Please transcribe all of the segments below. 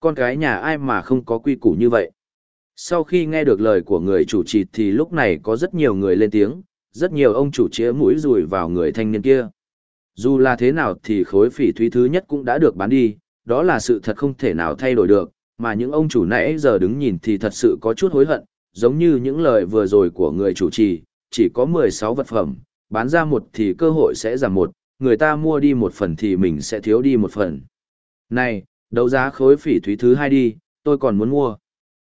Con cái nhà ai mà không có quy củ như vậy. Sau khi nghe được lời của người chủ trì thì lúc này có rất nhiều người lên tiếng, rất nhiều ông chủ chĩa mũi rùi vào người thanh niên kia. Dù là thế nào thì khối phỉ thúy thứ nhất cũng đã được bán đi, đó là sự thật không thể nào thay đổi được, mà những ông chủ nãy giờ đứng nhìn thì thật sự có chút hối hận, giống như những lời vừa rồi của người chủ trì, chỉ có 16 vật phẩm, bán ra một thì cơ hội sẽ giảm một, người ta mua đi một phần thì mình sẽ thiếu đi một phần. Này, đấu giá khối phỉ thúy thứ hai đi, tôi còn muốn mua.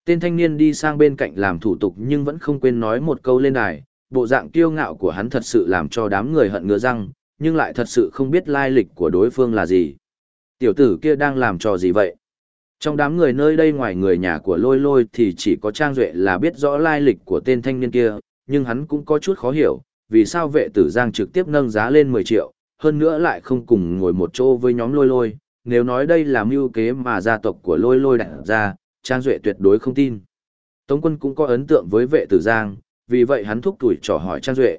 Tên thanh niên đi sang bên cạnh làm thủ tục nhưng vẫn không quên nói một câu lên đài, bộ dạng kiêu ngạo của hắn thật sự làm cho đám người hận ngứa răng, nhưng lại thật sự không biết lai lịch của đối phương là gì. Tiểu tử kia đang làm trò gì vậy? Trong đám người nơi đây ngoài người nhà của lôi lôi thì chỉ có Trang Duệ là biết rõ lai lịch của tên thanh niên kia, nhưng hắn cũng có chút khó hiểu, vì sao vệ tử Giang trực tiếp nâng giá lên 10 triệu, hơn nữa lại không cùng ngồi một chỗ với nhóm lôi lôi, nếu nói đây là mưu kế mà gia tộc của lôi lôi đặt ra, Trang Duệ tuyệt đối không tin. Tống quân cũng có ấn tượng với vệ tử Giang, vì vậy hắn thúc tuổi trò hỏi Trang Duệ.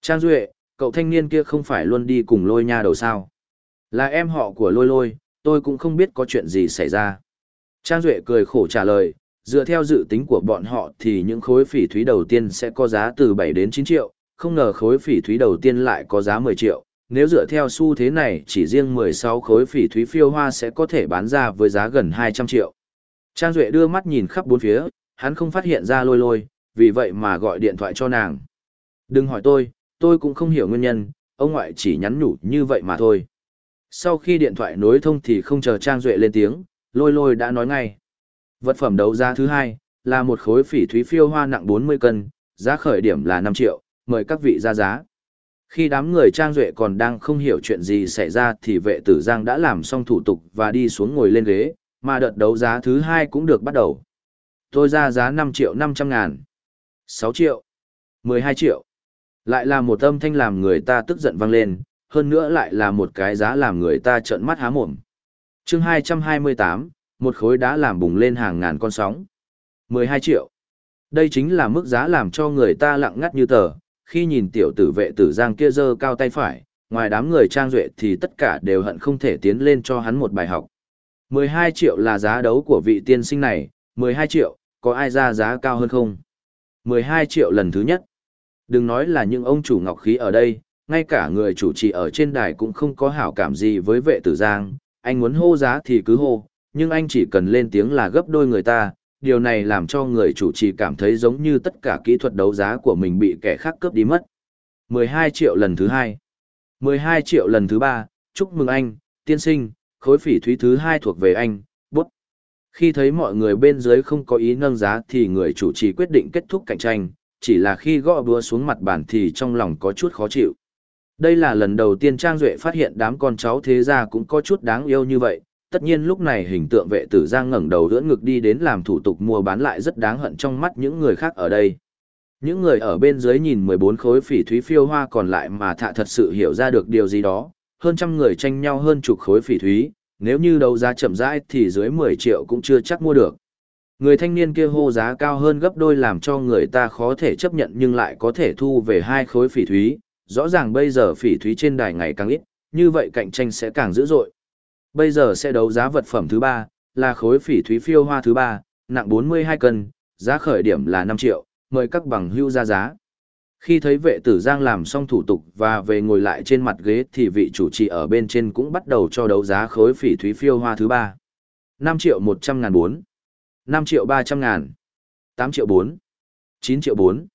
Trang Duệ, cậu thanh niên kia không phải luôn đi cùng lôi nha đầu sao? Là em họ của lôi lôi, tôi cũng không biết có chuyện gì xảy ra. Trang Duệ cười khổ trả lời, dựa theo dự tính của bọn họ thì những khối phỉ thúy đầu tiên sẽ có giá từ 7 đến 9 triệu, không ngờ khối phỉ thúy đầu tiên lại có giá 10 triệu. Nếu dựa theo xu thế này chỉ riêng 16 khối phỉ thúy phiêu hoa sẽ có thể bán ra với giá gần 200 triệu. Trang Duệ đưa mắt nhìn khắp bốn phía, hắn không phát hiện ra lôi lôi, vì vậy mà gọi điện thoại cho nàng. Đừng hỏi tôi, tôi cũng không hiểu nguyên nhân, ông ngoại chỉ nhắn nhủ như vậy mà thôi. Sau khi điện thoại nối thông thì không chờ Trang Duệ lên tiếng, lôi lôi đã nói ngay. Vật phẩm đấu giá thứ hai, là một khối phỉ thúy phiêu hoa nặng 40 cân, giá khởi điểm là 5 triệu, mời các vị ra giá. Khi đám người Trang Duệ còn đang không hiểu chuyện gì xảy ra thì vệ tử Giang đã làm xong thủ tục và đi xuống ngồi lên ghế, mà đợt đấu giá thứ hai cũng được bắt đầu. Tôi ra giá 5 triệu 500 ngàn, 6 triệu, 12 triệu. Lại là một âm thanh làm người ta tức giận vang lên, hơn nữa lại là một cái giá làm người ta trợn mắt há mồm. chương 228, một khối đá làm bùng lên hàng ngàn con sóng. 12 triệu. Đây chính là mức giá làm cho người ta lặng ngắt như tờ, khi nhìn tiểu tử vệ tử giang kia giơ cao tay phải, ngoài đám người trang duệ thì tất cả đều hận không thể tiến lên cho hắn một bài học. 12 triệu là giá đấu của vị tiên sinh này, 12 triệu, có ai ra giá cao hơn không? 12 triệu lần thứ nhất. Đừng nói là những ông chủ ngọc khí ở đây, ngay cả người chủ trì ở trên đài cũng không có hảo cảm gì với vệ tử giang, anh muốn hô giá thì cứ hô, nhưng anh chỉ cần lên tiếng là gấp đôi người ta, điều này làm cho người chủ trì cảm thấy giống như tất cả kỹ thuật đấu giá của mình bị kẻ khác cướp đi mất. 12 triệu lần thứ hai, 12 triệu lần thứ ba, chúc mừng anh, tiên sinh, khối phỉ thúy thứ hai thuộc về anh, bút. Khi thấy mọi người bên dưới không có ý nâng giá thì người chủ trì quyết định kết thúc cạnh tranh, chỉ là khi gõ búa xuống mặt bàn thì trong lòng có chút khó chịu. Đây là lần đầu tiên Trang Duệ phát hiện đám con cháu thế gia cũng có chút đáng yêu như vậy, tất nhiên lúc này hình tượng vệ tử giang ngẩng đầu đỡ ngực đi đến làm thủ tục mua bán lại rất đáng hận trong mắt những người khác ở đây. Những người ở bên dưới nhìn 14 khối phỉ thúy phiêu hoa còn lại mà thạ thật sự hiểu ra được điều gì đó, hơn trăm người tranh nhau hơn chục khối phỉ thúy, nếu như đấu giá chậm rãi thì dưới 10 triệu cũng chưa chắc mua được. Người thanh niên kia hô giá cao hơn gấp đôi làm cho người ta khó thể chấp nhận nhưng lại có thể thu về hai khối phỉ thúy, rõ ràng bây giờ phỉ thúy trên đài ngày càng ít, như vậy cạnh tranh sẽ càng dữ dội. Bây giờ sẽ đấu giá vật phẩm thứ ba, là khối phỉ thúy phiêu hoa thứ ba, nặng 42 cân, giá khởi điểm là 5 triệu, mời các bằng hưu ra giá. Khi thấy vệ tử Giang làm xong thủ tục và về ngồi lại trên mặt ghế thì vị chủ trì ở bên trên cũng bắt đầu cho đấu giá khối phỉ thúy phiêu hoa thứ ba. 5 triệu 100 ngàn 4, 5 triệu 300 ngàn, 8 triệu 4, 9 triệu 4.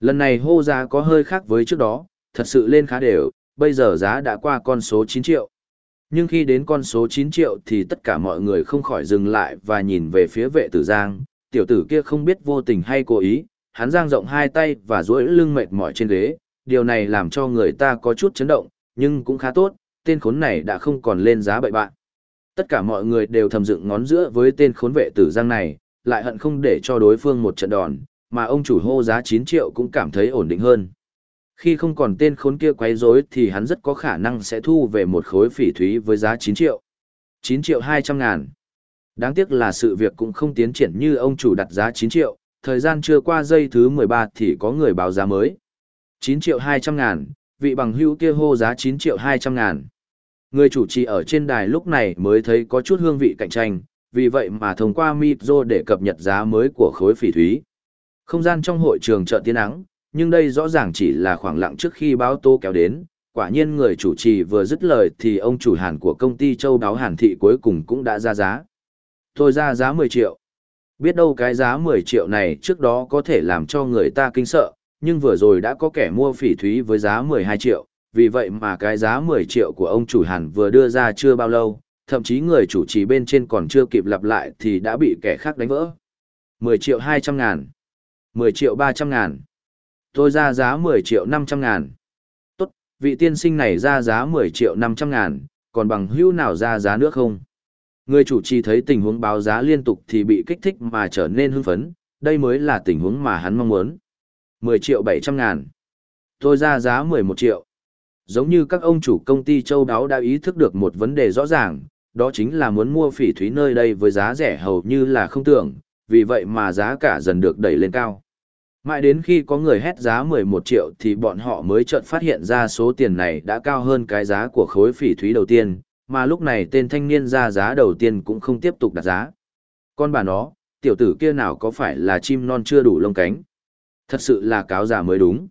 Lần này hô giá có hơi khác với trước đó, thật sự lên khá đều, bây giờ giá đã qua con số 9 triệu. Nhưng khi đến con số 9 triệu thì tất cả mọi người không khỏi dừng lại và nhìn về phía vệ tử Giang, tiểu tử kia không biết vô tình hay cố ý, hắn giang rộng hai tay và duỗi lưng mệt mỏi trên ghế, điều này làm cho người ta có chút chấn động, nhưng cũng khá tốt, tên khốn này đã không còn lên giá bậy bạn. Tất cả mọi người đều thầm dựng ngón giữa với tên khốn vệ tử Giang này, lại hận không để cho đối phương một trận đòn, mà ông chủ hô giá 9 triệu cũng cảm thấy ổn định hơn. Khi không còn tên khốn kia quấy rối thì hắn rất có khả năng sẽ thu về một khối phỉ thúy với giá 9 triệu. 9 triệu 200 ngàn. Đáng tiếc là sự việc cũng không tiến triển như ông chủ đặt giá 9 triệu, thời gian chưa qua giây thứ 13 thì có người báo giá mới. 9 triệu 200 ngàn, vị bằng hữu kia hô giá 9 triệu 200 ngàn. Người chủ trì ở trên đài lúc này mới thấy có chút hương vị cạnh tranh, vì vậy mà thông qua Mitro để cập nhật giá mới của khối phỉ thúy. Không gian trong hội trường chợ tiên Áng nhưng đây rõ ràng chỉ là khoảng lặng trước khi báo tô kéo đến. Quả nhiên người chủ trì vừa dứt lời thì ông chủ hàn của công ty châu đáo hàn thị cuối cùng cũng đã ra giá. Tôi ra giá 10 triệu. Biết đâu cái giá 10 triệu này trước đó có thể làm cho người ta kinh sợ, nhưng vừa rồi đã có kẻ mua phỉ thúy với giá 12 triệu, vì vậy mà cái giá 10 triệu của ông chủ hàn vừa đưa ra chưa bao lâu, thậm chí người chủ trì bên trên còn chưa kịp lặp lại thì đã bị kẻ khác đánh vỡ. 10 triệu 200 ngàn, 10 triệu 300 ngàn, tôi ra giá 10 triệu 500 ngàn. Tốt, vị tiên sinh này ra giá 10 triệu 500 ngàn, còn bằng hữu nào ra giá nữa không? Người chủ trì thấy tình huống báo giá liên tục thì bị kích thích mà trở nên hưng phấn, đây mới là tình huống mà hắn mong muốn. 10 triệu 700 ngàn. Tôi ra giá 11 triệu. Giống như các ông chủ công ty châu đáo đã ý thức được một vấn đề rõ ràng, đó chính là muốn mua phỉ thúy nơi đây với giá rẻ hầu như là không tưởng, vì vậy mà giá cả dần được đẩy lên cao. Mãi đến khi có người hét giá 11 triệu thì bọn họ mới chợt phát hiện ra số tiền này đã cao hơn cái giá của khối phỉ thúy đầu tiên, mà lúc này tên thanh niên ra giá đầu tiên cũng không tiếp tục đặt giá. Con bà nó, tiểu tử kia nào có phải là chim non chưa đủ lông cánh? Thật sự là cáo già mới đúng.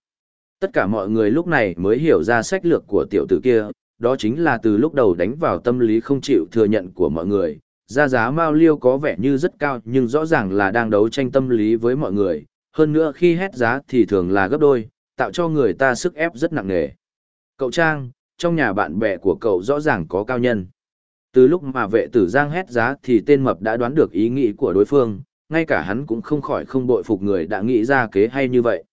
Tất cả mọi người lúc này mới hiểu ra sách lược của tiểu tử kia, đó chính là từ lúc đầu đánh vào tâm lý không chịu thừa nhận của mọi người. Ra giá Mao Liêu có vẻ như rất cao nhưng rõ ràng là đang đấu tranh tâm lý với mọi người, hơn nữa khi hét giá thì thường là gấp đôi, tạo cho người ta sức ép rất nặng nề. Cậu Trang, trong nhà bạn bè của cậu rõ ràng có cao nhân. Từ lúc mà vệ tử Giang hét giá thì tên mập đã đoán được ý nghĩ của đối phương, ngay cả hắn cũng không khỏi không bội phục người đã nghĩ ra kế hay như vậy.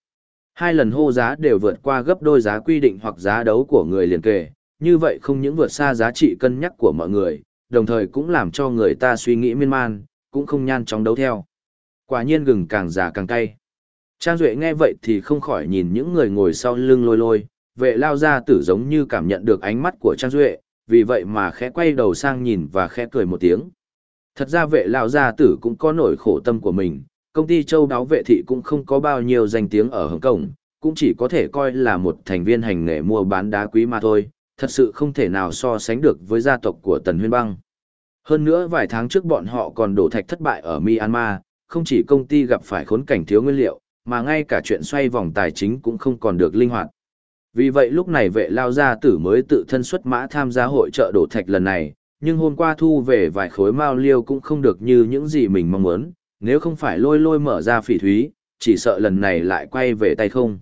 Hai lần hô giá đều vượt qua gấp đôi giá quy định hoặc giá đấu của người liền kề, như vậy không những vượt xa giá trị cân nhắc của mọi người, đồng thời cũng làm cho người ta suy nghĩ miên man, cũng không nhan chóng đấu theo. Quả nhiên gừng càng già càng cay. Trang Duệ nghe vậy thì không khỏi nhìn những người ngồi sau lưng lôi lôi, vệ lao ra tử giống như cảm nhận được ánh mắt của Trang Duệ, vì vậy mà khẽ quay đầu sang nhìn và khẽ cười một tiếng. Thật ra vệ lao gia tử cũng có nổi khổ tâm của mình, công ty châu đáo vệ thị cũng không có bao nhiêu danh tiếng ở Hồng Kông, cũng chỉ có thể coi là một thành viên hành nghề mua bán đá quý mà thôi, thật sự không thể nào so sánh được với gia tộc của Tần Huyên Bang. Hơn nữa vài tháng trước bọn họ còn đổ thạch thất bại ở Myanmar, không chỉ công ty gặp phải khốn cảnh thiếu nguyên liệu, mà ngay cả chuyện xoay vòng tài chính cũng không còn được linh hoạt. Vì vậy lúc này vệ lao gia tử mới tự thân xuất mã tham gia hội trợ đổ thạch lần này, nhưng hôm qua thu về vài khối mao liêu cũng không được như những gì mình mong muốn, nếu không phải lôi lôi mở ra phỉ thúy, chỉ sợ lần này lại quay về tay không.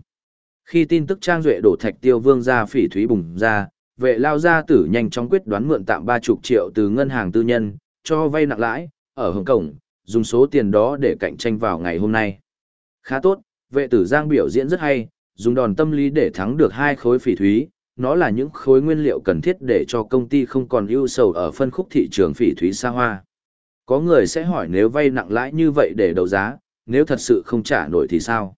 Khi tin tức trang duệ đổ thạch tiêu vương ra phỉ thúy bùng ra, vệ lao gia tử nhanh chóng quyết đoán mượn tạm 30 triệu từ ngân hàng tư nhân, cho vay nặng lãi, ở Hồng cổng, dùng số tiền đó để cạnh tranh vào ngày hôm nay. Khá tốt, vệ tử giang biểu diễn rất hay, dùng đòn tâm lý để thắng được hai khối phỉ thúy, nó là những khối nguyên liệu cần thiết để cho công ty không còn ưu sầu ở phân khúc thị trường phỉ thúy xa hoa. Có người sẽ hỏi nếu vay nặng lãi như vậy để đấu giá, nếu thật sự không trả nổi thì sao?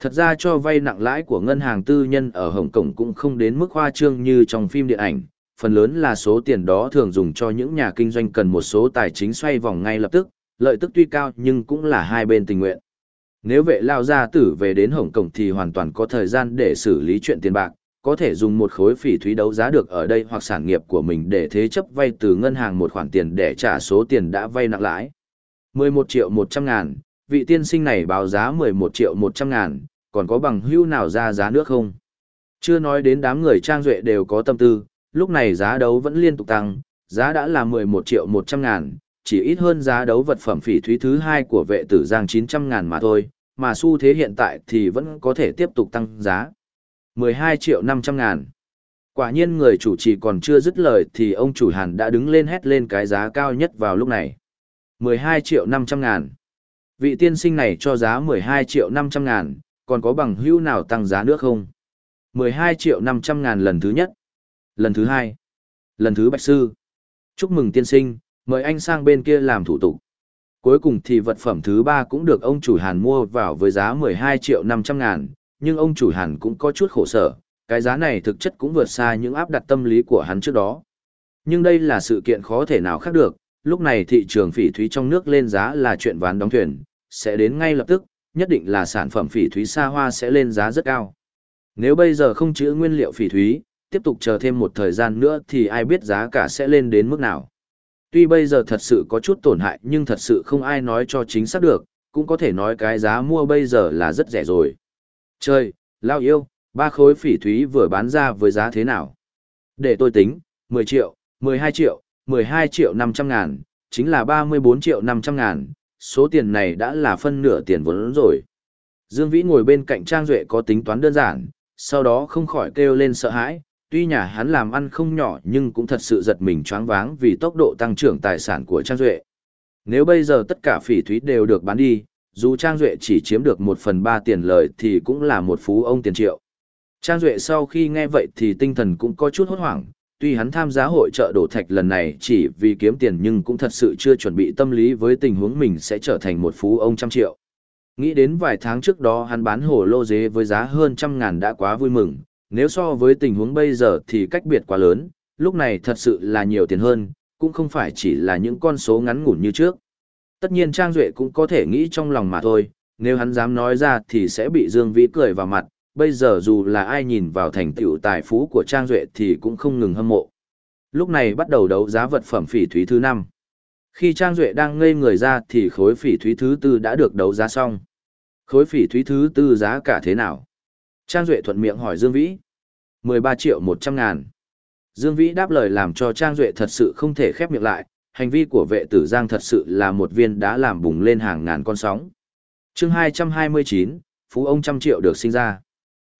Thật ra cho vay nặng lãi của ngân hàng tư nhân ở Hồng Kông cũng không đến mức hoa trương như trong phim điện ảnh, phần lớn là số tiền đó thường dùng cho những nhà kinh doanh cần một số tài chính xoay vòng ngay lập tức, lợi tức tuy cao nhưng cũng là hai bên tình nguyện. Nếu vệ lao gia tử về đến Hồng Cổng thì hoàn toàn có thời gian để xử lý chuyện tiền bạc, có thể dùng một khối phỉ thúy đấu giá được ở đây hoặc sản nghiệp của mình để thế chấp vay từ ngân hàng một khoản tiền để trả số tiền đã vay nặng lãi. 11 triệu 100 ngàn, vị tiên sinh này báo giá 11 triệu 100 ngàn, còn có bằng hưu nào ra giá nước không? Chưa nói đến đám người trang duệ đều có tâm tư, lúc này giá đấu vẫn liên tục tăng, giá đã là 11 triệu 100 ngàn, chỉ ít hơn giá đấu vật phẩm phỉ thúy thứ hai của vệ tử giang 900 ngàn mà thôi, mà xu thế hiện tại thì vẫn có thể tiếp tục tăng giá. 12 triệu 500 ngàn. Quả nhiên người chủ trì còn chưa dứt lời thì ông chủ hàn đã đứng lên hét lên cái giá cao nhất vào lúc này. 12 triệu 500 ngàn. Vị tiên sinh này cho giá 12 triệu 500 ngàn, còn có bằng hữu nào tăng giá nữa không? 12 triệu 500 ngàn lần thứ nhất. Lần thứ hai. Lần thứ bạch sư. Chúc mừng tiên sinh, mời anh sang bên kia làm thủ tục. Cuối cùng thì vật phẩm thứ ba cũng được ông chủ Hàn mua vào với giá 12 triệu 500 ngàn, nhưng ông chủ Hàn cũng có chút khổ sở, cái giá này thực chất cũng vượt xa những áp đặt tâm lý của hắn trước đó. Nhưng đây là sự kiện khó thể nào khác được, lúc này thị trường phỉ thúy trong nước lên giá là chuyện ván đóng thuyền, sẽ đến ngay lập tức, nhất định là sản phẩm phỉ thúy xa hoa sẽ lên giá rất cao. Nếu bây giờ không chữ nguyên liệu phỉ thúy, tiếp tục chờ thêm một thời gian nữa thì ai biết giá cả sẽ lên đến mức nào. Tuy bây giờ thật sự có chút tổn hại nhưng thật sự không ai nói cho chính xác được, cũng có thể nói cái giá mua bây giờ là rất rẻ rồi. Trời, lao yêu, ba khối phỉ thúy vừa bán ra với giá thế nào? Để tôi tính, 10 triệu, 12 triệu, 12 triệu 500 ngàn, chính là 34 triệu 500 ngàn, số tiền này đã là phân nửa tiền vốn rồi. Dương Vĩ ngồi bên cạnh Trang Duệ có tính toán đơn giản, sau đó không khỏi kêu lên sợ hãi, tuy nhà hắn làm ăn không nhỏ nhưng cũng thật sự giật mình choáng váng vì tốc độ tăng trưởng tài sản của Trang Duệ. Nếu bây giờ tất cả phỉ thúy đều được bán đi, dù Trang Duệ chỉ chiếm được một phần ba tiền lợi thì cũng là một phú ông tiền triệu. Trang Duệ sau khi nghe vậy thì tinh thần cũng có chút hốt hoảng, tuy hắn tham gia hội trợ đổ thạch lần này chỉ vì kiếm tiền nhưng cũng thật sự chưa chuẩn bị tâm lý với tình huống mình sẽ trở thành một phú ông trăm triệu. Nghĩ đến vài tháng trước đó hắn bán hồ lô dế với giá hơn trăm ngàn đã quá vui mừng, nếu so với tình huống bây giờ thì cách biệt quá lớn, lúc này thật sự là nhiều tiền hơn, cũng không phải chỉ là những con số ngắn ngủn như trước. Tất nhiên Trang Duệ cũng có thể nghĩ trong lòng mà thôi, nếu hắn dám nói ra thì sẽ bị Dương Vĩ cười vào mặt, bây giờ dù là ai nhìn vào thành tựu tài phú của Trang Duệ thì cũng không ngừng hâm mộ. Lúc này bắt đầu đấu giá vật phẩm phỉ thúy thứ 5. Khi Trang Duệ đang ngây người ra thì khối phỉ thúy thứ tư đã được đấu giá xong. Khối phỉ thúy thứ tư giá cả thế nào? Trang Duệ thuận miệng hỏi Dương Vĩ. 13 triệu 100 ngàn. Dương Vĩ đáp lời làm cho Trang Duệ thật sự không thể khép miệng lại, hành vi của vệ tử Giang thật sự là một viên đã làm bùng lên hàng ngàn con sóng. chương 229, Phú ông trăm triệu được sinh ra.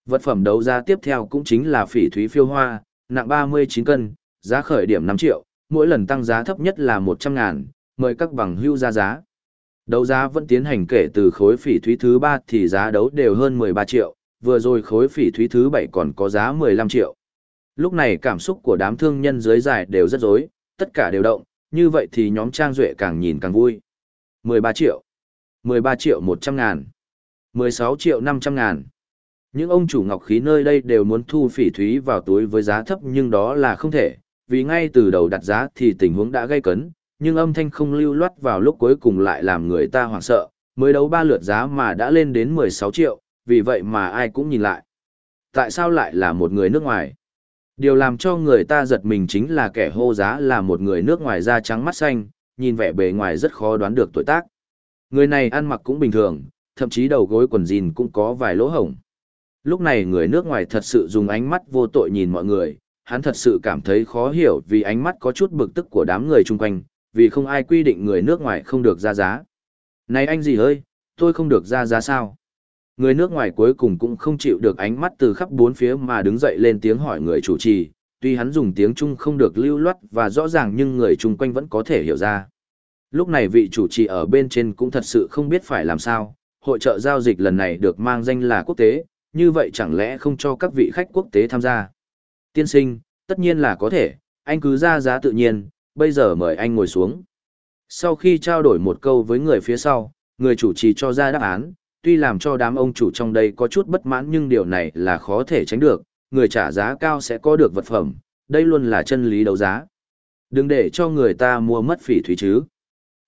Vật phẩm đấu giá tiếp theo cũng chính là phỉ thúy phiêu hoa, nặng 39 cân, giá khởi điểm 5 triệu, mỗi lần tăng giá thấp nhất là 100 ngàn, mời các bằng hưu ra giá. Đấu giá vẫn tiến hành kể từ khối phỉ thúy thứ 3 thì giá đấu đều hơn 13 triệu, vừa rồi khối phỉ thúy thứ bảy còn có giá 15 triệu. Lúc này cảm xúc của đám thương nhân dưới giải đều rất rối, tất cả đều động, như vậy thì nhóm Trang Duệ càng nhìn càng vui. 13 triệu, 13 triệu 100 ngàn, 16 triệu 500 ngàn. Những ông chủ ngọc khí nơi đây đều muốn thu phỉ thúy vào túi với giá thấp nhưng đó là không thể, vì ngay từ đầu đặt giá thì tình huống đã gây cấn, nhưng âm thanh không lưu loát vào lúc cuối cùng lại làm người ta hoảng sợ, mới đấu ba lượt giá mà đã lên đến 16 triệu, vì vậy mà ai cũng nhìn lại. Tại sao lại là một người nước ngoài? Điều làm cho người ta giật mình chính là kẻ hô giá là một người nước ngoài da trắng mắt xanh, nhìn vẻ bề ngoài rất khó đoán được tuổi tác. Người này ăn mặc cũng bình thường, thậm chí đầu gối quần jean cũng có vài lỗ hổng. Lúc này người nước ngoài thật sự dùng ánh mắt vô tội nhìn mọi người, hắn thật sự cảm thấy khó hiểu vì ánh mắt có chút bực tức của đám người chung quanh, vì không ai quy định người nước ngoài không được ra giá. Này anh gì ơi, tôi không được ra giá sao? Người nước ngoài cuối cùng cũng không chịu được ánh mắt từ khắp bốn phía mà đứng dậy lên tiếng hỏi người chủ trì, tuy hắn dùng tiếng Trung không được lưu loát và rõ ràng nhưng người chung quanh vẫn có thể hiểu ra. Lúc này vị chủ trì ở bên trên cũng thật sự không biết phải làm sao, hội trợ giao dịch lần này được mang danh là quốc tế, như vậy chẳng lẽ không cho các vị khách quốc tế tham gia? Tiên sinh, tất nhiên là có thể, anh cứ ra giá tự nhiên, bây giờ mời anh ngồi xuống. Sau khi trao đổi một câu với người phía sau, người chủ trì cho ra đáp án, tuy làm cho đám ông chủ trong đây có chút bất mãn nhưng điều này là khó thể tránh được, người trả giá cao sẽ có được vật phẩm, đây luôn là chân lý đấu giá. Đừng để cho người ta mua mất phỉ thủy chứ.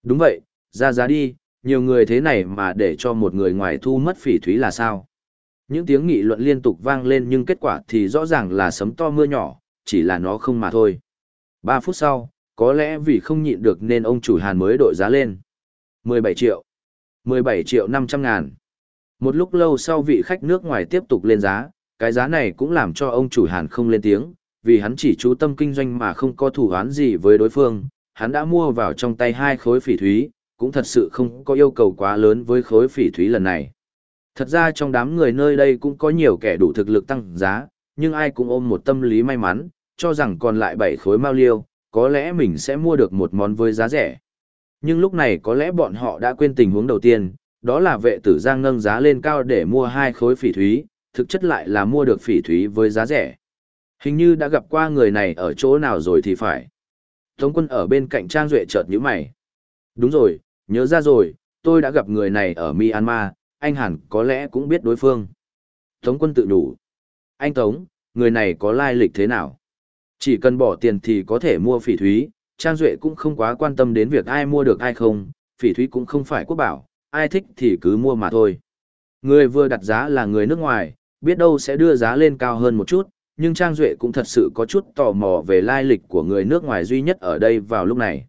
Đúng vậy, ra giá đi, nhiều người thế này mà để cho một người ngoài thu mất phỉ thúy là sao? Những tiếng nghị luận liên tục vang lên nhưng kết quả thì rõ ràng là sấm to mưa nhỏ, chỉ là nó không mà thôi. Ba phút sau, có lẽ vì không nhịn được nên ông chủ Hàn mới đội giá lên. 17 triệu. 17 triệu 500 ngàn. Một lúc lâu sau vị khách nước ngoài tiếp tục lên giá, cái giá này cũng làm cho ông chủ Hàn không lên tiếng, vì hắn chỉ chú tâm kinh doanh mà không có thủ án gì với đối phương, hắn đã mua vào trong tay hai khối phỉ thúy, cũng thật sự không có yêu cầu quá lớn với khối phỉ thúy lần này. Thật ra trong đám người nơi đây cũng có nhiều kẻ đủ thực lực tăng giá, nhưng ai cũng ôm một tâm lý may mắn, cho rằng còn lại bảy khối mao liêu, có lẽ mình sẽ mua được một món với giá rẻ. Nhưng lúc này có lẽ bọn họ đã quên tình huống đầu tiên, đó là vệ tử giang nâng giá lên cao để mua hai khối phỉ thúy, thực chất lại là mua được phỉ thúy với giá rẻ. Hình như đã gặp qua người này ở chỗ nào rồi thì phải. Tống quân ở bên cạnh Trang Duệ chợt nhíu mày. Đúng rồi, nhớ ra rồi, tôi đã gặp người này ở Myanmar, anh hẳn có lẽ cũng biết đối phương. Tống quân tự đủ. Anh Tống, người này có lai lịch thế nào? Chỉ cần bỏ tiền thì có thể mua phỉ thúy, Trang Duệ cũng không quá quan tâm đến việc ai mua được ai không, phỉ thúy cũng không phải quốc bảo, ai thích thì cứ mua mà thôi. Người vừa đặt giá là người nước ngoài, biết đâu sẽ đưa giá lên cao hơn một chút, nhưng Trang Duệ cũng thật sự có chút tò mò về lai lịch của người nước ngoài duy nhất ở đây vào lúc này.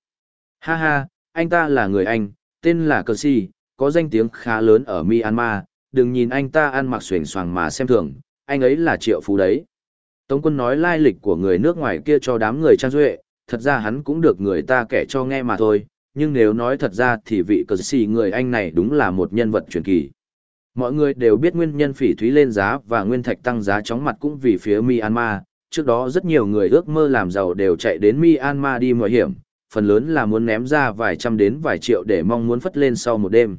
Ha ha, anh ta là người Anh, tên là Cơ Si, có danh tiếng khá lớn ở Myanmar, đừng nhìn anh ta ăn mặc xuềnh xoàng mà xem thường, anh ấy là triệu phú đấy. Tống quân nói lai lịch của người nước ngoài kia cho đám người trang duệ, thật ra hắn cũng được người ta kể cho nghe mà thôi, nhưng nếu nói thật ra thì vị cờ xì người anh này đúng là một nhân vật truyền kỳ. Mọi người đều biết nguyên nhân phỉ thúy lên giá và nguyên thạch tăng giá chóng mặt cũng vì phía Myanmar, trước đó rất nhiều người ước mơ làm giàu đều chạy đến Myanmar đi mạo hiểm, phần lớn là muốn ném ra vài trăm đến vài triệu để mong muốn phất lên sau một đêm.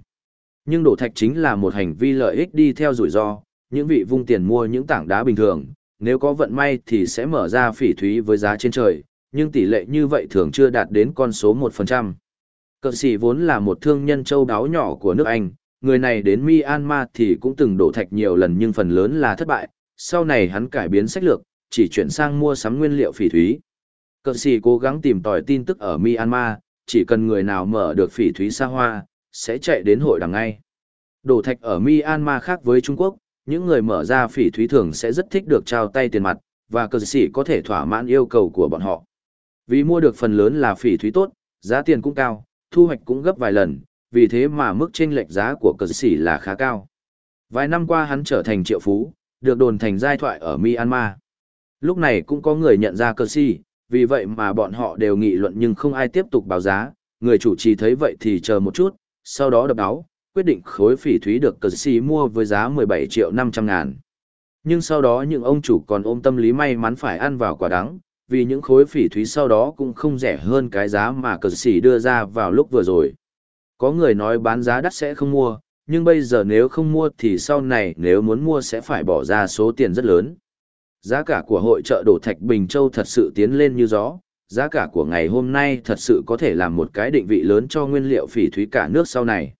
Nhưng đổ thạch chính là một hành vi lợi ích đi theo rủi ro, những vị vung tiền mua những tảng đá bình thường, nếu có vận may thì sẽ mở ra phỉ thúy với giá trên trời, nhưng tỷ lệ như vậy thường chưa đạt đến con số 1%. Cờ sĩ vốn là một thương nhân châu đáo nhỏ của nước Anh, người này đến Myanmar thì cũng từng đổ thạch nhiều lần nhưng phần lớn là thất bại, sau này hắn cải biến sách lược, chỉ chuyển sang mua sắm nguyên liệu phỉ thúy. Cờ sĩ cố gắng tìm tòi tin tức ở Myanmar, chỉ cần người nào mở được phỉ thúy xa hoa, sẽ chạy đến hội đằng ngay. Đổ thạch ở Myanmar khác với Trung Quốc, những người mở ra phỉ thúy thường sẽ rất thích được trao tay tiền mặt, và cờ sĩ có thể thỏa mãn yêu cầu của bọn họ. Vì mua được phần lớn là phỉ thúy tốt, giá tiền cũng cao, thu hoạch cũng gấp vài lần, vì thế mà mức chênh lệch giá của cờ sĩ là khá cao. Vài năm qua hắn trở thành triệu phú, được đồn thành giai thoại ở Myanmar. Lúc này cũng có người nhận ra cờ sĩ, vì vậy mà bọn họ đều nghị luận nhưng không ai tiếp tục báo giá, người chủ trì thấy vậy thì chờ một chút, sau đó đập áo, quyết định khối phỉ thúy được cờ sĩ mua với giá 17 triệu 500 ngàn. Nhưng sau đó những ông chủ còn ôm tâm lý may mắn phải ăn vào quả đắng, vì những khối phỉ thúy sau đó cũng không rẻ hơn cái giá mà cờ xỉ đưa ra vào lúc vừa rồi. Có người nói bán giá đắt sẽ không mua, nhưng bây giờ nếu không mua thì sau này nếu muốn mua sẽ phải bỏ ra số tiền rất lớn. Giá cả của hội trợ đổ thạch Bình Châu thật sự tiến lên như gió, giá cả của ngày hôm nay thật sự có thể làm một cái định vị lớn cho nguyên liệu phỉ thúy cả nước sau này.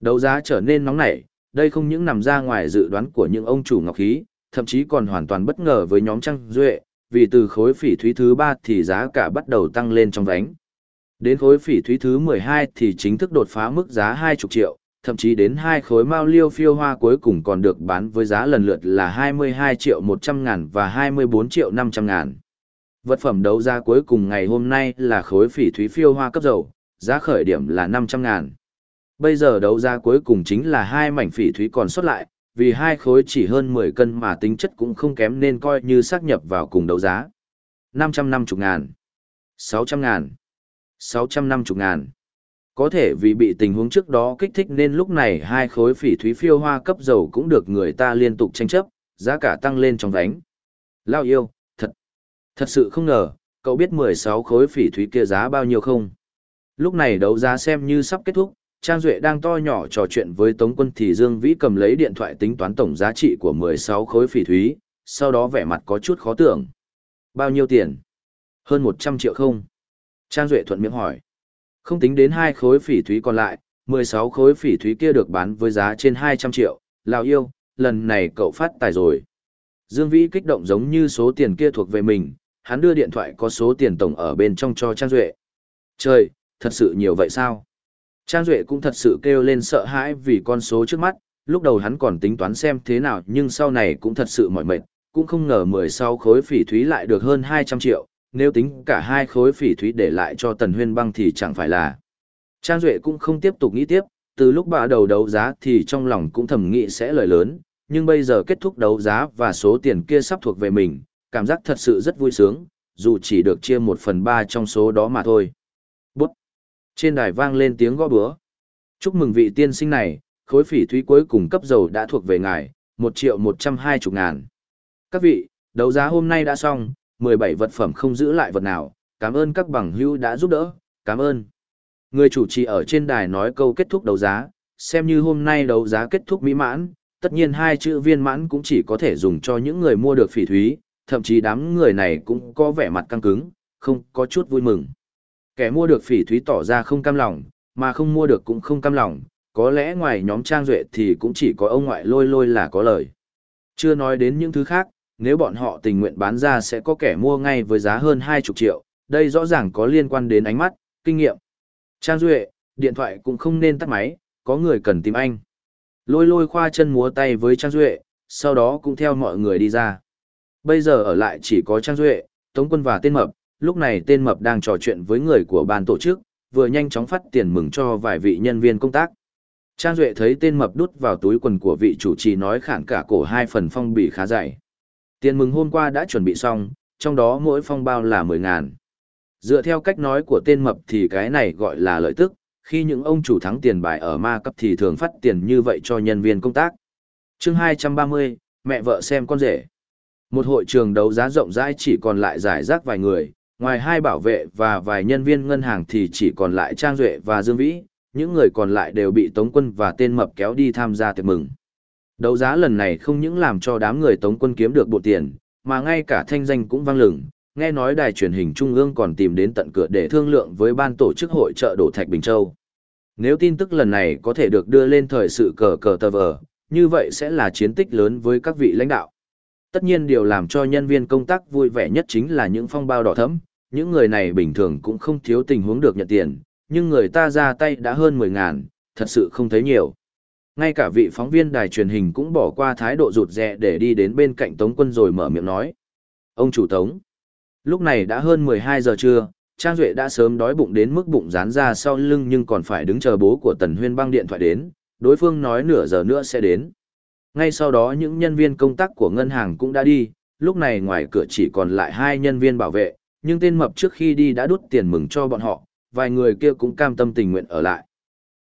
Đấu giá trở nên nóng nảy, đây không những nằm ra ngoài dự đoán của những ông chủ ngọc khí, thậm chí còn hoàn toàn bất ngờ với nhóm Trăng Duệ, vì từ khối phỉ thúy thứ 3 thì giá cả bắt đầu tăng lên trong vánh. Đến khối phỉ thúy thứ 12 thì chính thức đột phá mức giá 20 triệu, thậm chí đến hai khối mao liêu phiêu hoa cuối cùng còn được bán với giá lần lượt là 22 triệu 100 ngàn và 24 triệu 500 ngàn. Vật phẩm đấu giá cuối cùng ngày hôm nay là khối phỉ thúy phiêu hoa cấp dầu, giá khởi điểm là 500 ngàn. Bây giờ đấu giá cuối cùng chính là hai mảnh phỉ thúy còn sót lại, vì hai khối chỉ hơn 10 cân mà tính chất cũng không kém nên coi như xác nhập vào cùng đấu giá. 550 ngàn, 600 ngàn, 650 ngàn. Có thể vì bị tình huống trước đó kích thích nên lúc này hai khối phỉ thúy phiêu hoa cấp dầu cũng được người ta liên tục tranh chấp, giá cả tăng lên trong vánh. Lao yêu, thật, thật sự không ngờ, cậu biết 16 khối phỉ thúy kia giá bao nhiêu không? Lúc này đấu giá xem như sắp kết thúc, Trang Duệ đang to nhỏ trò chuyện với Tống Quân thì Dương Vĩ cầm lấy điện thoại tính toán tổng giá trị của 16 khối phỉ thúy, sau đó vẻ mặt có chút khó tưởng. Bao nhiêu tiền? Hơn 100 triệu không? Trang Duệ thuận miệng hỏi. Không tính đến hai khối phỉ thúy còn lại, 16 khối phỉ thúy kia được bán với giá trên 200 triệu. Lào yêu, lần này cậu phát tài rồi. Dương Vĩ kích động giống như số tiền kia thuộc về mình, hắn đưa điện thoại có số tiền tổng ở bên trong cho Trang Duệ. Trời, thật sự nhiều vậy sao? Trang Duệ cũng thật sự kêu lên sợ hãi vì con số trước mắt, lúc đầu hắn còn tính toán xem thế nào nhưng sau này cũng thật sự mỏi mệt, cũng không ngờ 16 khối phỉ thúy lại được hơn 200 triệu, nếu tính cả hai khối phỉ thúy để lại cho Tần Huyên Băng thì chẳng phải là. Trang Duệ cũng không tiếp tục nghĩ tiếp, từ lúc bà đầu đấu giá thì trong lòng cũng thầm nghĩ sẽ lời lớn, nhưng bây giờ kết thúc đấu giá và số tiền kia sắp thuộc về mình, cảm giác thật sự rất vui sướng, dù chỉ được chia một phần ba trong số đó mà thôi. Trên đài vang lên tiếng gõ búa. Chúc mừng vị tiên sinh này, khối phỉ thúy cuối cùng cấp dầu đã thuộc về ngài, một triệu một trăm hai chục ngàn. Các vị, đấu giá hôm nay đã xong, mười bảy vật phẩm không giữ lại vật nào, cảm ơn các bằng hữu đã giúp đỡ, cảm ơn. Người chủ trì ở trên đài nói câu kết thúc đấu giá, xem như hôm nay đấu giá kết thúc mỹ mãn, tất nhiên hai chữ viên mãn cũng chỉ có thể dùng cho những người mua được phỉ thúy, thậm chí đám người này cũng có vẻ mặt căng cứng, không có chút vui mừng. Kẻ mua được phỉ thúy tỏ ra không cam lòng, mà không mua được cũng không cam lòng, có lẽ ngoài nhóm trang duệ thì cũng chỉ có ông ngoại lôi lôi là có lời. Chưa nói đến những thứ khác, nếu bọn họ tình nguyện bán ra sẽ có kẻ mua ngay với giá hơn 20 triệu, đây rõ ràng có liên quan đến ánh mắt, kinh nghiệm. Trang Duệ, điện thoại cũng không nên tắt máy, có người cần tìm anh. Lôi lôi khoa chân múa tay với Trang Duệ, sau đó cũng theo mọi người đi ra. Bây giờ ở lại chỉ có Trang Duệ, Tống Quân và tên mập, lúc này tên mập đang trò chuyện với người của ban tổ chức, vừa nhanh chóng phát tiền mừng cho vài vị nhân viên công tác. Trang Duệ thấy tên mập đút vào túi quần của vị chủ trì nói khản cả cổ hai phần phong bì khá dày. Tiền mừng hôm qua đã chuẩn bị xong, trong đó mỗi phong bao là 10 ngàn. Dựa theo cách nói của tên mập thì cái này gọi là lợi tức, khi những ông chủ thắng tiền bài ở ma cấp thì thường phát tiền như vậy cho nhân viên công tác. chương 230, mẹ vợ xem con rể. Một hội trường đấu giá rộng rãi chỉ còn lại giải rác vài người, ngoài hai bảo vệ và vài nhân viên ngân hàng thì chỉ còn lại Trang Duệ và Dương Vĩ, những người còn lại đều bị Tống Quân và tên mập kéo đi tham gia tiệc mừng. Đấu giá lần này không những làm cho đám người Tống Quân kiếm được bộ tiền, mà ngay cả thanh danh cũng vang lừng, nghe nói đài truyền hình trung ương còn tìm đến tận cửa để thương lượng với ban tổ chức hội trợ đổ thạch Bình Châu. Nếu tin tức lần này có thể được đưa lên thời sự cờ cờ tờ vờ, như vậy sẽ là chiến tích lớn với các vị lãnh đạo. Tất nhiên điều làm cho nhân viên công tác vui vẻ nhất chính là những phong bao đỏ thấm, những người này bình thường cũng không thiếu tình huống được nhận tiền, nhưng người ta ra tay đã hơn 10 ngàn, thật sự không thấy nhiều. Ngay cả vị phóng viên đài truyền hình cũng bỏ qua thái độ rụt rè để đi đến bên cạnh Tống quân rồi mở miệng nói. Ông chủ Tống. Lúc này đã hơn 12 giờ trưa, Trang Duệ đã sớm đói bụng đến mức bụng rán ra sau lưng nhưng còn phải đứng chờ bố của Tần Huyên băng điện thoại đến, đối phương nói nửa giờ nữa sẽ đến. Ngay sau đó những nhân viên công tác của ngân hàng cũng đã đi, lúc này ngoài cửa chỉ còn lại hai nhân viên bảo vệ, nhưng tên mập trước khi đi đã đút tiền mừng cho bọn họ, vài người kia cũng cam tâm tình nguyện ở lại.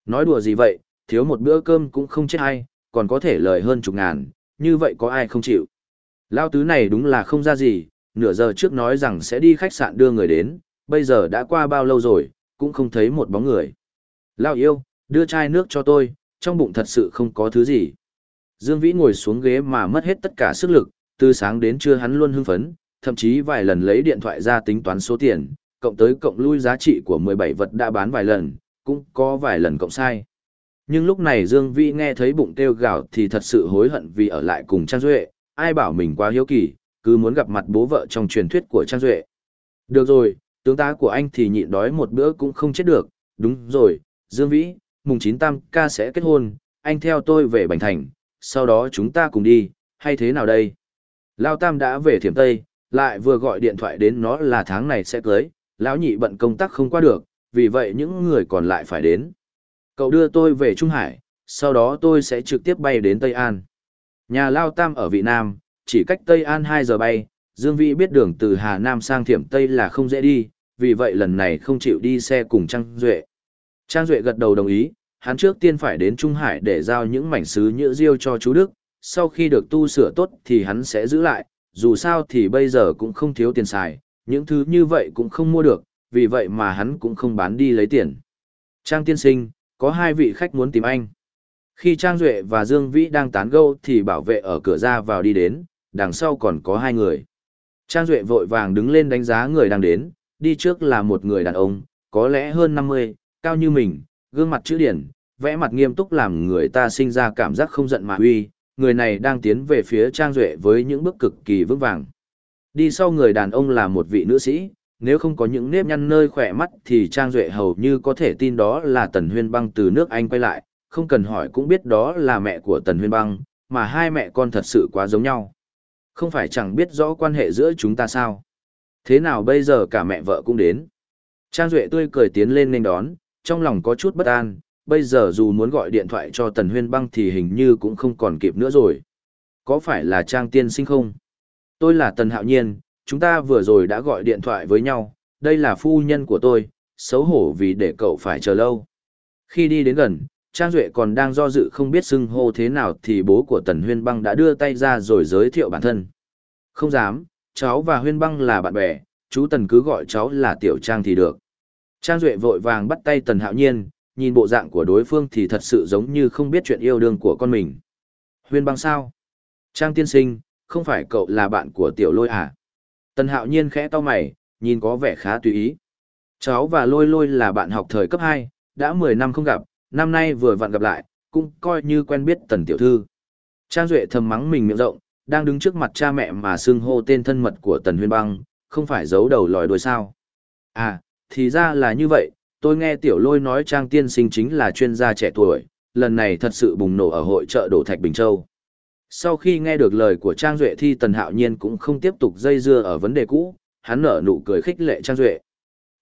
Nói đùa gì vậy, thiếu một bữa cơm cũng không chết hay, còn có thể lời hơn chục ngàn, như vậy có ai không chịu. Lao tứ này đúng là không ra gì, nửa giờ trước nói rằng sẽ đi khách sạn đưa người đến, bây giờ đã qua bao lâu rồi, cũng không thấy một bóng người. Lao yêu, đưa chai nước cho tôi, trong bụng thật sự không có thứ gì. Dương Vĩ ngồi xuống ghế mà mất hết tất cả sức lực, từ sáng đến trưa hắn luôn hưng phấn, thậm chí vài lần lấy điện thoại ra tính toán số tiền, cộng tới cộng lui giá trị của 17 vật đã bán vài lần, cũng có vài lần cộng sai. Nhưng lúc này Dương Vĩ nghe thấy bụng kêu gào thì thật sự hối hận vì ở lại cùng Trang Duệ, ai bảo mình quá hiếu kỳ, cứ muốn gặp mặt bố vợ trong truyền thuyết của Trang Duệ. Được rồi, tướng tá của anh thì nhịn đói một bữa cũng không chết được, đúng rồi, Dương Vĩ, mùng 9 tam ca sẽ kết hôn, anh theo tôi về Bành Thành, sau đó chúng ta cùng đi, hay thế nào đây? Lao Tam đã về Thiểm Tây, lại vừa gọi điện thoại đến nó là tháng này sẽ cưới, lão nhị bận công tác không qua được, vì vậy những người còn lại phải đến. Cậu đưa tôi về Trung Hải, sau đó tôi sẽ trực tiếp bay đến Tây An. Nhà Lao Tam ở Vị Nam, chỉ cách Tây An 2 giờ bay, Dương Vĩ biết đường từ Hà Nam sang Thiểm Tây là không dễ đi, vì vậy lần này không chịu đi xe cùng Trang Duệ. Trang Duệ gật đầu đồng ý, hắn trước tiên phải đến Trung Hải để giao những mảnh sứ nhựa diêu cho chú Đức, sau khi được tu sửa tốt thì hắn sẽ giữ lại, dù sao thì bây giờ cũng không thiếu tiền xài, những thứ như vậy cũng không mua được, vì vậy mà hắn cũng không bán đi lấy tiền. Trang tiên sinh, có hai vị khách muốn tìm anh. Khi Trang Duệ và Dương Vĩ đang tán gẫu thì bảo vệ ở cửa ra vào đi đến, đằng sau còn có hai người. Trang Duệ vội vàng đứng lên đánh giá người đang đến, đi trước là một người đàn ông, có lẽ hơn 50, cao như mình, gương mặt chữ điển, vẽ mặt nghiêm túc làm người ta sinh ra cảm giác không giận mà uy, người này đang tiến về phía Trang Duệ với những bước cực kỳ vững vàng. Đi sau người đàn ông là một vị nữ sĩ, nếu không có những nếp nhăn nơi khỏe mắt thì Trang Duệ hầu như có thể tin đó là Tần Huyên Băng từ nước Anh quay lại, không cần hỏi cũng biết đó là mẹ của Tần Huyên Băng, mà hai mẹ con thật sự quá giống nhau. Không phải chẳng biết rõ quan hệ giữa chúng ta sao. Thế nào bây giờ cả mẹ vợ cũng đến. Trang Duệ tươi cười tiến lên nên đón, trong lòng có chút bất an, bây giờ dù muốn gọi điện thoại cho Tần Huyên Băng thì hình như cũng không còn kịp nữa rồi. Có phải là Trang tiên sinh không? Tôi là Tần Hạo Nhiên, chúng ta vừa rồi đã gọi điện thoại với nhau, đây là phu nhân của tôi, xấu hổ vì để cậu phải chờ lâu. Khi đi đến gần, Trang Duệ còn đang do dự không biết xưng hô thế nào thì bố của Tần Huyên Băng đã đưa tay ra rồi giới thiệu bản thân. Không dám, cháu và Huyên Băng là bạn bè, chú Tần cứ gọi cháu là Tiểu Trang thì được. Trang Duệ vội vàng bắt tay Tần Hạo Nhiên, nhìn bộ dạng của đối phương thì thật sự giống như không biết chuyện yêu đương của con mình. Huyên Băng sao? Trang tiên sinh, không phải cậu là bạn của Tiểu Lôi à? Tần Hạo Nhiên khẽ to mày, nhìn có vẻ khá tùy ý. Cháu và Lôi Lôi là bạn học thời cấp 2, đã 10 năm không gặp, năm nay vừa vặn gặp lại, cũng coi như quen biết Tần Tiểu Thư. Trang Duệ thầm mắng mình miệng rộng, đang đứng trước mặt cha mẹ mà xưng hô tên thân mật của Tần Huyên Băng, không phải giấu đầu lòi đuôi sao. À, thì ra là như vậy, tôi nghe Tiểu Lôi nói Trang Tiên Sinh chính là chuyên gia trẻ tuổi, lần này thật sự bùng nổ ở hội trợ Đổ Thạch Bình Châu. Sau khi nghe được lời của Trang Duệ thì Tần Hạo Nhiên cũng không tiếp tục dây dưa ở vấn đề cũ, hắn nở nụ cười khích lệ Trang Duệ.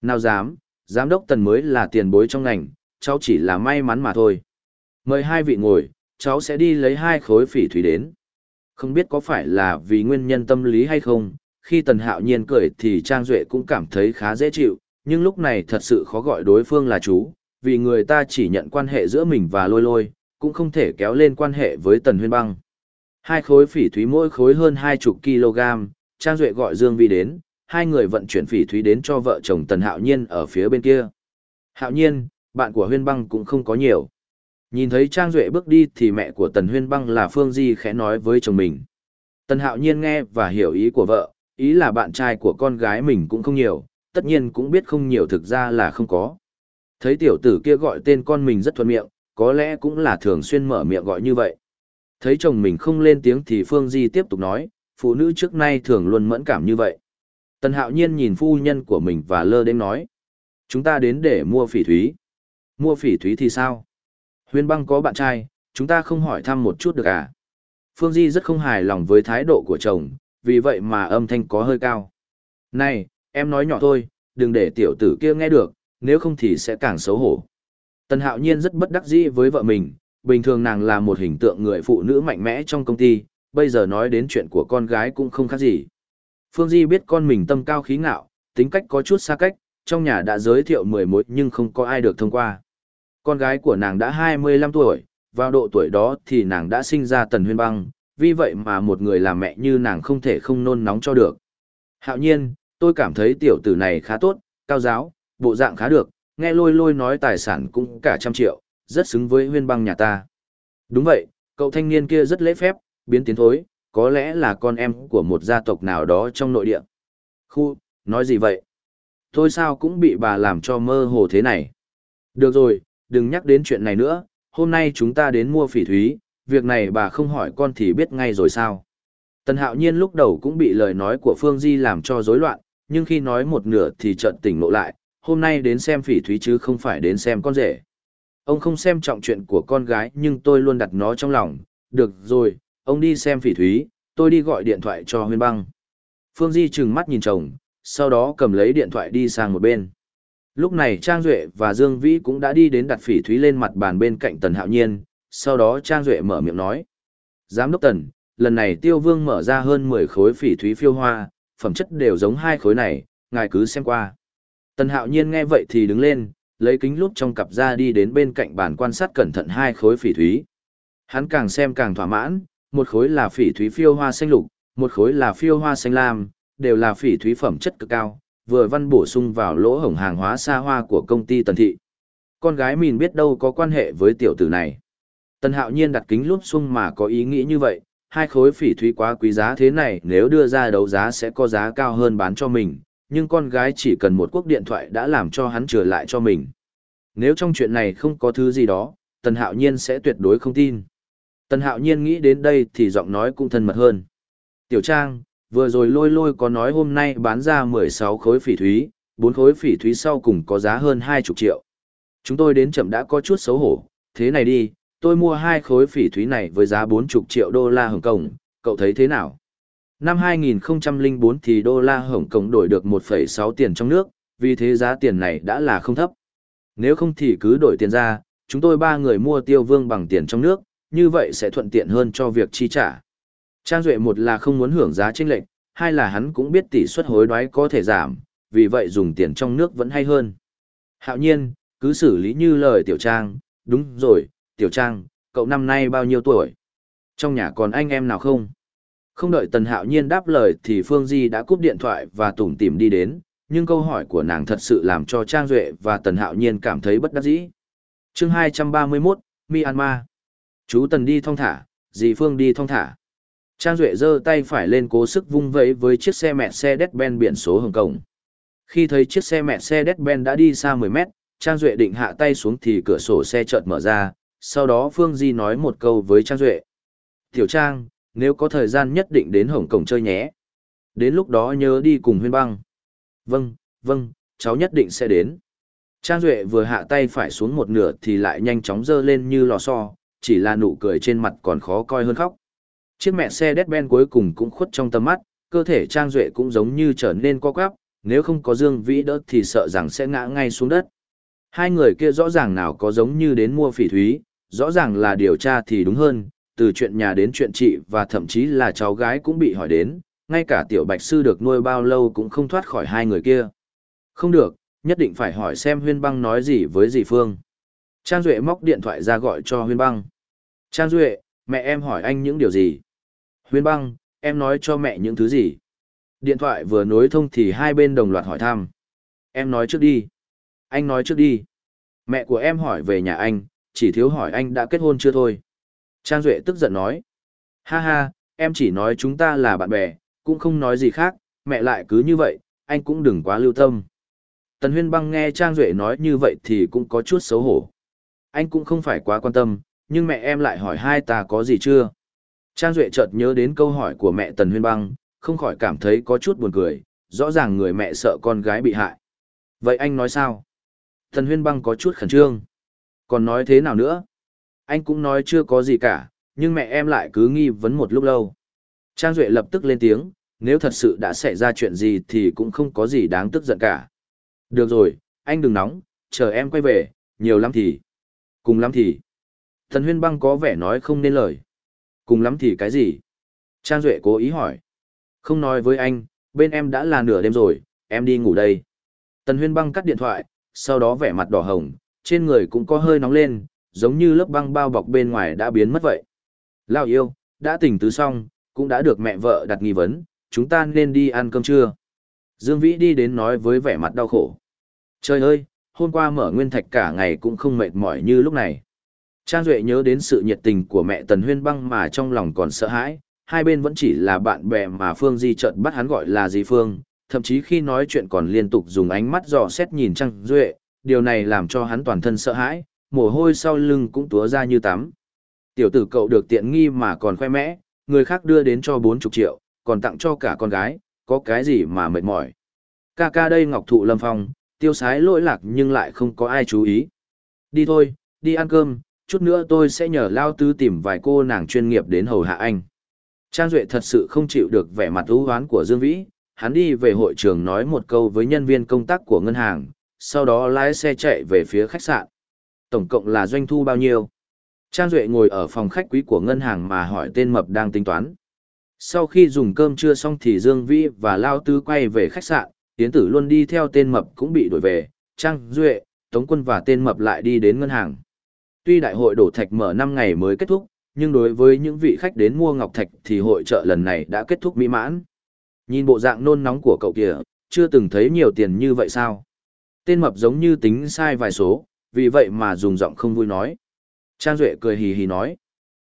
Nào dám, giám đốc tần mới là tiền bối trong ngành, cháu chỉ là may mắn mà thôi. Mời hai vị ngồi, cháu sẽ đi lấy hai khối phỉ thủy đến. Không biết có phải là vì nguyên nhân tâm lý hay không, khi tần hạo nhiên cười thì Trang Duệ cũng cảm thấy khá dễ chịu, nhưng lúc này thật sự khó gọi đối phương là chú, vì người ta chỉ nhận quan hệ giữa mình và lôi lôi, cũng không thể kéo lên quan hệ với tần huyên băng. Hai khối phỉ thúy mỗi khối hơn 20 kg, Trang Duệ gọi Dương Vi đến, hai người vận chuyển phỉ thúy đến cho vợ chồng tần hạo nhiên ở phía bên kia. Hạo nhiên, bạn của huyên băng cũng không có nhiều. Nhìn thấy Trang Duệ bước đi thì mẹ của Tần Huyên Băng là Phương Di khẽ nói với chồng mình. Tần Hạo Nhiên nghe và hiểu ý của vợ, ý là bạn trai của con gái mình cũng không nhiều, tất nhiên cũng biết không nhiều thực ra là không có. Thấy tiểu tử kia gọi tên con mình rất thuận miệng, có lẽ cũng là thường xuyên mở miệng gọi như vậy. Thấy chồng mình không lên tiếng thì Phương Di tiếp tục nói, phụ nữ trước nay thường luôn mẫn cảm như vậy. Tần Hạo Nhiên nhìn phu nhân của mình và lơ đến nói. Chúng ta đến để mua phỉ thúy. Mua phỉ thúy thì sao? Huyên băng có bạn trai, chúng ta không hỏi thăm một chút được à? Phương Di rất không hài lòng với thái độ của chồng, vì vậy mà âm thanh có hơi cao. Này, em nói nhỏ thôi, đừng để tiểu tử kia nghe được, nếu không thì sẽ càng xấu hổ. Tần Hạo Nhiên rất bất đắc dĩ với vợ mình, bình thường nàng là một hình tượng người phụ nữ mạnh mẽ trong công ty, bây giờ nói đến chuyện của con gái cũng không khác gì. Phương Di biết con mình tâm cao khí ngạo, tính cách có chút xa cách, trong nhà đã giới thiệu mười mối nhưng không có ai được thông qua. Con gái của nàng đã 25 tuổi, vào độ tuổi đó thì nàng đã sinh ra tần huyên băng, vì vậy mà một người làm mẹ như nàng không thể không nôn nóng cho được. Hạo nhiên, tôi cảm thấy tiểu tử này khá tốt, cao giáo, bộ dạng khá được, nghe lôi lôi nói tài sản cũng cả trăm triệu, rất xứng với huyên băng nhà ta. Đúng vậy, cậu thanh niên kia rất lễ phép, biến tiến thối, có lẽ là con em của một gia tộc nào đó trong nội địa. Khu, nói gì vậy? Tôi sao cũng bị bà làm cho mơ hồ thế này. Được rồi, đừng nhắc đến chuyện này nữa, hôm nay chúng ta đến mua phỉ thúy, việc này bà không hỏi con thì biết ngay rồi sao. Tần hạo nhiên lúc đầu cũng bị lời nói của Phương Di làm cho rối loạn, nhưng khi nói một nửa thì trận tỉnh ngộ lại, hôm nay đến xem phỉ thúy chứ không phải đến xem con rể. Ông không xem trọng chuyện của con gái nhưng tôi luôn đặt nó trong lòng, được rồi, ông đi xem phỉ thúy, tôi đi gọi điện thoại cho huyên băng. Phương Di trừng mắt nhìn chồng, sau đó cầm lấy điện thoại đi sang một bên. Lúc này Trang Duệ và Dương Vĩ cũng đã đi đến đặt phỉ thúy lên mặt bàn bên cạnh Tần Hạo Nhiên, sau đó Trang Duệ mở miệng nói. Giám đốc Tần, lần này Tiêu Vương mở ra hơn 10 khối phỉ thúy phiêu hoa, phẩm chất đều giống hai khối này, ngài cứ xem qua. Tần Hạo Nhiên nghe vậy thì đứng lên, lấy kính lúp trong cặp ra đi đến bên cạnh bàn quan sát cẩn thận hai khối phỉ thúy. Hắn càng xem càng thỏa mãn, một khối là phỉ thúy phiêu hoa xanh lục, một khối là phiêu hoa xanh lam, đều là phỉ thúy phẩm chất cực cao, vừa văn bổ sung vào lỗ hổng hàng hóa xa hoa của công ty Tần Thị. Con gái mình biết đâu có quan hệ với tiểu tử này. Tần Hạo Nhiên đặt kính lúp xung mà có ý nghĩ như vậy, hai khối phỉ thúy quá quý giá thế này nếu đưa ra đấu giá sẽ có giá cao hơn bán cho mình, nhưng con gái chỉ cần một cuộc điện thoại đã làm cho hắn trở lại cho mình. Nếu trong chuyện này không có thứ gì đó, Tần Hạo Nhiên sẽ tuyệt đối không tin. Tần Hạo Nhiên nghĩ đến đây thì giọng nói cũng thân mật hơn. Tiểu Trang, vừa rồi lôi lôi có nói hôm nay bán ra 16 khối phỉ thúy, 4 khối phỉ thúy sau cùng có giá hơn 20 triệu. Chúng tôi đến chậm đã có chút xấu hổ, thế này đi, tôi mua hai khối phỉ thúy này với giá 40 triệu đô la Hồng Kông, cậu thấy thế nào? Năm 2004 thì đô la Hồng Kông đổi được 1,6 tiền trong nước, vì thế giá tiền này đã là không thấp. Nếu không thì cứ đổi tiền ra, chúng tôi ba người mua tiêu vương bằng tiền trong nước, như vậy sẽ thuận tiện hơn cho việc chi trả. Trang Duệ một là không muốn hưởng giá chênh lệch, hai là hắn cũng biết tỷ suất hối đoái có thể giảm, vì vậy dùng tiền trong nước vẫn hay hơn. Hạo nhiên, cứ xử lý như lời Tiểu Trang, đúng rồi, Tiểu Trang, cậu năm nay bao nhiêu tuổi? Trong nhà còn anh em nào không? Không đợi Tần Hạo nhiên đáp lời thì Phương Di đã cúp điện thoại và tủm tỉm đi đến, nhưng câu hỏi của nàng thật sự làm cho Trang Duệ và Tần Hạo nhiên cảm thấy bất đắc dĩ. chương 231, Myanmar. Chú Tần đi thong thả, dì Phương đi thong thả. Trang Duệ giơ tay phải lên cố sức vung vẫy với chiếc xe mẹ xe Mercedes-Benz biển số Hồng Kông. Khi thấy chiếc xe mẹ xe Mercedes-Benz đã đi xa 10 mét, Trang Duệ định hạ tay xuống thì cửa sổ xe chợt mở ra, sau đó Phương Di nói một câu với Trang Duệ. Tiểu Trang, nếu có thời gian nhất định đến Hồng Kông chơi nhé. Đến lúc đó nhớ đi cùng huyên băng. Vâng, vâng, cháu nhất định sẽ đến. Trang Duệ vừa hạ tay phải xuống một nửa thì lại nhanh chóng dơ lên như lò xo, chỉ là nụ cười trên mặt còn khó coi hơn khóc chiếc mẹ xe Deadband ben cuối cùng cũng khuất trong tầm mắt, cơ thể Trang Duệ cũng giống như trở nên co quắp, nếu không có Dương Vĩ đỡ thì sợ rằng sẽ ngã ngay xuống đất. Hai người kia rõ ràng nào có giống như đến mua phỉ thúy, rõ ràng là điều tra thì đúng hơn, từ chuyện nhà đến chuyện chị và thậm chí là cháu gái cũng bị hỏi đến, ngay cả tiểu bạch sư được nuôi bao lâu cũng không thoát khỏi hai người kia. Không được, nhất định phải hỏi xem huyên băng nói gì với dì Phương. Trang Duệ móc điện thoại ra gọi cho huyên băng. Trang Duệ, mẹ em hỏi anh những điều gì? Huyên băng, em nói cho mẹ những thứ gì? Điện thoại vừa nối thông thì hai bên đồng loạt hỏi thăm. Em nói trước đi. Anh nói trước đi. Mẹ của em hỏi về nhà anh, chỉ thiếu hỏi anh đã kết hôn chưa thôi. Trang Duệ tức giận nói. Ha ha, em chỉ nói chúng ta là bạn bè, cũng không nói gì khác, mẹ lại cứ như vậy, anh cũng đừng quá lưu tâm. Tần Huyên Băng nghe Trang Duệ nói như vậy thì cũng có chút xấu hổ. Anh cũng không phải quá quan tâm, nhưng mẹ em lại hỏi hai ta có gì chưa. Trang Duệ chợt nhớ đến câu hỏi của mẹ Tần Huyên Băng, không khỏi cảm thấy có chút buồn cười, rõ ràng người mẹ sợ con gái bị hại. Vậy anh nói sao? Tần Huyên Băng có chút khẩn trương. Còn nói thế nào nữa? Anh cũng nói chưa có gì cả, nhưng mẹ em lại cứ nghi vấn một lúc lâu. Trang Duệ lập tức lên tiếng, nếu thật sự đã xảy ra chuyện gì thì cũng không có gì đáng tức giận cả. Được rồi, anh đừng nóng, chờ em quay về, nhiều lắm thì. Cùng lắm thì. Thần huyên băng có vẻ nói không nên lời. Cùng lắm thì cái gì? Trang Duệ cố ý hỏi. Không nói với anh, bên em đã là nửa đêm rồi, em đi ngủ đây. Tần huyên băng cắt điện thoại, sau đó vẻ mặt đỏ hồng, trên người cũng có hơi nóng lên, giống như lớp băng bao bọc bên ngoài đã biến mất vậy. Lao yêu, đã tỉnh tứ xong, cũng đã được mẹ vợ đặt nghi vấn, chúng ta nên đi ăn cơm trưa. Dương Vĩ đi đến nói với vẻ mặt đau khổ. Trời ơi, hôm qua mở nguyên thạch cả ngày cũng không mệt mỏi như lúc này. Trang Duệ nhớ đến sự nhiệt tình của mẹ Tần Huyên Băng mà trong lòng còn sợ hãi, hai bên vẫn chỉ là bạn bè mà Phương Di trận bắt hắn gọi là Di Phương, thậm chí khi nói chuyện còn liên tục dùng ánh mắt dò xét nhìn Trang Duệ, điều này làm cho hắn toàn thân sợ hãi, mồ hôi sau lưng cũng túa ra như tắm. Tiểu tử cậu được tiện nghi mà còn khoe mẽ, người khác đưa đến cho 40 triệu, còn tặng cho cả con gái, có cái gì mà mệt mỏi. Ca ca đây ngọc thụ lâm phong, tiêu sái lỗi lạc nhưng lại không có ai chú ý. Đi thôi, đi ăn cơm, chút nữa tôi sẽ nhờ Lao Tư tìm vài cô nàng chuyên nghiệp đến hầu hạ anh. Trang Duệ thật sự không chịu được vẻ mặt ưu hoán của Dương Vĩ, hắn đi về hội trường nói một câu với nhân viên công tác của ngân hàng, sau đó lái xe chạy về phía khách sạn. Tổng cộng là doanh thu bao nhiêu? Trang Duệ ngồi ở phòng khách quý của ngân hàng mà hỏi tên mập đang tính toán. Sau khi dùng cơm trưa xong thì Dương Vĩ và Lao Tư quay về khách sạn, Tiến tử luôn đi theo tên mập cũng bị đuổi về, Trang Duệ, Tống Quân và tên mập lại đi đến ngân hàng. Tuy đại hội đổ thạch mở 5 ngày mới kết thúc, nhưng đối với những vị khách đến mua ngọc thạch thì hội trợ lần này đã kết thúc mỹ mãn. Nhìn bộ dạng nôn nóng của cậu kìa, chưa từng thấy nhiều tiền như vậy sao? Tên mập giống như tính sai vài số, vì vậy mà dùng giọng không vui nói. Trang Duệ cười hì hì nói.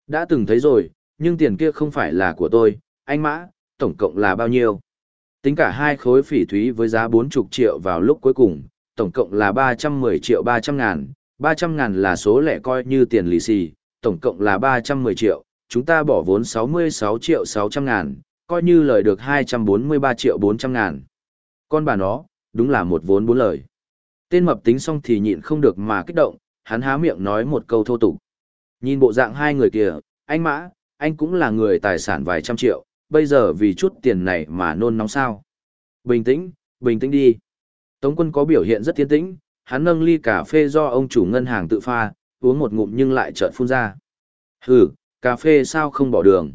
Đã từng thấy rồi, nhưng tiền kia không phải là của tôi, anh Mã, tổng cộng là bao nhiêu? Tính cả hai khối phỉ thúy với giá 40 triệu vào lúc cuối cùng, tổng cộng là 310 triệu 300 ngàn, 300 ngàn là số lẻ coi như tiền lì xì, tổng cộng là 310 triệu, chúng ta bỏ vốn 66 triệu 600 ngàn, coi như lời được 243 triệu 400 ngàn. Con bà nó, đúng là một vốn bốn lời. Tên mập tính xong thì nhịn không được mà kích động, hắn há miệng nói một câu thô tục. Nhìn bộ dạng hai người kia, anh Mã, anh cũng là người tài sản vài trăm triệu, bây giờ vì chút tiền này mà nôn nóng sao. Bình tĩnh, bình tĩnh đi. Tống quân có biểu hiện rất tiến tĩnh, hắn nâng ly cà phê do ông chủ ngân hàng tự pha, uống một ngụm nhưng lại chợt phun ra. Hừ, cà phê sao không bỏ đường?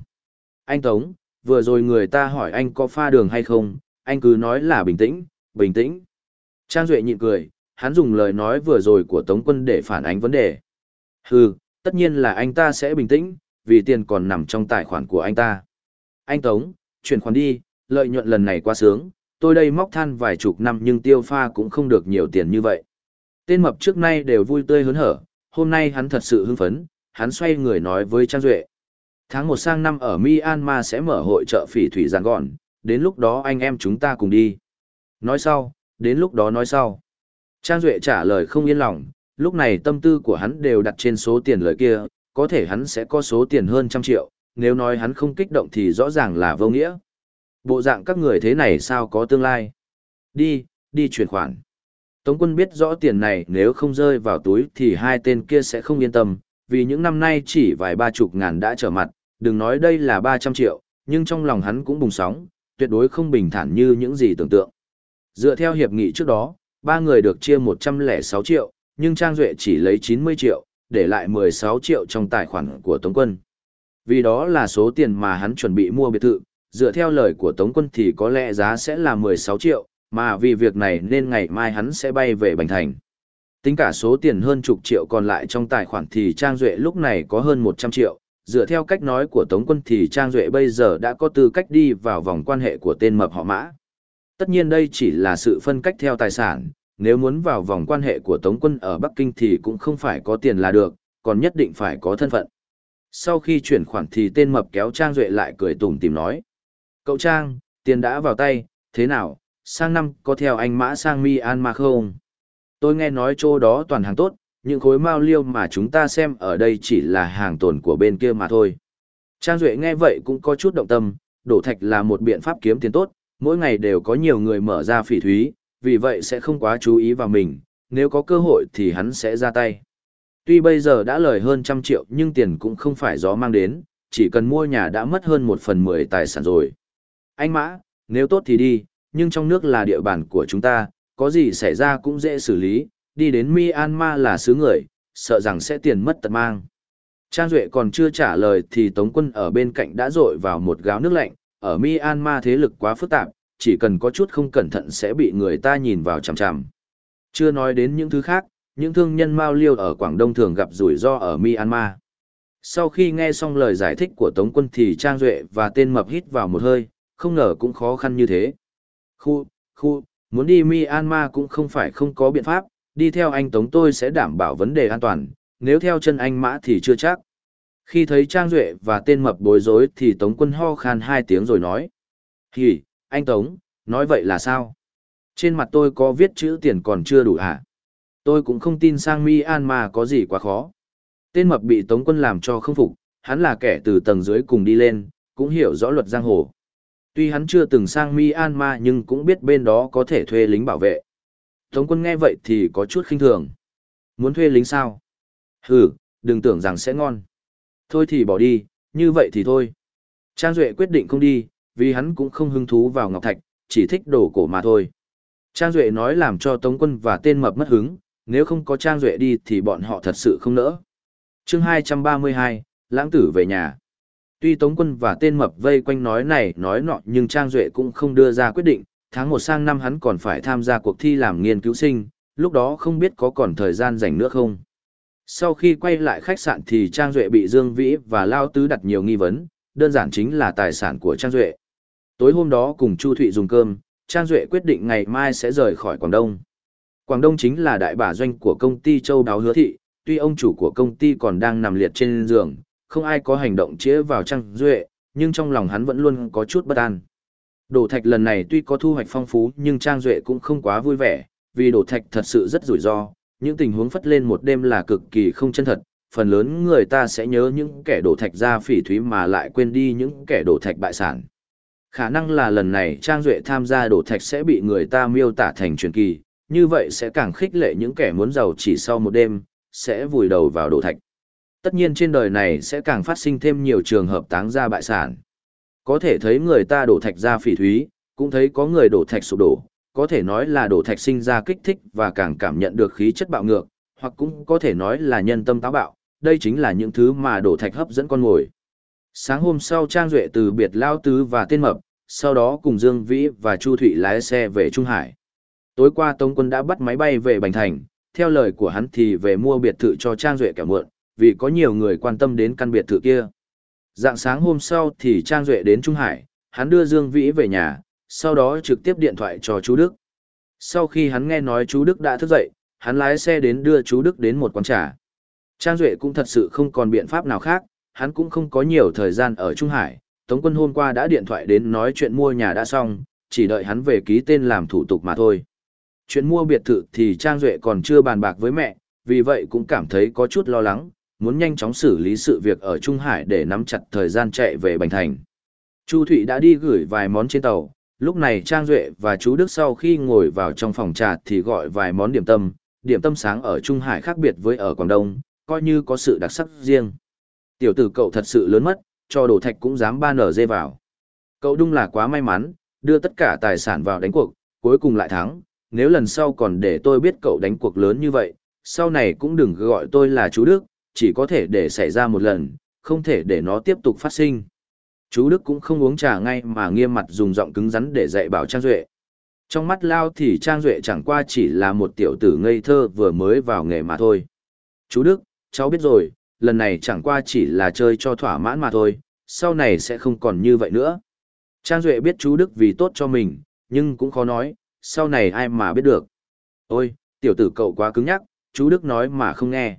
Anh Tống, vừa rồi người ta hỏi anh có pha đường hay không, anh cứ nói là bình tĩnh, bình tĩnh. Trang Duệ nhịn cười, hắn dùng lời nói vừa rồi của Tống quân để phản ánh vấn đề. Hừ, tất nhiên là anh ta sẽ bình tĩnh, vì tiền còn nằm trong tài khoản của anh ta. Anh Tống, chuyển khoản đi, lợi nhuận lần này quá sướng, tôi đây móc than vài chục năm nhưng tiêu pha cũng không được nhiều tiền như vậy. Tên mập trước nay đều vui tươi hớn hở, hôm nay hắn thật sự hưng phấn, hắn xoay người nói với Trang Duệ. Tháng 1 sang năm ở Myanmar sẽ mở hội trợ phỉ thủy giàn gọn, đến lúc đó anh em chúng ta cùng đi. Nói sau, đến lúc đó nói sau. Trang Duệ trả lời không yên lòng, lúc này tâm tư của hắn đều đặt trên số tiền lời kia, có thể hắn sẽ có số tiền hơn trăm triệu, nếu nói hắn không kích động thì rõ ràng là vô nghĩa. Bộ dạng các người thế này sao có tương lai? Đi, đi chuyển khoản. Tống quân biết rõ tiền này nếu không rơi vào túi thì hai tên kia sẽ không yên tâm, vì những năm nay chỉ vài ba chục ngàn đã trở mặt, đừng nói đây là ba trăm triệu, nhưng trong lòng hắn cũng bùng sóng, tuyệt đối không bình thản như những gì tưởng tượng. Dựa theo hiệp nghị trước đó, ba người được chia 106 triệu, nhưng Trang Duệ chỉ lấy 90 triệu, để lại 16 triệu trong tài khoản của Tống Quân. Vì đó là số tiền mà hắn chuẩn bị mua biệt thự, dựa theo lời của Tống Quân thì có lẽ giá sẽ là 16 triệu, mà vì việc này nên ngày mai hắn sẽ bay về Bành Thành. Tính cả số tiền hơn chục triệu còn lại trong tài khoản thì Trang Duệ lúc này có hơn 100 triệu, dựa theo cách nói của Tống Quân thì Trang Duệ bây giờ đã có tư cách đi vào vòng quan hệ của tên mập họ mã. Tất nhiên đây chỉ là sự phân cách theo tài sản, nếu muốn vào vòng quan hệ của Tống Quân ở Bắc Kinh thì cũng không phải có tiền là được, còn nhất định phải có thân phận. Sau khi chuyển khoản thì tên mập kéo Trang Duệ lại cười tủm tìm nói. Cậu Trang, tiền đã vào tay, thế nào, sang năm có theo anh Mã sang Myanmar không? Tôi nghe nói chỗ đó toàn hàng tốt, những khối mao liêu mà chúng ta xem ở đây chỉ là hàng tồn của bên kia mà thôi. Trang Duệ nghe vậy cũng có chút động tâm, đổ thạch là một biện pháp kiếm tiền tốt, mỗi ngày đều có nhiều người mở ra phỉ thúy, vì vậy sẽ không quá chú ý vào mình, nếu có cơ hội thì hắn sẽ ra tay. Tuy bây giờ đã lời hơn trăm triệu nhưng tiền cũng không phải gió mang đến, chỉ cần mua nhà đã mất hơn một phần mười tài sản rồi. Anh Mã, nếu tốt thì đi, nhưng trong nước là địa bàn của chúng ta, có gì xảy ra cũng dễ xử lý, đi đến Myanmar là xứ người, sợ rằng sẽ tiền mất tật mang. Trang Duệ còn chưa trả lời thì Tống quân ở bên cạnh đã rội vào một gáo nước lạnh, ở Myanmar thế lực quá phức tạp, chỉ cần có chút không cẩn thận sẽ bị người ta nhìn vào chằm chằm. Chưa nói đến những thứ khác, những thương nhân Mao Liêu ở Quảng Đông thường gặp rủi ro ở Myanmar. Sau khi nghe xong lời giải thích của Tống quân thì Trang Duệ và tên mập hít vào một hơi, không ngờ cũng khó khăn như thế. Khu, khu, muốn đi Myanmar cũng không phải không có biện pháp, đi theo anh Tống tôi sẽ đảm bảo vấn đề an toàn, nếu theo chân anh Mã thì chưa chắc. Khi thấy Trang Duệ và tên mập bối rối thì Tống quân ho khan hai tiếng rồi nói. Hì, anh Tống, nói vậy là sao? Trên mặt tôi có viết chữ tiền còn chưa đủ hả? Tôi cũng không tin sang Myanmar có gì quá khó. Tên mập bị Tống quân làm cho không phục, hắn là kẻ từ tầng dưới cùng đi lên, cũng hiểu rõ luật giang hồ. Tuy hắn chưa từng sang Myanmar nhưng cũng biết bên đó có thể thuê lính bảo vệ. Tống quân nghe vậy thì có chút khinh thường. Muốn thuê lính sao? Hừ, đừng tưởng rằng sẽ ngon. Thôi thì bỏ đi, như vậy thì thôi. Trang Duệ quyết định không đi, vì hắn cũng không hứng thú vào Ngọc Thạch, chỉ thích đồ cổ mà thôi. Trang Duệ nói làm cho Tống quân và tên mập mất hứng, nếu không có Trang Duệ đi thì bọn họ thật sự không nỡ. chương 232, Lãng tử về nhà. Tuy Tống quân và tên mập vây quanh nói này nói nọ nhưng Trang Duệ cũng không đưa ra quyết định, tháng 1 sang năm hắn còn phải tham gia cuộc thi làm nghiên cứu sinh, lúc đó không biết có còn thời gian rảnh nữa không. Sau khi quay lại khách sạn thì Trang Duệ bị Dương Vĩ và Lao Tứ đặt nhiều nghi vấn, đơn giản chính là tài sản của Trang Duệ. Tối hôm đó cùng Chu Thụy dùng cơm, Trang Duệ quyết định ngày mai sẽ rời khỏi Quảng Đông. Quảng Đông chính là đại bả doanh của công ty Châu Đáo Hứa Thị, tuy ông chủ của công ty còn đang nằm liệt trên giường, không ai có hành động chĩa vào Trang Duệ, nhưng trong lòng hắn vẫn luôn có chút bất an. Đổ thạch lần này tuy có thu hoạch phong phú nhưng Trang Duệ cũng không quá vui vẻ, vì đổ thạch thật sự rất rủi ro, những tình huống phất lên một đêm là cực kỳ không chân thật, phần lớn người ta sẽ nhớ những kẻ đổ thạch ra phỉ thúy mà lại quên đi những kẻ đổ thạch bại sản. Khả năng là lần này Trang Duệ tham gia đổ thạch sẽ bị người ta miêu tả thành truyền kỳ, như vậy sẽ càng khích lệ những kẻ muốn giàu chỉ sau một đêm, sẽ vùi đầu vào đổ thạch. Tất nhiên trên đời này sẽ càng phát sinh thêm nhiều trường hợp táng ra bại sản. Có thể thấy người ta đổ thạch ra phỉ thúy, cũng thấy có người đổ thạch sụp đổ, có thể nói là đổ thạch sinh ra kích thích và càng cảm nhận được khí chất bạo ngược, hoặc cũng có thể nói là nhân tâm táo bạo, đây chính là những thứ mà đổ thạch hấp dẫn con ngồi. Sáng hôm sau Trang Duệ từ biệt Lao Tứ và Tên Mập, sau đó cùng Dương Vĩ và Chu Thụy lái xe về Trung Hải. Tối qua Tống quân đã bắt máy bay về Bành Thành, theo lời của hắn thì về mua biệt thự cho Trang Duệ kẻ mượn, vì có nhiều người quan tâm đến căn biệt thự kia. Dạng sáng hôm sau thì Trang Duệ đến Trung Hải, hắn đưa Dương Vĩ về nhà, sau đó trực tiếp điện thoại cho chú Đức. Sau khi hắn nghe nói chú Đức đã thức dậy, hắn lái xe đến đưa chú Đức đến một quán trà. Trang Duệ cũng thật sự không còn biện pháp nào khác, hắn cũng không có nhiều thời gian ở Trung Hải. Tống quân hôm qua đã điện thoại đến nói chuyện mua nhà đã xong, chỉ đợi hắn về ký tên làm thủ tục mà thôi. Chuyện mua biệt thự thì Trang Duệ còn chưa bàn bạc với mẹ, vì vậy cũng cảm thấy có chút lo lắng, muốn nhanh chóng xử lý sự việc ở Trung Hải để nắm chặt thời gian chạy về Bành Thành. Chu Thụy đã đi gửi vài món trên tàu, lúc này Trang Duệ và chú Đức sau khi ngồi vào trong phòng trà thì gọi vài món điểm tâm, điểm tâm sáng ở Trung Hải khác biệt với ở Quảng Đông, coi như có sự đặc sắc riêng. Tiểu tử cậu thật sự lớn mất, cho đồ thạch cũng dám ba nở dê vào. Cậu đúng là quá may mắn, đưa tất cả tài sản vào đánh cuộc, cuối cùng lại thắng, nếu lần sau còn để tôi biết cậu đánh cuộc lớn như vậy, sau này cũng đừng gọi tôi là chú Đức, chỉ có thể để xảy ra một lần, không thể để nó tiếp tục phát sinh. Chú Đức cũng không uống trà ngay mà nghiêm mặt dùng giọng cứng rắn để dạy bảo Trang Duệ. Trong mắt Lao thì Trang Duệ chẳng qua chỉ là một tiểu tử ngây thơ vừa mới vào nghề mà thôi. Chú Đức, cháu biết rồi, lần này chẳng qua chỉ là chơi cho thỏa mãn mà thôi, sau này sẽ không còn như vậy nữa. Trang Duệ biết chú Đức vì tốt cho mình, nhưng cũng khó nói, sau này ai mà biết được. Ôi, tiểu tử cậu quá cứng nhắc, chú Đức nói mà không nghe.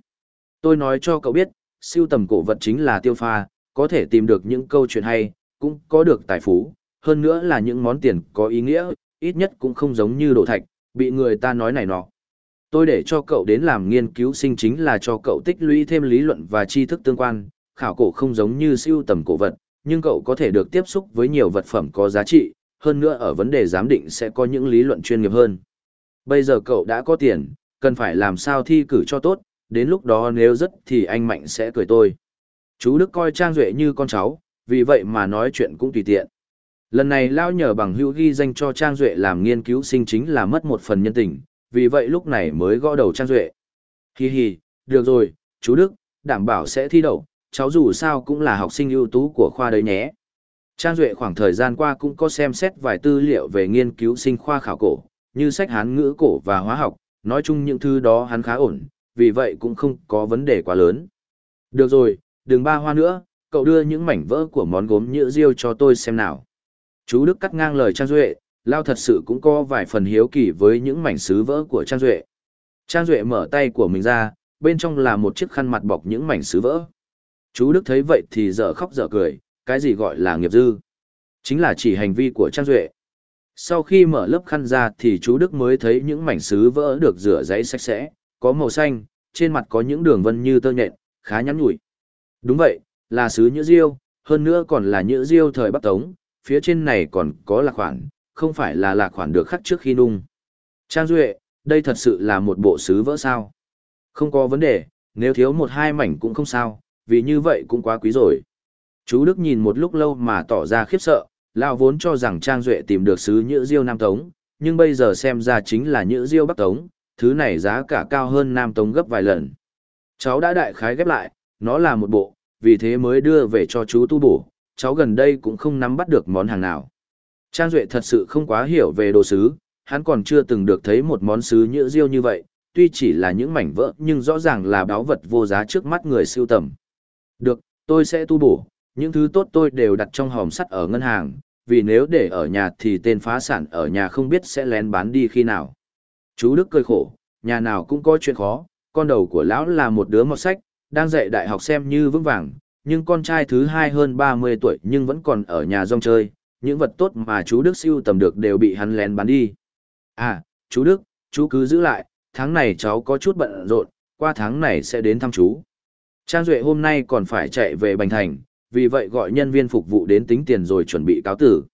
Tôi nói cho cậu biết, siêu tầm cổ vật chính là tiêu pha, có thể tìm được những câu chuyện hay, cũng có được tài phú, hơn nữa là những món tiền có ý nghĩa, ít nhất cũng không giống như đồ thạch, bị người ta nói này nọ. Tôi để cho cậu đến làm nghiên cứu sinh chính là cho cậu tích lũy thêm lý luận và tri thức tương quan, khảo cổ không giống như siêu tầm cổ vật, nhưng cậu có thể được tiếp xúc với nhiều vật phẩm có giá trị, hơn nữa ở vấn đề giám định sẽ có những lý luận chuyên nghiệp hơn. Bây giờ cậu đã có tiền, cần phải làm sao thi cử cho tốt, đến lúc đó nếu rất thì anh Mạnh sẽ cười tôi. Chú Đức coi Trang Duệ như con cháu, vì vậy mà nói chuyện cũng tùy tiện. Lần này Lao nhờ bằng hữu ghi danh cho Trang Duệ làm nghiên cứu sinh chính là mất một phần nhân tình, vì vậy lúc này mới gõ đầu Trang Duệ. Hi hi, được rồi, chú Đức, đảm bảo sẽ thi đậu, cháu dù sao cũng là học sinh ưu tú của khoa đấy nhé. Trang Duệ khoảng thời gian qua cũng có xem xét vài tư liệu về nghiên cứu sinh khoa khảo cổ, như sách hán ngữ cổ và hóa học, nói chung những thứ đó hắn khá ổn, vì vậy cũng không có vấn đề quá lớn. Được rồi, đừng ba hoa nữa, cậu đưa những mảnh vỡ của món gốm nhựa riêu cho tôi xem nào. Chú Đức cắt ngang lời Trang Duệ, Lao thật sự cũng có vài phần hiếu kỳ với những mảnh sứ vỡ của Trang Duệ. Trang Duệ mở tay của mình ra, bên trong là một chiếc khăn mặt bọc những mảnh sứ vỡ. Chú Đức thấy vậy thì dở khóc dở cười, cái gì gọi là nghiệp dư? Chính là chỉ hành vi của Trang Duệ. Sau khi mở lớp khăn ra thì chú Đức mới thấy những mảnh sứ vỡ được rửa giấy sạch sẽ, có màu xanh, trên mặt có những đường vân như tơ nhện, khá nhắn nhủi. Đúng vậy, là sứ nhữ diêu, hơn nữa còn là nhữ diêu thời Bắc Tống, phía trên này còn có lạc khoản, không phải là lạc khoản được khắc trước khi nung. Trang Duệ, đây thật sự là một bộ sứ vỡ sao. Không có vấn đề, nếu thiếu một hai mảnh cũng không sao, vì như vậy cũng quá quý rồi. Chú Đức nhìn một lúc lâu mà tỏ ra khiếp sợ, Lão vốn cho rằng Trang Duệ tìm được sứ nhữ diêu Nam Tống, nhưng bây giờ xem ra chính là nhữ diêu Bắc Tống, thứ này giá cả cao hơn Nam Tống gấp vài lần. Cháu đã đại khái ghép lại, nó là một bộ, vì thế mới đưa về cho chú tu bổ, cháu gần đây cũng không nắm bắt được món hàng nào. Trang Duệ thật sự không quá hiểu về đồ sứ, hắn còn chưa từng được thấy một món sứ nhựa riêu như vậy, tuy chỉ là những mảnh vỡ nhưng rõ ràng là báo vật vô giá trước mắt người siêu tầm. Được, tôi sẽ tu bổ, những thứ tốt tôi đều đặt trong hòm sắt ở ngân hàng, vì nếu để ở nhà thì tên phá sản ở nhà không biết sẽ lén bán đi khi nào. Chú Đức cười khổ, nhà nào cũng có chuyện khó, con đầu của lão là một đứa mọt sách, đang dạy đại học xem như vững vàng, nhưng con trai thứ hai hơn 30 tuổi nhưng vẫn còn ở nhà rong chơi, những vật tốt mà chú Đức siêu tầm được đều bị hắn lén bán đi. À, chú Đức, chú cứ giữ lại, tháng này cháu có chút bận rộn, qua tháng này sẽ đến thăm chú. Trang Duệ hôm nay còn phải chạy về Bành Thành, vì vậy gọi nhân viên phục vụ đến tính tiền rồi chuẩn bị cáo tử.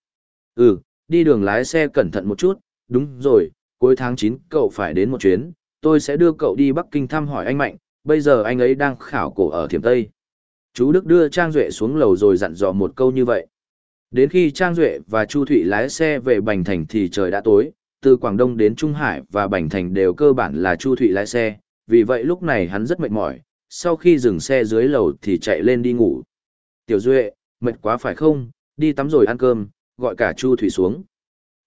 Ừ, đi đường lái xe cẩn thận một chút, đúng rồi, cuối tháng 9 cậu phải đến một chuyến, tôi sẽ đưa cậu đi Bắc Kinh thăm hỏi anh Mạnh, bây giờ anh ấy đang khảo cổ ở Thiểm Tây. Chú Đức đưa Trang Duệ xuống lầu rồi dặn dò một câu như vậy. Đến khi Trang Duệ và Chu Thụy lái xe về Bành Thành thì trời đã tối, từ Quảng Đông đến Trung Hải và Bành Thành đều cơ bản là Chu Thụy lái xe, vì vậy lúc này hắn rất mệt mỏi, sau khi dừng xe dưới lầu thì chạy lên đi ngủ. Tiểu Duệ, mệt quá phải không, đi tắm rồi ăn cơm, gọi cả Chu Thủy xuống.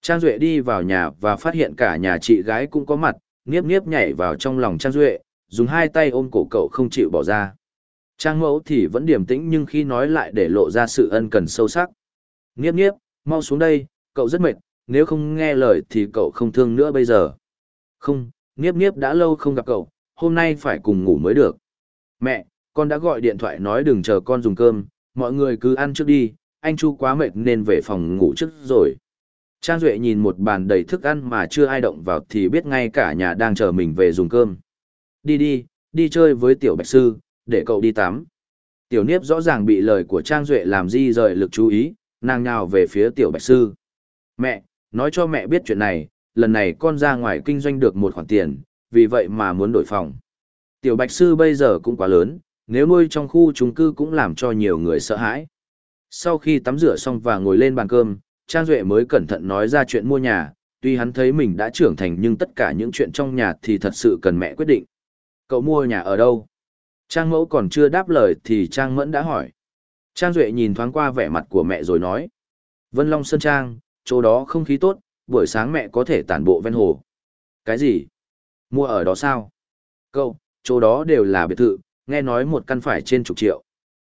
Trang Duệ đi vào nhà và phát hiện cả nhà chị gái cũng có mặt, nghiếp nghiếp nhảy vào trong lòng Trang Duệ, dùng hai tay ôm cổ cậu không chịu bỏ ra. Trang mẫu thì vẫn điềm tĩnh nhưng khi nói lại để lộ ra sự ân cần sâu sắc. Nghiếp nghiếp, mau xuống đây, cậu rất mệt, nếu không nghe lời thì cậu không thương nữa bây giờ. Không, nghiếp nghiếp đã lâu không gặp cậu, hôm nay phải cùng ngủ mới được. Mẹ, con đã gọi điện thoại nói đừng chờ con dùng cơm, mọi người cứ ăn trước đi, anh Chu quá mệt nên về phòng ngủ trước rồi. Trang Duệ nhìn một bàn đầy thức ăn mà chưa ai động vào thì biết ngay cả nhà đang chờ mình về dùng cơm. Đi đi, đi chơi với Tiểu Bạch Sư, để cậu đi tắm. Tiểu Niếp rõ ràng bị lời của Trang Duệ làm di rời lực chú ý, nàng nhào về phía Tiểu Bạch Sư. Mẹ, nói cho mẹ biết chuyện này, lần này con ra ngoài kinh doanh được một khoản tiền, vì vậy mà muốn đổi phòng. Tiểu Bạch Sư bây giờ cũng quá lớn, nếu nuôi trong khu chung cư cũng làm cho nhiều người sợ hãi. Sau khi tắm rửa xong và ngồi lên bàn cơm, Trang Duệ mới cẩn thận nói ra chuyện mua nhà, tuy hắn thấy mình đã trưởng thành nhưng tất cả những chuyện trong nhà thì thật sự cần mẹ quyết định. Cậu mua nhà ở đâu? Trang mẫu còn chưa đáp lời thì Trang mẫn đã hỏi. Trang Duệ nhìn thoáng qua vẻ mặt của mẹ rồi nói. Vân Long Sơn Trang, chỗ đó không khí tốt, buổi sáng mẹ có thể tản bộ ven hồ. Cái gì? Mua ở đó sao? Cậu, chỗ đó đều là biệt thự, nghe nói một căn phải trên chục triệu.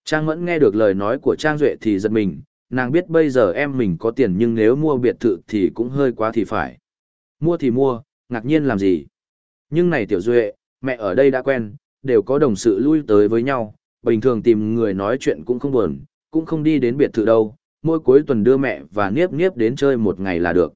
Trang Mẫn nghe được lời nói của Trang Duệ thì giật mình, nàng biết bây giờ em mình có tiền nhưng nếu mua biệt thự thì cũng hơi quá thì phải. Mua thì mua, ngạc nhiên làm gì? Nhưng này Tiểu Duệ, mẹ ở đây đã quen, đều có đồng sự lui tới với nhau, bình thường tìm người nói chuyện cũng không buồn, cũng không đi đến biệt thự đâu, mỗi cuối tuần đưa mẹ và Niếp Niếp đến chơi một ngày là được.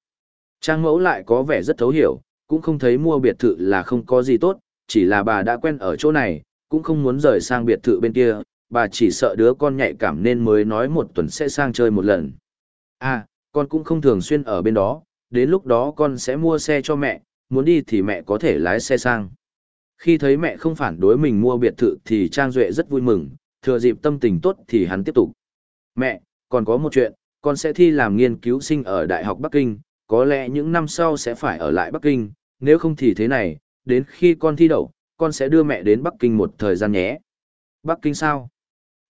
Trang mẫu lại có vẻ rất thấu hiểu, cũng không thấy mua biệt thự là không có gì tốt, chỉ là bà đã quen ở chỗ này, cũng không muốn rời sang biệt thự bên kia, bà chỉ sợ đứa con nhạy cảm nên mới nói một tuần sẽ sang chơi một lần. À, con cũng không thường xuyên ở bên đó, đến lúc đó con sẽ mua xe cho mẹ, muốn đi thì mẹ có thể lái xe sang. Khi thấy mẹ không phản đối mình mua biệt thự thì Trang Duệ rất vui mừng, thừa dịp tâm tình tốt thì hắn tiếp tục. Mẹ, còn có một chuyện, con sẽ thi làm nghiên cứu sinh ở Đại học Bắc Kinh, có lẽ những năm sau sẽ phải ở lại Bắc Kinh, nếu không thì thế này, đến khi con thi đậu, con sẽ đưa mẹ đến Bắc Kinh một thời gian nhé. Bắc Kinh sao?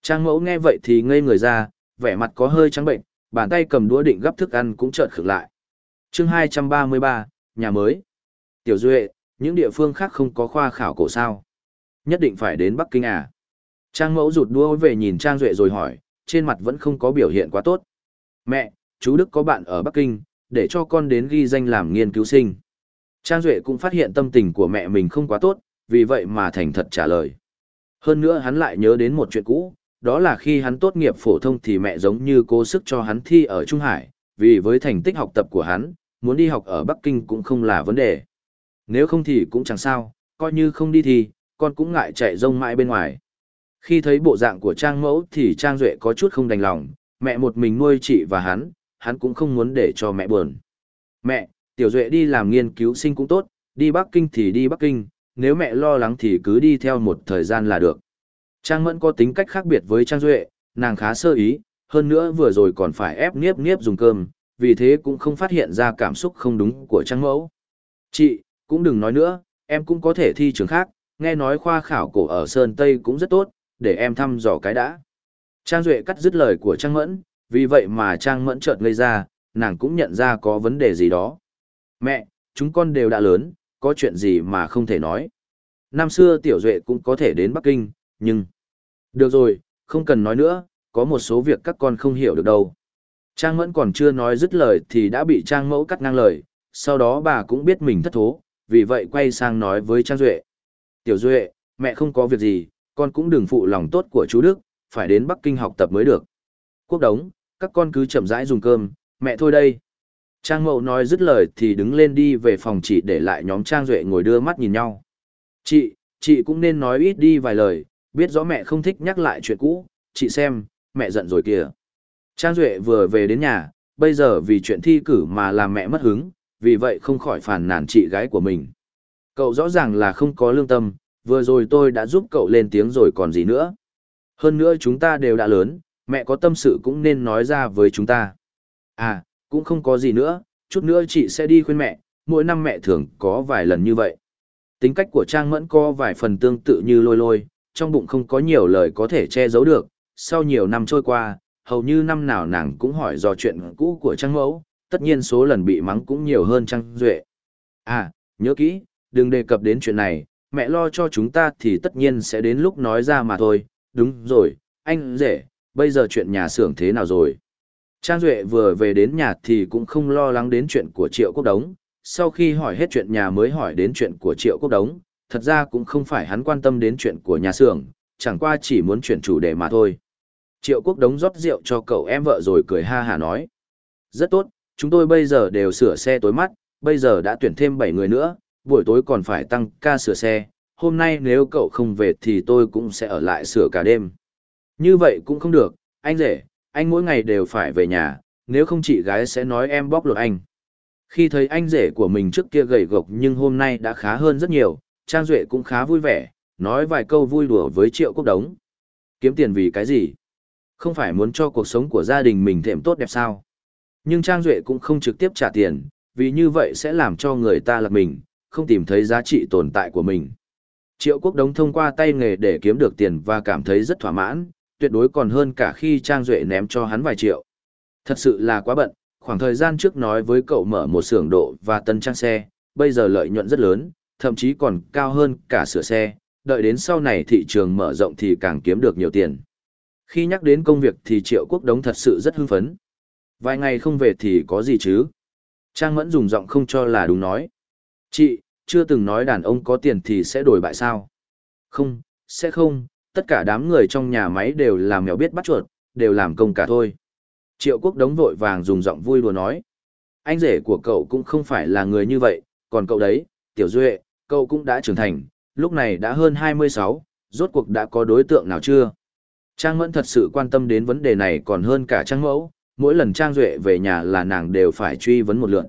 Trang mẫu nghe vậy thì ngây người ra, vẻ mặt có hơi trắng bệnh, bàn tay cầm đũa định gấp thức ăn cũng chợt khựng lại. chương 233, nhà mới. Tiểu Duệ, những địa phương khác không có khoa khảo cổ sao. Nhất định phải đến Bắc Kinh à? Trang mẫu rụt đua về nhìn Trang Duệ rồi hỏi, trên mặt vẫn không có biểu hiện quá tốt. Mẹ, chú Đức có bạn ở Bắc Kinh, để cho con đến ghi danh làm nghiên cứu sinh. Trang Duệ cũng phát hiện tâm tình của mẹ mình không quá tốt, vì vậy mà thành thật trả lời. Hơn nữa hắn lại nhớ đến một chuyện cũ, đó là khi hắn tốt nghiệp phổ thông thì mẹ giống như cố sức cho hắn thi ở Trung Hải, vì với thành tích học tập của hắn, muốn đi học ở Bắc Kinh cũng không là vấn đề. Nếu không thì cũng chẳng sao, coi như không đi thì, con cũng ngại chạy rông mãi bên ngoài. Khi thấy bộ dạng của Trang mẫu thì Trang Duệ có chút không đành lòng, mẹ một mình nuôi chị và hắn, hắn cũng không muốn để cho mẹ buồn. Mẹ, Tiểu Duệ đi làm nghiên cứu sinh cũng tốt, đi Bắc Kinh thì đi Bắc Kinh, nếu mẹ lo lắng thì cứ đi theo một thời gian là được. Trang Mẫn có tính cách khác biệt với Trang Duệ, nàng khá sơ ý, hơn nữa vừa rồi còn phải ép nghiếp nghiếp dùng cơm, vì thế cũng không phát hiện ra cảm xúc không đúng của Trang Mẫu. Chị, cũng đừng nói nữa, em cũng có thể thi trường khác, nghe nói khoa khảo cổ ở Sơn Tây cũng rất tốt, để em thăm dò cái đã. Trang Duệ cắt dứt lời của Trang Mẫn, vì vậy mà Trang Mẫn chợt ngây ra, nàng cũng nhận ra có vấn đề gì đó. Mẹ, chúng con đều đã lớn, có chuyện gì mà không thể nói. Năm xưa Tiểu Duệ cũng có thể đến Bắc Kinh, nhưng... Được rồi, không cần nói nữa, có một số việc các con không hiểu được đâu. Trang Mẫn còn chưa nói dứt lời thì đã bị Trang Mẫu cắt ngang lời, sau đó bà cũng biết mình thất thố, vì vậy quay sang nói với Trang Duệ. Tiểu Duệ, mẹ không có việc gì, con cũng đừng phụ lòng tốt của chú Đức, phải đến Bắc Kinh học tập mới được. Quốc đống, các con cứ chậm rãi dùng cơm, mẹ thôi đây. Trang Mậu nói dứt lời thì đứng lên đi về phòng chị để lại nhóm Trang Duệ ngồi đưa mắt nhìn nhau. Chị, chị cũng nên nói ít đi vài lời, biết rõ mẹ không thích nhắc lại chuyện cũ, chị xem, mẹ giận rồi kìa. Trang Duệ vừa về đến nhà, bây giờ vì chuyện thi cử mà làm mẹ mất hứng, vì vậy không khỏi phản nàn chị gái của mình. Cậu rõ ràng là không có lương tâm, vừa rồi tôi đã giúp cậu lên tiếng rồi còn gì nữa. Hơn nữa chúng ta đều đã lớn, mẹ có tâm sự cũng nên nói ra với chúng ta. À, cũng không có gì nữa, chút nữa chị sẽ đi khuyên mẹ, mỗi năm mẹ thường có vài lần như vậy. Tính cách của Trang Mẫn có vài phần tương tự như lôi lôi, trong bụng không có nhiều lời có thể che giấu được. Sau nhiều năm trôi qua, hầu như năm nào nàng cũng hỏi dò chuyện cũ của Trang Mẫu, tất nhiên số lần bị mắng cũng nhiều hơn Trang Duệ. À, nhớ kỹ, đừng đề cập đến chuyện này, mẹ lo cho chúng ta thì tất nhiên sẽ đến lúc nói ra mà thôi. Đúng rồi, anh rể, bây giờ chuyện nhà xưởng thế nào rồi? Trang Duệ vừa về đến nhà thì cũng không lo lắng đến chuyện của Triệu Quốc Đống. Sau khi hỏi hết chuyện nhà mới hỏi đến chuyện của Triệu Quốc Đống, thật ra cũng không phải hắn quan tâm đến chuyện của nhà xưởng, chẳng qua chỉ muốn chuyển chủ đề mà thôi. Triệu Quốc Đống rót rượu cho cậu em vợ rồi cười ha hà nói. Rất tốt, chúng tôi bây giờ đều sửa xe tối mắt, bây giờ đã tuyển thêm 7 người nữa, buổi tối còn phải tăng ca sửa xe, hôm nay nếu cậu không về thì tôi cũng sẽ ở lại sửa cả đêm. Như vậy cũng không được, anh rể, anh mỗi ngày đều phải về nhà, nếu không chị gái sẽ nói em bóc lột anh. Khi thấy anh rể của mình trước kia gầy gộc nhưng hôm nay đã khá hơn rất nhiều, Trang Duệ cũng khá vui vẻ, nói vài câu vui đùa với Triệu Quốc Đống. Kiếm tiền vì cái gì? Không phải muốn cho cuộc sống của gia đình mình thêm tốt đẹp sao? Nhưng Trang Duệ cũng không trực tiếp trả tiền, vì như vậy sẽ làm cho người ta lạc mình, không tìm thấy giá trị tồn tại của mình. Triệu quốc đống thông qua tay nghề để kiếm được tiền và cảm thấy rất thỏa mãn, tuyệt đối còn hơn cả khi Trang Duệ ném cho hắn vài triệu. Thật sự là quá bận, khoảng thời gian trước nói với cậu mở một xưởng độ và tân trang xe, bây giờ lợi nhuận rất lớn, thậm chí còn cao hơn cả sửa xe, đợi đến sau này thị trường mở rộng thì càng kiếm được nhiều tiền. Khi nhắc đến công việc thì Triệu Quốc Đống thật sự rất hưng phấn. Vài ngày không về thì có gì chứ? Trang Mẫn dùng giọng không cho là đúng nói. Chị, chưa từng nói đàn ông có tiền thì sẽ đổi bại sao? Không, sẽ không, tất cả đám người trong nhà máy đều làm mèo biết bắt chuột, đều làm công cả thôi. Triệu Quốc Đống vội vàng dùng giọng vui đùa nói. Anh rể của cậu cũng không phải là người như vậy, còn cậu đấy, Tiểu Duệ, cậu cũng đã trưởng thành, lúc này đã hơn 26, rốt cuộc đã có đối tượng nào chưa? Trang Mẫn thật sự quan tâm đến vấn đề này còn hơn cả Trang Mẫu, mỗi lần Trang Duệ về nhà là nàng đều phải truy vấn một lượn.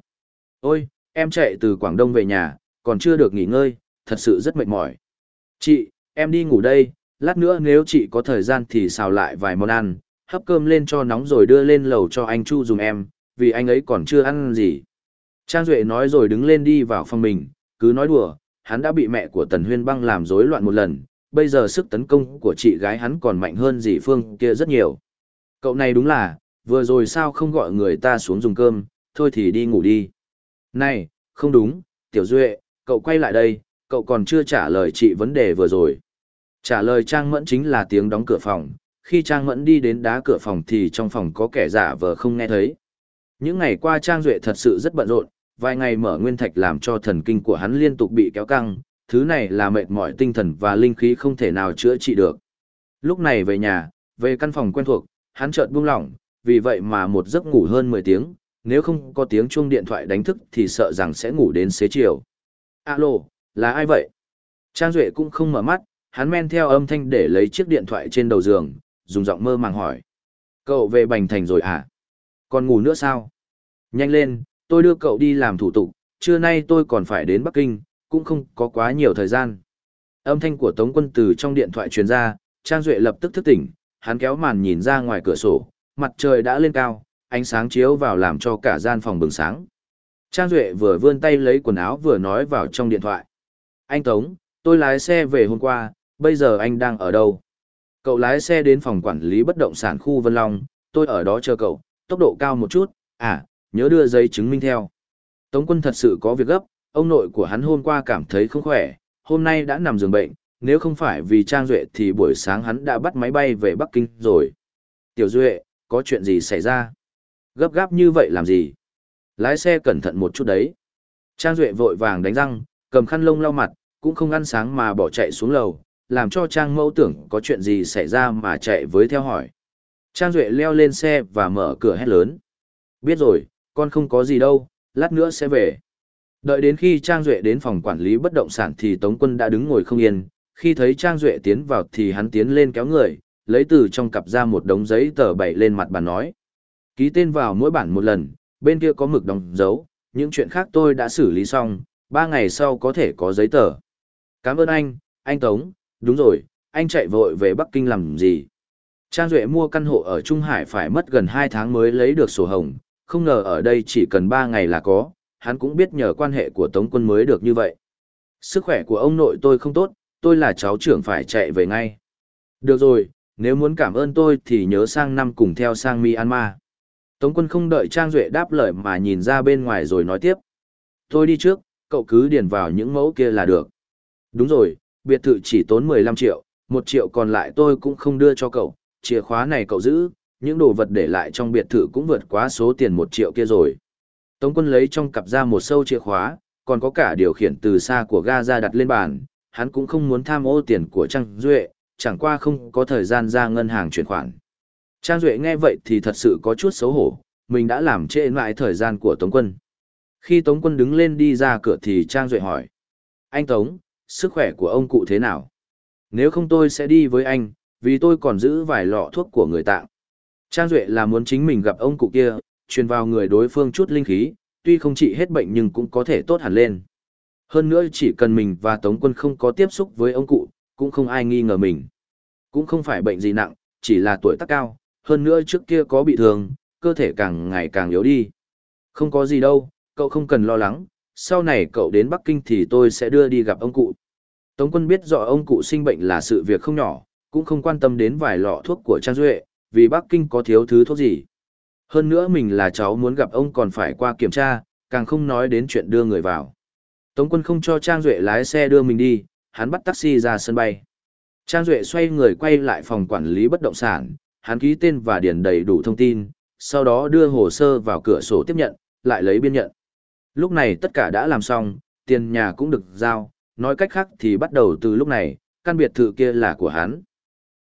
Ôi, em chạy từ Quảng Đông về nhà, còn chưa được nghỉ ngơi, thật sự rất mệt mỏi. Chị, em đi ngủ đây, lát nữa nếu chị có thời gian thì xào lại vài món ăn, hấp cơm lên cho nóng rồi đưa lên lầu cho anh Chu dùng em, vì anh ấy còn chưa ăn gì. Trang Duệ nói rồi đứng lên đi vào phòng mình, cứ nói đùa, hắn đã bị mẹ của Tần Huyên Băng làm rối loạn một lần, bây giờ sức tấn công của chị gái hắn còn mạnh hơn dì Phương kia rất nhiều. Cậu này đúng là, vừa rồi sao không gọi người ta xuống dùng cơm, thôi thì đi ngủ đi. Này, không đúng, Tiểu Duệ, cậu quay lại đây, cậu còn chưa trả lời chị vấn đề vừa rồi. Trả lời Trang Mẫn chính là tiếng đóng cửa phòng, khi Trang Mẫn đi đến đá cửa phòng thì trong phòng có kẻ giả vờ không nghe thấy. Những ngày qua Trang Duệ thật sự rất bận rộn, vài ngày mở nguyên thạch làm cho thần kinh của hắn liên tục bị kéo căng, thứ này là mệt mỏi tinh thần và linh khí không thể nào chữa trị được. Lúc này về nhà, về căn phòng quen thuộc, hắn chợt buông lỏng, vì vậy mà một giấc ngủ hơn 10 tiếng, nếu không có tiếng chuông điện thoại đánh thức thì sợ rằng sẽ ngủ đến xế chiều. Alo, là ai vậy? Trang Duệ cũng không mở mắt, hắn men theo âm thanh để lấy chiếc điện thoại trên đầu giường, dùng giọng mơ màng hỏi. Cậu về Bành Thành rồi à? Còn ngủ nữa sao? Nhanh lên, tôi đưa cậu đi làm thủ tục, trưa nay tôi còn phải đến Bắc Kinh, cũng không có quá nhiều thời gian. Âm thanh của Tống quân từ trong điện thoại truyền ra, Trang Duệ lập tức thức tỉnh, hắn kéo màn nhìn ra ngoài cửa sổ, mặt trời đã lên cao, ánh sáng chiếu vào làm cho cả gian phòng bừng sáng. Trang Duệ vừa vươn tay lấy quần áo vừa nói vào trong điện thoại. Anh Tống, tôi lái xe về hôm qua, bây giờ anh đang ở đâu? Cậu lái xe đến phòng quản lý bất động sản khu Vân Long, tôi ở đó chờ cậu, tốc độ cao một chút, à, nhớ đưa giấy chứng minh theo. Tống quân thật sự có việc gấp, ông nội của hắn hôm qua cảm thấy không khỏe, hôm nay đã nằm giường bệnh, nếu không phải vì Trang Duệ thì buổi sáng hắn đã bắt máy bay về Bắc Kinh rồi. Tiểu Duệ, có chuyện gì xảy ra? Gấp gáp như vậy làm gì? Lái xe cẩn thận một chút đấy. Trang Duệ vội vàng đánh răng, cầm khăn lông lau mặt, cũng không ăn sáng mà bỏ chạy xuống lầu, làm cho Trang mẫu tưởng có chuyện gì xảy ra mà chạy với theo hỏi. Trang Duệ leo lên xe và mở cửa hét lớn. Biết rồi, con không có gì đâu, lát nữa sẽ về. Đợi đến khi Trang Duệ đến phòng quản lý bất động sản thì Tống quân đã đứng ngồi không yên, khi thấy Trang Duệ tiến vào thì hắn tiến lên kéo người, lấy từ trong cặp ra một đống giấy tờ bày lên mặt bàn nói. Ký tên vào mỗi bản một lần, bên kia có mực đóng dấu, những chuyện khác tôi đã xử lý xong, ba ngày sau có thể có giấy tờ. Cảm ơn anh, anh Tống, đúng rồi, anh chạy vội về Bắc Kinh làm gì? Trang Duệ mua căn hộ ở Trung Hải phải mất gần 2 tháng mới lấy được sổ hồng, không ngờ ở đây chỉ cần 3 ngày là có, hắn cũng biết nhờ quan hệ của Tống quân mới được như vậy. Sức khỏe của ông nội tôi không tốt, tôi là cháu trưởng phải chạy về ngay. Được rồi, nếu muốn cảm ơn tôi thì nhớ sang năm cùng theo sang Myanmar. Tống quân không đợi Trang Duệ đáp lời mà nhìn ra bên ngoài rồi nói tiếp. Tôi đi trước, cậu cứ điền vào những mẫu kia là được. Đúng rồi, biệt thự chỉ tốn 15 triệu, 1 triệu còn lại tôi cũng không đưa cho cậu, chìa khóa này cậu giữ, những đồ vật để lại trong biệt thự cũng vượt quá số tiền 1 triệu kia rồi. Tống quân lấy trong cặp ra một sâu chìa khóa, còn có cả điều khiển từ xa của ga ra đặt lên bàn, hắn cũng không muốn tham ô tiền của Trang Duệ, chẳng qua không có thời gian ra ngân hàng chuyển khoản. Trang Duệ nghe vậy thì thật sự có chút xấu hổ, mình đã làm trễ lại thời gian của Tống quân. Khi Tống quân đứng lên đi ra cửa thì Trang Duệ hỏi. Anh Tống, sức khỏe của ông cụ thế nào? Nếu không tôi sẽ đi với anh, vì tôi còn giữ vài lọ thuốc của người tạng. Trang Duệ là muốn chính mình gặp ông cụ kia, truyền vào người đối phương chút linh khí, tuy không trị hết bệnh nhưng cũng có thể tốt hẳn lên. Hơn nữa chỉ cần mình và Tống quân không có tiếp xúc với ông cụ, cũng không ai nghi ngờ mình. Cũng không phải bệnh gì nặng, chỉ là tuổi tác cao, hơn nữa trước kia có bị thương, cơ thể càng ngày càng yếu đi. Không có gì đâu, cậu không cần lo lắng, sau này cậu đến Bắc Kinh thì tôi sẽ đưa đi gặp ông cụ. Tống quân biết rõ ông cụ sinh bệnh là sự việc không nhỏ, cũng không quan tâm đến vài lọ thuốc của Trang Duệ, vì Bắc Kinh có thiếu thứ thuốc gì. Hơn nữa mình là cháu muốn gặp ông còn phải qua kiểm tra, càng không nói đến chuyện đưa người vào. Tống quân không cho Trang Duệ lái xe đưa mình đi, hắn bắt taxi ra sân bay. Trang Duệ xoay người quay lại phòng quản lý bất động sản, hắn ký tên và điền đầy đủ thông tin, sau đó đưa hồ sơ vào cửa sổ tiếp nhận, lại lấy biên nhận. Lúc này tất cả đã làm xong, tiền nhà cũng được giao, nói cách khác thì bắt đầu từ lúc này, căn biệt thự kia là của hắn.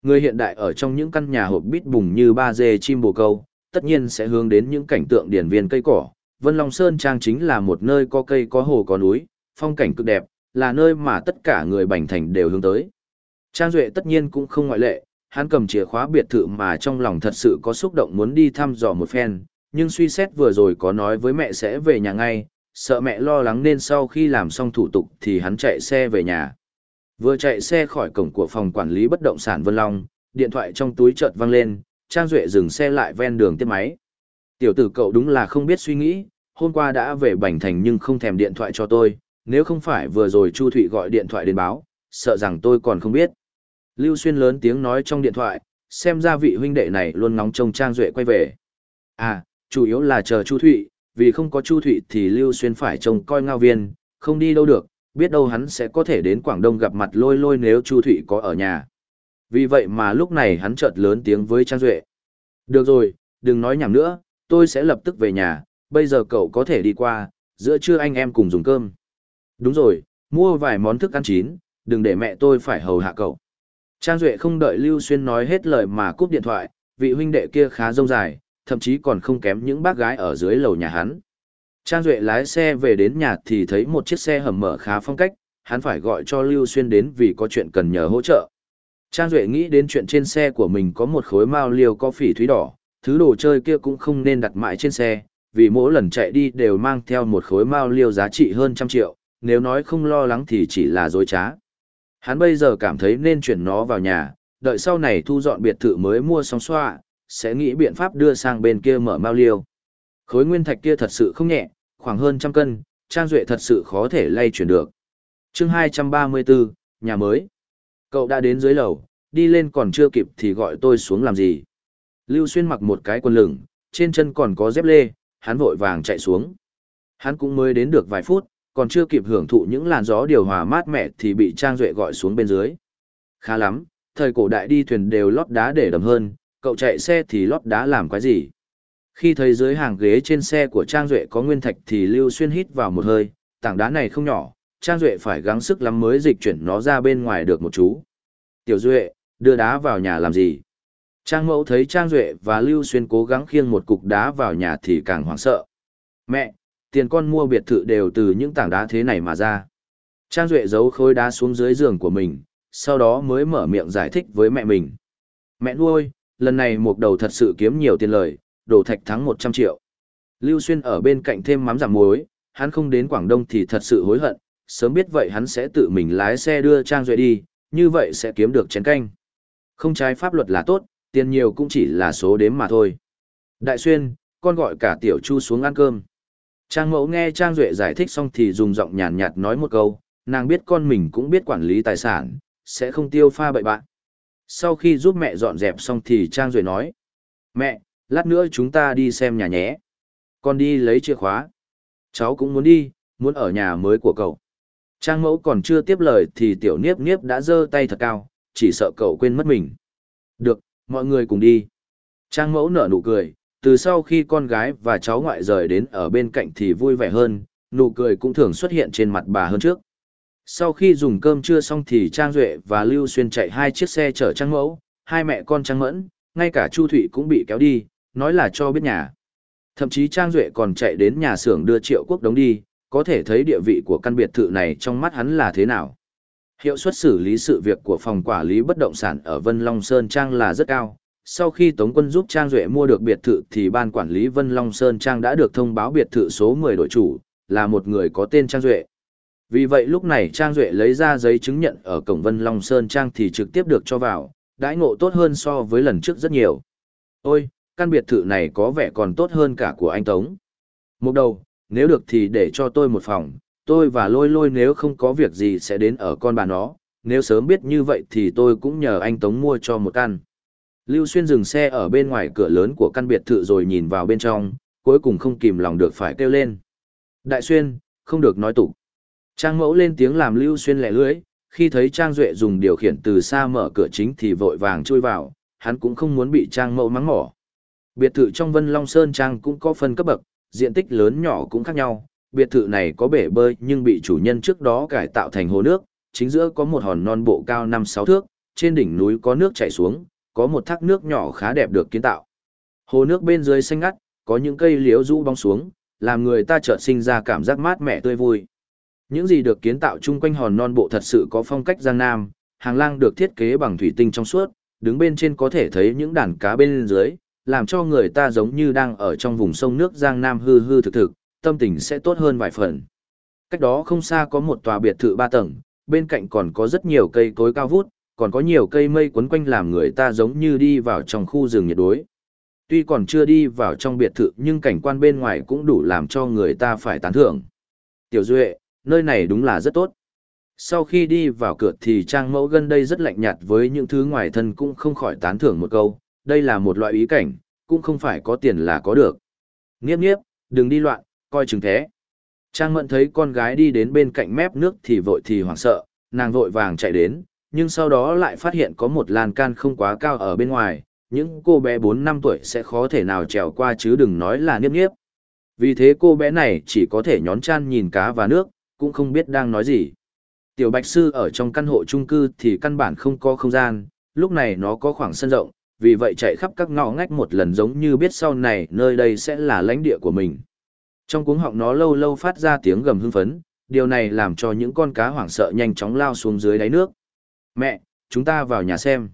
Người hiện đại ở trong những căn nhà hộp bít bùng như ba dê chim bồ câu, tất nhiên sẽ hướng đến những cảnh tượng điển viên cây cỏ. Vân Long Sơn Trang chính là một nơi có cây có hồ có núi, phong cảnh cực đẹp, là nơi mà tất cả người Bành Thành đều hướng tới. Trang Duệ tất nhiên cũng không ngoại lệ, hắn cầm chìa khóa biệt thự mà trong lòng thật sự có xúc động muốn đi thăm dò một phen, nhưng suy xét vừa rồi có nói với mẹ sẽ về nhà ngay, sợ mẹ lo lắng nên sau khi làm xong thủ tục thì hắn chạy xe về nhà. Vừa chạy xe khỏi cổng của phòng quản lý bất động sản Vân Long, điện thoại trong túi chợt vang lên, Trang Duệ dừng xe lại ven đường tiếp máy. Tiểu tử cậu đúng là không biết suy nghĩ, hôm qua đã về Bành Thành nhưng không thèm điện thoại cho tôi, nếu không phải vừa rồi Chu Thụy gọi điện thoại đến báo, sợ rằng tôi còn không biết. Lưu Xuyên lớn tiếng nói trong điện thoại, xem ra vị huynh đệ này luôn ngóng trông Trang Duệ quay về. À, chủ yếu là chờ Chu Thụy, vì không có Chu Thụy thì Lưu Xuyên phải trông coi ngao viên, không đi đâu được, biết đâu hắn sẽ có thể đến Quảng Đông gặp mặt lôi lôi nếu Chu Thụy có ở nhà. Vì vậy mà lúc này hắn chợt lớn tiếng với Trang Duệ. Được rồi, đừng nói nhảm nữa, tôi sẽ lập tức về nhà, bây giờ cậu có thể đi qua, giữa trưa anh em cùng dùng cơm. Đúng rồi, mua vài món thức ăn chín, đừng để mẹ tôi phải hầu hạ cậu. Trang Duệ không đợi Lưu Xuyên nói hết lời mà cúp điện thoại, vị huynh đệ kia khá rông dài, thậm chí còn không kém những bác gái ở dưới lầu nhà hắn. Trang Duệ lái xe về đến nhà thì thấy một chiếc xe hầm mở khá phong cách, hắn phải gọi cho Lưu Xuyên đến vì có chuyện cần nhờ hỗ trợ. Trang Duệ nghĩ đến chuyện trên xe của mình có một khối mao liều có phỉ thúy đỏ, thứ đồ chơi kia cũng không nên đặt mãi trên xe, vì mỗi lần chạy đi đều mang theo một khối mao liều giá trị hơn trăm triệu, nếu nói không lo lắng thì chỉ là dối trá. Hắn bây giờ cảm thấy nên chuyển nó vào nhà, đợi sau này thu dọn biệt thự mới mua xong xoa, sẽ nghĩ biện pháp đưa sang bên kia mở mao liêu. Khối nguyên thạch kia thật sự không nhẹ, khoảng hơn trăm cân, Trang Duệ thật sự khó thể lay chuyển được. chương 234, nhà mới. Cậu đã đến dưới lầu, đi lên còn chưa kịp thì gọi tôi xuống làm gì. Lưu Xuyên mặc một cái quần lửng, trên chân còn có dép lê, hắn vội vàng chạy xuống. Hắn cũng mới đến được vài phút, còn chưa kịp hưởng thụ những làn gió điều hòa mát mẻ thì bị Trang Duệ gọi xuống bên dưới. Khá lắm, thời cổ đại đi thuyền đều lót đá để đầm hơn, cậu chạy xe thì lót đá làm cái gì? Khi thấy dưới hàng ghế trên xe của Trang Duệ có nguyên thạch thì Lưu Xuyên hít vào một hơi, tảng đá này không nhỏ, Trang Duệ phải gắng sức lắm mới dịch chuyển nó ra bên ngoài được một chú. Tiểu Duệ, đưa đá vào nhà làm gì? Trang mẫu thấy Trang Duệ và Lưu Xuyên cố gắng khiêng một cục đá vào nhà thì càng hoảng sợ. Mẹ, tiền con mua biệt thự đều từ những tảng đá thế này mà ra. Trang Duệ giấu khối đá xuống dưới giường của mình, sau đó mới mở miệng giải thích với mẹ mình. Mẹ nuôi, lần này một đầu thật sự kiếm nhiều tiền lời, đổ thạch thắng 100 triệu. Lưu Xuyên ở bên cạnh thêm mắm giảm muối, hắn không đến Quảng Đông thì thật sự hối hận, sớm biết vậy hắn sẽ tự mình lái xe đưa Trang Duệ đi, như vậy sẽ kiếm được chén canh. Không trái pháp luật là tốt, tiền nhiều cũng chỉ là số đếm mà thôi. Đại Xuyên, con gọi cả Tiểu Chu xuống ăn cơm. Trang mẫu nghe Trang Duệ giải thích xong thì dùng giọng nhàn nhạt nói một câu, nàng biết con mình cũng biết quản lý tài sản, sẽ không tiêu pha bậy bạn. Sau khi giúp mẹ dọn dẹp xong thì Trang Duệ nói, Mẹ, lát nữa chúng ta đi xem nhà nhé. Con đi lấy chìa khóa. Cháu cũng muốn đi, muốn ở nhà mới của cậu. Trang mẫu còn chưa tiếp lời thì tiểu niếp niếp đã giơ tay thật cao, chỉ sợ cậu quên mất mình. Được, mọi người cùng đi. Trang mẫu nở nụ cười, từ sau khi con gái và cháu ngoại rời đến ở bên cạnh thì vui vẻ hơn, nụ cười cũng thường xuất hiện trên mặt bà hơn trước. Sau khi dùng cơm trưa xong thì Trang Duệ và Lưu Xuyên chạy hai chiếc xe chở Trang Mẫu, hai mẹ con Trang Mẫn, ngay cả Chu Thụy cũng bị kéo đi, nói là cho biết nhà. Thậm chí Trang Duệ còn chạy đến nhà xưởng đưa Triệu Quốc đống đi, có thể thấy địa vị của căn biệt thự này trong mắt hắn là thế nào. Hiệu suất xử lý sự việc của phòng quản lý bất động sản ở Vân Long Sơn Trang là rất cao. Sau khi Tống quân giúp Trang Duệ mua được biệt thự thì ban quản lý Vân Long Sơn Trang đã được thông báo biệt thự số 10 đội chủ, là một người có tên Trang Duệ. Vì vậy lúc này Trang Duệ lấy ra giấy chứng nhận ở cổng Vân Long Sơn Trang thì trực tiếp được cho vào, đãi ngộ tốt hơn so với lần trước rất nhiều. Ôi, căn biệt thự này có vẻ còn tốt hơn cả của anh Tống. Một đầu, nếu được thì để cho tôi một phòng, tôi và lôi lôi nếu không có việc gì sẽ đến ở con bà nó, nếu sớm biết như vậy thì tôi cũng nhờ anh Tống mua cho một căn. Lưu Xuyên dừng xe ở bên ngoài cửa lớn của căn biệt thự rồi nhìn vào bên trong, cuối cùng không kìm lòng được phải kêu lên. Đại Xuyên, không được nói tục. Trang mẫu lên tiếng làm Lưu Xuyên lẻ lưỡi. khi thấy Trang Duệ dùng điều khiển từ xa mở cửa chính thì vội vàng chui vào, hắn cũng không muốn bị Trang mẫu mắng mỏ. Biệt thự trong Vân Long Sơn Trang cũng có phân cấp bậc, diện tích lớn nhỏ cũng khác nhau. Biệt thự này có bể bơi nhưng bị chủ nhân trước đó cải tạo thành hồ nước, chính giữa có một hòn non bộ cao 5-6 thước, trên đỉnh núi có nước chảy xuống, có một thác nước nhỏ khá đẹp được kiến tạo. Hồ nước bên dưới xanh ngắt, có những cây liễu rũ bóng xuống, làm người ta chợt sinh ra cảm giác mát mẻ tươi vui. Những gì được kiến tạo chung quanh hòn non bộ thật sự có phong cách giang nam, hàng lang được thiết kế bằng thủy tinh trong suốt, đứng bên trên có thể thấy những đàn cá bên dưới, làm cho người ta giống như đang ở trong vùng sông nước giang nam hư hư thực thực, tâm tình sẽ tốt hơn vài phần. Cách đó không xa có một tòa biệt thự ba tầng, bên cạnh còn có rất nhiều cây cối cao vút, còn có nhiều cây mây quấn quanh làm người ta giống như đi vào trong khu rừng nhiệt đối. Tuy còn chưa đi vào trong biệt thự nhưng cảnh quan bên ngoài cũng đủ làm cho người ta phải tán thưởng. Tiểu Duệ, nơi này đúng là rất tốt. Sau khi đi vào cửa thì trang mẫu gần đây rất lạnh nhạt với những thứ ngoài thân cũng không khỏi tán thưởng một câu, đây là một loại ý cảnh, cũng không phải có tiền là có được. Nghiếp nghiếp, đừng đi loạn, coi chừng thế. Trang mẫn thấy con gái đi đến bên cạnh mép nước thì vội thì hoảng sợ, nàng vội vàng chạy đến, nhưng sau đó lại phát hiện có một lan can không quá cao ở bên ngoài, những cô bé 4 năm tuổi sẽ khó thể nào trèo qua chứ đừng nói là niếp niếp. Vì thế cô bé này chỉ có thể nhón chan nhìn cá và nước, cũng không biết đang nói gì. Tiểu Bạch Sư ở trong căn hộ chung cư thì căn bản không có không gian, lúc này nó có khoảng sân rộng, vì vậy chạy khắp các ngõ ngách một lần giống như biết sau này nơi đây sẽ là lãnh địa của mình. Trong cuống họng nó lâu lâu phát ra tiếng gầm hưng phấn, điều này làm cho những con cá hoảng sợ nhanh chóng lao xuống dưới đáy nước. Mẹ, chúng ta vào nhà xem.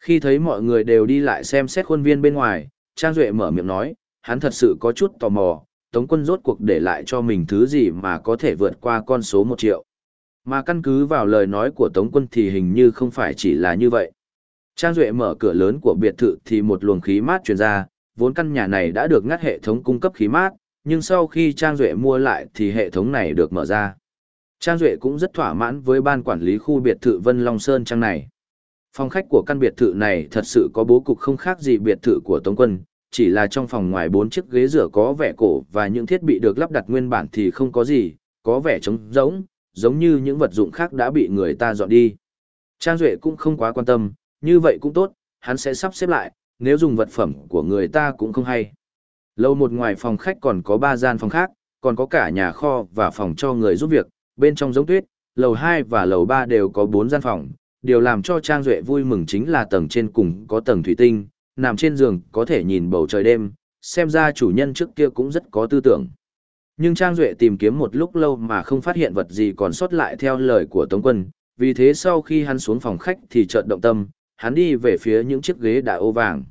Khi thấy mọi người đều đi lại xem xét khuôn viên bên ngoài, Trang Duệ mở miệng nói, hắn thật sự có chút tò mò, Tống quân rốt cuộc để lại cho mình thứ gì mà có thể vượt qua con số 1 triệu. Mà căn cứ vào lời nói của Tống quân thì hình như không phải chỉ là như vậy. Trang Duệ mở cửa lớn của biệt thự thì một luồng khí mát truyền ra, vốn căn nhà này đã được ngắt hệ thống cung cấp khí mát, nhưng sau khi Trang Duệ mua lại thì hệ thống này được mở ra. Trang Duệ cũng rất thỏa mãn với ban quản lý khu biệt thự Vân Long Sơn Trang này. Phòng khách của căn biệt thự này thật sự có bố cục không khác gì biệt thự của Tống Quân, chỉ là trong phòng ngoài bốn chiếc ghế rửa có vẻ cổ và những thiết bị được lắp đặt nguyên bản thì không có gì, có vẻ trống rỗng, giống như những vật dụng khác đã bị người ta dọn đi. Trang Duệ cũng không quá quan tâm, như vậy cũng tốt, hắn sẽ sắp xếp lại, nếu dùng vật phẩm của người ta cũng không hay. Lâu một ngoài phòng khách còn có ba gian phòng khác, còn có cả nhà kho và phòng cho người giúp việc, bên trong giống tuyết, lầu 2 và lầu 3 đều có 4 gian phòng. Điều làm cho Trang Duệ vui mừng chính là tầng trên cùng có tầng thủy tinh, nằm trên giường có thể nhìn bầu trời đêm, xem ra chủ nhân trước kia cũng rất có tư tưởng. Nhưng Trang Duệ tìm kiếm một lúc lâu mà không phát hiện vật gì còn sót lại theo lời của Tống Quân, vì thế sau khi hắn xuống phòng khách thì chợt động tâm, hắn đi về phía những chiếc ghế đã ô vàng.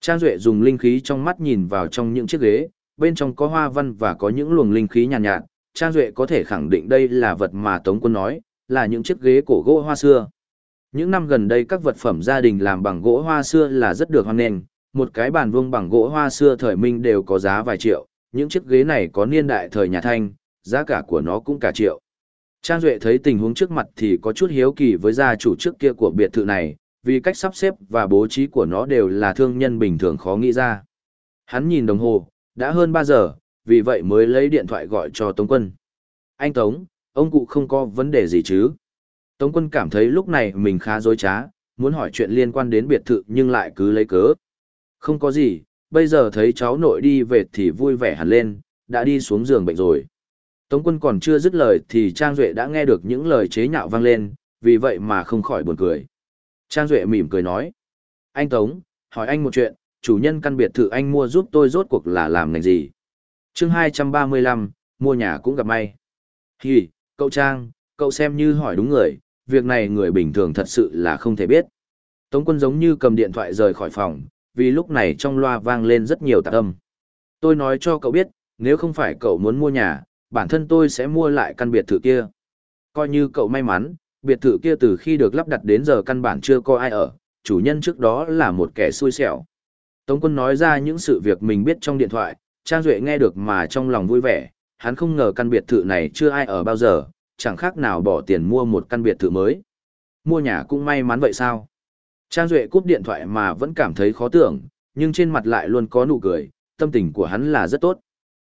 Trang Duệ dùng linh khí trong mắt nhìn vào trong những chiếc ghế, bên trong có hoa văn và có những luồng linh khí nhàn nhạt, nhạt, Trang Duệ có thể khẳng định đây là vật mà Tống Quân nói, là những chiếc ghế cổ gỗ hoa xưa. Những năm gần đây các vật phẩm gia đình làm bằng gỗ hoa xưa là rất được hoan nghênh, một cái bàn vuông bằng gỗ hoa xưa thời Minh đều có giá vài triệu, những chiếc ghế này có niên đại thời nhà Thanh, giá cả của nó cũng cả triệu. Trang Duệ thấy tình huống trước mặt thì có chút hiếu kỳ với gia chủ trước kia của biệt thự này, vì cách sắp xếp và bố trí của nó đều là thương nhân bình thường khó nghĩ ra. Hắn nhìn đồng hồ, đã hơn 3 giờ, vì vậy mới lấy điện thoại gọi cho Tống Quân. Anh Tống, ông cụ không có vấn đề gì chứ? Tống Quân cảm thấy lúc này mình khá dối trá, muốn hỏi chuyện liên quan đến biệt thự nhưng lại cứ lấy cớ. Không có gì, bây giờ thấy cháu nội đi về thì vui vẻ hẳn lên, đã đi xuống giường bệnh rồi. Tống Quân còn chưa dứt lời thì Trang Duệ đã nghe được những lời chế nhạo vang lên, vì vậy mà không khỏi buồn cười. Trang Duệ mỉm cười nói. Anh Tống, hỏi anh một chuyện, chủ nhân căn biệt thự anh mua giúp tôi rốt cuộc là làm ngành gì? Chương 235, mua nhà cũng gặp may. Hì, cậu Trang, cậu xem như hỏi đúng người, việc này người bình thường thật sự là không thể biết. Tống quân giống như cầm điện thoại rời khỏi phòng, vì lúc này trong loa vang lên rất nhiều tạc âm. Tôi nói cho cậu biết, nếu không phải cậu muốn mua nhà, bản thân tôi sẽ mua lại căn biệt thự kia. Coi như cậu may mắn, biệt thự kia từ khi được lắp đặt đến giờ căn bản chưa có ai ở, chủ nhân trước đó là một kẻ xui xẻo. Tống quân nói ra những sự việc mình biết trong điện thoại, Trang Duệ nghe được mà trong lòng vui vẻ, hắn không ngờ căn biệt thự này chưa ai ở bao giờ, chẳng khác nào bỏ tiền mua một căn biệt thự mới. Mua nhà cũng may mắn vậy sao? Trang Duệ cúp điện thoại mà vẫn cảm thấy khó tưởng, nhưng trên mặt lại luôn có nụ cười, tâm tình của hắn là rất tốt.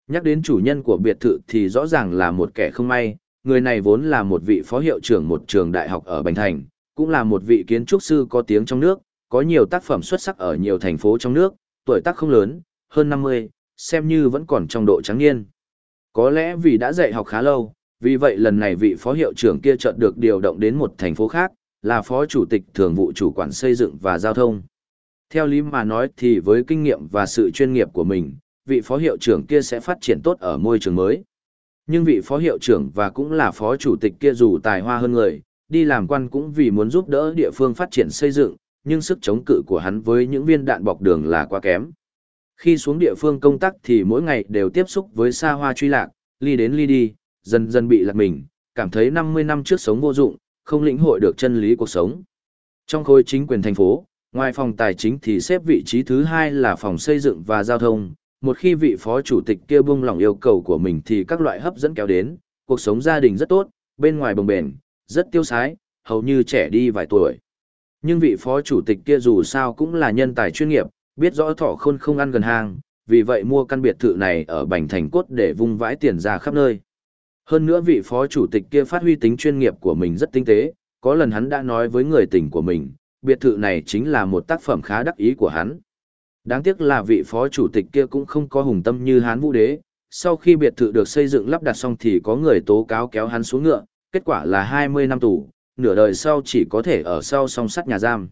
Nhắc đến chủ nhân của biệt thự thì rõ ràng là một kẻ không may, người này vốn là một vị phó hiệu trưởng một trường đại học ở Bành Thành, cũng là một vị kiến trúc sư có tiếng trong nước, có nhiều tác phẩm xuất sắc ở nhiều thành phố trong nước, tuổi tác không lớn, hơn 50, xem như vẫn còn trong độ trắng niên. Có lẽ vì đã dạy học khá lâu, vì vậy lần này vị phó hiệu trưởng kia chợt được điều động đến một thành phố khác, là phó chủ tịch thường vụ chủ quản xây dựng và giao thông. Theo lý mà nói thì với kinh nghiệm và sự chuyên nghiệp của mình, vị phó hiệu trưởng kia sẽ phát triển tốt ở môi trường mới. Nhưng vị phó hiệu trưởng và cũng là phó chủ tịch kia dù tài hoa hơn người, đi làm quan cũng vì muốn giúp đỡ địa phương phát triển xây dựng, nhưng sức chống cự của hắn với những viên đạn bọc đường là quá kém. Khi xuống địa phương công tác thì mỗi ngày đều tiếp xúc với xa hoa truy lạc, ly đến ly đi, dần dần bị lạc mình, cảm thấy 50 năm trước sống vô dụng, không lĩnh hội được chân lý cuộc sống. Trong khối chính quyền thành phố, ngoài phòng tài chính thì xếp vị trí thứ hai là phòng xây dựng và giao thông. Một khi vị phó chủ tịch kia buông lỏng yêu cầu của mình thì các loại hấp dẫn kéo đến, cuộc sống gia đình rất tốt, bên ngoài bồng bền, rất tiêu sái, hầu như trẻ đi vài tuổi. Nhưng vị phó chủ tịch kia dù sao cũng là nhân tài chuyên nghiệp, biết rõ thỏ khôn không ăn gần hàng, vì vậy mua căn biệt thự này ở Bành Thành Cốt để vung vãi tiền ra khắp nơi. Hơn nữa vị phó chủ tịch kia phát huy tính chuyên nghiệp của mình rất tinh tế, có lần hắn đã nói với người tình của mình, biệt thự này chính là một tác phẩm khá đắc ý của hắn. Đáng tiếc là vị phó chủ tịch kia cũng không có hùng tâm như hán vũ đế, sau khi biệt thự được xây dựng lắp đặt xong thì có người tố cáo kéo hắn xuống ngựa, kết quả là 20 năm tù, nửa đời sau chỉ có thể ở sau song sắt nhà giam.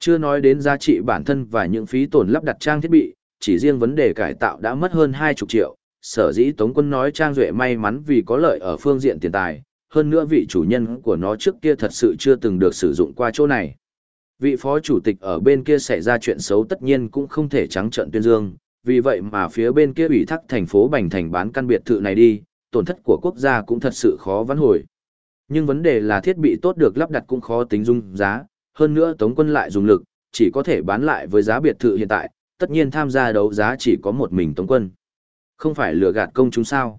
Chưa nói đến giá trị bản thân và những phí tổn lắp đặt trang thiết bị, chỉ riêng vấn đề cải tạo đã mất hơn 20 triệu, sở dĩ Tống quân nói Trang Duệ may mắn vì có lợi ở phương diện tiền tài, hơn nữa vị chủ nhân của nó trước kia thật sự chưa từng được sử dụng qua chỗ này. Vị phó chủ tịch ở bên kia xảy ra chuyện xấu tất nhiên cũng không thể trắng trợn tuyên dương, vì vậy mà phía bên kia ủy thác thành phố Bành Thành bán căn biệt thự này đi, tổn thất của quốc gia cũng thật sự khó vãn hồi. Nhưng vấn đề là thiết bị tốt được lắp đặt cũng khó tính dung giá, hơn nữa Tống quân lại dùng lực, chỉ có thể bán lại với giá biệt thự hiện tại, tất nhiên tham gia đấu giá chỉ có một mình Tống quân. Không phải lừa gạt công chúng sao?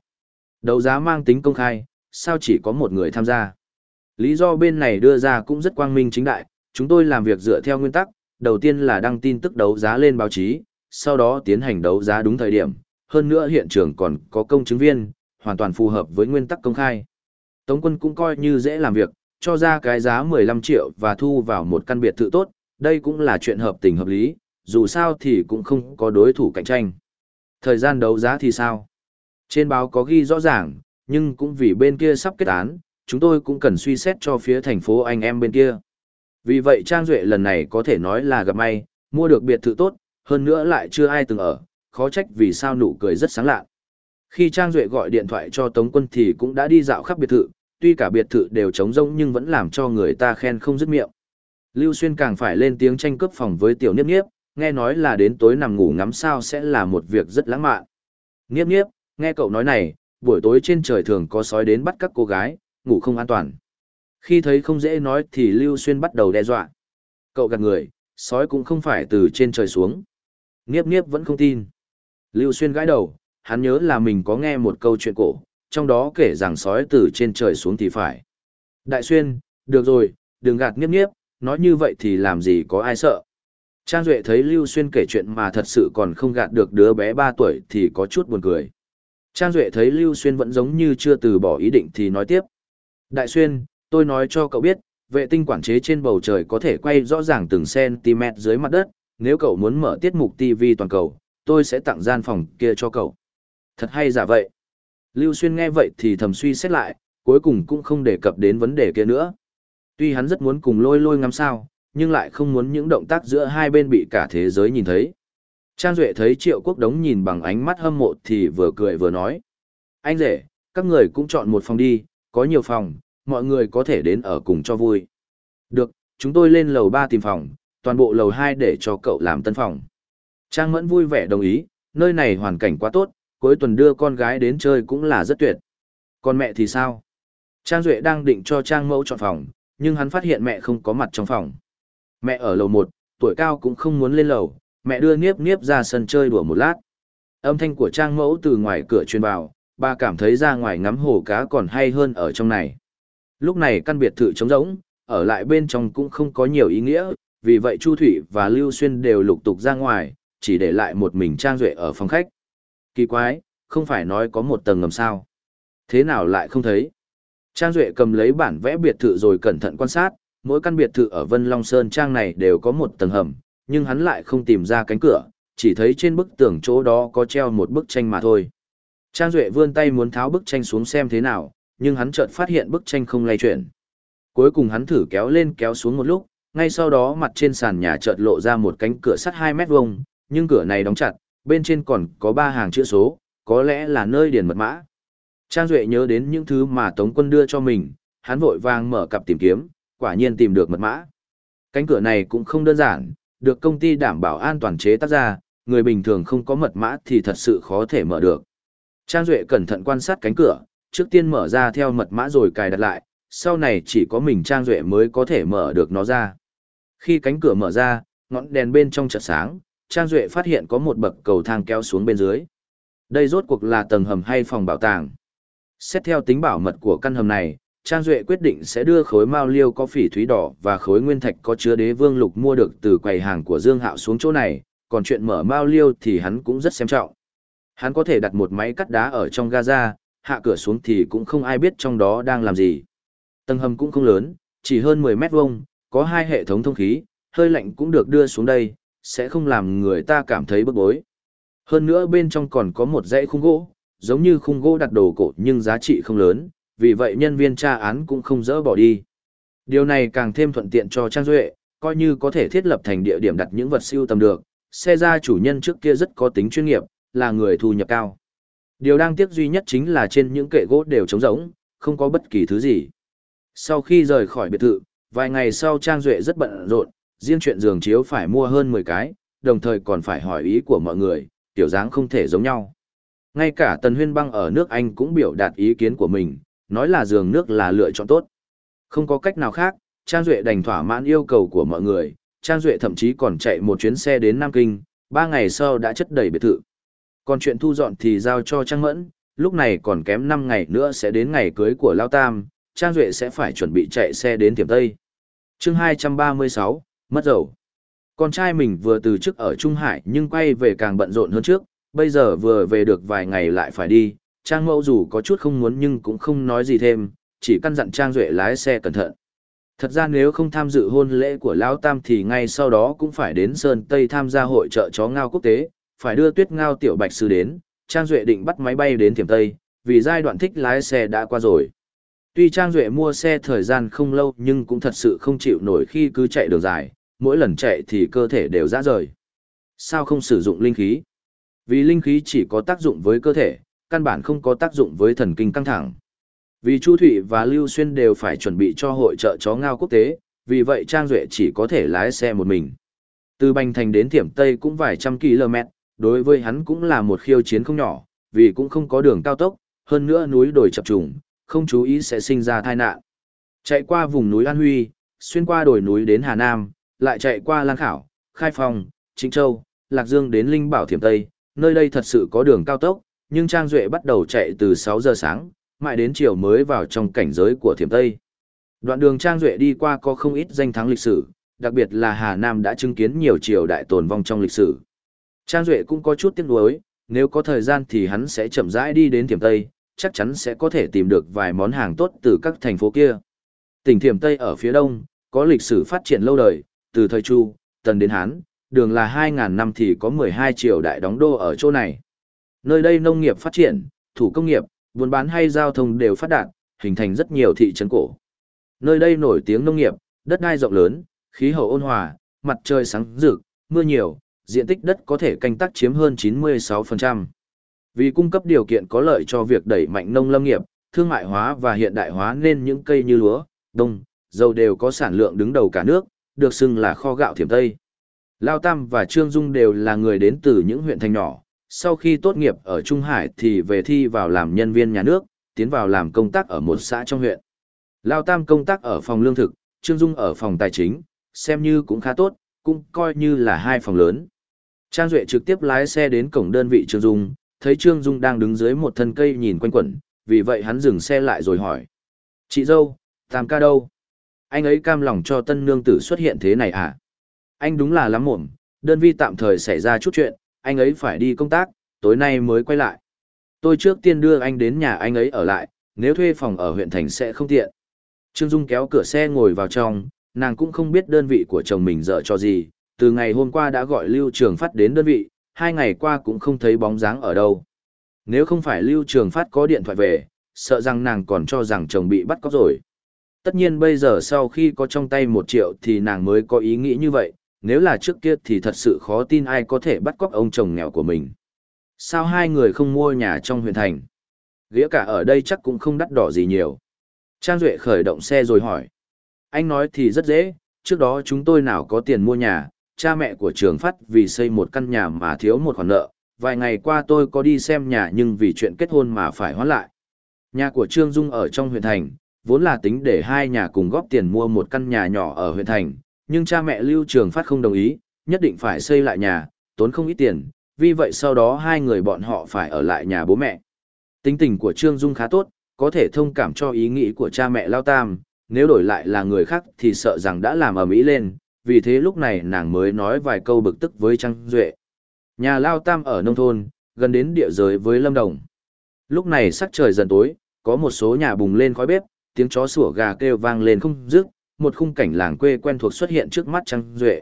Đấu giá mang tính công khai, sao chỉ có một người tham gia? Lý do bên này đưa ra cũng rất quang minh chính đại, chúng tôi làm việc dựa theo nguyên tắc, đầu tiên là đăng tin tức đấu giá lên báo chí, sau đó tiến hành đấu giá đúng thời điểm, hơn nữa hiện trường còn có công chứng viên, hoàn toàn phù hợp với nguyên tắc công khai. Tống quân cũng coi như dễ làm việc, cho ra cái giá 15 triệu và thu vào một căn biệt thự tốt, đây cũng là chuyện hợp tình hợp lý, dù sao thì cũng không có đối thủ cạnh tranh. Thời gian đấu giá thì sao? Trên báo có ghi rõ ràng, nhưng cũng vì bên kia sắp kết án, chúng tôi cũng cần suy xét cho phía thành phố anh em bên kia. Vì vậy Trang Duệ lần này có thể nói là gặp may, mua được biệt thự tốt, hơn nữa lại chưa ai từng ở, khó trách vì sao nụ cười rất sáng lạ. Khi Trang Duệ gọi điện thoại cho Tống Quân thì cũng đã đi dạo khắp biệt thự, tuy cả biệt thự đều trống rỗng nhưng vẫn làm cho người ta khen không dứt miệng. Lưu Xuyên càng phải lên tiếng tranh cướp phòng với Tiểu Niếp Niếp, nghe nói là đến tối nằm ngủ ngắm sao sẽ là một việc rất lãng mạn. Niếp Niếp, nghe cậu nói này, buổi tối trên trời thường có sói đến bắt các cô gái, ngủ không an toàn. Khi thấy không dễ nói thì Lưu Xuyên bắt đầu đe dọa. Cậu gạt người, sói cũng không phải từ trên trời xuống. Niếp Niếp vẫn không tin. Lưu Xuyên gãi đầu, hắn nhớ là mình có nghe một câu chuyện cổ, trong đó kể rằng sói từ trên trời xuống thì phải. Đại Xuyên, được rồi, đừng gạt nghiếp nghiếp, nói như vậy thì làm gì có ai sợ. Trang Duệ thấy Lưu Xuyên kể chuyện mà thật sự còn không gạt được đứa bé 3 tuổi thì có chút buồn cười. Trang Duệ thấy Lưu Xuyên vẫn giống như chưa từ bỏ ý định thì nói tiếp. Đại Xuyên, tôi nói cho cậu biết, vệ tinh quản chế trên bầu trời có thể quay rõ ràng từng cm dưới mặt đất, nếu cậu muốn mở tiết mục TV toàn cầu, tôi sẽ tặng gian phòng kia cho cậu. Thật hay giả vậy. Lưu Xuyên nghe vậy thì thầm suy xét lại, cuối cùng cũng không đề cập đến vấn đề kia nữa. Tuy hắn rất muốn cùng lôi lôi ngắm sao, nhưng lại không muốn những động tác giữa hai bên bị cả thế giới nhìn thấy. Trang Duệ thấy Triệu Quốc Đống nhìn bằng ánh mắt hâm mộ thì vừa cười vừa nói. Anh rể, các người cũng chọn một phòng đi, có nhiều phòng, mọi người có thể đến ở cùng cho vui. Được, chúng tôi lên lầu 3 tìm phòng, toàn bộ lầu 2 để cho cậu làm tân phòng. Trang Mẫn vui vẻ đồng ý, nơi này hoàn cảnh quá tốt, cuối tuần đưa con gái đến chơi cũng là rất tuyệt. Còn mẹ thì sao? Trang Duệ đang định cho Trang Mẫu chọn phòng, nhưng hắn phát hiện mẹ không có mặt trong phòng. Mẹ ở lầu 1, tuổi cao cũng không muốn lên lầu, mẹ đưa Niếp Niếp ra sân chơi đùa một lát. Âm thanh của Trang Mẫu từ ngoài cửa truyền vào, bà cảm thấy ra ngoài ngắm hồ cá còn hay hơn ở trong này. Lúc này căn biệt thự trống rỗng, ở lại bên trong cũng không có nhiều ý nghĩa, vì vậy Chu Thủy và Lưu Xuyên đều lục tục ra ngoài, chỉ để lại một mình Trang Duệ ở phòng khách. Kỳ quái, không phải nói có một tầng ngầm sao. Thế nào lại không thấy? Trang Duệ cầm lấy bản vẽ biệt thự rồi cẩn thận quan sát, mỗi căn biệt thự ở Vân Long Sơn Trang này đều có một tầng hầm, nhưng hắn lại không tìm ra cánh cửa, chỉ thấy trên bức tường chỗ đó có treo một bức tranh mà thôi. Trang Duệ vươn tay muốn tháo bức tranh xuống xem thế nào, nhưng hắn chợt phát hiện bức tranh không lay chuyển. Cuối cùng hắn thử kéo lên kéo xuống một lúc, ngay sau đó mặt trên sàn nhà chợt lộ ra một cánh cửa sắt 2 mét vuông, nhưng cửa này đóng chặt, bên trên còn có ba hàng chữ số, có lẽ là nơi điền mật mã. Trang Duệ nhớ đến những thứ mà Tống quân đưa cho mình, hắn vội vàng mở cặp tìm kiếm, quả nhiên tìm được mật mã. Cánh cửa này cũng không đơn giản, được công ty đảm bảo an toàn chế tác ra, người bình thường không có mật mã thì thật sự khó thể mở được. Trang Duệ cẩn thận quan sát cánh cửa, trước tiên mở ra theo mật mã rồi cài đặt lại, sau này chỉ có mình Trang Duệ mới có thể mở được nó ra. Khi cánh cửa mở ra, ngọn đèn bên trong chợt sáng, Trang Duệ phát hiện có một bậc cầu thang kéo xuống bên dưới. Đây rốt cuộc là tầng hầm hay phòng bảo tàng. Xét theo tính bảo mật của căn hầm này, Trang Duệ quyết định sẽ đưa khối mao liêu có phỉ thúy đỏ và khối nguyên thạch có chứa đế vương lục mua được từ quầy hàng của Dương Hạo xuống chỗ này, còn chuyện mở mao liêu thì hắn cũng rất xem trọng. Hắn có thể đặt một máy cắt đá ở trong Gaza, hạ cửa xuống thì cũng không ai biết trong đó đang làm gì. Tầng hầm cũng không lớn, chỉ hơn 10 mét vuông, có hai hệ thống thông khí, hơi lạnh cũng được đưa xuống đây, sẽ không làm người ta cảm thấy bức bối. Hơn nữa bên trong còn có một dãy khung gỗ, giống như khung gỗ đặt đồ cổ nhưng giá trị không lớn, vì vậy nhân viên tra án cũng không dỡ bỏ đi. Điều này càng thêm thuận tiện cho Trang Duệ, coi như có thể thiết lập thành địa điểm đặt những vật siêu tầm được, xe ra chủ nhân trước kia rất có tính chuyên nghiệp, là người thu nhập cao. Điều đang tiếc duy nhất chính là trên những kệ gỗ đều trống rỗng, không có bất kỳ thứ gì. Sau khi rời khỏi biệt thự, vài ngày sau Trang Duệ rất bận rộn, riêng chuyện giường chiếu phải mua hơn 10 cái, đồng thời còn phải hỏi ý của mọi người, tiểu dáng không thể giống nhau. Ngay cả Tần Huyên Băng ở nước Anh cũng biểu đạt ý kiến của mình, nói là giường nước là lựa chọn tốt. Không có cách nào khác, Trang Duệ đành thỏa mãn yêu cầu của mọi người, Trang Duệ thậm chí còn chạy một chuyến xe đến Nam Kinh, ba ngày sau đã chất đầy biệt thự. Còn chuyện thu dọn thì giao cho Trang Mẫn, lúc này còn kém 5 ngày nữa sẽ đến ngày cưới của Lao Tam, Trang Duệ sẽ phải chuẩn bị chạy xe đến Tiềm Tây. chương 236, mất dầu. Con trai mình vừa từ chức ở Trung Hải nhưng quay về càng bận rộn hơn trước, bây giờ vừa về được vài ngày lại phải đi, Trang Mẫu dù có chút không muốn nhưng cũng không nói gì thêm, chỉ căn dặn Trang Duệ lái xe cẩn thận. Thật ra nếu không tham dự hôn lễ của Lão Tam thì ngay sau đó cũng phải đến Sơn Tây tham gia hội trợ chó ngao quốc tế, phải đưa tuyết ngao tiểu bạch sư đến, Trang Duệ định bắt máy bay đến Thiểm Tây, vì giai đoạn thích lái xe đã qua rồi. Tuy Trang Duệ mua xe thời gian không lâu nhưng cũng thật sự không chịu nổi khi cứ chạy đường dài, mỗi lần chạy thì cơ thể đều ra rời. Sao không sử dụng linh khí? Vì linh khí chỉ có tác dụng với cơ thể, căn bản không có tác dụng với thần kinh căng thẳng. Vì Chu Thụy và Lưu Xuyên đều phải chuẩn bị cho hội trợ chó ngao quốc tế, vì vậy Trang Duệ chỉ có thể lái xe một mình. Từ Bành Thành đến Thiểm Tây cũng vài trăm km, đối với hắn cũng là một khiêu chiến không nhỏ, vì cũng không có đường cao tốc, hơn nữa núi đồi chập trùng, không chú ý sẽ sinh ra tai nạn. Chạy qua vùng núi An Huy, xuyên qua đồi núi đến Hà Nam, lại chạy qua Lan Khảo, Khai Phong, Trịnh Châu, Lạc Dương đến Linh Bảo Thiểm Tây, nơi đây thật sự có đường cao tốc, nhưng Trang Duệ bắt đầu chạy từ 6 giờ sáng, mãi đến chiều mới vào trong cảnh giới của Thiểm Tây. Đoạn đường Trang Duệ đi qua có không ít danh thắng lịch sử, đặc biệt là Hà Nam đã chứng kiến nhiều triều đại tồn vong trong lịch sử. Trang Duệ cũng có chút tiếc nuối, nếu có thời gian thì hắn sẽ chậm rãi đi đến Thiểm Tây, chắc chắn sẽ có thể tìm được vài món hàng tốt từ các thành phố kia. Tỉnh Thiểm Tây ở phía đông, có lịch sử phát triển lâu đời, từ thời Chu, Tần đến Hán, đường là 2.000 năm thì có 12 triều đại đóng đô ở chỗ này. Nơi đây nông nghiệp phát triển, thủ công nghiệp, buôn bán hay giao thông đều phát đạt, hình thành rất nhiều thị trấn cổ. Nơi đây nổi tiếng nông nghiệp, đất đai rộng lớn, khí hậu ôn hòa, mặt trời sáng rực, mưa nhiều, diện tích đất có thể canh tác chiếm hơn 96%. Vì cung cấp điều kiện có lợi cho việc đẩy mạnh nông lâm nghiệp, thương mại hóa và hiện đại hóa nên những cây như lúa, đông, dầu đều có sản lượng đứng đầu cả nước, được xưng là kho gạo thiểm Tây. Lao Tam và Trương Dung đều là người đến từ những huyện thành nhỏ, sau khi tốt nghiệp ở Trung Hải thì về thi vào làm nhân viên nhà nước, tiến vào làm công tác ở một xã trong huyện. Lao Tam công tác ở phòng lương thực, Trương Dung ở phòng tài chính, xem như cũng khá tốt, cũng coi như là hai phòng lớn. Trang Duệ trực tiếp lái xe đến cổng đơn vị Trương Dung, thấy Trương Dung đang đứng dưới một thân cây nhìn quanh quẩn, vì vậy hắn dừng xe lại rồi hỏi. Chị dâu, tam ca đâu? Anh ấy cam lòng cho tân nương tử xuất hiện thế này à? Anh đúng là lắm mồm, đơn vi tạm thời xảy ra chút chuyện, anh ấy phải đi công tác, tối nay mới quay lại. Tôi trước tiên đưa anh đến nhà anh ấy ở lại, nếu thuê phòng ở huyện thành sẽ không tiện. Trương Dung kéo cửa xe ngồi vào trong, nàng cũng không biết đơn vị của chồng mình dở cho gì, từ ngày hôm qua đã gọi Lưu Trường Phát đến đơn vị, hai ngày qua cũng không thấy bóng dáng ở đâu. Nếu không phải Lưu Trường Phát có điện thoại về, sợ rằng nàng còn cho rằng chồng bị bắt cóc rồi. Tất nhiên bây giờ sau khi có trong tay một triệu thì nàng mới có ý nghĩ như vậy, nếu là trước kia thì thật sự khó tin ai có thể bắt cóc ông chồng nghèo của mình. Sao hai người không mua nhà trong huyện thành? Ghĩa cả ở đây chắc cũng không đắt đỏ gì nhiều. Trang Duệ khởi động xe rồi hỏi. Anh nói thì rất dễ, trước đó chúng tôi nào có tiền mua nhà, cha mẹ của trường phát vì xây một căn nhà mà thiếu một khoản nợ, vài ngày qua tôi có đi xem nhà nhưng vì chuyện kết hôn mà phải hoãn lại. Nhà của Trương Dung ở trong huyện thành, vốn là tính để hai nhà cùng góp tiền mua một căn nhà nhỏ ở huyện thành, nhưng cha mẹ Lưu Trường Phát không đồng ý, nhất định phải xây lại nhà, tốn không ít tiền, vì vậy sau đó hai người bọn họ phải ở lại nhà bố mẹ. Tính tình của Trương Dung khá tốt, có thể thông cảm cho ý nghĩ của cha mẹ Lao Tam, nếu đổi lại là người khác thì sợ rằng đã làm ở Mỹ lên, vì thế lúc này nàng mới nói vài câu bực tức với Trang Duệ. Nhà Lao Tam ở nông thôn, gần đến địa giới với Lâm Đồng. Lúc này sắc trời dần tối, có một số nhà bùng lên khói bếp, tiếng chó sủa gà kêu vang lên không dứt, một khung cảnh làng quê quen thuộc xuất hiện trước mắt Trang Duệ.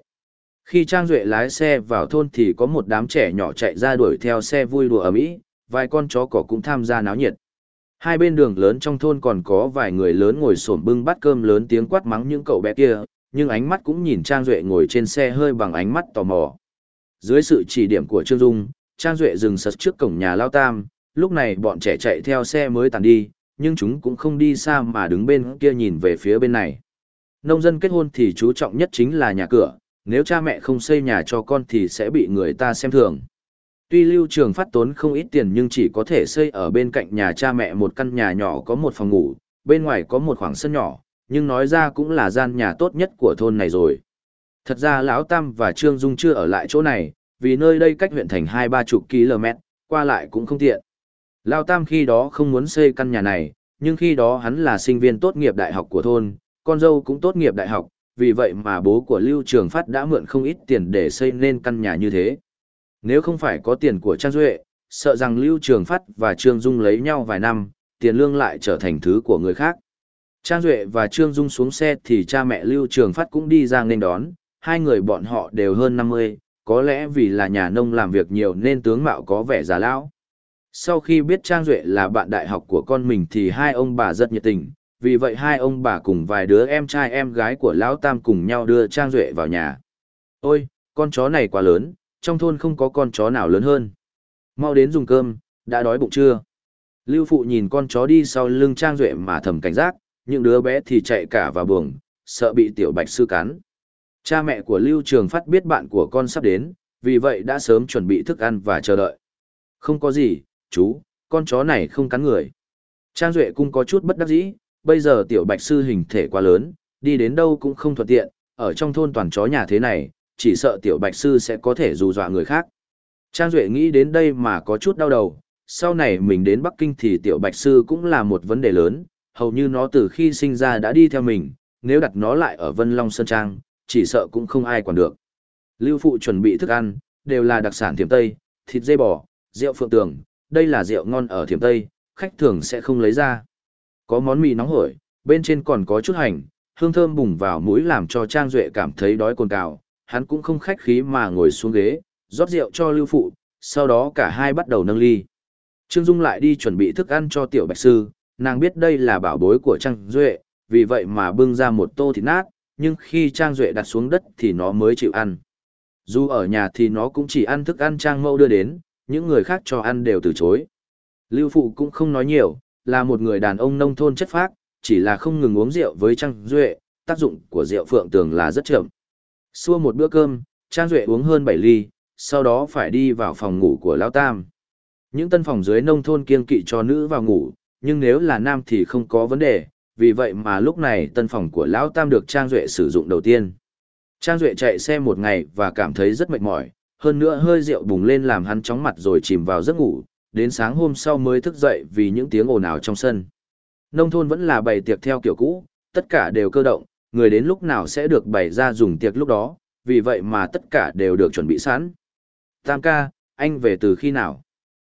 Khi Trang Duệ lái xe vào thôn thì có một đám trẻ nhỏ chạy ra đuổi theo xe vui đùa ở Mỹ, vài con chó cỏ cũng tham gia náo nhiệt. Hai bên đường lớn trong thôn còn có vài người lớn ngồi xổm bưng bát cơm lớn tiếng quát mắng những cậu bé kia, nhưng ánh mắt cũng nhìn Trang Duệ ngồi trên xe hơi bằng ánh mắt tò mò. Dưới sự chỉ điểm của Trương Dung, Trang Duệ dừng sật trước cổng nhà Lao Tam, lúc này bọn trẻ chạy theo xe mới tàn đi, nhưng chúng cũng không đi xa mà đứng bên kia nhìn về phía bên này. Nông dân kết hôn thì chú trọng nhất chính là nhà cửa, nếu cha mẹ không xây nhà cho con thì sẽ bị người ta xem thường. Tuy lưu trường phát tốn không ít tiền nhưng chỉ có thể xây ở bên cạnh nhà cha mẹ một căn nhà nhỏ có một phòng ngủ, bên ngoài có một khoảng sân nhỏ, nhưng nói ra cũng là gian nhà tốt nhất của thôn này rồi. Thật ra Lão Tam và Trương Dung chưa ở lại chỗ này, vì nơi đây cách huyện thành hai ba chục km, qua lại cũng không tiện. Lao Tam khi đó không muốn xây căn nhà này, nhưng khi đó hắn là sinh viên tốt nghiệp đại học của thôn, con dâu cũng tốt nghiệp đại học, vì vậy mà bố của Lưu Trường Phát đã mượn không ít tiền để xây nên căn nhà như thế. Nếu không phải có tiền của Trang Duệ, sợ rằng Lưu Trường Phát và Trương Dung lấy nhau vài năm, tiền lương lại trở thành thứ của người khác. Trang Duệ và Trương Dung xuống xe thì cha mẹ Lưu Trường Phát cũng đi ra nên đón, hai người bọn họ đều hơn 50, có lẽ vì là nhà nông làm việc nhiều nên tướng mạo có vẻ già lão. Sau khi biết Trang Duệ là bạn đại học của con mình thì hai ông bà rất nhiệt tình, vì vậy hai ông bà cùng vài đứa em trai em gái của Lão Tam cùng nhau đưa Trang Duệ vào nhà. Ôi, con chó này quá lớn, trong thôn không có con chó nào lớn hơn. Mau đến dùng cơm, đã đói bụng chưa? Lưu Phụ nhìn con chó đi sau lưng Trang Duệ mà thầm cảnh giác, những đứa bé thì chạy cả vào buồng, sợ bị tiểu bạch sư cắn. Cha mẹ của Lưu Trường Phát biết bạn của con sắp đến, vì vậy đã sớm chuẩn bị thức ăn và chờ đợi. Không có gì, chú, con chó này không cắn người. Trang Duệ cũng có chút bất đắc dĩ, bây giờ tiểu bạch sư hình thể quá lớn, đi đến đâu cũng không thuận tiện, ở trong thôn toàn chó nhà thế này, chỉ sợ tiểu bạch sư sẽ có thể dù dọa người khác. Trang Duệ nghĩ đến đây mà có chút đau đầu, sau này mình đến Bắc Kinh thì tiểu bạch sư cũng là một vấn đề lớn, hầu như nó từ khi sinh ra đã đi theo mình, nếu đặt nó lại ở Vân Long Sơn Trang, chỉ sợ cũng không ai quản được. Lưu Phụ chuẩn bị thức ăn, đều là đặc sản thiểm Tây, thịt dây bò, rượu phượng tường, đây là rượu ngon ở thiểm Tây, khách thường sẽ không lấy ra. Có món mì nóng hổi, bên trên còn có chút hành, hương thơm bùng vào mũi làm cho Trang Duệ cảm thấy đói cồn cào, hắn cũng không khách khí mà ngồi xuống ghế, rót rượu cho Lưu Phụ, sau đó cả hai bắt đầu nâng ly. Trương Dung lại đi chuẩn bị thức ăn cho Tiểu Bạch Sư, nàng biết đây là bảo bối của Trang Duệ, vì vậy mà bưng ra một tô thịt nát, nhưng khi Trang Duệ đặt xuống đất thì nó mới chịu ăn. Dù ở nhà thì nó cũng chỉ ăn thức ăn Trang Mâu đưa đến, những người khác cho ăn đều từ chối. Lưu Phụ cũng không nói nhiều, là một người đàn ông nông thôn chất phác, chỉ là không ngừng uống rượu với Trang Duệ, tác dụng của rượu phượng tường là rất chậm. Xua một bữa cơm, Trang Duệ uống hơn 7 ly, sau đó phải đi vào phòng ngủ của Lão Tam. Những tân phòng dưới nông thôn kiên kỵ cho nữ vào ngủ, nhưng nếu là nam thì không có vấn đề, vì vậy mà lúc này tân phòng của Lão Tam được Trang Duệ sử dụng đầu tiên. Trang Duệ chạy xe một ngày và cảm thấy rất mệt mỏi, hơn nữa hơi rượu bùng lên làm hắn chóng mặt rồi chìm vào giấc ngủ, đến sáng hôm sau mới thức dậy vì những tiếng ồn ào trong sân. Nông thôn vẫn là bày tiệc theo kiểu cũ, tất cả đều cơ động, người đến lúc nào sẽ được bày ra dùng tiệc lúc đó, vì vậy mà tất cả đều được chuẩn bị sẵn. Tam ca, anh về từ khi nào?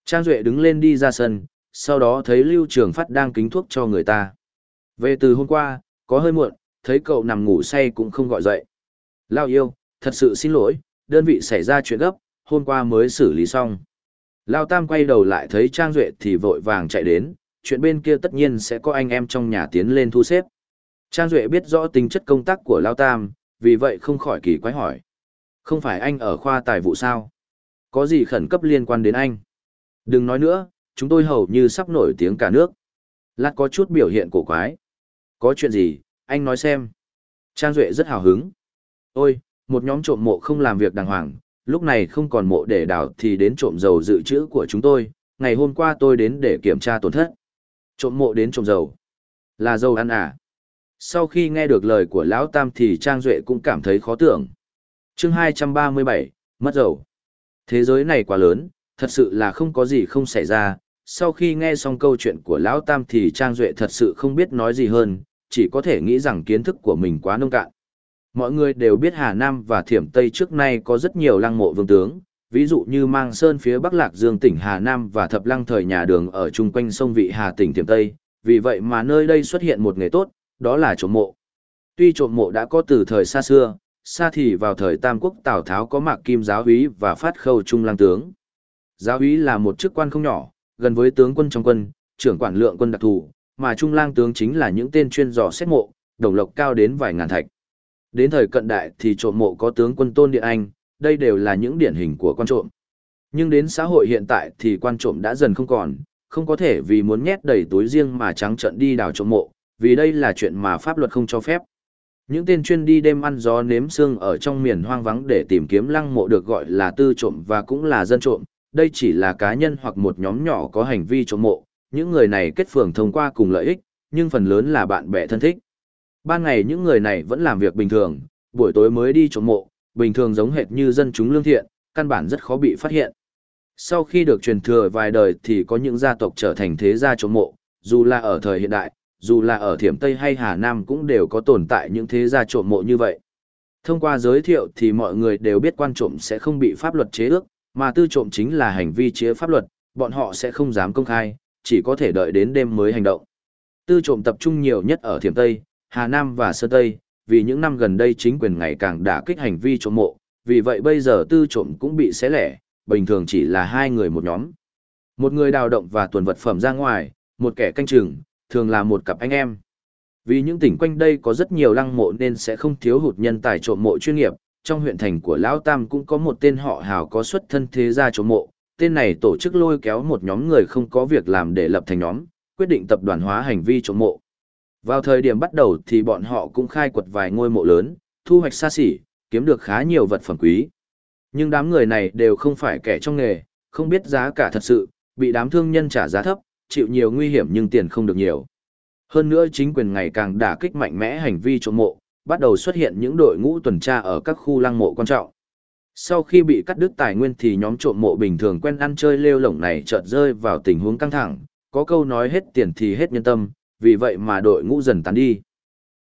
Trang Duệ đứng lên đi ra sân, sau đó thấy Lưu Trường Phát đang kính thuốc cho người ta. Về từ hôm qua, có hơi muộn, thấy cậu nằm ngủ say cũng không gọi dậy. Lao yêu, thật sự xin lỗi, đơn vị xảy ra chuyện gấp, hôm qua mới xử lý xong. Lao Tam quay đầu lại thấy Trang Duệ thì vội vàng chạy đến, chuyện bên kia tất nhiên sẽ có anh em trong nhà tiến lên thu xếp. Trang Duệ biết rõ tính chất công tác của Lao Tam, vì vậy không khỏi kỳ quái hỏi. Không phải anh ở khoa tài vụ sao? Có gì khẩn cấp liên quan đến anh? Đừng nói nữa, chúng tôi hầu như sắp nổi tiếng cả nước. Lát có chút biểu hiện cổ quái. Có chuyện gì, anh nói xem. Trang Duệ rất hào hứng. Ôi, một nhóm trộm mộ không làm việc đàng hoàng, lúc này không còn mộ để đào thì đến trộm dầu dự trữ của chúng tôi. Ngày hôm qua tôi đến để kiểm tra tổn thất. Trộm mộ đến trộm dầu. Là dầu ăn à? Sau khi nghe được lời của Lão Tam thì Trang Duệ cũng cảm thấy khó tưởng. chương 237, mất dầu. Thế giới này quá lớn, thật sự là không có gì không xảy ra. Sau khi nghe xong câu chuyện của Lão Tam thì Trang Duệ thật sự không biết nói gì hơn, chỉ có thể nghĩ rằng kiến thức của mình quá nông cạn. Mọi người đều biết Hà Nam và Thiểm Tây trước nay có rất nhiều lăng mộ vương tướng, ví dụ như Mang Sơn phía Bắc Lạc Dương tỉnh Hà Nam và Thập Lăng thời nhà đường ở chung quanh sông Vị Hà tỉnh Thiểm Tây, vì vậy mà nơi đây xuất hiện một nghề tốt, đó là trộm mộ. Tuy trộm mộ đã có từ thời xa xưa, xa thì vào thời Tam Quốc Tào Tháo có mạc kim giáo úy và phát khâu trung lang tướng. Giáo úy là một chức quan không nhỏ, gần với tướng quân trong quân, trưởng quản lượng quân đặc thù, mà trung lang tướng chính là những tên chuyên dò xét mộ, đồng lộc cao đến vài ngàn thạch. Đến thời cận đại thì trộm mộ có tướng quân Tôn địa Anh, đây đều là những điển hình của quan trộm. Nhưng đến xã hội hiện tại thì quan trộm đã dần không còn, không có thể vì muốn nhét đầy túi riêng mà trắng trận đi đào trộm mộ, vì đây là chuyện mà pháp luật không cho phép. Những tên chuyên đi đêm ăn gió nếm xương ở trong miền hoang vắng để tìm kiếm lăng mộ được gọi là tư trộm và cũng là dân trộm, đây chỉ là cá nhân hoặc một nhóm nhỏ có hành vi trộm mộ, những người này kết phường thông qua cùng lợi ích, nhưng phần lớn là bạn bè thân thích. Ban ngày những người này vẫn làm việc bình thường, buổi tối mới đi trộm mộ, bình thường giống hệt như dân chúng lương thiện, căn bản rất khó bị phát hiện. Sau khi được truyền thừa vài đời thì có những gia tộc trở thành thế gia trộm mộ, dù là ở thời hiện đại, dù là ở Thiểm Tây hay Hà Nam cũng đều có tồn tại những thế gia trộm mộ như vậy. Thông qua giới thiệu thì mọi người đều biết quan trộm sẽ không bị pháp luật chế ước, mà tư trộm chính là hành vi chế pháp luật, bọn họ sẽ không dám công khai, chỉ có thể đợi đến đêm mới hành động. Tư trộm tập trung nhiều nhất ở Thiểm Tây, Hà Nam và Sơn Tây, vì những năm gần đây chính quyền ngày càng đả kích hành vi trộm mộ, vì vậy bây giờ tư trộm cũng bị xé lẻ, bình thường chỉ là hai người một nhóm. Một người đào động và tuần vật phẩm ra ngoài, một kẻ canh chừng, thường là một cặp anh em. Vì những tỉnh quanh đây có rất nhiều lăng mộ nên sẽ không thiếu hụt nhân tài trộm mộ chuyên nghiệp, trong huyện thành của Lão Tam cũng có một tên họ hào có xuất thân thế gia trộm mộ, tên này tổ chức lôi kéo một nhóm người không có việc làm để lập thành nhóm, quyết định tập đoàn hóa hành vi trộm mộ. Vào thời điểm bắt đầu thì bọn họ cũng khai quật vài ngôi mộ lớn, thu hoạch xa xỉ, kiếm được khá nhiều vật phẩm quý. Nhưng đám người này đều không phải kẻ trong nghề, không biết giá cả thật sự, bị đám thương nhân trả giá thấp, chịu nhiều nguy hiểm nhưng tiền không được nhiều. Hơn nữa chính quyền ngày càng đả kích mạnh mẽ hành vi trộm mộ, bắt đầu xuất hiện những đội ngũ tuần tra ở các khu lăng mộ quan trọng. Sau khi bị cắt đứt tài nguyên thì nhóm trộm mộ bình thường quen ăn chơi lêu lổng này chợt rơi vào tình huống căng thẳng, có câu nói hết tiền thì hết nhân tâm, vì vậy mà đội ngũ dần tán đi.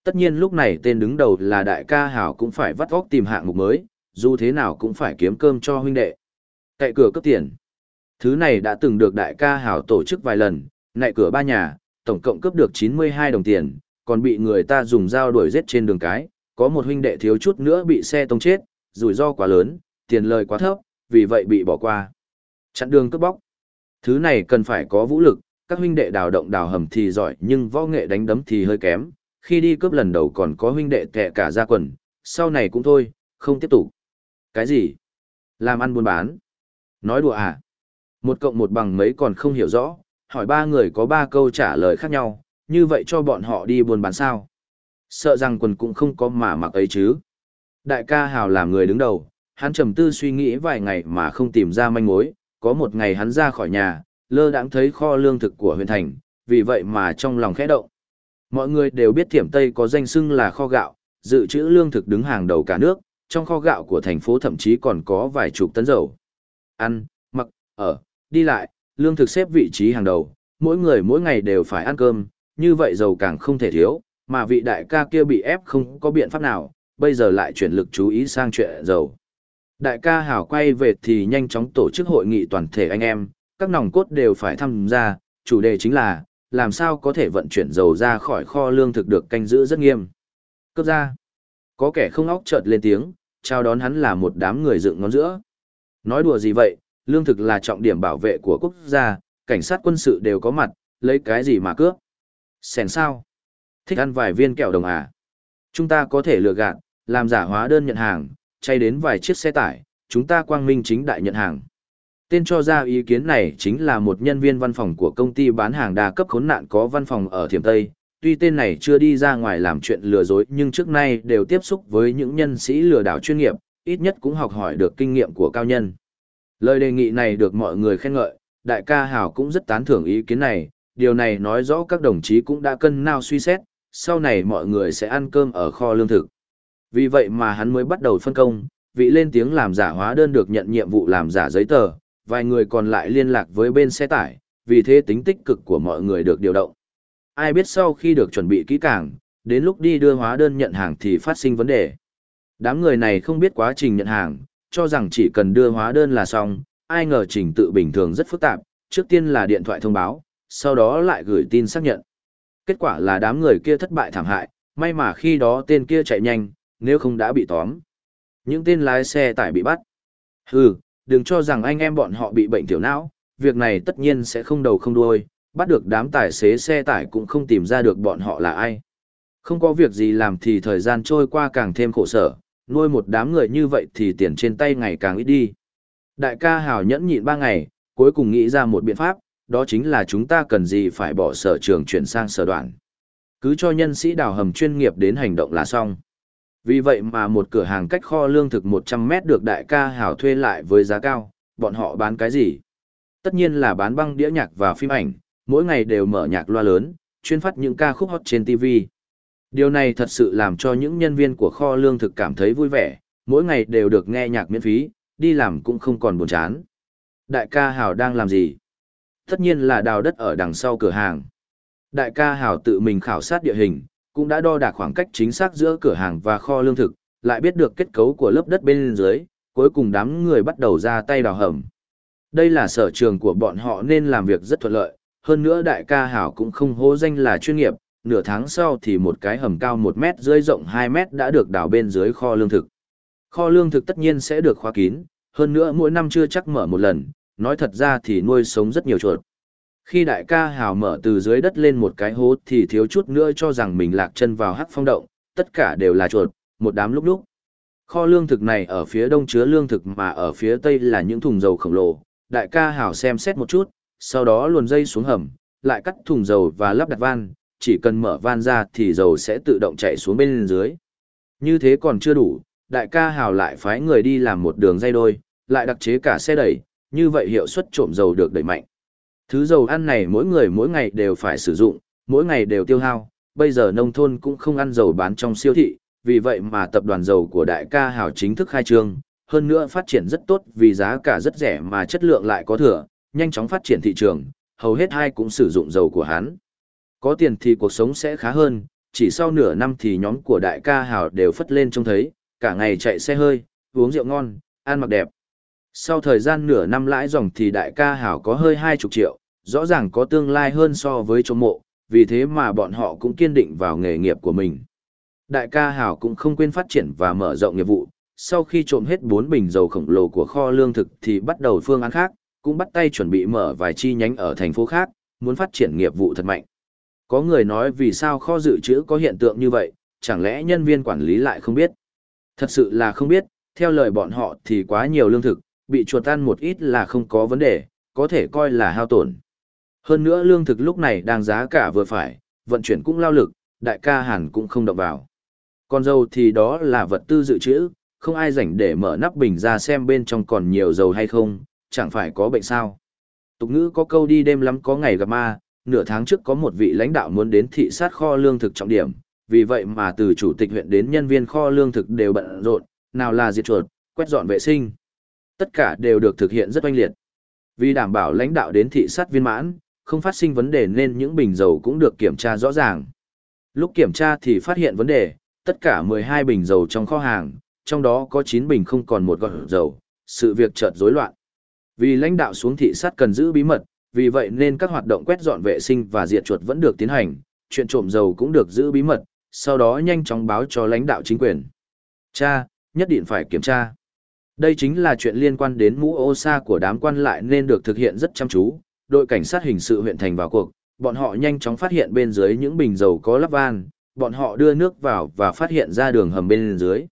Tất nhiên lúc này tên đứng đầu là đại ca hảo cũng phải vắt óc tìm hạng mục mới, dù thế nào cũng phải kiếm cơm cho huynh đệ. Cậy cửa cấp tiền. Thứ này đã từng được đại ca hảo tổ chức vài lần, nạy cửa ba nhà, tổng cộng cướp được 92 đồng tiền, còn bị người ta dùng dao đuổi giết trên đường cái, có một huynh đệ thiếu chút nữa bị xe tông chết, rủi ro quá lớn, tiền lời quá thấp, vì vậy bị bỏ qua. Chặn đường cướp bóc. Thứ này cần phải có vũ lực, các huynh đệ đào động đào hầm thì giỏi nhưng võ nghệ đánh đấm thì hơi kém, khi đi cướp lần đầu còn có huynh đệ tệ cả ra quần, sau này cũng thôi, không tiếp tục. Cái gì? Làm ăn buôn bán? Nói đùa à? Một cộng một bằng mấy còn không hiểu rõ, hỏi ba người có ba câu trả lời khác nhau, như vậy cho bọn họ đi buôn bán sao? Sợ rằng quần cũng không có mà mặc ấy chứ. Đại ca Hào làm người đứng đầu, hắn trầm tư suy nghĩ vài ngày mà không tìm ra manh mối, có một ngày hắn ra khỏi nhà, lơ đãng thấy kho lương thực của huyện thành, vì vậy mà trong lòng khẽ động. Mọi người đều biết Thiểm Tây có danh xưng là kho gạo, dự trữ lương thực đứng hàng đầu cả nước, trong kho gạo của thành phố thậm chí còn có vài chục tấn dầu. Ăn, mặc, ở, đi lại, lương thực xếp vị trí hàng đầu, mỗi người mỗi ngày đều phải ăn cơm, như vậy dầu càng không thể thiếu, mà vị đại ca kia bị ép không có biện pháp nào, bây giờ lại chuyển lực chú ý sang chuyện dầu. Đại ca Hảo quay về thì nhanh chóng tổ chức hội nghị toàn thể anh em, các nòng cốt đều phải tham gia, chủ đề chính là, làm sao có thể vận chuyển dầu ra khỏi kho lương thực được canh giữ rất nghiêm. Cấp ra, có kẻ không óc chợt lên tiếng, chào đón hắn là một đám người dựng ngón giữa. Nói đùa gì vậy, lương thực là trọng điểm bảo vệ của quốc gia, cảnh sát quân sự đều có mặt, lấy cái gì mà cướp. Sèn sao? Thích ăn vài viên kẹo đồng à? Chúng ta có thể lừa gạt, làm giả hóa đơn nhận hàng, chay đến vài chiếc xe tải, chúng ta quang minh chính đại nhận hàng. Tên cho ra ý kiến này chính là một nhân viên văn phòng của công ty bán hàng đa cấp khốn nạn có văn phòng ở Thiểm Tây. Tuy tên này chưa đi ra ngoài làm chuyện lừa dối nhưng trước nay đều tiếp xúc với những nhân sĩ lừa đảo chuyên nghiệp, ít nhất cũng học hỏi được kinh nghiệm của cao nhân. Lời đề nghị này được mọi người khen ngợi, đại ca Hảo cũng rất tán thưởng ý kiến này, điều này nói rõ các đồng chí cũng đã cân nao suy xét, sau này mọi người sẽ ăn cơm ở kho lương thực. Vì vậy mà hắn mới bắt đầu phân công, vị lên tiếng làm giả hóa đơn được nhận nhiệm vụ làm giả giấy tờ, vài người còn lại liên lạc với bên xe tải, vì thế tính tích cực của mọi người được điều động. Ai biết sau khi được chuẩn bị kỹ càng, đến lúc đi đưa hóa đơn nhận hàng thì phát sinh vấn đề. Đám người này không biết quá trình nhận hàng, cho rằng chỉ cần đưa hóa đơn là xong, ai ngờ trình tự bình thường rất phức tạp, trước tiên là điện thoại thông báo, sau đó lại gửi tin xác nhận. Kết quả là đám người kia thất bại thảm hại, may mà khi đó tên kia chạy nhanh, nếu không đã bị tóm. Những tên lái xe tải bị bắt. Hừ, đừng cho rằng anh em bọn họ bị bệnh tiểu não, việc này tất nhiên sẽ không đầu không đuôi, bắt được đám tài xế xe tải cũng không tìm ra được bọn họ là ai. Không có việc gì làm thì thời gian trôi qua càng thêm khổ sở, nuôi một đám người như vậy thì tiền trên tay ngày càng ít đi. Đại ca hào nhẫn nhịn ba ngày, cuối cùng nghĩ ra một biện pháp, đó chính là chúng ta cần gì phải bỏ sở trường chuyển sang sở đoạn. Cứ cho nhân sĩ đào hầm chuyên nghiệp đến hành động là xong. Vì vậy mà một cửa hàng cách kho lương thực 100 mét được đại ca hảo thuê lại với giá cao, bọn họ bán cái gì? Tất nhiên là bán băng đĩa nhạc và phim ảnh, mỗi ngày đều mở nhạc loa lớn, chuyên phát những ca khúc hot trên TV. Điều này thật sự làm cho những nhân viên của kho lương thực cảm thấy vui vẻ, mỗi ngày đều được nghe nhạc miễn phí, đi làm cũng không còn buồn chán. Đại ca hảo đang làm gì? Tất nhiên là đào đất ở đằng sau cửa hàng. Đại ca hảo tự mình khảo sát địa hình, cũng đã đo đạc khoảng cách chính xác giữa cửa hàng và kho lương thực, lại biết được kết cấu của lớp đất bên dưới, cuối cùng đám người bắt đầu ra tay đào hầm. Đây là sở trường của bọn họ nên làm việc rất thuận lợi, hơn nữa đại ca Hảo cũng không hô danh là chuyên nghiệp, nửa tháng sau thì một cái hầm cao 1 mét dưới rộng 2 mét đã được đào bên dưới kho lương thực. Kho lương thực tất nhiên sẽ được khóa kín, hơn nữa mỗi năm chưa chắc mở một lần, nói thật ra thì nuôi sống rất nhiều chuột. Khi đại ca hào mở từ dưới đất lên một cái hố thì thiếu chút nữa cho rằng mình lạc chân vào hắc phong động, tất cả đều là chuột, một đám lúc lúc. Kho lương thực này ở phía đông chứa lương thực mà ở phía tây là những thùng dầu khổng lồ. Đại ca hào xem xét một chút, sau đó luồn dây xuống hầm, lại cắt thùng dầu và lắp đặt van, chỉ cần mở van ra thì dầu sẽ tự động chạy xuống bên dưới. Như thế còn chưa đủ, đại ca hào lại phái người đi làm một đường dây đôi, lại đặc chế cả xe đẩy, như vậy hiệu suất trộm dầu được đẩy mạnh. Thứ dầu ăn này mỗi người mỗi ngày đều phải sử dụng, mỗi ngày đều tiêu hao, bây giờ nông thôn cũng không ăn dầu bán trong siêu thị, vì vậy mà tập đoàn dầu của đại ca hào chính thức khai trương, hơn nữa phát triển rất tốt vì giá cả rất rẻ mà chất lượng lại có thừa, nhanh chóng phát triển thị trường, hầu hết ai cũng sử dụng dầu của hắn. Có tiền thì cuộc sống sẽ khá hơn, chỉ sau nửa năm thì nhóm của đại ca hào đều phất lên trông thấy, cả ngày chạy xe hơi, uống rượu ngon, ăn mặc đẹp. Sau thời gian nửa năm lãi dòng thì đại ca hảo có hơi hai chục triệu, rõ ràng có tương lai hơn so với chỗ mộ, vì thế mà bọn họ cũng kiên định vào nghề nghiệp của mình. Đại ca hảo cũng không quên phát triển và mở rộng nghiệp vụ, sau khi trộm hết bốn bình dầu khổng lồ của kho lương thực thì bắt đầu phương án khác, cũng bắt tay chuẩn bị mở vài chi nhánh ở thành phố khác, muốn phát triển nghiệp vụ thật mạnh. Có người nói vì sao kho dự trữ có hiện tượng như vậy, chẳng lẽ nhân viên quản lý lại không biết? Thật sự là không biết, theo lời bọn họ thì quá nhiều lương thực, bị chuột ăn một ít là không có vấn đề, có thể coi là hao tổn. Hơn nữa lương thực lúc này đang giá cả vừa phải, vận chuyển cũng lao lực, đại ca hẳn cũng không động vào. Còn dầu thì đó là vật tư dự trữ, không ai rảnh để mở nắp bình ra xem bên trong còn nhiều dầu hay không, chẳng phải có bệnh sao. Tục ngữ có câu đi đêm lắm có ngày gặp ma, nửa tháng trước có một vị lãnh đạo muốn đến thị sát kho lương thực trọng điểm, vì vậy mà từ chủ tịch huyện đến nhân viên kho lương thực đều bận rộn, nào là diệt chuột, quét dọn vệ sinh tất cả đều được thực hiện rất oanh liệt. Vì đảm bảo lãnh đạo đến thị sát viên mãn, không phát sinh vấn đề nên những bình dầu cũng được kiểm tra rõ ràng. Lúc kiểm tra thì phát hiện vấn đề, tất cả 12 bình dầu trong kho hàng, trong đó có 9 bình không còn một gọt dầu, sự việc chợt rối loạn. Vì lãnh đạo xuống thị sát cần giữ bí mật, vì vậy nên các hoạt động quét dọn vệ sinh và diệt chuột vẫn được tiến hành, chuyện trộm dầu cũng được giữ bí mật, sau đó nhanh chóng báo cho lãnh đạo chính quyền. Cha, nhất định phải kiểm tra. Đây chính là chuyện liên quan đến mũ ô sa của đám quan lại nên được thực hiện rất chăm chú. Đội cảnh sát hình sự huyện thành vào cuộc, bọn họ nhanh chóng phát hiện bên dưới những bình dầu có lắp van, bọn họ đưa nước vào và phát hiện ra đường hầm bên dưới.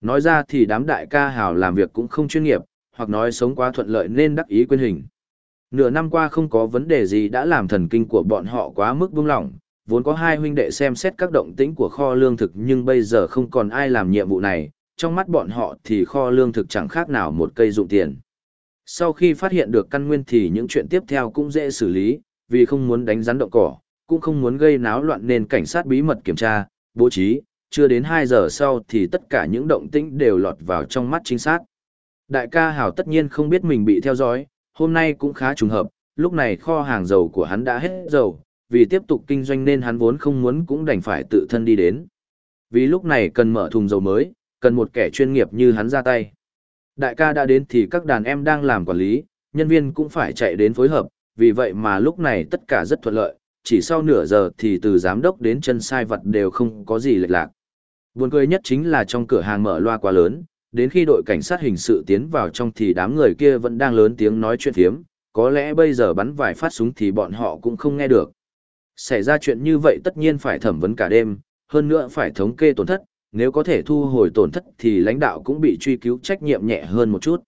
Nói ra thì đám đại ca hào làm việc cũng không chuyên nghiệp, hoặc nói sống quá thuận lợi nên đắc ý quên hình. Nửa năm qua không có vấn đề gì đã làm thần kinh của bọn họ quá mức buông lỏng, vốn có hai huynh đệ xem xét các động tĩnh của kho lương thực nhưng bây giờ không còn ai làm nhiệm vụ này, trong mắt bọn họ thì kho lương thực chẳng khác nào một cây dụng tiền. Sau khi phát hiện được căn nguyên thì những chuyện tiếp theo cũng dễ xử lý, vì không muốn đánh rắn động cỏ, cũng không muốn gây náo loạn nên cảnh sát bí mật kiểm tra, bố trí, chưa đến 2 giờ sau thì tất cả những động tĩnh đều lọt vào trong mắt chính xác. Đại ca Hảo tất nhiên không biết mình bị theo dõi, hôm nay cũng khá trùng hợp, lúc này kho hàng dầu của hắn đã hết dầu, vì tiếp tục kinh doanh nên hắn vốn không muốn cũng đành phải tự thân đi đến. Vì lúc này cần mở thùng dầu mới, cần một kẻ chuyên nghiệp như hắn ra tay. Đại ca đã đến thì các đàn em đang làm quản lý, nhân viên cũng phải chạy đến phối hợp, vì vậy mà lúc này tất cả rất thuận lợi, chỉ sau nửa giờ thì từ giám đốc đến chân sai vật đều không có gì lệch lạc. Buồn cười nhất chính là trong cửa hàng mở loa quá lớn, đến khi đội cảnh sát hình sự tiến vào trong thì đám người kia vẫn đang lớn tiếng nói chuyện phiếm, có lẽ bây giờ bắn vài phát súng thì bọn họ cũng không nghe được. Xảy ra chuyện như vậy tất nhiên phải thẩm vấn cả đêm, hơn nữa phải thống kê tổn thất, nếu có thể thu hồi tổn thất thì lãnh đạo cũng bị truy cứu trách nhiệm nhẹ hơn một chút.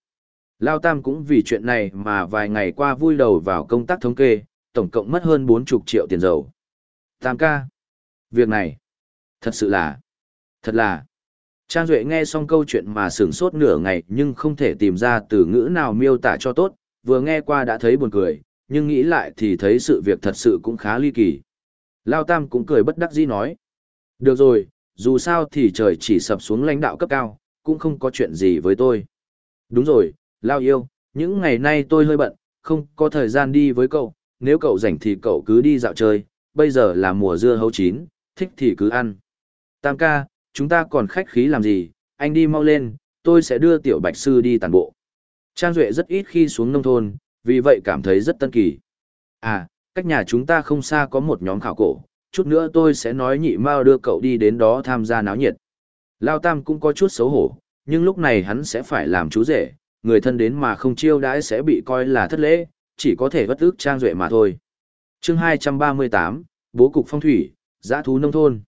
Lao Tam cũng vì chuyện này mà vài ngày qua vui đầu vào công tác thống kê, tổng cộng mất hơn 40 triệu tiền dầu. Tam ca. Việc này, thật sự là, thật là. Trang Duệ nghe xong câu chuyện mà sửng sốt nửa ngày nhưng không thể tìm ra từ ngữ nào miêu tả cho tốt, vừa nghe qua đã thấy buồn cười, nhưng nghĩ lại thì thấy sự việc thật sự cũng khá ly kỳ. Lao Tam cũng cười bất đắc dĩ nói. Được rồi, dù sao thì trời chỉ sập xuống lãnh đạo cấp cao, cũng không có chuyện gì với tôi. Đúng rồi, Lao yêu, những ngày nay tôi hơi bận, không có thời gian đi với cậu, nếu cậu rảnh thì cậu cứ đi dạo chơi, bây giờ là mùa dưa hấu chín, thích thì cứ ăn. Tam ca, chúng ta còn khách khí làm gì, anh đi mau lên, tôi sẽ đưa tiểu bạch sư đi tàn bộ. Trang Duệ rất ít khi xuống nông thôn, vì vậy cảm thấy rất tân kỳ. À, cách nhà chúng ta không xa có một nhóm khảo cổ, chút nữa tôi sẽ nói nhị mao đưa cậu đi đến đó tham gia náo nhiệt. Lao Tam cũng có chút xấu hổ, nhưng lúc này hắn sẽ phải làm chú rể, người thân đến mà không chiêu đãi sẽ bị coi là thất lễ, chỉ có thể bất ước trang duệ mà thôi. chương 238, Bố cục phong thủy, giã thú nông thôn.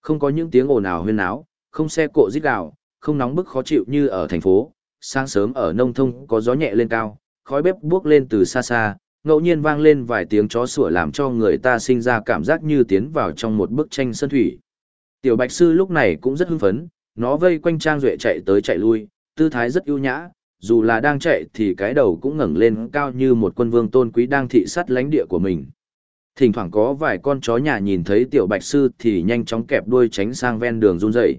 Không có những tiếng ồn ào huyên náo, không xe cộ rít gạo, không nóng bức khó chịu như ở thành phố. Sáng sớm ở nông thôn có gió nhẹ lên cao, khói bếp buốc lên từ xa xa, ngẫu nhiên vang lên vài tiếng chó sủa làm cho người ta sinh ra cảm giác như tiến vào trong một bức tranh sân thủy. Tiểu Bạch Sư lúc này cũng rất hưng phấn, nó vây quanh Trang Duệ chạy tới chạy lui, tư thái rất ưu nhã, dù là đang chạy thì cái đầu cũng ngẩng lên cao như một quân vương tôn quý đang thị sát lãnh địa của mình. Thỉnh thoảng có vài con chó nhà nhìn thấy tiểu bạch sư thì nhanh chóng kẹp đuôi tránh sang ven đường run rẩy.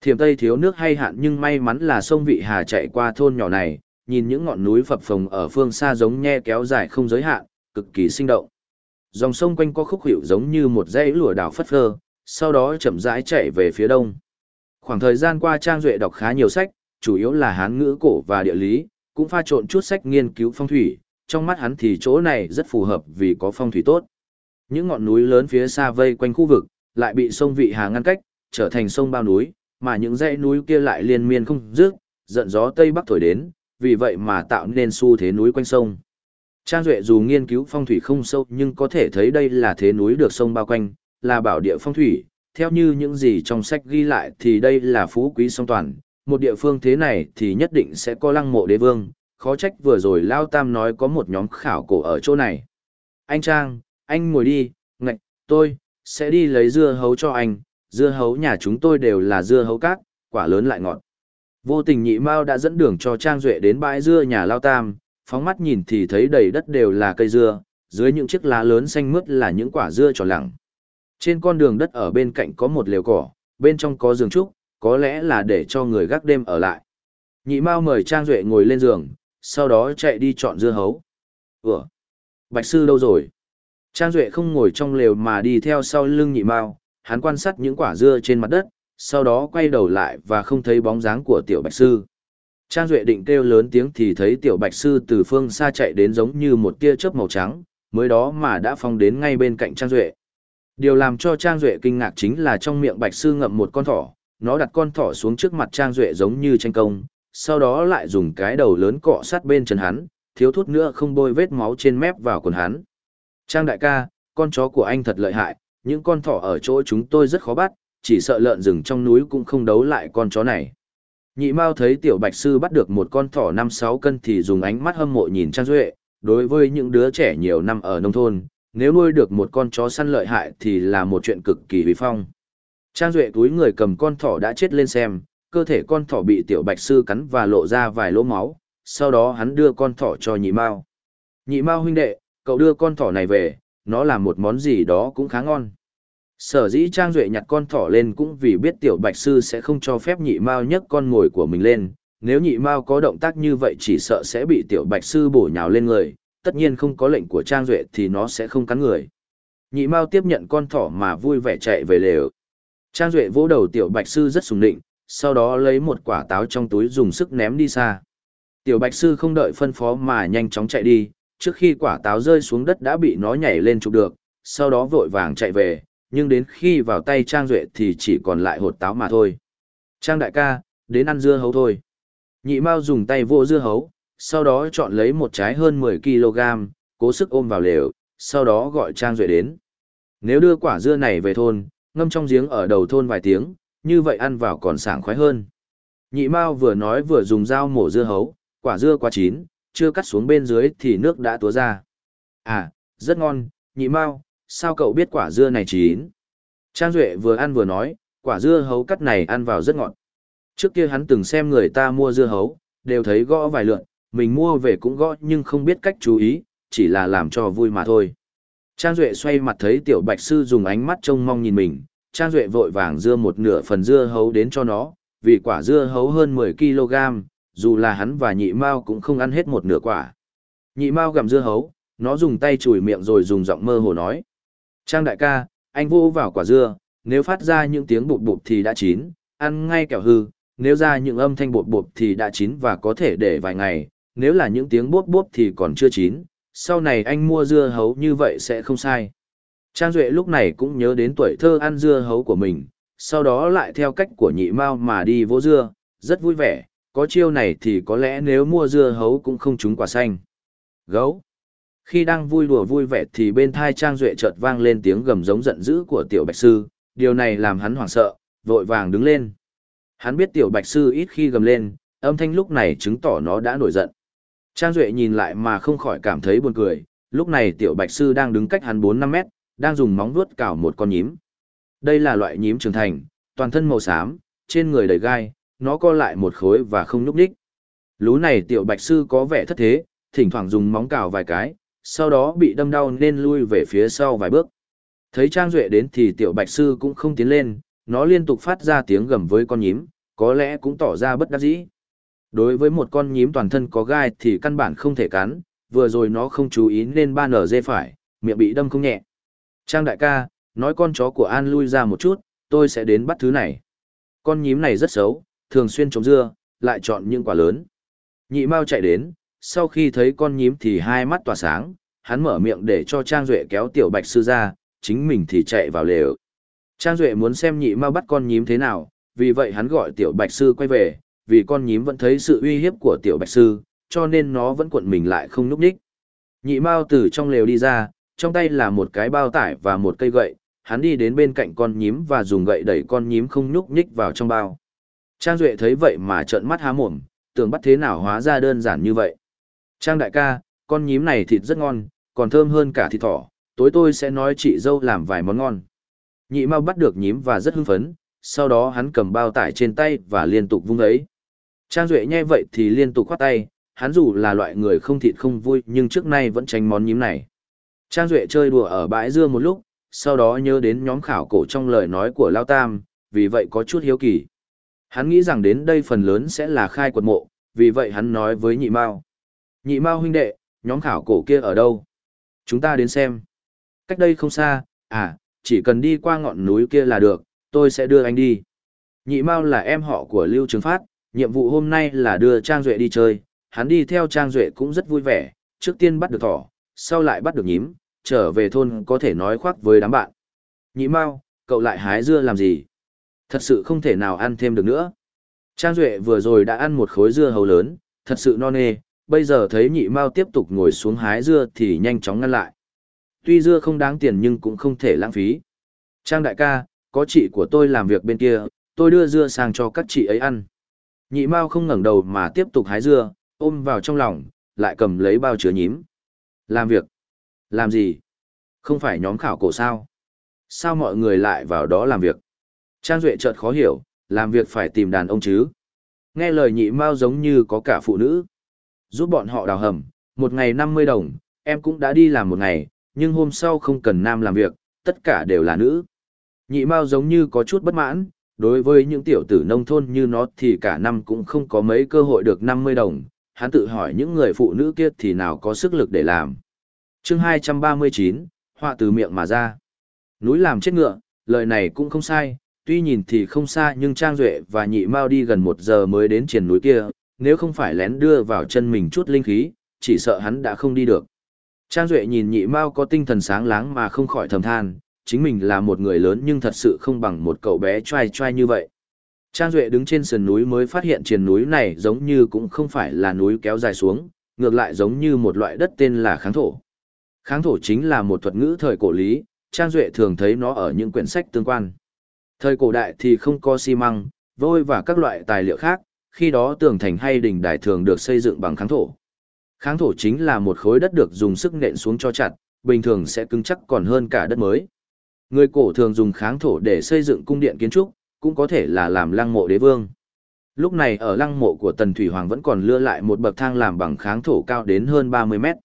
Thiểm Tây thiếu nước hay hạn nhưng may mắn là sông Vị Hà chạy qua thôn nhỏ này, nhìn những ngọn núi phập phồng ở phương xa giống nhe kéo dài không giới hạn, cực kỳ sinh động. Dòng sông quanh có khúc hiệu giống như một dãy lụa đảo phất phơ, sau đó chậm rãi chạy về phía đông. Khoảng thời gian qua Trang Duệ đọc khá nhiều sách, chủ yếu là hán ngữ cổ và địa lý, cũng pha trộn chút sách nghiên cứu phong thủy, trong mắt hắn thì chỗ này rất phù hợp vì có phong thủy tốt. Những ngọn núi lớn phía xa vây quanh khu vực, lại bị sông Vị Hà ngăn cách, trở thành sông bao núi, mà những dãy núi kia lại liên miên không dứt, giận gió tây bắc thổi đến, vì vậy mà tạo nên xu thế núi quanh sông. Trang Duệ dù nghiên cứu phong thủy không sâu nhưng có thể thấy đây là thế núi được sông bao quanh, là bảo địa phong thủy, theo như những gì trong sách ghi lại thì đây là phú quý song toàn, một địa phương thế này thì nhất định sẽ có lăng mộ đế vương, khó trách vừa rồi Lao Tam nói có một nhóm khảo cổ ở chỗ này. Anh Trang, anh ngồi đi, ngạch, tôi, sẽ đi lấy dưa hấu cho anh, dưa hấu nhà chúng tôi đều là dưa hấu cát, quả lớn lại ngọt. Vô tình nhị mao đã dẫn đường cho Trang Duệ đến bãi dưa nhà Lao Tam, phóng mắt nhìn thì thấy đầy đất đều là cây dưa, dưới những chiếc lá lớn xanh mướt là những quả dưa tròn lẳng. Trên con đường đất ở bên cạnh có một lều cỏ, bên trong có giường trúc, có lẽ là để cho người gác đêm ở lại. Nhị Mao mời Trang Duệ ngồi lên giường, sau đó chạy đi chọn dưa hấu. Ủa? Bạch sư đâu rồi? Trang Duệ không ngồi trong lều mà đi theo sau lưng nhị mao, hắn quan sát những quả dưa trên mặt đất, sau đó quay đầu lại và không thấy bóng dáng của tiểu bạch sư. Trang Duệ định kêu lớn tiếng thì thấy tiểu bạch sư từ phương xa chạy đến giống như một tia chớp màu trắng, mới đó mà đã phong đến ngay bên cạnh Trang Duệ. Điều làm cho Trang Duệ kinh ngạc chính là trong miệng bạch sư ngậm một con thỏ, nó đặt con thỏ xuống trước mặt Trang Duệ giống như tranh công, sau đó lại dùng cái đầu lớn cọ sát bên chân hắn, thiếu thút nữa không bôi vết máu trên mép vào quần hắn. Trang đại ca, con chó của anh thật lợi hại, những con thỏ ở chỗ chúng tôi rất khó bắt, chỉ sợ lợn rừng trong núi cũng không đấu lại con chó này. Nhị Mao thấy tiểu bạch sư bắt được một con thỏ 5-6 cân thì dùng ánh mắt hâm mộ nhìn Trang Duệ, đối với những đứa trẻ nhiều năm ở nông thôn, nếu nuôi được một con chó săn lợi hại thì là một chuyện cực kỳ vi phong. Trang Duệ túi người cầm con thỏ đã chết lên xem, cơ thể con thỏ bị tiểu bạch sư cắn và lộ ra vài lỗ máu, sau đó hắn đưa con thỏ cho nhị mao. Nhị mao huynh đệ, cậu đưa con thỏ này về, nó là một món gì đó cũng khá ngon. Sở dĩ Trang Duệ nhặt con thỏ lên cũng vì biết tiểu bạch sư sẽ không cho phép nhị mao nhấc con ngồi của mình lên. Nếu nhị mao có động tác như vậy chỉ sợ sẽ bị tiểu bạch sư bổ nhào lên người, tất nhiên không có lệnh của Trang Duệ thì nó sẽ không cắn người. Nhị mao tiếp nhận con thỏ mà vui vẻ chạy về lều. Trang Duệ vỗ đầu tiểu bạch sư rất sùng định, sau đó lấy một quả táo trong túi dùng sức ném đi xa. Tiểu bạch sư không đợi phân phó mà nhanh chóng chạy đi, trước khi quả táo rơi xuống đất đã bị nó nhảy lên chụp được, sau đó vội vàng chạy về, nhưng đến khi vào tay Trang Duệ thì chỉ còn lại hột táo mà thôi. Trang đại ca, đến ăn dưa hấu thôi. Nhị Mao dùng tay vô dưa hấu, sau đó chọn lấy một trái hơn 10 kg, cố sức ôm vào lều, sau đó gọi Trang Duệ đến. Nếu đưa quả dưa này về thôn, ngâm trong giếng ở đầu thôn vài tiếng, như vậy ăn vào còn sảng khoái hơn. Nhị Mao vừa nói vừa dùng dao mổ dưa hấu, quả dưa quá chín, chưa cắt xuống bên dưới thì nước đã túa ra. À, rất ngon, nhị Mao, sao cậu biết quả dưa này chín? Trang Duệ vừa ăn vừa nói, quả dưa hấu cắt này ăn vào rất ngọt. Trước kia hắn từng xem người ta mua dưa hấu, đều thấy gõ vài lượn, mình mua về cũng gõ nhưng không biết cách chú ý, chỉ là làm cho vui mà thôi. Trang Duệ xoay mặt thấy tiểu bạch sư dùng ánh mắt trông mong nhìn mình, Trang Duệ vội vàng dưa một nửa phần dưa hấu đến cho nó, vì quả dưa hấu hơn 10kg, dù là hắn và nhị mao cũng không ăn hết một nửa quả. Nhị mao gặm dưa hấu, nó dùng tay chùi miệng rồi dùng giọng mơ hồ nói. Trang đại ca, anh vô vào quả dưa, nếu phát ra những tiếng bụt bụt thì đã chín, ăn ngay kẹo hư, nếu ra những âm thanh bụt bụt thì đã chín và có thể để vài ngày, nếu là những tiếng bốp bốp thì còn chưa chín, sau này anh mua dưa hấu như vậy sẽ không sai. Trang Duệ lúc này cũng nhớ đến tuổi thơ ăn dưa hấu của mình, sau đó lại theo cách của nhị mao mà đi vỗ dưa, rất vui vẻ, có chiêu này thì có lẽ nếu mua dưa hấu cũng không trúng quả xanh. Gấu. Khi đang vui đùa vui vẻ thì bên thai Trang Duệ chợt vang lên tiếng gầm giống giận dữ của tiểu bạch sư, điều này làm hắn hoảng sợ, vội vàng đứng lên. Hắn biết tiểu bạch sư ít khi gầm lên, âm thanh lúc này chứng tỏ nó đã nổi giận. Trang Duệ nhìn lại mà không khỏi cảm thấy buồn cười, lúc này tiểu bạch sư đang đứng cách hắn 4-5 mét, đang dùng móng vuốt cào một con nhím. Đây là loại nhím trưởng thành, toàn thân màu xám, trên người đầy gai, nó co lại một khối và không nhúc nhích. Lú này tiểu bạch sư có vẻ thất thế, thỉnh thoảng dùng móng cào vài cái, sau đó bị đâm đau nên lui về phía sau vài bước. Thấy Trang Duệ đến thì tiểu bạch sư cũng không tiến lên, nó liên tục phát ra tiếng gầm với con nhím, có lẽ cũng tỏ ra bất đắc dĩ. Đối với một con nhím toàn thân có gai thì căn bản không thể cắn, vừa rồi nó không chú ý nên ba nở dê phải, miệng bị đâm không nhẹ. Trang đại ca, nói con chó của An lui ra một chút, tôi sẽ đến bắt thứ này. Con nhím này rất xấu, thường xuyên trống dưa, lại chọn những quả lớn. Nhị mau chạy đến, sau khi thấy con nhím thì hai mắt tỏa sáng, hắn mở miệng để cho Trang Duệ kéo tiểu bạch sư ra, chính mình thì chạy vào lều. Trang Duệ muốn xem nhị Mao bắt con nhím thế nào, vì vậy hắn gọi tiểu bạch sư quay về, vì con nhím vẫn thấy sự uy hiếp của tiểu bạch sư, cho nên nó vẫn cuộn mình lại không núp đích. Nhị Mao từ trong lều đi ra, trong tay là một cái bao tải và một cây gậy, hắn đi đến bên cạnh con nhím và dùng gậy đẩy con nhím không nhúc nhích vào trong bao. Trang Duệ thấy vậy mà trợn mắt há mồm, tưởng bắt thế nào hóa ra đơn giản như vậy. Trang đại ca, con nhím này thịt rất ngon, còn thơm hơn cả thịt thỏ, tối tôi sẽ nói chị dâu làm vài món ngon. Nhị mau bắt được nhím và rất hưng phấn, sau đó hắn cầm bao tải trên tay và liên tục vung ấy. Trang Duệ nghe vậy thì liên tục khoát tay, hắn dù là loại người không thịt không vui nhưng trước nay vẫn tránh món nhím này. Trang Duệ chơi đùa ở bãi dưa một lúc, sau đó nhớ đến nhóm khảo cổ trong lời nói của Lao Tam, vì vậy có chút hiếu kỳ. Hắn nghĩ rằng đến đây phần lớn sẽ là khai quật mộ, vì vậy hắn nói với nhị mao. Nhị mao huynh đệ, nhóm khảo cổ kia ở đâu? Chúng ta đến xem. Cách đây không xa, à, chỉ cần đi qua ngọn núi kia là được, tôi sẽ đưa anh đi. Nhị Mao là em họ của Lưu Trường Phát, nhiệm vụ hôm nay là đưa Trang Duệ đi chơi, hắn đi theo Trang Duệ cũng rất vui vẻ, trước tiên bắt được thỏ, sau lại bắt được nhím, trở về thôn có thể nói khoác với đám bạn. Nhị Mao, cậu lại hái dưa làm gì? Thật sự không thể nào ăn thêm được nữa. Trang Duệ vừa rồi đã ăn một khối dưa hấu lớn, thật sự non nê, bây giờ thấy nhị Mao tiếp tục ngồi xuống hái dưa thì nhanh chóng ngăn lại. Tuy dưa không đáng tiền nhưng cũng không thể lãng phí. Trang đại ca, có chị của tôi làm việc bên kia, tôi đưa dưa sang cho các chị ấy ăn. Nhị Mao không ngẩng đầu mà tiếp tục hái dưa, ôm vào trong lòng, lại cầm lấy bao chứa nhím. Làm việc? Làm gì? Không phải nhóm khảo cổ sao? Sao mọi người lại vào đó làm việc? Trang Duệ chợt khó hiểu, làm việc phải tìm đàn ông chứ. Nghe lời nhị Mao giống như có cả phụ nữ. Giúp bọn họ đào hầm, một ngày 50 đồng, em cũng đã đi làm một ngày, nhưng hôm sau không cần nam làm việc, tất cả đều là nữ. Nhị Mao giống như có chút bất mãn, đối với những tiểu tử nông thôn như nó thì cả năm cũng không có mấy cơ hội được 50 đồng, hắn tự hỏi những người phụ nữ kia thì nào có sức lực để làm. chương 239, họa từ miệng mà ra. Núi làm chết ngựa, lời này cũng không sai, tuy nhìn thì không xa nhưng Trang Duệ và Nhị Mao đi gần một giờ mới đến triển núi kia, nếu không phải lén đưa vào chân mình chút linh khí, chỉ sợ hắn đã không đi được. Trang Duệ nhìn Nhị Mao có tinh thần sáng láng mà không khỏi thầm than, chính mình là một người lớn nhưng thật sự không bằng một cậu bé trai trai như vậy. Trang Duệ đứng trên sườn núi mới phát hiện triền núi này giống như cũng không phải là núi kéo dài xuống, ngược lại giống như một loại đất tên là kháng thổ. Kháng thổ chính là một thuật ngữ thời cổ lý, Trang Duệ thường thấy nó ở những quyển sách tương quan. Thời cổ đại thì không có xi măng, vôi và các loại tài liệu khác, khi đó tường thành hay đỉnh đài thường được xây dựng bằng kháng thổ. Kháng thổ chính là một khối đất được dùng sức nện xuống cho chặt, bình thường sẽ cứng chắc còn hơn cả đất mới. Người cổ thường dùng kháng thổ để xây dựng cung điện kiến trúc, cũng có thể là làm lăng mộ đế vương. Lúc này ở lăng mộ của Tần Thủy Hoàng vẫn còn lưa lại một bậc thang làm bằng kháng thổ cao đến hơn 30 mét.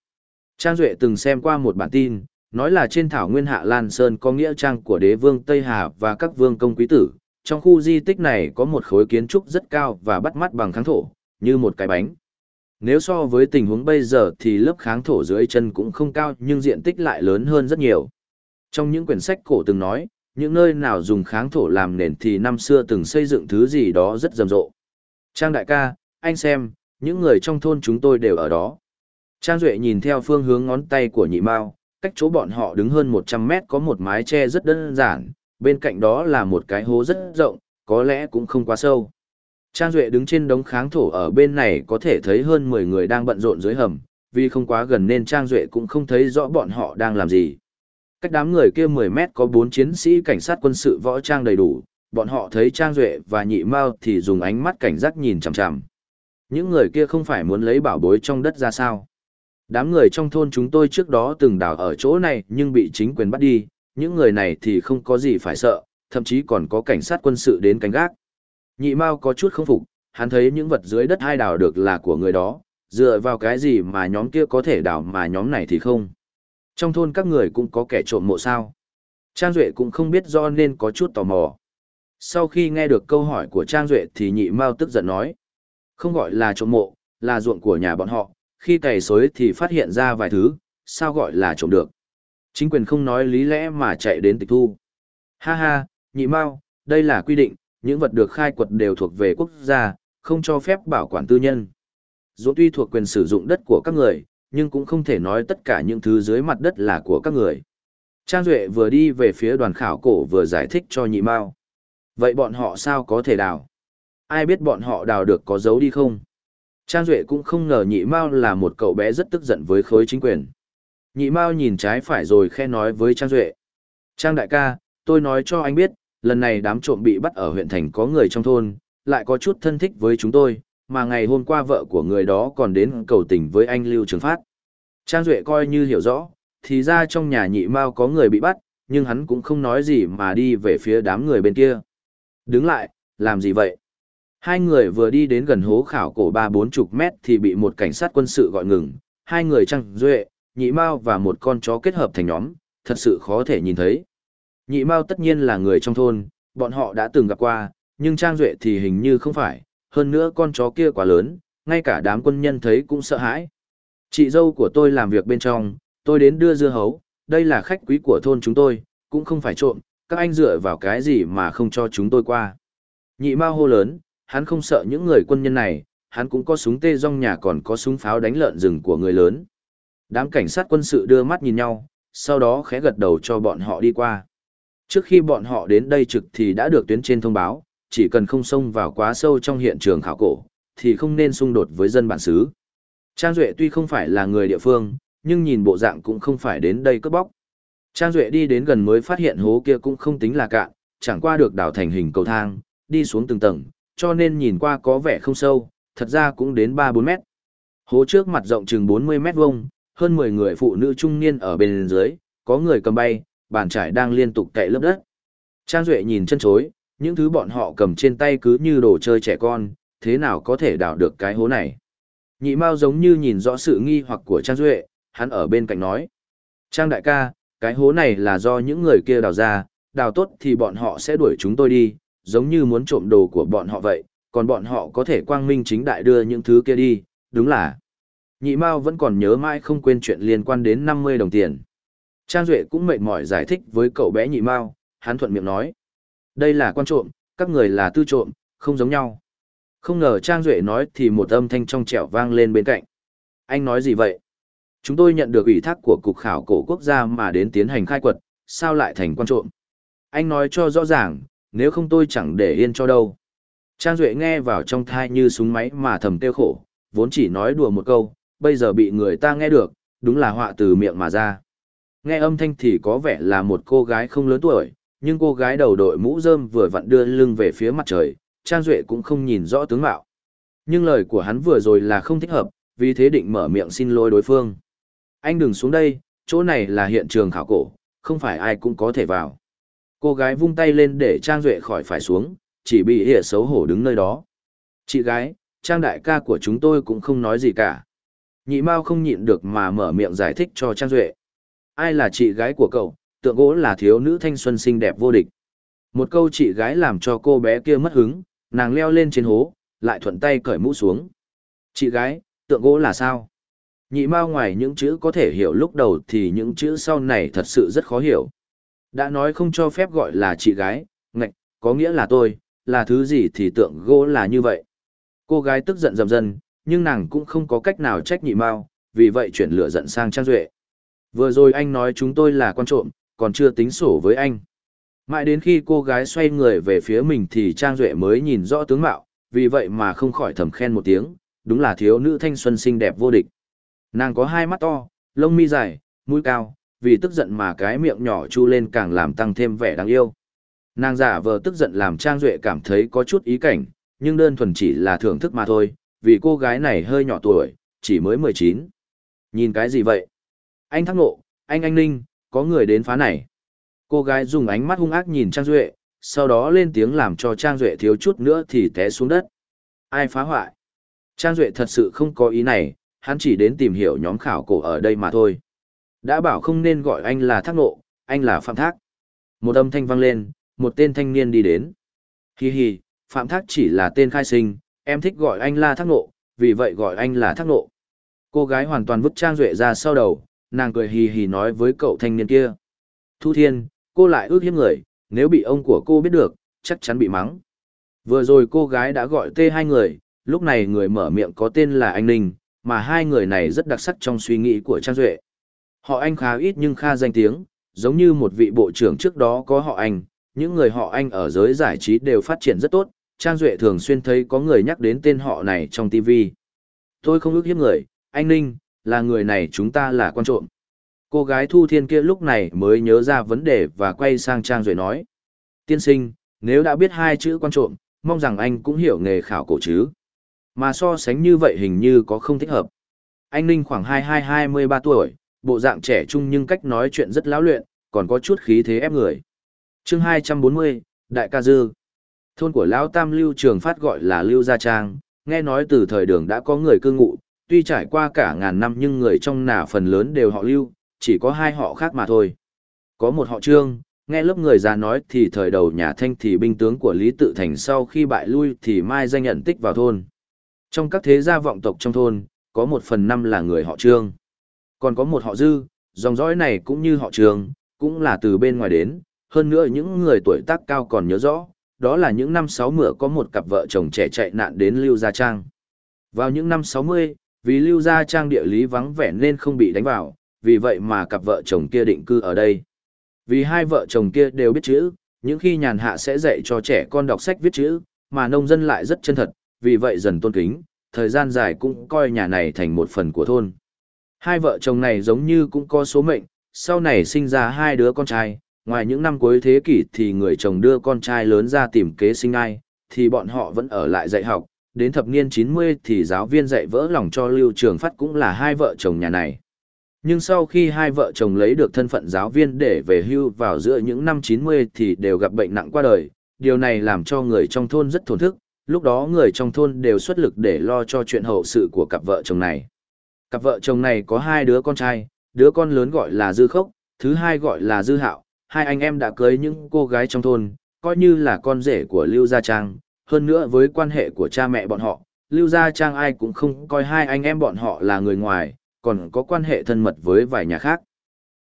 Trang Duệ từng xem qua một bản tin, nói là trên thảo nguyên hạ Lan Sơn có nghĩa trang của đế vương Tây Hà và các vương công quý tử. Trong khu di tích này có một khối kiến trúc rất cao và bắt mắt bằng kháng thổ, như một cái bánh. Nếu so với tình huống bây giờ thì lớp kháng thổ dưới chân cũng không cao nhưng diện tích lại lớn hơn rất nhiều. Trong những quyển sách cổ từng nói, những nơi nào dùng kháng thổ làm nền thì năm xưa từng xây dựng thứ gì đó rất rầm rộ. Trang đại ca, anh xem, những người trong thôn chúng tôi đều ở đó. Trang Duệ nhìn theo phương hướng ngón tay của nhị mao, cách chỗ bọn họ đứng hơn 100 mét có một mái che rất đơn giản, bên cạnh đó là một cái hố rất rộng, có lẽ cũng không quá sâu. Trang Duệ đứng trên đống kháng thổ ở bên này có thể thấy hơn 10 người đang bận rộn dưới hầm, vì không quá gần nên Trang Duệ cũng không thấy rõ bọn họ đang làm gì. Cách đám người kia 10 mét có 4 chiến sĩ cảnh sát quân sự võ trang đầy đủ, bọn họ thấy Trang Duệ và Nhị Mao thì dùng ánh mắt cảnh giác nhìn chằm chằm. Những người kia không phải muốn lấy bảo bối trong đất ra sao. Đám người trong thôn chúng tôi trước đó từng đào ở chỗ này nhưng bị chính quyền bắt đi, những người này thì không có gì phải sợ, thậm chí còn có cảnh sát quân sự đến canh gác. Nhị Mao có chút không phục, hắn thấy những vật dưới đất hai đào được là của người đó, dựa vào cái gì mà nhóm kia có thể đào mà nhóm này thì không. Trong thôn các người cũng có kẻ trộm mộ sao. Trang Duệ cũng không biết do nên có chút tò mò. Sau khi nghe được câu hỏi của Trang Duệ thì nhị Mao tức giận nói. Không gọi là trộm mộ, là ruộng của nhà bọn họ, khi cày xối thì phát hiện ra vài thứ, sao gọi là trộm được. Chính quyền không nói lý lẽ mà chạy đến tịch thu. Ha ha, nhị Mao, đây là quy định, những vật được khai quật đều thuộc về quốc gia, không cho phép bảo quản tư nhân. Dù tuy thuộc quyền sử dụng đất của các người, nhưng cũng không thể nói tất cả những thứ dưới mặt đất là của các người. Trang Duệ vừa đi về phía đoàn khảo cổ vừa giải thích cho nhị mao. Vậy bọn họ sao có thể đào? Ai biết bọn họ đào được có giấu đi không? Trang Duệ cũng không ngờ nhị mao là một cậu bé rất tức giận với khối chính quyền. Nhị mao nhìn trái phải rồi khe nói với Trang Duệ. Trang đại ca, tôi nói cho anh biết, lần này đám trộm bị bắt ở huyện thành có người trong thôn, lại có chút thân thích với chúng tôi, mà ngày hôm qua vợ của người đó còn đến cầu tình với anh Lưu Trường Phát. Trang Duệ coi như hiểu rõ, thì ra trong nhà nhị mao có người bị bắt, nhưng hắn cũng không nói gì mà đi về phía đám người bên kia. Đứng lại, làm gì vậy? Hai người vừa đi đến gần hố khảo cổ ba bốn chục mét thì bị một cảnh sát quân sự gọi ngừng. Hai người Trang Duệ, nhị mao và một con chó kết hợp thành nhóm, thật sự khó thể nhìn thấy. Nhị mao tất nhiên là người trong thôn, bọn họ đã từng gặp qua, nhưng Trang Duệ thì hình như không phải, hơn nữa con chó kia quá lớn, ngay cả đám quân nhân thấy cũng sợ hãi. Chị dâu của tôi làm việc bên trong, tôi đến đưa dưa hấu, đây là khách quý của thôn chúng tôi, cũng không phải trộm, các anh dựa vào cái gì mà không cho chúng tôi qua. Nhị Mao hô lớn, hắn không sợ những người quân nhân này, hắn cũng có súng tê rong nhà còn có súng pháo đánh lợn rừng của người lớn. Đám cảnh sát quân sự đưa mắt nhìn nhau, sau đó khẽ gật đầu cho bọn họ đi qua. Trước khi bọn họ đến đây trực thì đã được tuyến trên thông báo, chỉ cần không xông vào quá sâu trong hiện trường khảo cổ, thì không nên xung đột với dân bản xứ. Trang Duệ tuy không phải là người địa phương, nhưng nhìn bộ dạng cũng không phải đến đây cướp bóc. Trang Duệ đi đến gần mới phát hiện hố kia cũng không tính là cạn, chẳng qua được đào thành hình cầu thang, đi xuống từng tầng, cho nên nhìn qua có vẻ không sâu, thật ra cũng đến 3-4 mét. Hố trước mặt rộng chừng 40 mét vuông, hơn 10 người phụ nữ trung niên ở bên dưới, có người cầm bay, bàn trải đang liên tục cậy lớp đất. Trang Duệ nhìn chân chối, những thứ bọn họ cầm trên tay cứ như đồ chơi trẻ con, thế nào có thể đào được cái hố này. Nhị Mao giống như nhìn rõ sự nghi hoặc của Trang Duệ, hắn ở bên cạnh nói. Trang đại ca, cái hố này là do những người kia đào ra, đào tốt thì bọn họ sẽ đuổi chúng tôi đi, giống như muốn trộm đồ của bọn họ vậy, còn bọn họ có thể quang minh chính đại đưa những thứ kia đi, đúng là. Nhị Mao vẫn còn nhớ mãi không quên chuyện liên quan đến 50 đồng tiền. Trang Duệ cũng mệt mỏi giải thích với cậu bé Nhị Mao, hắn thuận miệng nói. Đây là quan trộm, các người là tư trộm, không giống nhau. Không ngờ Trang Duệ nói thì một âm thanh trong trẻo vang lên bên cạnh. Anh nói gì vậy? Chúng tôi nhận được ủy thác của Cục Khảo Cổ Quốc gia mà đến tiến hành khai quật, sao lại thành quan trộm? Anh nói cho rõ ràng, nếu không tôi chẳng để yên cho đâu. Trang Duệ nghe vào trong thai như súng máy mà thầm tiêu khổ, vốn chỉ nói đùa một câu, bây giờ bị người ta nghe được, đúng là họa từ miệng mà ra. Nghe âm thanh thì có vẻ là một cô gái không lớn tuổi, nhưng cô gái đầu đội mũ rơm vừa vặn đưa lưng về phía mặt trời, Trang Duệ cũng không nhìn rõ tướng mạo. Nhưng lời của hắn vừa rồi là không thích hợp, vì thế định mở miệng xin lỗi đối phương. Anh đừng xuống đây, chỗ này là hiện trường khảo cổ, không phải ai cũng có thể vào. Cô gái vung tay lên để Trang Duệ khỏi phải xuống, chỉ bị hệ xấu hổ đứng nơi đó. Chị gái, Trang đại ca của chúng tôi cũng không nói gì cả. Nhị Mao không nhịn được mà mở miệng giải thích cho Trang Duệ. Ai là chị gái của cậu, tượng gỗ là thiếu nữ thanh xuân xinh đẹp vô địch. Một câu chị gái làm cho cô bé kia mất hứng, nàng leo lên trên hố, lại thuận tay cởi mũ xuống. Chị gái, tượng gỗ là sao? Nhị mao ngoài những chữ có thể hiểu lúc đầu thì những chữ sau này thật sự rất khó hiểu. Đã nói không cho phép gọi là chị gái, ngạch, có nghĩa là tôi, là thứ gì thì tượng gỗ là như vậy. Cô gái tức giận dầm dần, nhưng nàng cũng không có cách nào trách nhị mao, vì vậy chuyển lửa giận sang Trang Duệ. Vừa rồi anh nói chúng tôi là con trộm, còn chưa tính sổ với anh. Mãi đến khi cô gái xoay người về phía mình thì Trang Duệ mới nhìn rõ tướng mạo, vì vậy mà không khỏi thầm khen một tiếng, đúng là thiếu nữ thanh xuân xinh đẹp vô địch. Nàng có hai mắt to, lông mi dài, mũi cao, vì tức giận mà cái miệng nhỏ chu lên càng làm tăng thêm vẻ đáng yêu. Nàng giả vờ tức giận làm Trang Duệ cảm thấy có chút ý cảnh, nhưng đơn thuần chỉ là thưởng thức mà thôi, vì cô gái này hơi nhỏ tuổi, chỉ mới 19. Nhìn cái gì vậy? Anh thắc nộ anh anh Ninh, có người đến phá này. Cô gái dùng ánh mắt hung ác nhìn Trang Duệ, sau đó lên tiếng làm cho Trang Duệ thiếu chút nữa thì té xuống đất. Ai phá hoại? Trang Duệ thật sự không có ý này, hắn chỉ đến tìm hiểu nhóm khảo cổ ở đây mà thôi. Đã bảo không nên gọi anh là thác nộ, anh là Phạm Thác. Một âm thanh vang lên, một tên thanh niên đi đến. Hi hi, Phạm Thác chỉ là tên khai sinh, em thích gọi anh là thác nộ, vì vậy gọi anh là thác nộ. Cô gái hoàn toàn vứt Trang Duệ ra sau đầu, nàng cười hì hì nói với cậu thanh niên kia. Thu Thiên, cô lại ước hiếp người, nếu bị ông của cô biết được, chắc chắn bị mắng. Vừa rồi cô gái đã gọi tê hai người, lúc này người mở miệng có tên là anh Ninh, mà hai người này rất đặc sắc trong suy nghĩ của Trang Duệ. Họ anh khá ít nhưng kha danh tiếng, giống như một vị bộ trưởng trước đó có họ anh, những người họ anh ở giới giải trí đều phát triển rất tốt, Trang Duệ thường xuyên thấy có người nhắc đến tên họ này trong TV. Tôi không ước hiếp người, anh Ninh, là người này chúng ta là quan trộm. Cô gái Thu Thiên kia lúc này mới nhớ ra vấn đề và quay sang Trang Duệ nói. Tiên sinh, nếu đã biết hai chữ quan trộm, mong rằng anh cũng hiểu nghề khảo cổ chứ. Mà so sánh như vậy hình như có không thích hợp. Anh Ninh khoảng 22-23 tuổi, bộ dạng trẻ trung nhưng cách nói chuyện rất lão luyện, còn có chút khí thế ép người. chương 240, Đại ca Dư. Thôn của Lão Tam Lưu Trường Phát gọi là Lưu Gia Trang, nghe nói từ thời đường đã có người cư ngụ, tuy trải qua cả ngàn năm nhưng người trong nà phần lớn đều họ Lưu, chỉ có hai họ khác mà thôi. Có một họ Trương, nghe lớp người già nói thì thời đầu nhà Thanh thì binh tướng của Lý Tự Thành sau khi bại lui thì mai danh nhận tích vào thôn. Trong các thế gia vọng tộc trong thôn, có một phần năm là người họ trương. Còn có một họ dư, dòng dõi này cũng như họ trương, cũng là từ bên ngoài đến, hơn nữa những người tuổi tác cao còn nhớ rõ, đó là những năm 60 có một cặp vợ chồng trẻ chạy nạn đến Lưu Gia Trang. Vào những năm 60, vì Lưu Gia Trang địa lý vắng vẻ nên không bị đánh vào, vì vậy mà cặp vợ chồng kia định cư ở đây. Vì hai vợ chồng kia đều biết chữ, những khi nhàn hạ sẽ dạy cho trẻ con đọc sách viết chữ, mà nông dân lại rất chân thật, vì vậy dần tôn kính, thời gian dài cũng coi nhà này thành một phần của thôn. Hai vợ chồng này giống như cũng có số mệnh, sau này sinh ra hai đứa con trai, ngoài những năm cuối thế kỷ thì người chồng đưa con trai lớn ra tìm kế sinh ai, thì bọn họ vẫn ở lại dạy học, đến thập niên 90 thì giáo viên dạy vỡ lòng cho Lưu Trường Phát cũng là hai vợ chồng nhà này. Nhưng sau khi hai vợ chồng lấy được thân phận giáo viên để về hưu vào giữa những năm 90 thì đều gặp bệnh nặng qua đời, điều này làm cho người trong thôn rất thổn thức, lúc đó người trong thôn đều xuất lực để lo cho chuyện hậu sự của cặp vợ chồng này. Cặp vợ chồng này có hai đứa con trai, đứa con lớn gọi là Dư Khốc, thứ hai gọi là Dư Hạo, hai anh em đã cưới những cô gái trong thôn, coi như là con rể của Lưu Gia Trang, hơn nữa với quan hệ của cha mẹ bọn họ, Lưu Gia Trang ai cũng không coi hai anh em bọn họ là người ngoài, còn có quan hệ thân mật với vài nhà khác.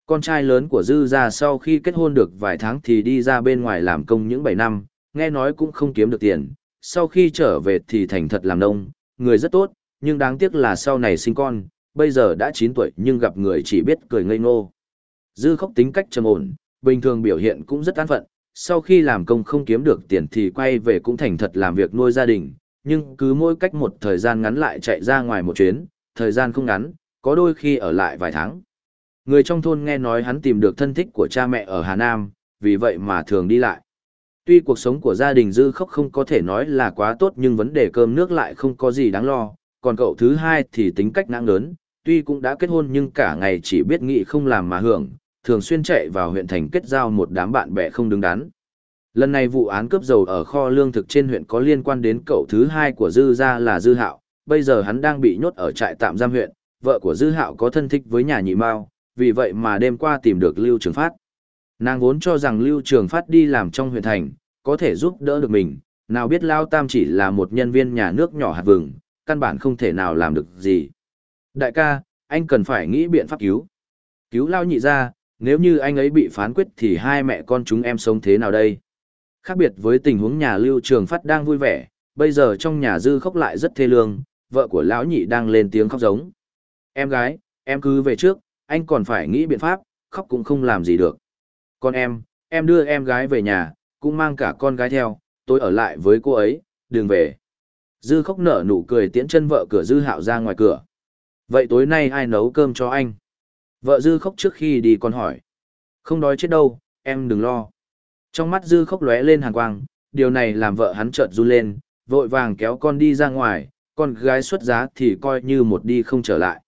Con trai lớn của Dư Gia sau khi kết hôn được vài tháng thì đi ra bên ngoài làm công những 7 năm, nghe nói cũng không kiếm được tiền, sau khi trở về thì thành thật làm nông, người rất tốt, nhưng đáng tiếc là sau này sinh con, bây giờ đã 9 tuổi nhưng gặp người chỉ biết cười ngây ngô. Dư khóc tính cách trầm ổn, bình thường biểu hiện cũng rất an phận, sau khi làm công không kiếm được tiền thì quay về cũng thành thật làm việc nuôi gia đình, nhưng cứ mỗi cách một thời gian ngắn lại chạy ra ngoài một chuyến, thời gian không ngắn, có đôi khi ở lại vài tháng. Người trong thôn nghe nói hắn tìm được thân thích của cha mẹ ở Hà Nam, vì vậy mà thường đi lại. Tuy cuộc sống của gia đình dư khóc không có thể nói là quá tốt nhưng vấn đề cơm nước lại không có gì đáng lo, còn cậu thứ hai thì tính cách nặng lớn, tuy cũng đã kết hôn nhưng cả ngày chỉ biết nghĩ không làm mà hưởng, thường xuyên chạy vào huyện thành kết giao một đám bạn bè không đứng đắn. Lần này vụ án cướp dầu ở kho lương thực trên huyện có liên quan đến cậu thứ hai của Dư gia là Dư Hạo, bây giờ hắn đang bị nhốt ở trại tạm giam huyện, vợ của Dư Hạo có thân thích với nhà nhị mao, vì vậy mà đêm qua tìm được Lưu Trường Phát. Nàng vốn cho rằng Lưu Trường Phát đi làm trong huyện thành, có thể giúp đỡ được mình, nào biết Lao Tam chỉ là một nhân viên nhà nước nhỏ hạt vừng, căn bản không thể nào làm được gì. Đại ca, anh cần phải nghĩ biện pháp cứu. Cứu Lao nhị ra, nếu như anh ấy bị phán quyết thì hai mẹ con chúng em sống thế nào đây? Khác biệt với tình huống nhà Lưu Trường Phát đang vui vẻ, bây giờ trong nhà Dư khóc lại rất thê lương, vợ của lão nhị đang lên tiếng khóc giống. Em gái, em cứ về trước, anh còn phải nghĩ biện pháp, khóc cũng không làm gì được. Còn em, em đưa em gái về nhà, cũng mang cả con gái theo, tôi ở lại với cô ấy, đừng về. Dư khóc nở nụ cười tiễn chân vợ cửa Dư Hạo ra ngoài cửa. Vậy tối nay ai nấu cơm cho anh? Vợ Dư khóc trước khi đi còn hỏi. Không đói chết đâu, em đừng lo. Trong mắt Dư khóc lóe lên hàng quang, điều này làm vợ hắn chợt run lên, vội vàng kéo con đi ra ngoài, con gái xuất giá thì coi như một đi không trở lại.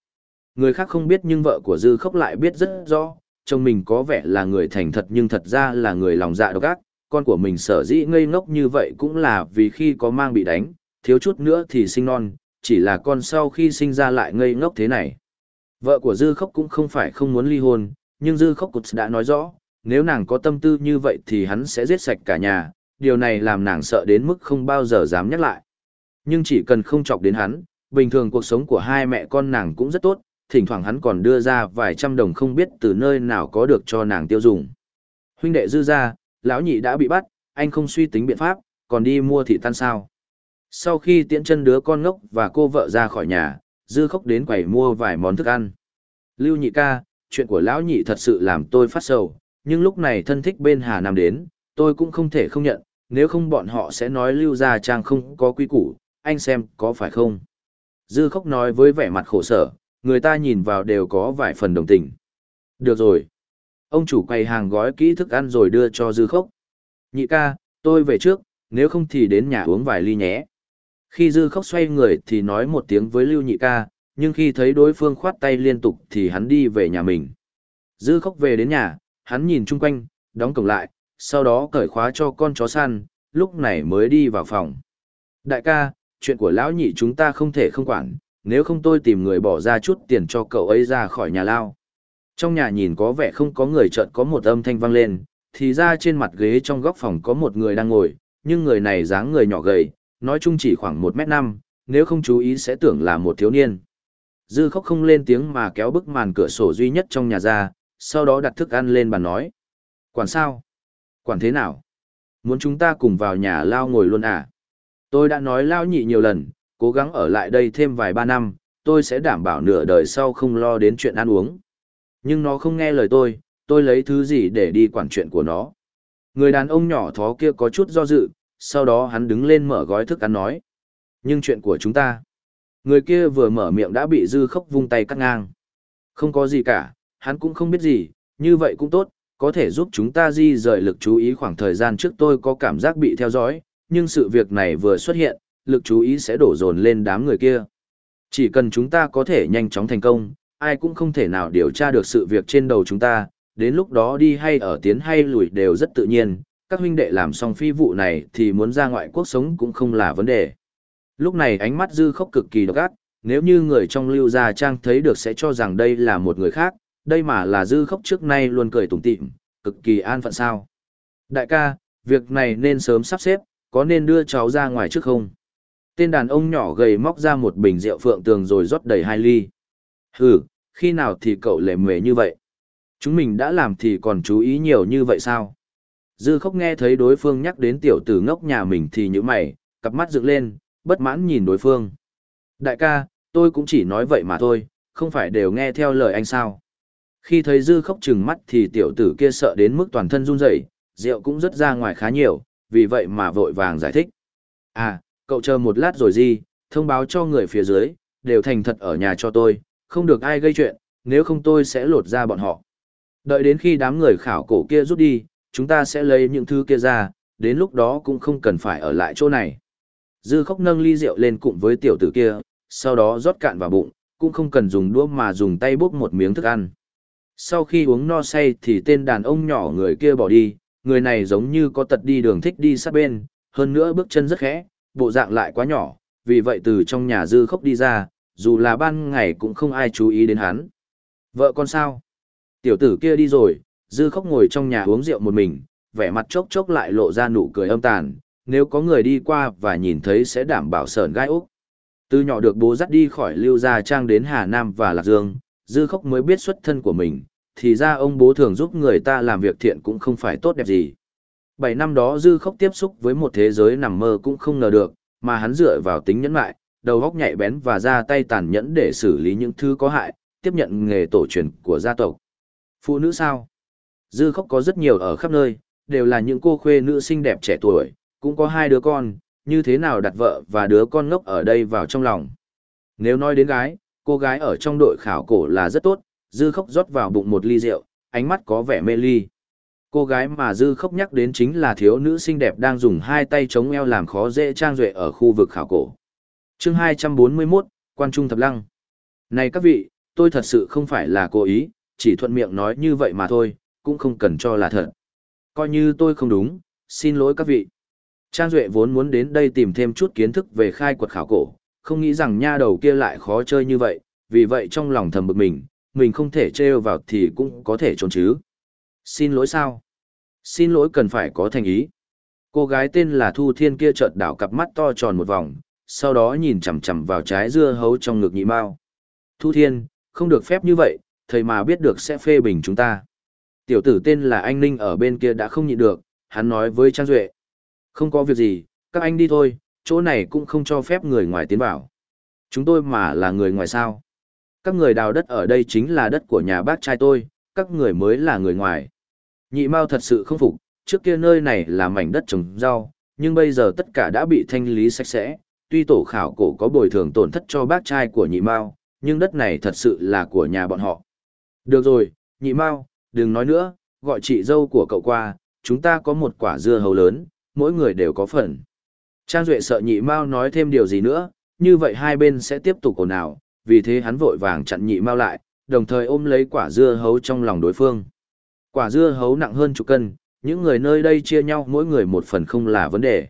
Người khác không biết nhưng vợ của Dư khóc lại biết rất rõ, chồng mình có vẻ là người thành thật nhưng thật ra là người lòng dạ độc ác, con của mình sở dĩ ngây ngốc như vậy cũng là vì khi có mang bị đánh, thiếu chút nữa thì sinh non, chỉ là con sau khi sinh ra lại ngây ngốc thế này. Vợ của Dư Khốc cũng không phải không muốn ly hôn, nhưng Dư Khốc Cụt đã nói rõ, nếu nàng có tâm tư như vậy thì hắn sẽ giết sạch cả nhà, điều này làm nàng sợ đến mức không bao giờ dám nhắc lại. Nhưng chỉ cần không chọc đến hắn, bình thường cuộc sống của hai mẹ con nàng cũng rất tốt, thỉnh thoảng hắn còn đưa ra vài trăm đồng không biết từ nơi nào có được cho nàng tiêu dùng. Huynh đệ dư ra, lão nhị đã bị bắt, anh không suy tính biện pháp, còn đi mua thị tan sao. Sau khi tiễn chân đứa con ngốc và cô vợ ra khỏi nhà, dư Khốc đến quầy mua vài món thức ăn. Lưu nhị ca, chuyện của lão nhị thật sự làm tôi phát sầu, nhưng lúc này thân thích bên Hà Nam đến, tôi cũng không thể không nhận, nếu không bọn họ sẽ nói Lưu Gia Trang không có quy củ, anh xem có phải không? Dư khóc nói với vẻ mặt khổ sở, người ta nhìn vào đều có vài phần đồng tình. Được rồi. Ông chủ quầy hàng gói kỹ thức ăn rồi đưa cho dư khóc. Nhị ca, tôi về trước, nếu không thì đến nhà uống vài ly nhé. Khi dư khóc xoay người thì nói một tiếng với Lưu nhị ca, nhưng khi thấy đối phương khoát tay liên tục thì hắn đi về nhà mình. Dư khóc về đến nhà, hắn nhìn chung quanh, đóng cổng lại, sau đó cởi khóa cho con chó săn, lúc này mới đi vào phòng. Đại ca, chuyện của lão nhị chúng ta không thể không quản, nếu không tôi tìm người bỏ ra chút tiền cho cậu ấy ra khỏi nhà lao. Trong nhà nhìn có vẻ không có người chợt có một âm thanh vang lên, thì ra trên mặt ghế trong góc phòng có một người đang ngồi, nhưng người này dáng người nhỏ gầy, nói chung chỉ khoảng một mét năm, nếu không chú ý sẽ tưởng là một thiếu niên. Dư khóc không lên tiếng mà kéo bức màn cửa sổ duy nhất trong nhà ra, sau đó đặt thức ăn lên bàn nói. Quản sao? Quản thế nào? Muốn chúng ta cùng vào nhà lao ngồi luôn à? Tôi đã nói lao nhị nhiều lần, cố gắng ở lại đây thêm vài ba năm, tôi sẽ đảm bảo nửa đời sau không lo đến chuyện ăn uống. Nhưng nó không nghe lời tôi, tôi lấy thứ gì để đi quản chuyện của nó. Người đàn ông nhỏ thó kia có chút do dự, sau đó hắn đứng lên mở gói thức ăn nói. Nhưng chuyện của chúng ta. Người kia vừa mở miệng đã bị dư khốc vung tay cắt ngang. Không có gì cả, hắn cũng không biết gì, như vậy cũng tốt, có thể giúp chúng ta di rời lực chú ý khoảng thời gian trước tôi có cảm giác bị theo dõi, nhưng sự việc này vừa xuất hiện, lực chú ý sẽ đổ dồn lên đám người kia. Chỉ cần chúng ta có thể nhanh chóng thành công, ai cũng không thể nào điều tra được sự việc trên đầu chúng ta, đến lúc đó đi hay ở tiến hay lùi đều rất tự nhiên, các huynh đệ làm xong phi vụ này thì muốn ra ngoại quốc sống cũng không là vấn đề. Lúc này ánh mắt dư khốc cực kỳ độc ác, nếu như người trong lưu gia trang thấy được sẽ cho rằng đây là một người khác, đây mà là dư khốc trước nay luôn cười tủm tỉm, cực kỳ an phận sao. Đại ca, việc này nên sớm sắp xếp, có nên đưa cháu ra ngoài trước không? Tên đàn ông nhỏ gầy móc ra một bình rượu phượng tường rồi rót đầy hai ly. Hừ, khi nào thì cậu lề mề như vậy? Chúng mình đã làm thì còn chú ý nhiều như vậy sao? Dư khóc nghe thấy đối phương nhắc đến tiểu tử ngốc nhà mình thì như mày, cặp mắt dựng lên, bất mãn nhìn đối phương. Đại ca, tôi cũng chỉ nói vậy mà thôi, không phải đều nghe theo lời anh sao? Khi thấy dư khóc trừng mắt thì tiểu tử kia sợ đến mức toàn thân run rẩy, rượu cũng rất ra ngoài khá nhiều, vì vậy mà vội vàng giải thích. À, cậu chờ một lát rồi gì, thông báo cho người phía dưới, đều thành thật ở nhà cho tôi, không được ai gây chuyện, nếu không tôi sẽ lột ra bọn họ. Đợi đến khi đám người khảo cổ kia rút đi, chúng ta sẽ lấy những thứ kia ra, đến lúc đó cũng không cần phải ở lại chỗ này. Dư khóc nâng ly rượu lên cùng với tiểu tử kia, sau đó rót cạn vào bụng, cũng không cần dùng đũa mà dùng tay bốc một miếng thức ăn. Sau khi uống no say thì tên đàn ông nhỏ người kia bỏ đi, người này giống như có tật đi đường thích đi sát bên, hơn nữa bước chân rất khẽ, bộ dạng lại quá nhỏ, vì vậy từ trong nhà dư khóc đi ra, dù là ban ngày cũng không ai chú ý đến hắn. Vợ con sao? Tiểu tử kia đi rồi, dư khóc ngồi trong nhà uống rượu một mình, vẻ mặt chốc chốc lại lộ ra nụ cười âm tàn, nếu có người đi qua và nhìn thấy sẽ đảm bảo sờn gai úc. Từ nhỏ được bố dắt đi khỏi Lưu Gia Trang đến Hà Nam và Lạc Dương, dư khóc mới biết xuất thân của mình, thì ra ông bố thường giúp người ta làm việc thiện cũng không phải tốt đẹp gì. Bảy năm đó dư khóc tiếp xúc với một thế giới nằm mơ cũng không ngờ được, mà hắn dựa vào tính nhẫn lại, đầu óc nhạy bén và ra tay tàn nhẫn để xử lý những thứ có hại, tiếp nhận nghề tổ truyền của gia tộc. Phụ nữ sao? Dư khóc có rất nhiều ở khắp nơi, đều là những cô khuê nữ xinh đẹp trẻ tuổi, cũng có hai đứa con, như thế nào đặt vợ và đứa con ngốc ở đây vào trong lòng. Nếu nói đến gái, cô gái ở trong đội khảo cổ là rất tốt, dư khóc rót vào bụng một ly rượu, ánh mắt có vẻ mê ly. Cô gái mà dư khóc nhắc đến chính là thiếu nữ xinh đẹp đang dùng hai tay chống eo làm khó dễ trang duệ ở khu vực khảo cổ. chương 241, Quan Trung Thập Lăng. Này các vị, tôi thật sự không phải là cố ý, chỉ thuận miệng nói như vậy mà thôi, cũng không cần cho là thật. Coi như tôi không đúng, xin lỗi các vị. Trang Duệ vốn muốn đến đây tìm thêm chút kiến thức về khai quật khảo cổ, không nghĩ rằng nha đầu kia lại khó chơi như vậy, vì vậy trong lòng thầm bực mình, mình không thể trêu vào thì cũng có thể trốn chứ. Xin lỗi sao? Xin lỗi cần phải có thành ý. Cô gái tên là Thu Thiên kia chợt đảo cặp mắt to tròn một vòng, sau đó nhìn chằm chằm vào trái dưa hấu trong ngực nhị mao. Thu Thiên, không được phép như vậy, thầy mà biết được sẽ phê bình chúng ta. Tiểu tử tên là anh Ninh ở bên kia đã không nhịn được, hắn nói với Trang Duệ. Không có việc gì, các anh đi thôi, chỗ này cũng không cho phép người ngoài tiến vào. Chúng tôi mà là người ngoài sao. Các người đào đất ở đây chính là đất của nhà bác trai tôi, các người mới là người ngoài. Nhị Mao thật sự không phục, trước kia nơi này là mảnh đất trồng rau, nhưng bây giờ tất cả đã bị thanh lý sạch sẽ. Tuy tổ khảo cổ có bồi thường tổn thất cho bác trai của nhị Mao, nhưng đất này thật sự là của nhà bọn họ. Được rồi, nhị Mao, đừng nói nữa, gọi chị dâu của cậu qua, chúng ta có một quả dưa hấu lớn, mỗi người đều có phần. Trang Duệ sợ nhị Mao nói thêm điều gì nữa, như vậy hai bên sẽ tiếp tục ồn ào, vì thế hắn vội vàng chặn nhị Mao lại, đồng thời ôm lấy quả dưa hấu trong lòng đối phương. Quả dưa hấu nặng hơn chục cân, những người nơi đây chia nhau mỗi người một phần không là vấn đề.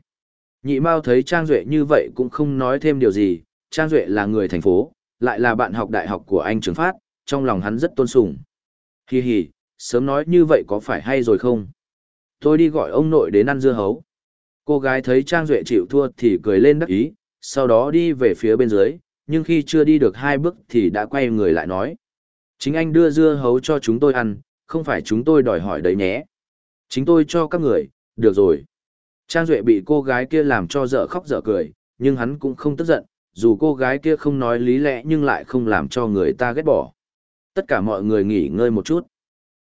Nhị Mao thấy Trang Duệ như vậy cũng không nói thêm điều gì, Trang Duệ là người thành phố, lại là bạn học đại học của anh Trường Phát, trong lòng hắn rất tôn sùng. Hi hi, sớm nói như vậy có phải hay rồi không? Tôi đi gọi ông nội đến ăn dưa hấu. Cô gái thấy Trang Duệ chịu thua thì cười lên đắc ý, sau đó đi về phía bên dưới, nhưng khi chưa đi được hai bước thì đã quay người lại nói. Chính anh đưa dưa hấu cho chúng tôi ăn, không phải chúng tôi đòi hỏi đấy nhé. Chính tôi cho các người, được rồi. Trang Duệ bị cô gái kia làm cho dở khóc dở cười, nhưng hắn cũng không tức giận, dù cô gái kia không nói lý lẽ nhưng lại không làm cho người ta ghét bỏ. Tất cả mọi người nghỉ ngơi một chút.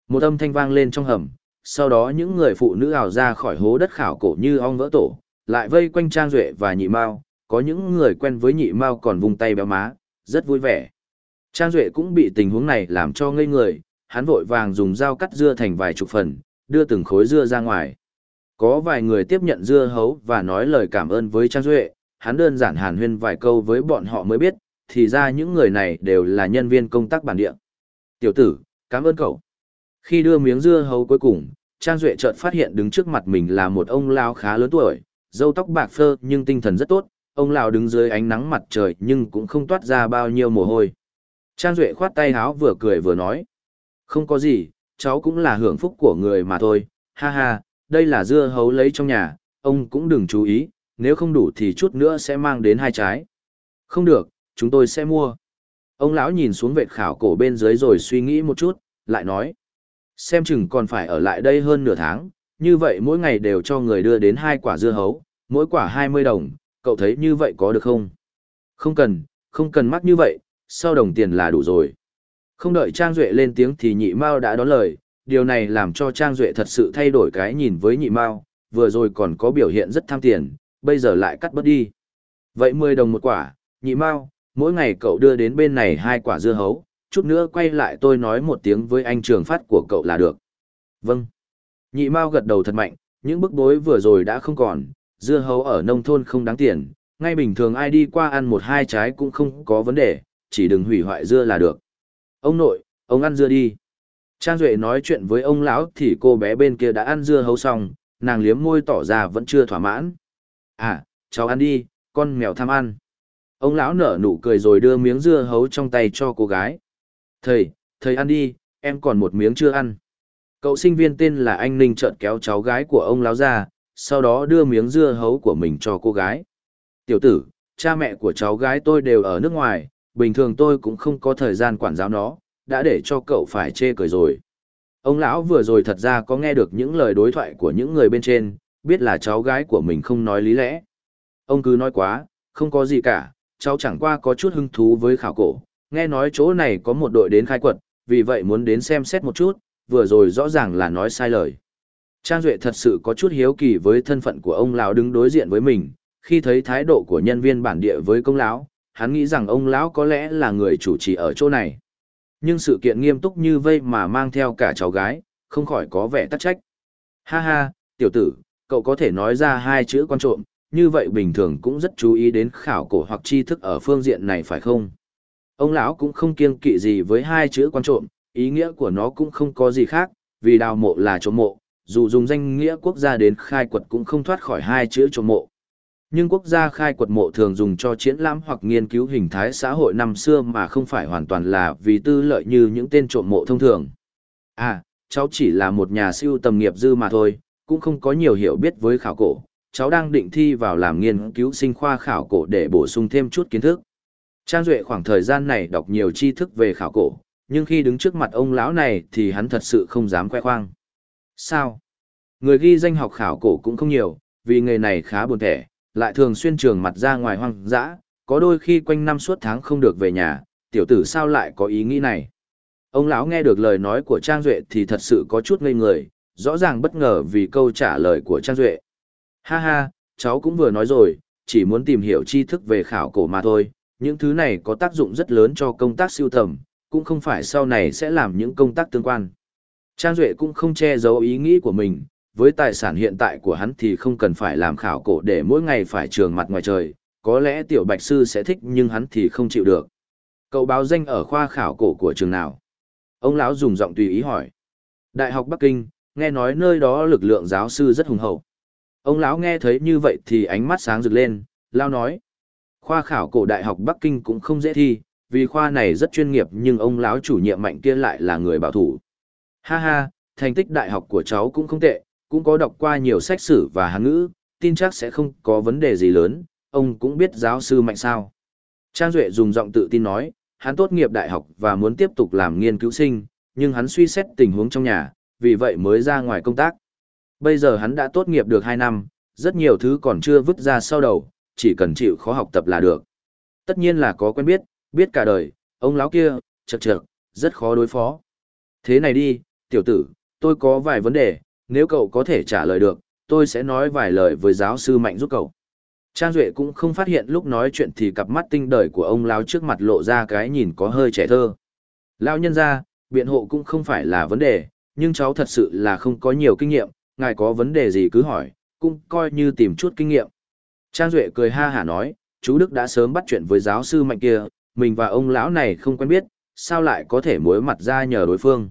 Một âm thanh vang lên trong hầm, sau đó những người phụ nữ ảo ra khỏi hố đất khảo cổ như ong vỡ tổ, lại vây quanh Trang Duệ và Nhị Mao, có những người quen với Nhị Mao còn vùng tay béo má, rất vui vẻ. Trang Duệ cũng bị tình huống này làm cho ngây người, hắn vội vàng dùng dao cắt dưa thành vài chục phần, đưa từng khối dưa ra ngoài. Có vài người tiếp nhận dưa hấu và nói lời cảm ơn với Trang Duệ, hắn đơn giản hàn huyên vài câu với bọn họ mới biết, thì ra những người này đều là nhân viên công tác bản địa. Tiểu tử, cảm ơn cậu. Khi đưa miếng dưa hấu cuối cùng, Trang Duệ chợt phát hiện đứng trước mặt mình là một ông lao khá lớn tuổi, râu tóc bạc phơ nhưng tinh thần rất tốt, ông lão đứng dưới ánh nắng mặt trời nhưng cũng không toát ra bao nhiêu mồ hôi. Trang Duệ khoát tay háo vừa cười vừa nói. Không có gì, cháu cũng là hưởng phúc của người mà thôi, ha ha, đây là dưa hấu lấy trong nhà, ông cũng đừng chú ý, nếu không đủ thì chút nữa sẽ mang đến hai trái. Không được, chúng tôi sẽ mua. Ông lão nhìn xuống vệt khảo cổ bên dưới rồi suy nghĩ một chút, lại nói. Xem chừng còn phải ở lại đây hơn nửa tháng, như vậy mỗi ngày đều cho người đưa đến hai quả dưa hấu, mỗi quả 20 đồng, cậu thấy như vậy có được không? Không cần, không cần mắc như vậy, sau đồng tiền là đủ rồi. Không đợi Trang Duệ lên tiếng thì nhị Mao đã đón lời, điều này làm cho Trang Duệ thật sự thay đổi cái nhìn với nhị Mao, vừa rồi còn có biểu hiện rất tham tiền, bây giờ lại cắt bớt đi. Vậy 10 đồng một quả, nhị Mao, mỗi ngày cậu đưa đến bên này hai quả dưa hấu, chút nữa quay lại tôi nói một tiếng với anh trường phát của cậu là được. Vâng. Nhị Mao gật đầu thật mạnh, những bức bối vừa rồi đã không còn, dưa hấu ở nông thôn không đáng tiền, ngay bình thường ai đi qua ăn một hai trái cũng không có vấn đề, chỉ đừng hủy hoại dưa là được. Ông nội, ông ăn dưa đi. Trang Duệ nói chuyện với ông lão thì cô bé bên kia đã ăn dưa hấu xong, nàng liếm môi tỏ ra vẫn chưa thỏa mãn. À, cháu ăn đi, con mèo tham ăn. Ông lão nở nụ cười rồi đưa miếng dưa hấu trong tay cho cô gái. Thầy, thầy ăn đi, em còn một miếng chưa ăn. Cậu sinh viên tên là anh Ninh chợt kéo cháu gái của ông lão ra, sau đó đưa miếng dưa hấu của mình cho cô gái. Tiểu tử, cha mẹ của cháu gái tôi đều ở nước ngoài, bình thường tôi cũng không có thời gian quản giáo nó, đã để cho cậu phải chê cười rồi. Ông lão vừa rồi thật ra có nghe được những lời đối thoại của những người bên trên, biết là cháu gái của mình không nói lý lẽ. Ông cứ nói quá, không có gì cả, cháu chẳng qua có chút hứng thú với khảo cổ, nghe nói chỗ này có một đội đến khai quật, vì vậy muốn đến xem xét một chút, vừa rồi rõ ràng là nói sai lời. Trang Duệ thật sự có chút hiếu kỳ với thân phận của ông lão đứng đối diện với mình, khi thấy thái độ của nhân viên bản địa với công lão, hắn nghĩ rằng ông lão có lẽ là người chủ trì ở chỗ này. Nhưng sự kiện nghiêm túc như vây mà mang theo cả cháu gái, không khỏi có vẻ tắc trách. Ha ha, tiểu tử, cậu có thể nói ra hai chữ quan trộm, như vậy bình thường cũng rất chú ý đến khảo cổ hoặc tri thức ở phương diện này phải không? Ông lão cũng không kiêng kỵ gì với hai chữ quan trộm, ý nghĩa của nó cũng không có gì khác, vì đào mộ là trộm mộ, dù dùng danh nghĩa quốc gia đến khai quật cũng không thoát khỏi hai chữ trộm mộ. Nhưng quốc gia khai quật mộ thường dùng cho triển lãm hoặc nghiên cứu hình thái xã hội năm xưa mà không phải hoàn toàn là vì tư lợi như những tên trộm mộ thông thường. À, cháu chỉ là một nhà siêu tầm nghiệp dư mà thôi, cũng không có nhiều hiểu biết với khảo cổ. Cháu đang định thi vào làm nghiên cứu sinh khoa khảo cổ để bổ sung thêm chút kiến thức. Trang Duệ khoảng thời gian này đọc nhiều tri thức về khảo cổ, nhưng khi đứng trước mặt ông lão này thì hắn thật sự không dám khoe khoang. Sao? Người ghi danh học khảo cổ cũng không nhiều, vì nghề này khá buồn thẻ, lại thường xuyên trường mặt ra ngoài hoang dã, có đôi khi quanh năm suốt tháng không được về nhà, tiểu tử sao lại có ý nghĩ này. Ông lão nghe được lời nói của Trang Duệ thì thật sự có chút ngây người, rõ ràng bất ngờ vì câu trả lời của Trang Duệ. Ha ha, cháu cũng vừa nói rồi, chỉ muốn tìm hiểu tri thức về khảo cổ mà thôi, những thứ này có tác dụng rất lớn cho công tác siêu thẩm, cũng không phải sau này sẽ làm những công tác tương quan. Trang Duệ cũng không che giấu ý nghĩ của mình, với tài sản hiện tại của hắn thì không cần phải làm khảo cổ để mỗi ngày phải trường mặt ngoài trời, có lẽ tiểu bạch sư sẽ thích nhưng hắn thì không chịu được. Cậu báo danh ở khoa khảo cổ của trường nào? Ông lão dùng giọng tùy ý hỏi. Đại học Bắc Kinh, nghe nói nơi đó lực lượng giáo sư rất hùng hậu. Ông lão nghe thấy như vậy thì ánh mắt sáng rực lên, lao nói. Khoa khảo cổ Đại học Bắc Kinh cũng không dễ thi, vì khoa này rất chuyên nghiệp nhưng ông lão chủ nhiệm mạnh kia lại là người bảo thủ. Ha ha, thành tích đại học của cháu cũng không tệ, cũng có đọc qua nhiều sách sử và hán ngữ, tin chắc sẽ không có vấn đề gì lớn, ông cũng biết giáo sư mạnh sao. Trang Duệ dùng giọng tự tin nói, hắn tốt nghiệp đại học và muốn tiếp tục làm nghiên cứu sinh, nhưng hắn suy xét tình huống trong nhà, vì vậy mới ra ngoài công tác. Bây giờ hắn đã tốt nghiệp được 2 năm, rất nhiều thứ còn chưa vứt ra sau đầu, chỉ cần chịu khó học tập là được. Tất nhiên là có quen biết, biết cả đời, ông lão kia, chật chật, rất khó đối phó. Thế này đi, tiểu tử, tôi có vài vấn đề, nếu cậu có thể trả lời được, tôi sẽ nói vài lời với giáo sư Mạnh giúp cậu. Trang Duệ cũng không phát hiện lúc nói chuyện thì cặp mắt tinh đời của ông lão trước mặt lộ ra cái nhìn có hơi trẻ thơ. Lão nhân ra, biện hộ cũng không phải là vấn đề, nhưng cháu thật sự là không có nhiều kinh nghiệm, ngài có vấn đề gì cứ hỏi, cũng coi như tìm chút kinh nghiệm. Trang Duệ cười ha hả nói, chú Đức đã sớm bắt chuyện với giáo sư mạnh kia, mình và ông lão này không quen biết, sao lại có thể mối mặt ra nhờ đối phương.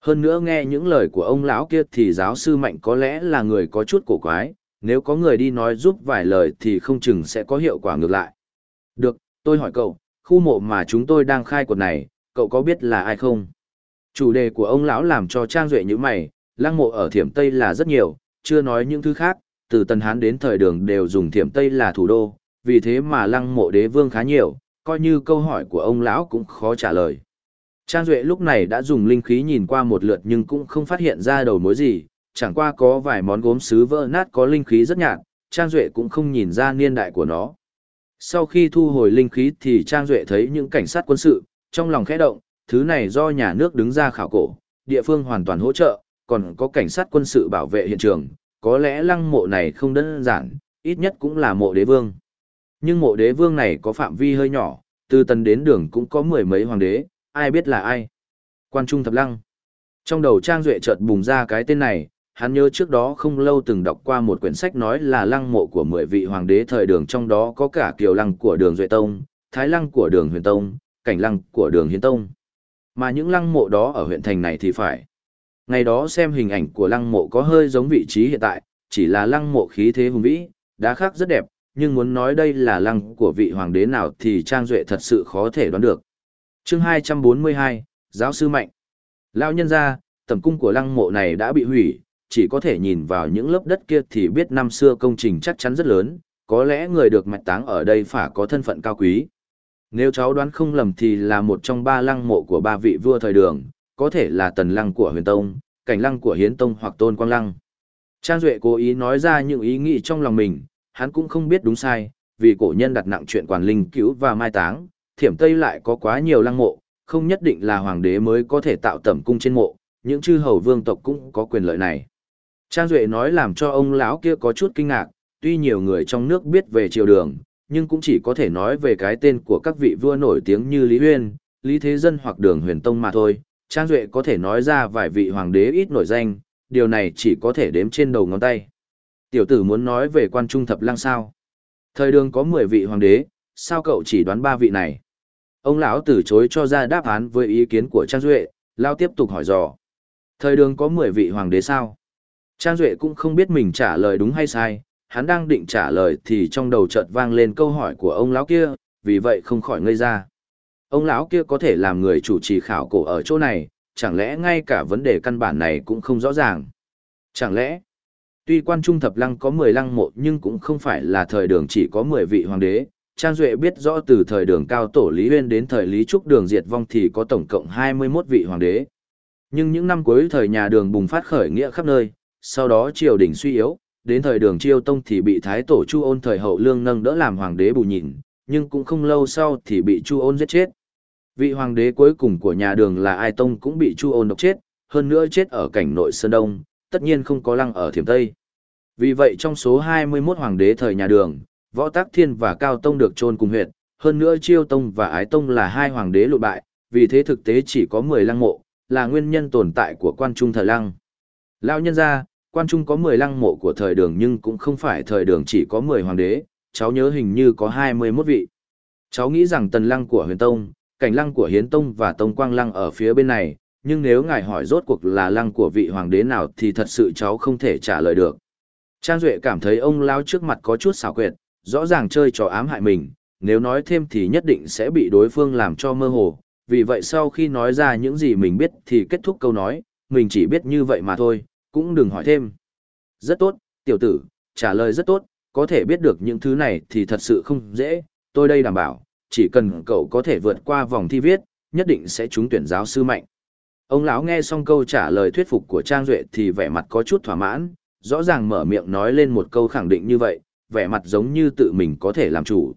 Hơn nữa nghe những lời của ông lão kia thì giáo sư mạnh có lẽ là người có chút cổ quái, nếu có người đi nói giúp vài lời thì không chừng sẽ có hiệu quả ngược lại. Được, tôi hỏi cậu, khu mộ mà chúng tôi đang khai quật này, cậu có biết là ai không? Chủ đề của ông lão làm cho Trang Duệ như mày, lăng mộ ở thiểm Tây là rất nhiều, chưa nói những thứ khác, từ Tần Hán đến thời đường đều dùng thiểm Tây là thủ đô, vì thế mà lăng mộ đế vương khá nhiều, coi như câu hỏi của ông lão cũng khó trả lời. Trang Duệ lúc này đã dùng linh khí nhìn qua một lượt nhưng cũng không phát hiện ra đầu mối gì, chẳng qua có vài món gốm sứ vỡ nát có linh khí rất nhạt, Trang Duệ cũng không nhìn ra niên đại của nó. Sau khi thu hồi linh khí thì Trang Duệ thấy những cảnh sát quân sự, trong lòng khẽ động, thứ này do nhà nước đứng ra khảo cổ, địa phương hoàn toàn hỗ trợ, còn có cảnh sát quân sự bảo vệ hiện trường, có lẽ lăng mộ này không đơn giản, ít nhất cũng là mộ đế vương. Nhưng mộ đế vương này có phạm vi hơi nhỏ, từ tần đến đường cũng có mười mấy hoàng đế, ai biết là ai. Quan Trung Thập Lăng. Trong đầu Trang Duệ chợt bùng ra cái tên này, hắn nhớ trước đó không lâu từng đọc qua một quyển sách nói là lăng mộ của mười vị hoàng đế thời đường trong đó có cả kiều lăng của đường Duệ Tông, thái lăng của đường huyền tông, cảnh lăng của đường hiến tông. Mà những lăng mộ đó ở huyện thành này thì phải. Ngày đó xem hình ảnh của lăng mộ có hơi giống vị trí hiện tại, chỉ là lăng mộ khí thế hùng vĩ, đá khác rất đẹp, nhưng muốn nói đây là lăng của vị hoàng đế nào thì Trang Duệ thật sự khó thể đoán được. chương 242, Giáo sư Mạnh. Lao nhân ra, tầm cung của lăng mộ này đã bị hủy, chỉ có thể nhìn vào những lớp đất kia thì biết năm xưa công trình chắc chắn rất lớn, có lẽ người được mạch táng ở đây phải có thân phận cao quý. Nếu cháu đoán không lầm thì là một trong ba lăng mộ của ba vị vua thời đường, có thể là tần lăng của huyền tông, cảnh lăng của hiến tông hoặc tôn quang lăng. Trang Duệ cố ý nói ra những ý nghĩ trong lòng mình, hắn cũng không biết đúng sai, vì cổ nhân đặt nặng chuyện quản linh cứu và mai táng, thiểm Tây lại có quá nhiều lăng mộ, không nhất định là hoàng đế mới có thể tạo tẩm cung trên mộ, những chư hầu vương tộc cũng có quyền lợi này. Trang Duệ nói làm cho ông lão kia có chút kinh ngạc, tuy nhiều người trong nước biết về triều đường, nhưng cũng chỉ có thể nói về cái tên của các vị vua nổi tiếng như Lý Huyên, Lý Thế Dân hoặc Đường Huyền Tông mà thôi. Trang Duệ có thể nói ra vài vị hoàng đế ít nổi danh, điều này chỉ có thể đếm trên đầu ngón tay. Tiểu tử muốn nói về quan trung thập lăng sao. Thời đường có 10 vị hoàng đế, sao cậu chỉ đoán ba vị này? Ông lão từ chối cho ra đáp án với ý kiến của Trang Duệ, lão tiếp tục hỏi dò. Thời đường có 10 vị hoàng đế sao? Trang Duệ cũng không biết mình trả lời đúng hay sai, hắn đang định trả lời thì trong đầu chợt vang lên câu hỏi của ông lão kia, vì vậy không khỏi ngây ra. Ông lão kia có thể làm người chủ trì khảo cổ ở chỗ này, chẳng lẽ ngay cả vấn đề căn bản này cũng không rõ ràng. Chẳng lẽ, tuy quan trung thập lăng có 10 lăng mộ nhưng cũng không phải là thời đường chỉ có 10 vị hoàng đế. Trang Duệ biết rõ từ thời đường cao tổ Lý Huyên đến thời Lý Trúc đường diệt vong thì có tổng cộng 21 vị hoàng đế. Nhưng những năm cuối thời nhà đường bùng phát khởi nghĩa khắp nơi, sau đó triều đình suy yếu, đến thời đường chiêu tông thì bị thái tổ chu ôn thời hậu lương nâng đỡ làm hoàng đế bù nhìn, nhưng cũng không lâu sau thì bị chu ôn giết chết. Vị hoàng đế cuối cùng của nhà đường là ai tông cũng bị chu ôn độc chết, hơn nữa chết ở cảnh nội Sơn Đông, tất nhiên không có lăng ở thiểm Tây. Vì vậy trong số 21 hoàng đế thời nhà đường, Võ Tắc Thiên và Cao Tông được chôn cùng huyệt, hơn nữa Chiêu Tông và Ái Tông là hai hoàng đế lụ bại, vì thế thực tế chỉ có 10 lăng mộ, là nguyên nhân tồn tại của quan trung thời lăng. Lão nhân gia, quan trung có 10 lăng mộ của thời đường nhưng cũng không phải thời đường chỉ có 10 hoàng đế, cháu nhớ hình như có 21 vị. Cháu nghĩ rằng tần lăng của huyền tông, cảnh lăng của hiến tông và tông quang lăng ở phía bên này, nhưng nếu ngài hỏi rốt cuộc là lăng của vị hoàng đế nào thì thật sự cháu không thể trả lời được. Trang Duệ cảm thấy ông lao trước mặt có chút xảo quyệt, rõ ràng chơi trò ám hại mình, nếu nói thêm thì nhất định sẽ bị đối phương làm cho mơ hồ, vì vậy sau khi nói ra những gì mình biết thì kết thúc câu nói, mình chỉ biết như vậy mà thôi, cũng đừng hỏi thêm. Rất tốt, tiểu tử, trả lời rất tốt, có thể biết được những thứ này thì thật sự không dễ, tôi đây đảm bảo, chỉ cần cậu có thể vượt qua vòng thi viết, nhất định sẽ trúng tuyển giáo sư mạnh. Ông lão nghe xong câu trả lời thuyết phục của Trang Duệ thì vẻ mặt có chút thỏa mãn, rõ ràng mở miệng nói lên một câu khẳng định như vậy, vẻ mặt giống như tự mình có thể làm chủ.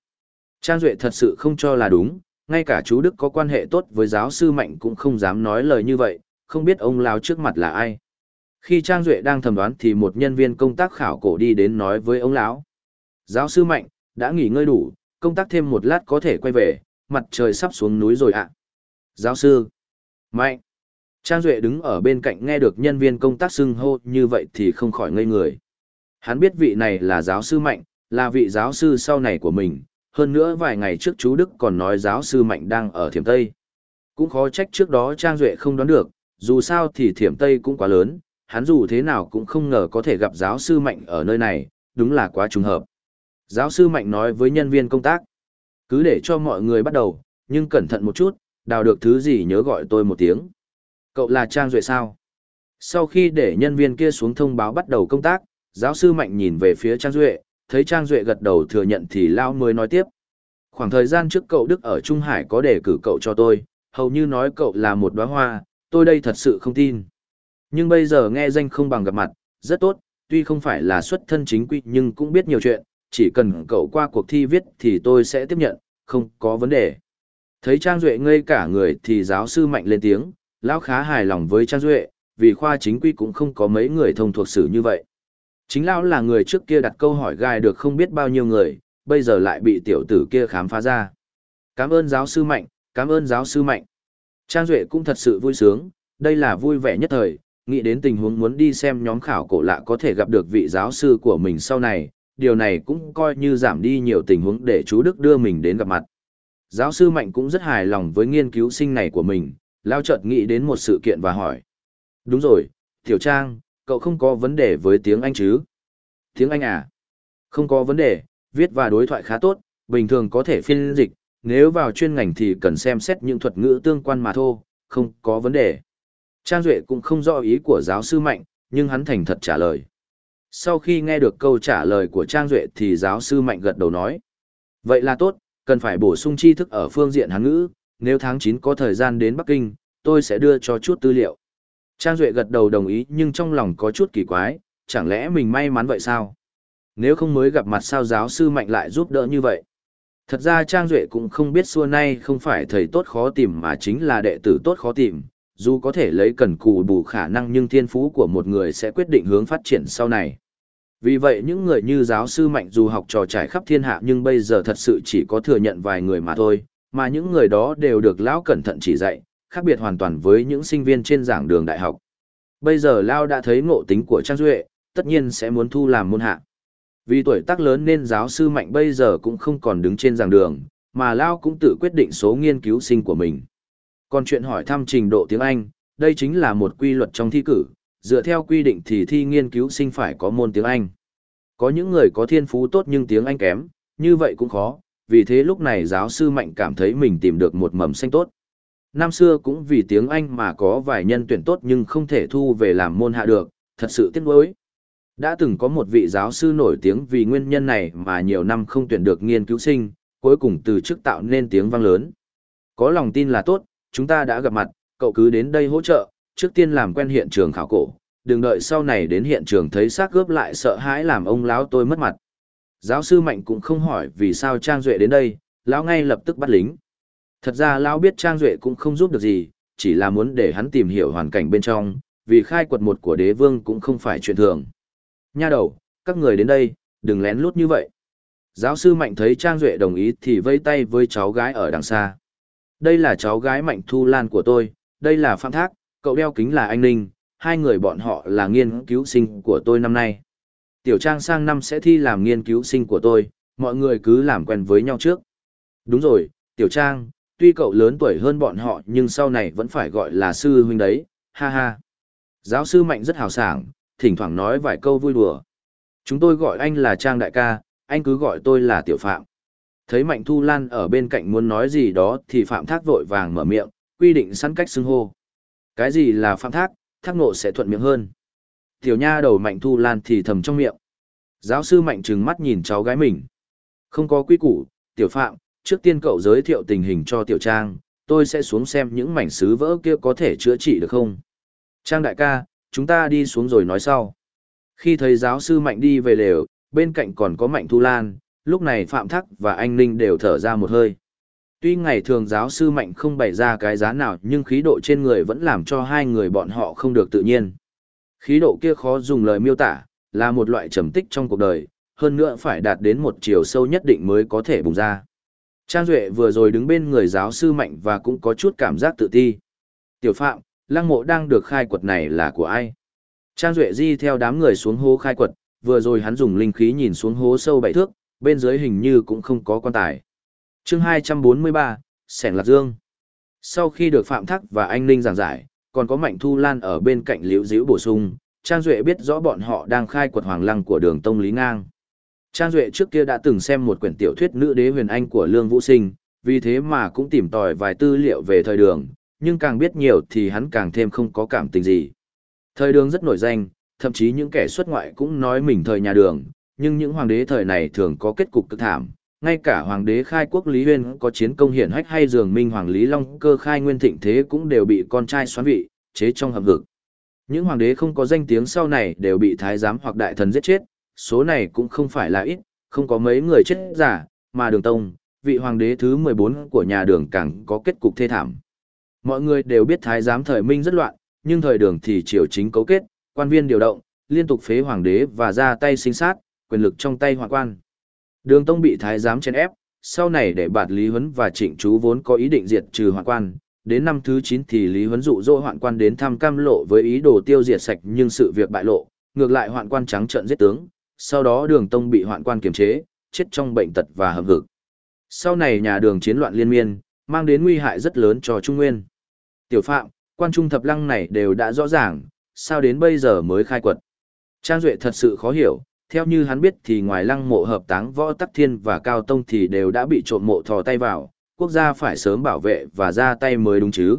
Trang Duệ thật sự không cho là đúng, ngay cả chú Đức có quan hệ tốt với giáo sư Mạnh cũng không dám nói lời như vậy, không biết ông lão trước mặt là ai. Khi Trang Duệ đang thầm đoán thì một nhân viên công tác khảo cổ đi đến nói với ông lão Giáo sư Mạnh, đã nghỉ ngơi đủ, công tác thêm một lát có thể quay về, mặt trời sắp xuống núi rồi ạ. Giáo sư Mạnh Trang Duệ đứng ở bên cạnh nghe được nhân viên công tác xưng hô như vậy thì không khỏi ngây người. Hắn biết vị này là giáo sư Mạnh, là vị giáo sư sau này của mình, hơn nữa vài ngày trước chú Đức còn nói giáo sư Mạnh đang ở Thiểm Tây. Cũng khó trách trước đó Trang Duệ không đoán được, dù sao thì Thiểm Tây cũng quá lớn, hắn dù thế nào cũng không ngờ có thể gặp giáo sư Mạnh ở nơi này, đúng là quá trùng hợp. Giáo sư Mạnh nói với nhân viên công tác, cứ để cho mọi người bắt đầu, nhưng cẩn thận một chút, đào được thứ gì nhớ gọi tôi một tiếng. Cậu là Trang Duệ sao? Sau khi để nhân viên kia xuống thông báo bắt đầu công tác, giáo sư Mạnh nhìn về phía Trang Duệ, thấy Trang Duệ gật đầu thừa nhận thì Lao mới nói tiếp. Khoảng thời gian trước cậu Đức ở Trung Hải có đề cử cậu cho tôi, hầu như nói cậu là một đóa hoa, tôi đây thật sự không tin. Nhưng bây giờ nghe danh không bằng gặp mặt, rất tốt, tuy không phải là xuất thân chính quy nhưng cũng biết nhiều chuyện, chỉ cần cậu qua cuộc thi viết thì tôi sẽ tiếp nhận, không có vấn đề. Thấy Trang Duệ ngây cả người thì giáo sư Mạnh lên tiếng, Lão khá hài lòng với Trang Duệ, vì khoa chính quy cũng không có mấy người thông thuộc sử như vậy. Chính Lão là người trước kia đặt câu hỏi gai được không biết bao nhiêu người, bây giờ lại bị tiểu tử kia khám phá ra. Cảm ơn giáo sư Mạnh, cảm ơn giáo sư Mạnh. Trang Duệ cũng thật sự vui sướng, đây là vui vẻ nhất thời, nghĩ đến tình huống muốn đi xem nhóm khảo cổ lạ có thể gặp được vị giáo sư của mình sau này, điều này cũng coi như giảm đi nhiều tình huống để chú Đức đưa mình đến gặp mặt. Giáo sư Mạnh cũng rất hài lòng với nghiên cứu sinh này của mình, Lao chợt nghĩ đến một sự kiện và hỏi. Đúng rồi, Tiểu Trang, cậu không có vấn đề với tiếng Anh chứ? Tiếng Anh à? Không có vấn đề, viết và đối thoại khá tốt, bình thường có thể phiên dịch, nếu vào chuyên ngành thì cần xem xét những thuật ngữ tương quan mà thôi, không có vấn đề. Trang Duệ cũng không rõ ý của giáo sư Mạnh, nhưng hắn thành thật trả lời. Sau khi nghe được câu trả lời của Trang Duệ thì giáo sư Mạnh gật đầu nói. Vậy là tốt, cần phải bổ sung tri thức ở phương diện Hán ngữ, nếu tháng 9 có thời gian đến Bắc Kinh, tôi sẽ đưa cho chút tư liệu. Trang Duệ gật đầu đồng ý nhưng trong lòng có chút kỳ quái, chẳng lẽ mình may mắn vậy sao? Nếu không mới gặp mặt sao giáo sư mạnh lại giúp đỡ như vậy? Thật ra Trang Duệ cũng không biết xưa nay không phải thầy tốt khó tìm mà chính là đệ tử tốt khó tìm, dù có thể lấy cần cù bù khả năng nhưng thiên phú của một người sẽ quyết định hướng phát triển sau này. Vì vậy những người như giáo sư mạnh dù học trò trải khắp thiên hạ nhưng bây giờ thật sự chỉ có thừa nhận vài người mà thôi, mà những người đó đều được lão cẩn thận chỉ dạy, khác biệt hoàn toàn với những sinh viên trên giảng đường đại học. Bây giờ Lao đã thấy ngộ tính của Trang Duệ, tất nhiên sẽ muốn thu làm môn hạ. Vì tuổi tác lớn nên giáo sư Mạnh bây giờ cũng không còn đứng trên giảng đường, mà Lao cũng tự quyết định số nghiên cứu sinh của mình. Còn chuyện hỏi thăm trình độ tiếng Anh, đây chính là một quy luật trong thi cử, dựa theo quy định thì thi nghiên cứu sinh phải có môn tiếng Anh. Có những người có thiên phú tốt nhưng tiếng Anh kém, như vậy cũng khó, vì thế lúc này giáo sư Mạnh cảm thấy mình tìm được một mầm xanh tốt. Năm xưa cũng vì tiếng Anh mà có vài nhân tuyển tốt nhưng không thể thu về làm môn hạ được, thật sự tiếc nuối. Đã từng có một vị giáo sư nổi tiếng vì nguyên nhân này mà nhiều năm không tuyển được nghiên cứu sinh, cuối cùng từ chức tạo nên tiếng vang lớn. Có lòng tin là tốt, chúng ta đã gặp mặt, cậu cứ đến đây hỗ trợ, trước tiên làm quen hiện trường khảo cổ, đừng đợi sau này đến hiện trường thấy xác gớp lại sợ hãi làm ông lão tôi mất mặt. Giáo sư Mạnh cũng không hỏi vì sao Trang Duệ đến đây, lão ngay lập tức bắt lính. Thật ra lão biết Trang Duệ cũng không giúp được gì, chỉ là muốn để hắn tìm hiểu hoàn cảnh bên trong, vì khai quật một của đế vương cũng không phải chuyện thường. Nha đầu, các người đến đây, đừng lén lút như vậy. Giáo sư Mạnh thấy Trang Duệ đồng ý thì vây tay với cháu gái ở đằng xa. Đây là cháu gái Mạnh Thu Lan của tôi, đây là Phạm Thác, cậu đeo kính là anh Ninh, hai người bọn họ là nghiên cứu sinh của tôi năm nay. Tiểu Trang sang năm sẽ thi làm nghiên cứu sinh của tôi, mọi người cứ làm quen với nhau trước. Đúng rồi, Tiểu Trang, tuy cậu lớn tuổi hơn bọn họ nhưng sau này vẫn phải gọi là sư huynh đấy, ha ha. Giáo sư Mạnh rất hào sảng, thỉnh thoảng nói vài câu vui đùa. Chúng tôi gọi anh là Trang đại ca, anh cứ gọi tôi là Tiểu Phạm. Thấy Mạnh Thu Lan ở bên cạnh muốn nói gì đó thì Phạm Thác vội vàng mở miệng, quy định sẵn cách xưng hô. Cái gì là Phạm Thác, Thác Nộ sẽ thuận miệng hơn. Tiểu nha đầu Mạnh Thu Lan thì thầm trong miệng. Giáo sư Mạnh trừng mắt nhìn cháu gái mình. Không có quy củ, Tiểu Phạm, trước tiên cậu giới thiệu tình hình cho Tiểu Trang, tôi sẽ xuống xem những mảnh sứ vỡ kia có thể chữa trị được không. Trang đại ca, chúng ta đi xuống rồi nói sau. Khi thấy giáo sư Mạnh đi về lều, bên cạnh còn có Mạnh Thu Lan, lúc này Phạm Thắc và anh Ninh đều thở ra một hơi. Tuy ngày thường giáo sư Mạnh không bày ra cái giá nào nhưng khí độ trên người vẫn làm cho hai người bọn họ không được tự nhiên. Khí độ kia khó dùng lời miêu tả, là một loại trầm tích trong cuộc đời, hơn nữa phải đạt đến một chiều sâu nhất định mới có thể bùng ra. Trang Duệ vừa rồi đứng bên người giáo sư Mạnh và cũng có chút cảm giác tự ti. Tiểu Phạm, lăng mộ đang được khai quật này là của ai? Trang Duệ di theo đám người xuống hố khai quật, vừa rồi hắn dùng linh khí nhìn xuống hố sâu bảy thước, bên dưới hình như cũng không có quan tài chương 243, Sẻng Lạc Dương. Sau khi được Phạm Thắc và Anh Ninh giảng giải, còn có Mạnh Thu Lan ở bên cạnh liễu diễu bổ sung, Trang Duệ biết rõ bọn họ đang khai quật hoàng lăng của đường Tông Lý Ngang. Trang Duệ trước kia đã từng xem một quyển tiểu thuyết nữ đế huyền anh của Lương Vũ Sinh, vì thế mà cũng tìm tòi vài tư liệu về thời đường, nhưng càng biết nhiều thì hắn càng thêm không có cảm tình gì. Thời đường rất nổi danh, thậm chí những kẻ xuất ngoại cũng nói mình thời nhà đường, nhưng những hoàng đế thời này thường có kết cục cực thảm. Ngay cả hoàng đế khai quốc Lý Huyên có chiến công hiển hách hay dường minh hoàng Lý Long cơ khai nguyên thịnh thế cũng đều bị con trai xoán vị, chế trong hầm vực. Những hoàng đế không có danh tiếng sau này đều bị thái giám hoặc đại thần giết chết, số này cũng không phải là ít, không có mấy người chết giả, mà đường tông, vị hoàng đế thứ 14 của nhà đường càng có kết cục thê thảm. Mọi người đều biết thái giám thời minh rất loạn, nhưng thời đường thì triều chính cấu kết, quan viên điều động, liên tục phế hoàng đế và ra tay sinh sát, quyền lực trong tay hoàng quan. Đường tông bị thái giám chèn ép, sau này để bạt Lý Huấn và trịnh chú vốn có ý định diệt trừ Hoạn quan. Đến năm thứ 9 thì Lý Huấn dụ dỗ hoạn quan đến thăm cam lộ với ý đồ tiêu diệt sạch nhưng sự việc bại lộ, ngược lại hoạn quan trắng trợn giết tướng, sau đó đường tông bị hoạn quan kiềm chế, chết trong bệnh tật và hầm vực. Sau này nhà đường chiến loạn liên miên, mang đến nguy hại rất lớn cho Trung Nguyên. Tiểu Phạm, quan trung thập lăng này đều đã rõ ràng, sao đến bây giờ mới khai quật. Trang Duệ thật sự khó hiểu, theo như hắn biết thì ngoài lăng mộ hợp táng võ tắc thiên và cao tông thì đều đã bị trộm mộ thò tay vào, quốc gia phải sớm bảo vệ và ra tay mới đúng chứ.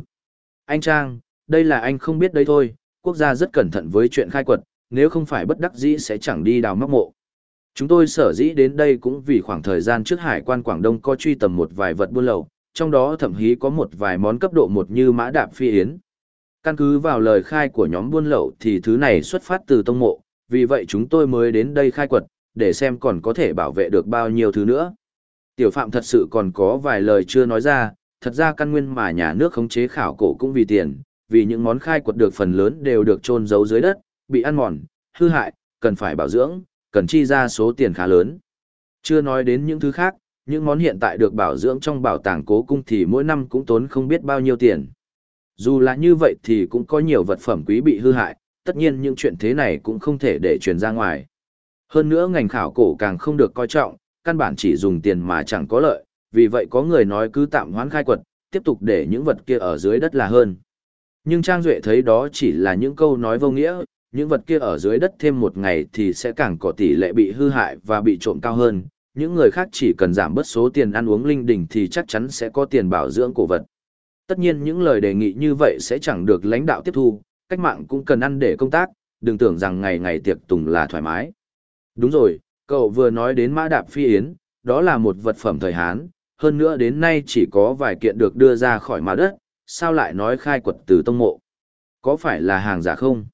Anh Trang, đây là anh không biết đấy thôi, quốc gia rất cẩn thận với chuyện khai quật, nếu không phải bất đắc dĩ sẽ chẳng đi đào móc mộ. Chúng tôi sở dĩ đến đây cũng vì khoảng thời gian trước hải quan Quảng Đông có truy tầm một vài vật buôn lậu, trong đó thậm chí có một vài món cấp độ một như mã đạp phi yến. Căn cứ vào lời khai của nhóm buôn lậu thì thứ này xuất phát từ tông mộ, vì vậy chúng tôi mới đến đây khai quật, để xem còn có thể bảo vệ được bao nhiêu thứ nữa. Tiểu Phạm thật sự còn có vài lời chưa nói ra, thật ra căn nguyên mà nhà nước khống chế khảo cổ cũng vì tiền, vì những món khai quật được phần lớn đều được chôn giấu dưới đất, bị ăn mòn, hư hại, cần phải bảo dưỡng, cần chi ra số tiền khá lớn. Chưa nói đến những thứ khác, những món hiện tại được bảo dưỡng trong bảo tàng cố cung thì mỗi năm cũng tốn không biết bao nhiêu tiền. Dù là như vậy thì cũng có nhiều vật phẩm quý bị hư hại, tất nhiên những chuyện thế này cũng không thể để truyền ra ngoài. Hơn nữa ngành khảo cổ càng không được coi trọng, căn bản chỉ dùng tiền mà chẳng có lợi, vì vậy có người nói cứ tạm hoãn khai quật, tiếp tục để những vật kia ở dưới đất là hơn. Nhưng Trang Duệ thấy đó chỉ là những câu nói vô nghĩa, những vật kia ở dưới đất thêm một ngày thì sẽ càng có tỷ lệ bị hư hại và bị trộm cao hơn. Những người khác chỉ cần giảm bớt số tiền ăn uống linh đình thì chắc chắn sẽ có tiền bảo dưỡng cổ vật. Tất nhiên những lời đề nghị như vậy sẽ chẳng được lãnh đạo tiếp thu, cách mạng cũng cần ăn để công tác, đừng tưởng rằng ngày ngày tiệc tùng là thoải mái. Đúng rồi, cậu vừa nói đến mã đạp phi yến, đó là một vật phẩm thời Hán, hơn nữa đến nay chỉ có vài kiện được đưa ra khỏi mặt đất, sao lại nói khai quật từ tông mộ? Có phải là hàng giả không?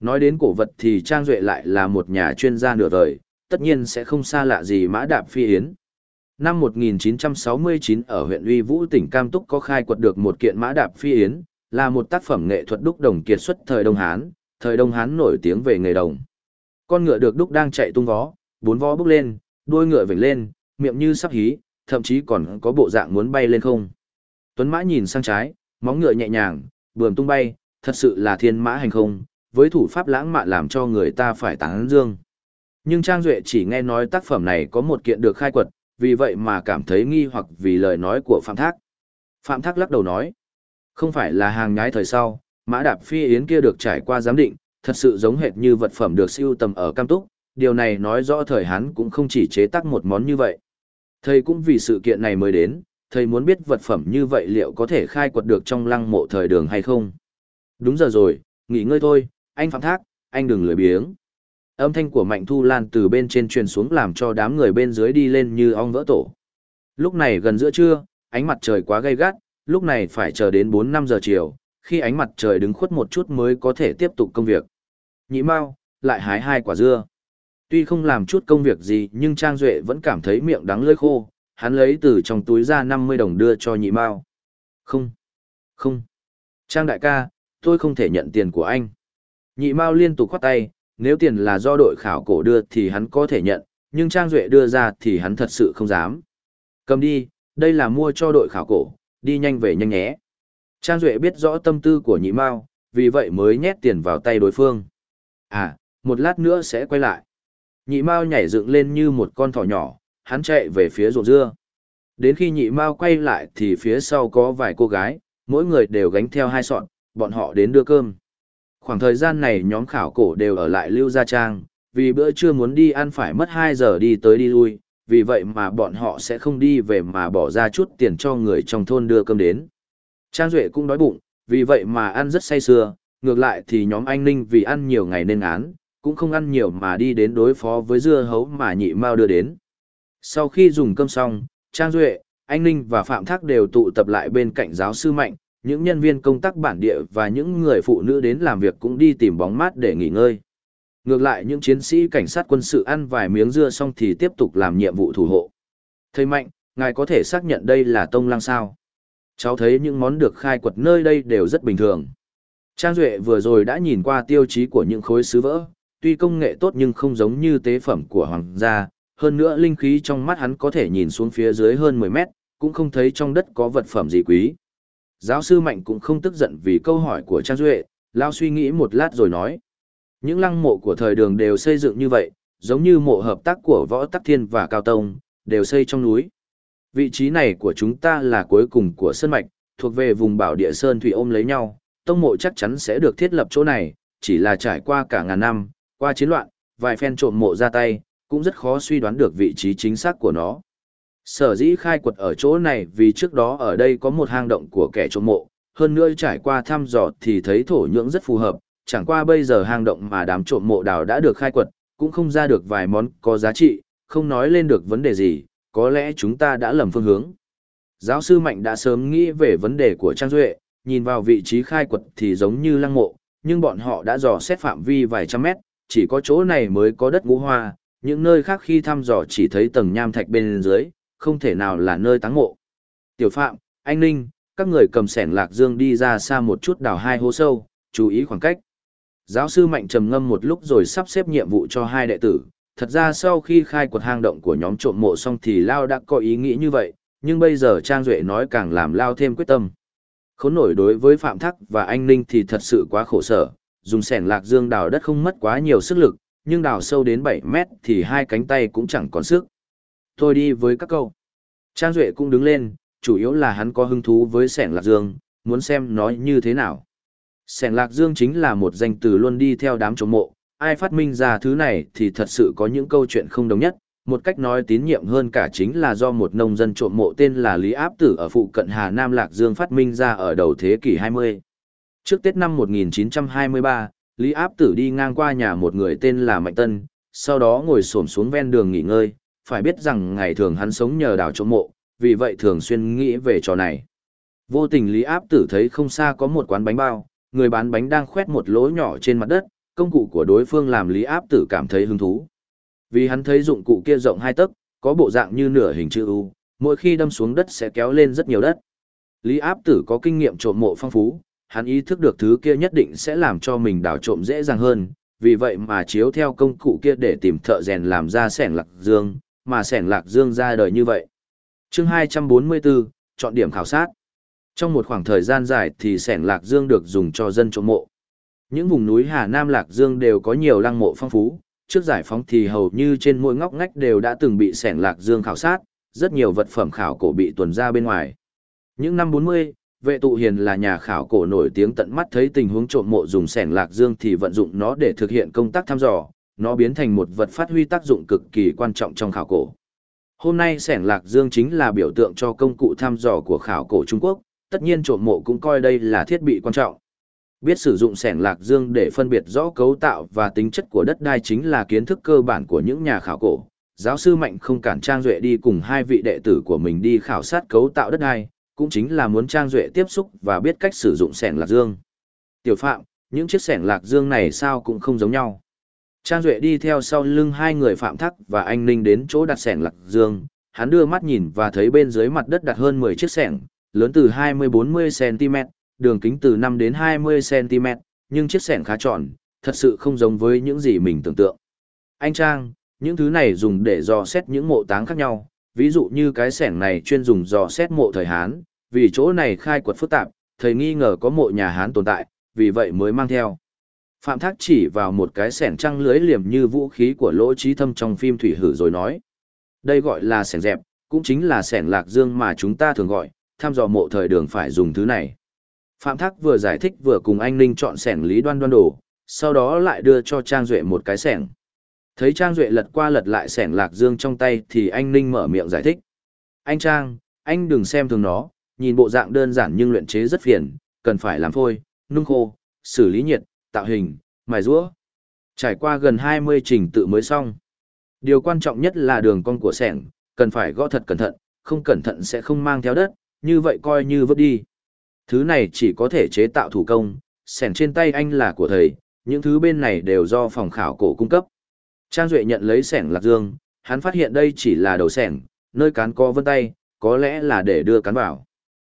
Nói đến cổ vật thì Trang Duệ lại là một nhà chuyên gia nửa đời, tất nhiên sẽ không xa lạ gì mã đạp phi yến. Năm 1969 ở huyện Uy Vũ tỉnh Cam Túc có khai quật được một kiện mã đạp phi yến, là một tác phẩm nghệ thuật đúc đồng kiệt xuất thời Đông Hán, thời Đông Hán nổi tiếng về nghề đồng. Con ngựa được đúc đang chạy tung vó, bốn vó bước lên, đuôi ngựa vểnh lên, miệng như sắp hí, thậm chí còn có bộ dạng muốn bay lên không. Tuấn Mã nhìn sang trái, móng ngựa nhẹ nhàng, bườm tung bay, thật sự là thiên mã hành không, với thủ pháp lãng mạn làm cho người ta phải tán dương. Nhưng Trang Duệ chỉ nghe nói tác phẩm này có một kiện được khai quật, vì vậy mà cảm thấy nghi hoặc vì lời nói của Phạm Thác. Phạm Thác lắc đầu nói, không phải là hàng nhái thời sau, mã đạp phi yến kia được trải qua giám định, thật sự giống hệt như vật phẩm được siêu tầm ở Cam Túc, điều này nói rõ thời hắn cũng không chỉ chế tác một món như vậy. Thầy cũng vì sự kiện này mới đến, thầy muốn biết vật phẩm như vậy liệu có thể khai quật được trong lăng mộ thời đường hay không. Đúng giờ rồi, nghỉ ngơi thôi, anh Phạm Thác, anh đừng lười biếng. Âm thanh của Mạnh Thu Lan từ bên trên truyền xuống làm cho đám người bên dưới đi lên như ong vỡ tổ. Lúc này gần giữa trưa, ánh mặt trời quá gay gắt, lúc này phải chờ đến 4-5 giờ chiều, khi ánh mặt trời đứng khuất một chút mới có thể tiếp tục công việc. Nhị Mao, lại hái hai quả dưa. Tuy không làm chút công việc gì nhưng Trang Duệ vẫn cảm thấy miệng đắng lưỡi khô, hắn lấy từ trong túi ra 50 đồng đưa cho nhị Mao. Không, không. Trang đại ca, tôi không thể nhận tiền của anh. Nhị Mao liên tục khoát tay, nếu tiền là do đội khảo cổ đưa thì hắn có thể nhận, nhưng Trang Duệ đưa ra thì hắn thật sự không dám. Cầm đi, đây là mua cho đội khảo cổ, đi nhanh về nhanh nhé. Trang Duệ biết rõ tâm tư của nhị Mao, vì vậy mới nhét tiền vào tay đối phương. À, một lát nữa sẽ quay lại. Nhị Mao nhảy dựng lên như một con thỏ nhỏ, hắn chạy về phía ruộng dưa. Đến khi nhị Mao quay lại thì phía sau có vài cô gái, mỗi người đều gánh theo hai sọn, bọn họ đến đưa cơm. Khoảng thời gian này nhóm khảo cổ đều ở lại Lưu Gia Trang, vì bữa trưa muốn đi ăn phải mất 2 giờ đi tới đi lui, vì vậy mà bọn họ sẽ không đi về mà bỏ ra chút tiền cho người trong thôn đưa cơm đến. Trang Duệ cũng đói bụng, vì vậy mà ăn rất say sưa, ngược lại thì nhóm anh Ninh vì ăn nhiều ngày nên án, cũng không ăn nhiều mà đi đến đối phó với dưa hấu mà nhị mao đưa đến. Sau khi dùng cơm xong, Trang Duệ, anh Ninh và Phạm Thác đều tụ tập lại bên cạnh giáo sư Mạnh, những nhân viên công tác bản địa và những người phụ nữ đến làm việc cũng đi tìm bóng mát để nghỉ ngơi. Ngược lại những chiến sĩ cảnh sát quân sự ăn vài miếng dưa xong thì tiếp tục làm nhiệm vụ thủ hộ. Thầy Mạnh, ngài có thể xác nhận đây là tông lăng sao? Cháu thấy những món được khai quật nơi đây đều rất bình thường. Trang Duệ vừa rồi đã nhìn qua tiêu chí của những khối sứ vỡ, tuy công nghệ tốt nhưng không giống như tế phẩm của hoàng gia, hơn nữa linh khí trong mắt hắn có thể nhìn xuống phía dưới hơn 10 mét, cũng không thấy trong đất có vật phẩm gì quý. Giáo sư Mạnh cũng không tức giận vì câu hỏi của Trang Duệ, Lao suy nghĩ một lát rồi nói. Những lăng mộ của thời đường đều xây dựng như vậy, giống như mộ hợp tác của Võ Tắc Thiên và Cao Tông, đều xây trong núi. Vị trí này của chúng ta là cuối cùng của Sơn Mạch, thuộc về vùng bảo địa Sơn Thủy ôm lấy nhau, tông mộ chắc chắn sẽ được thiết lập chỗ này, chỉ là trải qua cả ngàn năm, qua chiến loạn, vài phen trộm mộ ra tay, cũng rất khó suy đoán được vị trí chính xác của nó. Sở dĩ khai quật ở chỗ này vì trước đó ở đây có một hang động của kẻ trộm mộ, hơn nữa trải qua thăm dò thì thấy thổ nhưỡng rất phù hợp, chẳng qua bây giờ hang động mà đám trộm mộ đào đã được khai quật, cũng không ra được vài món có giá trị, không nói lên được vấn đề gì, có lẽ chúng ta đã lầm phương hướng. Giáo sư Mạnh đã sớm nghĩ về vấn đề của Trang Duệ, nhìn vào vị trí khai quật thì giống như lăng mộ, nhưng bọn họ đã dò xét phạm vi vài trăm mét, chỉ có chỗ này mới có đất ngũ hoa, những nơi khác khi thăm dò chỉ thấy tầng nham thạch bên dưới, không thể nào là nơi táng mộ. Tiểu Phạm, anh Ninh, các người cầm sẻn lạc dương đi ra xa một chút đào hai hố sâu, chú ý khoảng cách. Giáo sư Mạnh trầm ngâm một lúc rồi sắp xếp nhiệm vụ cho hai đệ tử. Thật ra sau khi khai quật hang động của nhóm trộm mộ xong thì Lao đã có ý nghĩ như vậy, nhưng bây giờ Trang Duệ nói càng làm Lao thêm quyết tâm. Khốn nổi đối với Phạm Thắc và anh Ninh thì thật sự quá khổ sở, dùng sẻn lạc dương đào đất không mất quá nhiều sức lực, nhưng đào sâu đến 7 mét thì hai cánh tay cũng chẳng còn sức. Tôi đi với các câu. Trang Duệ cũng đứng lên, chủ yếu là hắn có hứng thú với sẻn lạc dương, muốn xem nó như thế nào. Sẻn lạc dương chính là một danh từ luôn đi theo đám trộm mộ, ai phát minh ra thứ này thì thật sự có những câu chuyện không đồng nhất. Một cách nói tín nhiệm hơn cả chính là do một nông dân trộm mộ tên là Lý Áp Tử ở phụ cận Hà Nam Lạc Dương phát minh ra ở đầu thế kỷ 20. Trước Tết năm 1923, Lý Áp Tử đi ngang qua nhà một người tên là Mạnh Tân, sau đó ngồi xổm xuống ven đường nghỉ ngơi, phải biết rằng ngày thường hắn sống nhờ đào trộm mộ, vì vậy thường xuyên nghĩ về trò này. Vô tình Lý Áp Tử thấy không xa có một quán bánh bao, người bán bánh đang khoét một lỗ nhỏ trên mặt đất, công cụ của đối phương làm Lý Áp Tử cảm thấy hứng thú. Vì hắn thấy dụng cụ kia rộng hai tấc, có bộ dạng như nửa hình chữ U, mỗi khi đâm xuống đất sẽ kéo lên rất nhiều đất. Lý Áp Tử có kinh nghiệm trộm mộ phong phú, hắn ý thức được thứ kia nhất định sẽ làm cho mình đào trộm dễ dàng hơn, vì vậy mà chiếu theo công cụ kia để tìm thợ rèn làm ra sẻn lạc dương, mà sẻn lạc dương ra đời như vậy. chương 244, chọn điểm khảo sát. Trong một khoảng thời gian dài thì sẻng lạc dương được dùng cho dân trộm mộ. Những vùng núi Hà Nam Lạc Dương đều có nhiều lăng mộ phong phú, trước giải phóng thì hầu như trên mỗi ngóc ngách đều đã từng bị sẻng lạc dương khảo sát, rất nhiều vật phẩm khảo cổ bị tuần ra bên ngoài. Những năm 40, vệ tụ hiền là nhà khảo cổ nổi tiếng tận mắt thấy tình huống trộm mộ dùng sẻng lạc dương thì vận dụng nó để thực hiện công tác thăm dò, nó biến thành một vật phát huy tác dụng cực kỳ quan trọng trong khảo cổ. Hôm nay sẻng lạc dương chính là biểu tượng cho công cụ thăm dò của khảo cổ Trung Quốc, tất nhiên trộm mộ cũng coi đây là thiết bị quan trọng. Biết sử dụng sẻng lạc dương để phân biệt rõ cấu tạo và tính chất của đất đai chính là kiến thức cơ bản của những nhà khảo cổ, giáo sư Mạnh không cản Trang Duệ đi cùng hai vị đệ tử của mình đi khảo sát cấu tạo đất đai, cũng chính là muốn Trang Duệ tiếp xúc và biết cách sử dụng sẻng lạc dương. Tiểu Phạm, những chiếc sẻng lạc dương này sao cũng không giống nhau. Trang Duệ đi theo sau lưng hai người Phạm Thắc và anh Ninh đến chỗ đặt sẻng lạc dương, hắn đưa mắt nhìn và thấy bên dưới mặt đất đặt hơn 10 chiếc sẻng, lớn từ 20-40 cm, đường kính từ 5 đến 20 cm, nhưng chiếc sẻn khá tròn, thật sự không giống với những gì mình tưởng tượng. Anh Trang, những thứ này dùng để dò xét những mộ táng khác nhau, ví dụ như cái sẻng này chuyên dùng dò xét mộ thời Hán, vì chỗ này khai quật phức tạp, thầy nghi ngờ có mộ nhà Hán tồn tại, vì vậy mới mang theo. Phạm Thác chỉ vào một cái sẻng trăng lưới liềm như vũ khí của lỗ trí thâm trong phim Thủy Hử rồi nói. Đây gọi là sẻng dẹp, cũng chính là sẻng lạc dương mà chúng ta thường gọi, thăm dò mộ thời đường phải dùng thứ này. Phạm Thác vừa giải thích vừa cùng anh Ninh chọn sẻng lý đoan đoan đổ, sau đó lại đưa cho Trang Duệ một cái sẻng. Thấy Trang Duệ lật qua lật lại sẻng lạc dương trong tay thì anh Ninh mở miệng giải thích. Anh Trang, anh đừng xem thường nó, nhìn bộ dạng đơn giản nhưng luyện chế rất phiền, cần phải làm phôi, nung khô, xử lý nhiệt, tạo hình, mài rũa. Trải qua gần 20 trình tự mới xong. Điều quan trọng nhất là đường cong của sẻng, cần phải gõ thật cẩn thận, không cẩn thận sẽ không mang theo đất, như vậy coi như vứt đi. Thứ này chỉ có thể chế tạo thủ công, sẻn trên tay anh là của thầy, những thứ bên này đều do phòng khảo cổ cung cấp. Trang Duệ nhận lấy sẻng lạc dương, hắn phát hiện đây chỉ là đầu sẻng, nơi cán có vân tay, có lẽ là để đưa cán vào.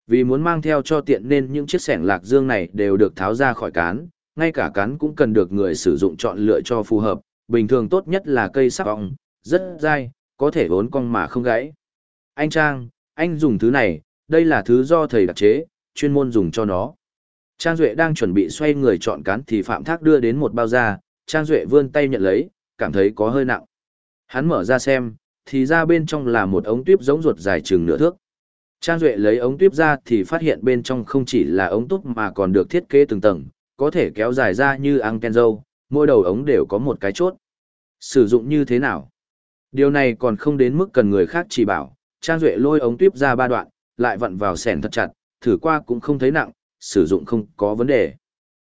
Vì muốn mang theo cho tiện nên những chiếc sẻng lạc dương này đều được tháo ra khỏi cán, ngay cả cán cũng cần được người sử dụng chọn lựa cho phù hợp, bình thường tốt nhất là cây sắc ong, rất dai, có thể vốn cong mà không gãy. Anh Trang, anh dùng thứ này, đây là thứ do thầy đặc chế, chuyên môn dùng cho nó. Trang Duệ đang chuẩn bị xoay người chọn cán thì Phạm Thác đưa đến một bao da, Trang Duệ vươn tay nhận lấy, cảm thấy có hơi nặng. Hắn mở ra xem, thì ra bên trong là một ống tuyếp giống ruột dài chừng nửa thước. Trang Duệ lấy ống tuyếp ra thì phát hiện bên trong không chỉ là ống túc mà còn được thiết kế từng tầng, có thể kéo dài ra như anten dâu, mỗi đầu ống đều có một cái chốt. Sử dụng như thế nào? Điều này còn không đến mức cần người khác chỉ bảo, Trang Duệ lôi ống tuyếp ra ba đoạn, lại vặn vào sẻn thật chặt, thử qua cũng không thấy nặng, sử dụng không có vấn đề.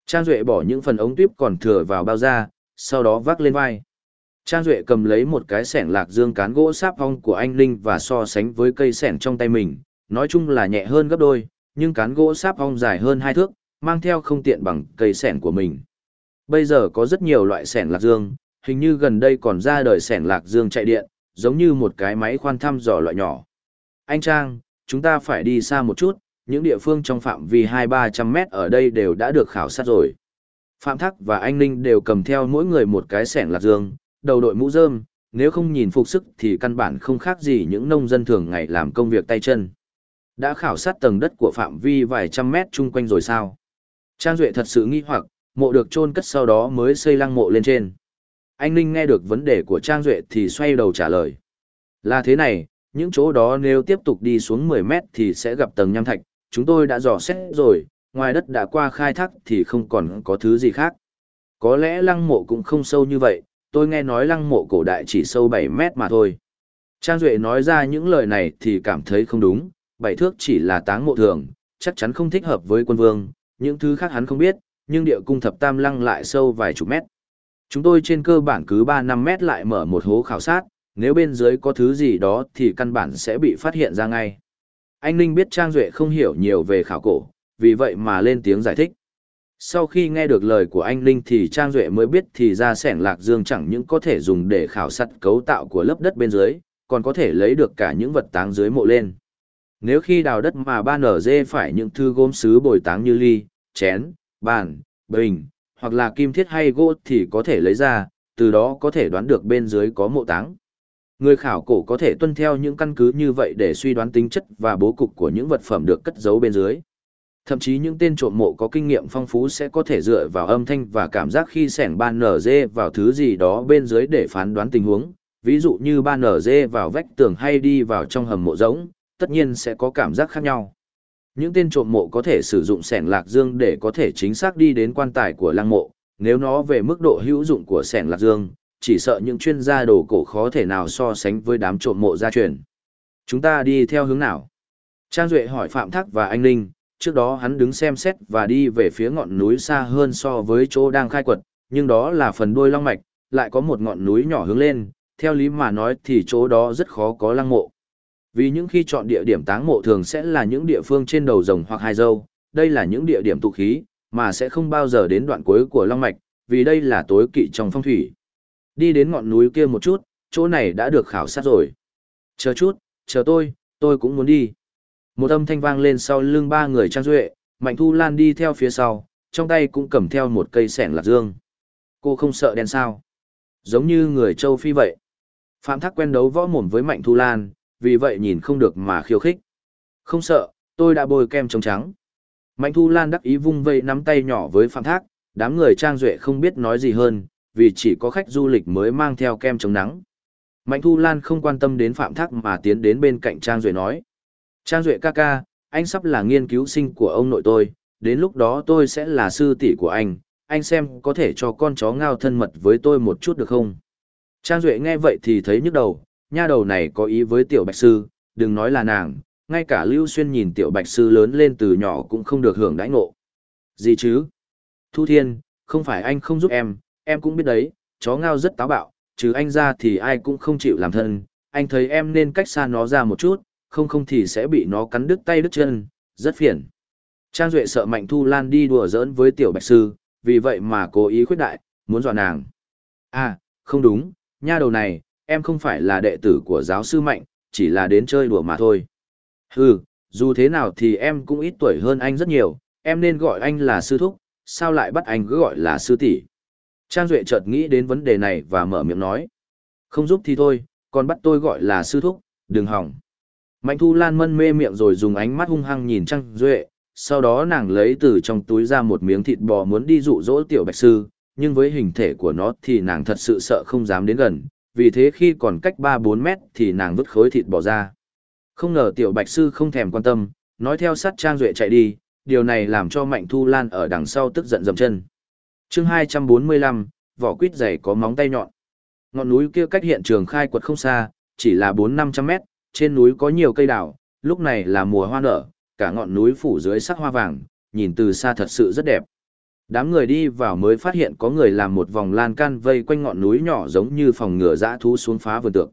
Trang Duệ bỏ những phần ống tuyếp còn thừa vào bao da, sau đó vác lên vai. Trang Duệ cầm lấy một cái sẻn lạc dương cán gỗ sáp hong của anh Linh và so sánh với cây sẻn trong tay mình, nói chung là nhẹ hơn gấp đôi, nhưng cán gỗ sáp hong dài hơn hai thước, mang theo không tiện bằng cây sẻn của mình. Bây giờ có rất nhiều loại sẻn lạc dương, hình như gần đây còn ra đời sẻn lạc dương chạy điện, giống như một cái máy khoan thăm dò loại nhỏ. Anh Trang, chúng ta phải đi xa một chút, những địa phương trong phạm vi 2-300 mét ở đây đều đã được khảo sát rồi. Phạm Thắc và anh Ninh đều cầm theo mỗi người một cái sẻng lạc dương, đầu đội mũ rơm, nếu không nhìn phục sức thì căn bản không khác gì những nông dân thường ngày làm công việc tay chân. Đã khảo sát tầng đất của phạm vi vài trăm mét chung quanh rồi sao? Trang Duệ thật sự nghi hoặc, mộ được chôn cất sau đó mới xây lăng mộ lên trên. Anh Ninh nghe được vấn đề của Trang Duệ thì xoay đầu trả lời. Là thế này, những chỗ đó nếu tiếp tục đi xuống 10 mét thì sẽ gặp tầng nham thạch, chúng tôi đã dò xét rồi, ngoài đất đã qua khai thác thì không còn có thứ gì khác. Có lẽ lăng mộ cũng không sâu như vậy, tôi nghe nói lăng mộ cổ đại chỉ sâu 7 mét mà thôi. Trang Duệ nói ra những lời này thì cảm thấy không đúng, bảy thước chỉ là táng mộ thường, chắc chắn không thích hợp với quân vương, những thứ khác hắn không biết, nhưng địa cung thập tam lăng lại sâu vài chục mét. Chúng tôi trên cơ bản cứ 3-5 mét lại mở một hố khảo sát, nếu bên dưới có thứ gì đó thì căn bản sẽ bị phát hiện ra ngay. Anh Ninh biết Trang Duệ không hiểu nhiều về khảo cổ, vì vậy mà lên tiếng giải thích. Sau khi nghe được lời của anh Ninh thì Trang Duệ mới biết thì ra sẻng lạc dương chẳng những có thể dùng để khảo sát cấu tạo của lớp đất bên dưới, còn có thể lấy được cả những vật táng dưới mộ lên. Nếu khi đào đất mà ba nở dê phải những thư gốm sứ bồi táng như ly, chén, bàn, bình, hoặc là kim thiết hay gỗ thì có thể lấy ra, từ đó có thể đoán được bên dưới có mộ táng. Người khảo cổ có thể tuân theo những căn cứ như vậy để suy đoán tính chất và bố cục của những vật phẩm được cất giấu bên dưới. Thậm chí những tên trộm mộ có kinh nghiệm phong phú sẽ có thể dựa vào âm thanh và cảm giác khi sẻng ban nở dê vào thứ gì đó bên dưới để phán đoán tình huống. Ví dụ như ban nở dê vào vách tường hay đi vào trong hầm mộ rỗng, tất nhiên sẽ có cảm giác khác nhau. Những tên trộm mộ có thể sử dụng sẻng lạc dương để có thể chính xác đi đến quan tài của lăng mộ, nếu nó về mức độ hữu dụng của sẻng lạc dương, chỉ sợ những chuyên gia đồ cổ khó thể nào so sánh với đám trộm mộ gia truyền. Chúng ta đi theo hướng nào? Trang Duệ hỏi Phạm Thác và anh Ninh, trước đó hắn đứng xem xét và đi về phía ngọn núi xa hơn so với chỗ đang khai quật, nhưng đó là phần đuôi long mạch, lại có một ngọn núi nhỏ hướng lên, theo lý mà nói thì chỗ đó rất khó có lăng mộ. Vì những khi chọn địa điểm táng mộ thường sẽ là những địa phương trên đầu rồng hoặc hai dâu, đây là những địa điểm tụ khí, mà sẽ không bao giờ đến đoạn cuối của long mạch, vì đây là tối kỵ trong phong thủy. Đi đến ngọn núi kia một chút, chỗ này đã được khảo sát rồi. Chờ chút, chờ tôi, tôi cũng muốn đi. Một âm thanh vang lên sau lưng ba người trang duệ, Mạnh Thu Lan đi theo phía sau, trong tay cũng cầm theo một cây sẻng lạc dương. Cô không sợ đen sao? Giống như người châu Phi vậy. Phạm Thác quen đấu võ mồm với Mạnh Thu Lan, vì vậy nhìn không được mà khiêu khích. Không sợ, tôi đã bôi kem chống trắng. Mạnh Thu Lan đắc ý vung vây nắm tay nhỏ với Phạm Thác, đám người trang duệ không biết nói gì hơn, vì chỉ có khách du lịch mới mang theo kem chống nắng. Mạnh Thu Lan không quan tâm đến Phạm Thác mà tiến đến bên cạnh Trang Duệ nói. Trang Duệ ca ca, anh sắp là nghiên cứu sinh của ông nội tôi, đến lúc đó tôi sẽ là sư tỷ của anh, anh xem có thể cho con chó ngao thân mật với tôi một chút được không? Trang Duệ nghe vậy thì thấy nhức đầu, nha đầu này có ý với tiểu bạch sư, đừng nói là nàng, ngay cả Lưu Xuyên nhìn tiểu bạch sư lớn lên từ nhỏ cũng không được hưởng đãi ngộ. Gì chứ? Thu Thiên, không phải anh không giúp em, em cũng biết đấy, chó ngao rất táo bạo, trừ anh ra thì ai cũng không chịu làm thân, anh thấy em nên cách xa nó ra một chút, không không thì sẽ bị nó cắn đứt tay đứt chân, rất phiền. Trang Duệ sợ Mạnh Thu Lan đi đùa giỡn với tiểu bạch sư, vì vậy mà cố ý khuyết đại, muốn dọa nàng. À, không đúng, nha đầu này, em không phải là đệ tử của giáo sư Mạnh, chỉ là đến chơi đùa mà thôi. Hừ, dù thế nào thì em cũng ít tuổi hơn anh rất nhiều, em nên gọi anh là sư thúc, sao lại bắt anh cứ gọi là sư tỷ? Trang Duệ chợt nghĩ đến vấn đề này và mở miệng nói. Không giúp thì thôi, còn bắt tôi gọi là sư thúc, đừng hỏng. Mạnh Thu Lan mân mê miệng rồi dùng ánh mắt hung hăng nhìn Trang Duệ, sau đó nàng lấy từ trong túi ra một miếng thịt bò muốn đi dụ dỗ tiểu bạch sư, nhưng với hình thể của nó thì nàng thật sự sợ không dám đến gần, vì thế khi còn cách 3-4 mét thì nàng vứt khối thịt bò ra. Không ngờ tiểu bạch sư không thèm quan tâm, nói theo sát Trang Duệ chạy đi, điều này làm cho Mạnh Thu Lan ở đằng sau tức giận dầm chân chương 245, vỏ quýt dày có móng tay nhọn. Ngọn núi kia cách hiện trường khai quật không xa, chỉ là 4-500 mét, trên núi có nhiều cây đào, lúc này là mùa hoa nở, cả ngọn núi phủ dưới sắc hoa vàng, nhìn từ xa thật sự rất đẹp. Đám người đi vào mới phát hiện có người làm một vòng lan can vây quanh ngọn núi nhỏ giống như phòng ngừa dã thú xuống phá vườn tược.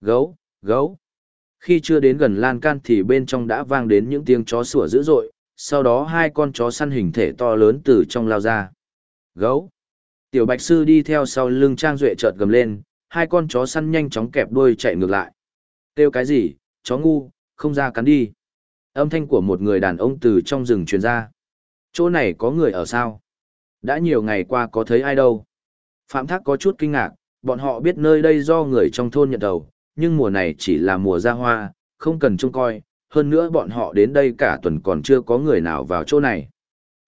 Gấu, gấu. Khi chưa đến gần lan can thì bên trong đã vang đến những tiếng chó sủa dữ dội, sau đó hai con chó săn hình thể to lớn từ trong lao ra. Gấu. Tiểu Bạch Sư đi theo sau lưng Trang Duệ chợt gầm lên, hai con chó săn nhanh chóng kẹp đuôi chạy ngược lại. Kêu cái gì, chó ngu, không ra cắn đi. Âm thanh của một người đàn ông từ trong rừng truyền ra. Chỗ này có người ở sao? Đã nhiều ngày qua có thấy ai đâu? Phạm Thác có chút kinh ngạc, bọn họ biết nơi đây do người trong thôn nhận đầu, nhưng mùa này chỉ là mùa ra hoa, không cần trông coi, hơn nữa bọn họ đến đây cả tuần còn chưa có người nào vào chỗ này.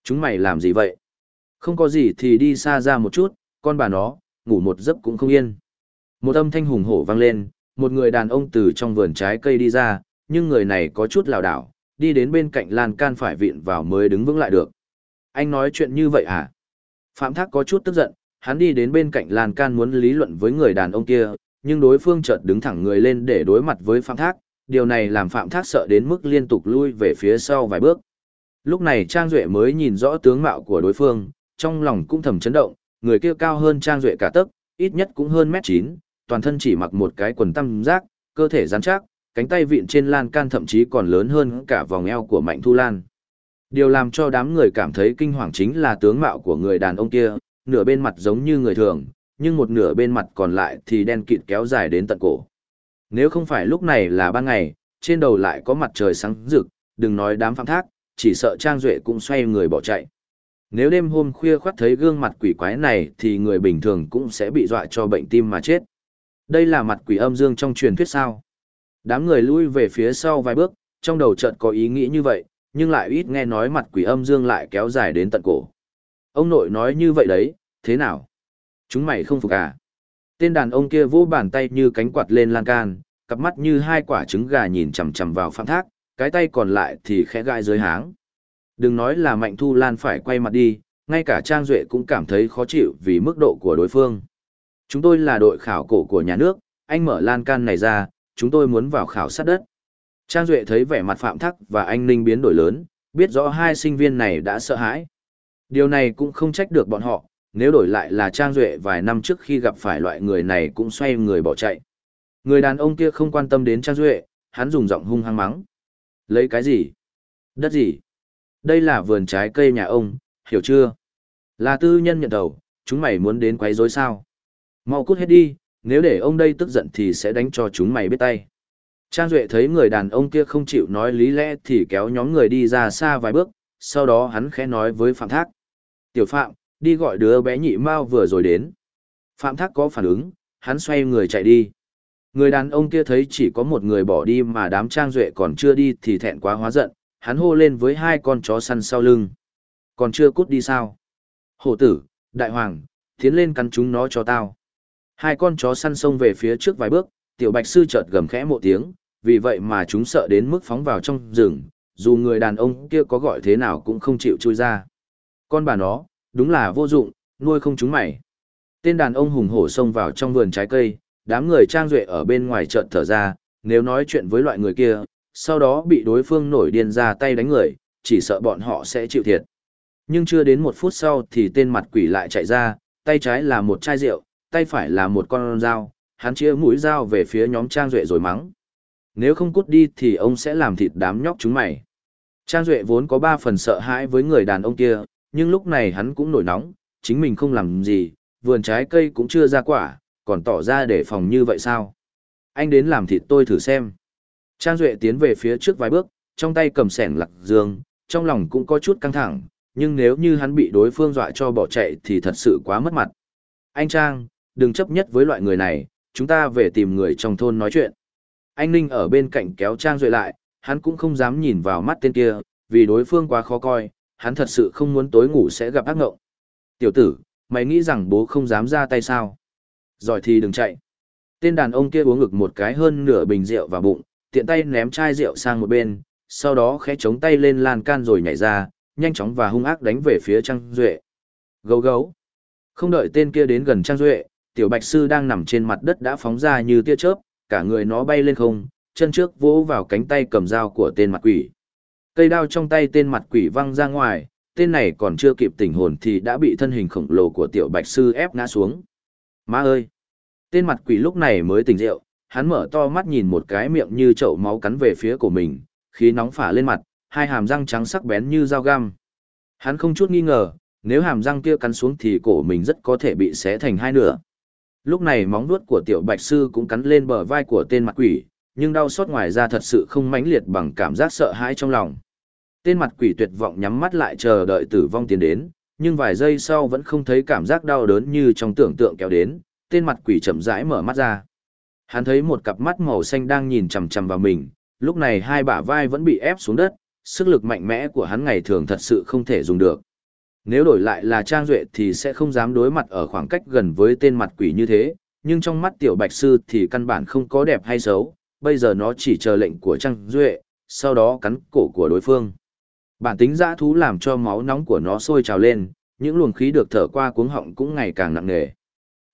Chúng mày làm gì vậy? Không có gì thì đi xa ra một chút, con bà nó, ngủ một giấc cũng không yên. Một âm thanh hùng hổ vang lên, một người đàn ông từ trong vườn trái cây đi ra, nhưng người này có chút lảo đảo, đi đến bên cạnh lan can phải vịn vào mới đứng vững lại được. Anh nói chuyện như vậy à? Phạm Thác có chút tức giận, hắn đi đến bên cạnh lan can muốn lý luận với người đàn ông kia, nhưng đối phương chợt đứng thẳng người lên để đối mặt với Phạm Thác, điều này làm Phạm Thác sợ đến mức liên tục lui về phía sau vài bước. Lúc này Trang Duệ mới nhìn rõ tướng mạo của đối phương, trong lòng cũng thầm chấn động, người kia cao hơn Trang Duệ cả tấc, ít nhất cũng hơn mét 9, toàn thân chỉ mặc một cái quần tăm giác, cơ thể rắn chắc, cánh tay vịn trên lan can thậm chí còn lớn hơn cả vòng eo của Mạnh Thu Lan. Điều làm cho đám người cảm thấy kinh hoàng chính là tướng mạo của người đàn ông kia, nửa bên mặt giống như người thường, nhưng một nửa bên mặt còn lại thì đen kịt kéo dài đến tận cổ. Nếu không phải lúc này là ban ngày, trên đầu lại có mặt trời sáng rực, đừng nói đám phạm thác, chỉ sợ Trang Duệ cũng xoay người bỏ chạy. Nếu đêm hôm khuya khoát thấy gương mặt quỷ quái này thì người bình thường cũng sẽ bị dọa cho bệnh tim mà chết. Đây là mặt quỷ âm dương trong truyền thuyết sao. Đám người lui về phía sau vài bước, trong đầu chợt có ý nghĩ như vậy, nhưng lại ít nghe nói mặt quỷ âm dương lại kéo dài đến tận cổ. Ông nội nói như vậy đấy, thế nào? Chúng mày không phục à? Tên đàn ông kia vỗ bàn tay như cánh quạt lên lan can, cặp mắt như hai quả trứng gà nhìn chằm chằm vào phạm thác, cái tay còn lại thì khẽ gai dưới háng. Đừng nói là Mạnh Thu Lan phải quay mặt đi, ngay cả Trang Duệ cũng cảm thấy khó chịu vì mức độ của đối phương. Chúng tôi là đội khảo cổ của nhà nước, anh mở lan can này ra, chúng tôi muốn vào khảo sát đất. Trang Duệ thấy vẻ mặt Phạm Thắc và anh Ninh biến đổi lớn, biết rõ hai sinh viên này đã sợ hãi. Điều này cũng không trách được bọn họ, nếu đổi lại là Trang Duệ vài năm trước khi gặp phải loại người này cũng xoay người bỏ chạy. Người đàn ông kia không quan tâm đến Trang Duệ, hắn dùng giọng hung hăng mắng. Lấy cái gì? Đất gì? Đây là vườn trái cây nhà ông, hiểu chưa? Là tư nhân nhận đầu, chúng mày muốn đến quấy rối sao? Mau cút hết đi, nếu để ông đây tức giận thì sẽ đánh cho chúng mày biết tay. Trang Duệ thấy người đàn ông kia không chịu nói lý lẽ thì kéo nhóm người đi ra xa vài bước, sau đó hắn khẽ nói với Phạm Thác. Tiểu Phạm, đi gọi đứa bé nhị mao vừa rồi đến. Phạm Thác có phản ứng, hắn xoay người chạy đi. Người đàn ông kia thấy chỉ có một người bỏ đi mà đám Trang Duệ còn chưa đi thì thẹn quá hóa giận, hắn hô lên với hai con chó săn sau lưng. Còn chưa cút đi sao? Hổ tử, đại hoàng, tiến lên cắn chúng nó cho tao. Hai con chó săn xông về phía trước vài bước, tiểu bạch sư chợt gầm khẽ một tiếng, vì vậy mà chúng sợ đến mức phóng vào trong rừng, dù người đàn ông kia có gọi thế nào cũng không chịu chui ra. Con bà nó, đúng là vô dụng, nuôi không chúng mày. Tên đàn ông hùng hổ xông vào trong vườn trái cây, đám người trang duệ ở bên ngoài chợt thở ra, nếu nói chuyện với loại người kia, sau đó bị đối phương nổi điên ra tay đánh người, chỉ sợ bọn họ sẽ chịu thiệt. Nhưng chưa đến một phút sau thì tên mặt quỷ lại chạy ra, tay trái là một chai rượu, tay phải là một con dao, hắn chia mũi dao về phía nhóm Trang Duệ rồi mắng. Nếu không cút đi thì ông sẽ làm thịt đám nhóc chúng mày. Trang Duệ vốn có ba phần sợ hãi với người đàn ông kia, nhưng lúc này hắn cũng nổi nóng, chính mình không làm gì, vườn trái cây cũng chưa ra quả, còn tỏ ra để phòng như vậy sao? Anh đến làm thịt tôi thử xem. Trang Duệ tiến về phía trước vài bước, trong tay cầm sẻng lạc dương, trong lòng cũng có chút căng thẳng, nhưng nếu như hắn bị đối phương dọa cho bỏ chạy thì thật sự quá mất mặt. Anh Trang, đừng chấp nhất với loại người này, chúng ta về tìm người trong thôn nói chuyện. Anh Ninh ở bên cạnh kéo Trang Duệ lại, hắn cũng không dám nhìn vào mắt tên kia, vì đối phương quá khó coi, hắn thật sự không muốn tối ngủ sẽ gặp ác ngộng. Tiểu tử, mày nghĩ rằng bố không dám ra tay sao? Rồi thì đừng chạy. Tên đàn ông kia uống ngực một cái hơn nửa bình rượu vào bụng, tiện tay ném chai rượu sang một bên, sau đó khẽ chống tay lên lan can rồi nhảy ra, nhanh chóng và hung ác đánh về phía Trang Duệ. Gấu gấu. Không đợi tên kia đến gần Trang Duệ, tiểu bạch sư đang nằm trên mặt đất đã phóng ra như tia chớp, cả người nó bay lên không, chân trước vỗ vào cánh tay cầm dao của tên mặt quỷ. Cây đao trong tay tên mặt quỷ văng ra ngoài, tên này còn chưa kịp tỉnh hồn thì đã bị thân hình khổng lồ của tiểu bạch sư ép ngã xuống. Má ơi! Tên mặt quỷ lúc này mới tỉnh rượu, hắn mở to mắt nhìn một cái miệng như chậu máu cắn về phía của mình, khí nóng phả lên mặt, hai hàm răng trắng sắc bén như dao găm. Hắn không chút nghi ngờ, nếu hàm răng kia cắn xuống thì cổ mình rất có thể bị xé thành hai nửa. Lúc này móng vuốt của tiểu bạch sư cũng cắn lên bờ vai của tên mặt quỷ, nhưng đau xót ngoài ra thật sự không mãnh liệt bằng cảm giác sợ hãi trong lòng. Tên mặt quỷ tuyệt vọng nhắm mắt lại chờ đợi tử vong tiến đến, nhưng vài giây sau vẫn không thấy cảm giác đau đớn như trong tưởng tượng kéo đến, tên mặt quỷ chậm rãi mở mắt ra. Hắn thấy một cặp mắt màu xanh đang nhìn chằm chằm vào mình, lúc này hai bả vai vẫn bị ép xuống đất, sức lực mạnh mẽ của hắn ngày thường thật sự không thể dùng được. Nếu đổi lại là Trang Duệ thì sẽ không dám đối mặt ở khoảng cách gần với tên mặt quỷ như thế, nhưng trong mắt tiểu bạch sư thì căn bản không có đẹp hay xấu, bây giờ nó chỉ chờ lệnh của Trang Duệ, sau đó cắn cổ của đối phương. Bản tính dã thú làm cho máu nóng của nó sôi trào lên, những luồng khí được thở qua cuống họng cũng ngày càng nặng nề.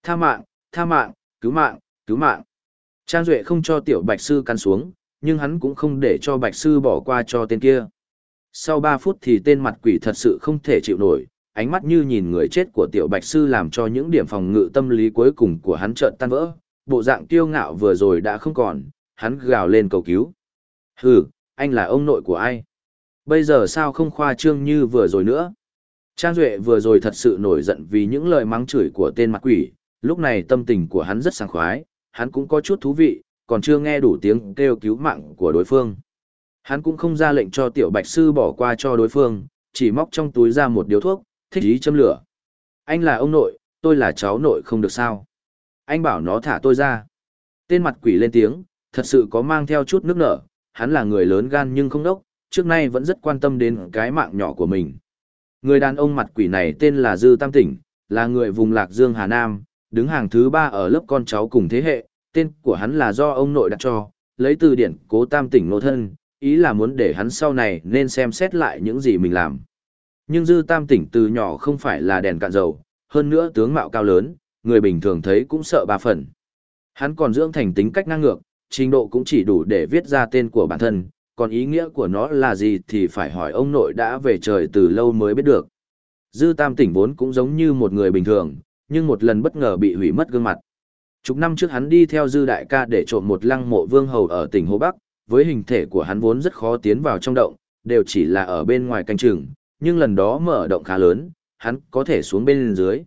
Tha mạng, tha mạng, cứu mạng, cứu mạng. Trang Duệ không cho tiểu bạch sư căn xuống, nhưng hắn cũng không để cho bạch sư bỏ qua cho tên kia. Sau 3 phút thì tên mặt quỷ thật sự không thể chịu nổi, ánh mắt như nhìn người chết của tiểu bạch sư làm cho những điểm phòng ngự tâm lý cuối cùng của hắn trợn tan vỡ, bộ dạng tiêu ngạo vừa rồi đã không còn, hắn gào lên cầu cứu. Hừ, anh là ông nội của ai? Bây giờ sao không khoa trương như vừa rồi nữa? Trang Duệ vừa rồi thật sự nổi giận vì những lời mắng chửi của tên mặt quỷ, lúc này tâm tình của hắn rất sảng khoái, hắn cũng có chút thú vị, còn chưa nghe đủ tiếng kêu cứu mạng của đối phương. Hắn cũng không ra lệnh cho tiểu bạch sư bỏ qua cho đối phương, chỉ móc trong túi ra một điếu thuốc, thích ý châm lửa. Anh là ông nội, tôi là cháu nội không được sao. Anh bảo nó thả tôi ra. Tên mặt quỷ lên tiếng, thật sự có mang theo chút nước nở, hắn là người lớn gan nhưng không đốc, trước nay vẫn rất quan tâm đến cái mạng nhỏ của mình. Người đàn ông mặt quỷ này tên là Dư Tam Tỉnh, là người vùng Lạc Dương Hà Nam, đứng hàng thứ ba ở lớp con cháu cùng thế hệ, tên của hắn là do ông nội đặt cho, lấy từ điển cố Tam Tỉnh nô thân, ý là muốn để hắn sau này nên xem xét lại những gì mình làm. Nhưng Dư Tam Tỉnh từ nhỏ không phải là đèn cạn dầu, hơn nữa tướng mạo cao lớn, người bình thường thấy cũng sợ ba phần. Hắn còn dưỡng thành tính cách năng ngược, trình độ cũng chỉ đủ để viết ra tên của bản thân, còn ý nghĩa của nó là gì thì phải hỏi ông nội đã về trời từ lâu mới biết được. Dư Tam tỉnh vốn cũng giống như một người bình thường, nhưng một lần bất ngờ bị hủy mất gương mặt. Chục năm trước hắn đi theo Dư Đại ca để trộm một lăng mộ vương hầu ở tỉnh Hồ Bắc, với hình thể của hắn vốn rất khó tiến vào trong động, đều chỉ là ở bên ngoài canh chừng, nhưng lần đó mở động khá lớn, hắn có thể xuống bên dưới.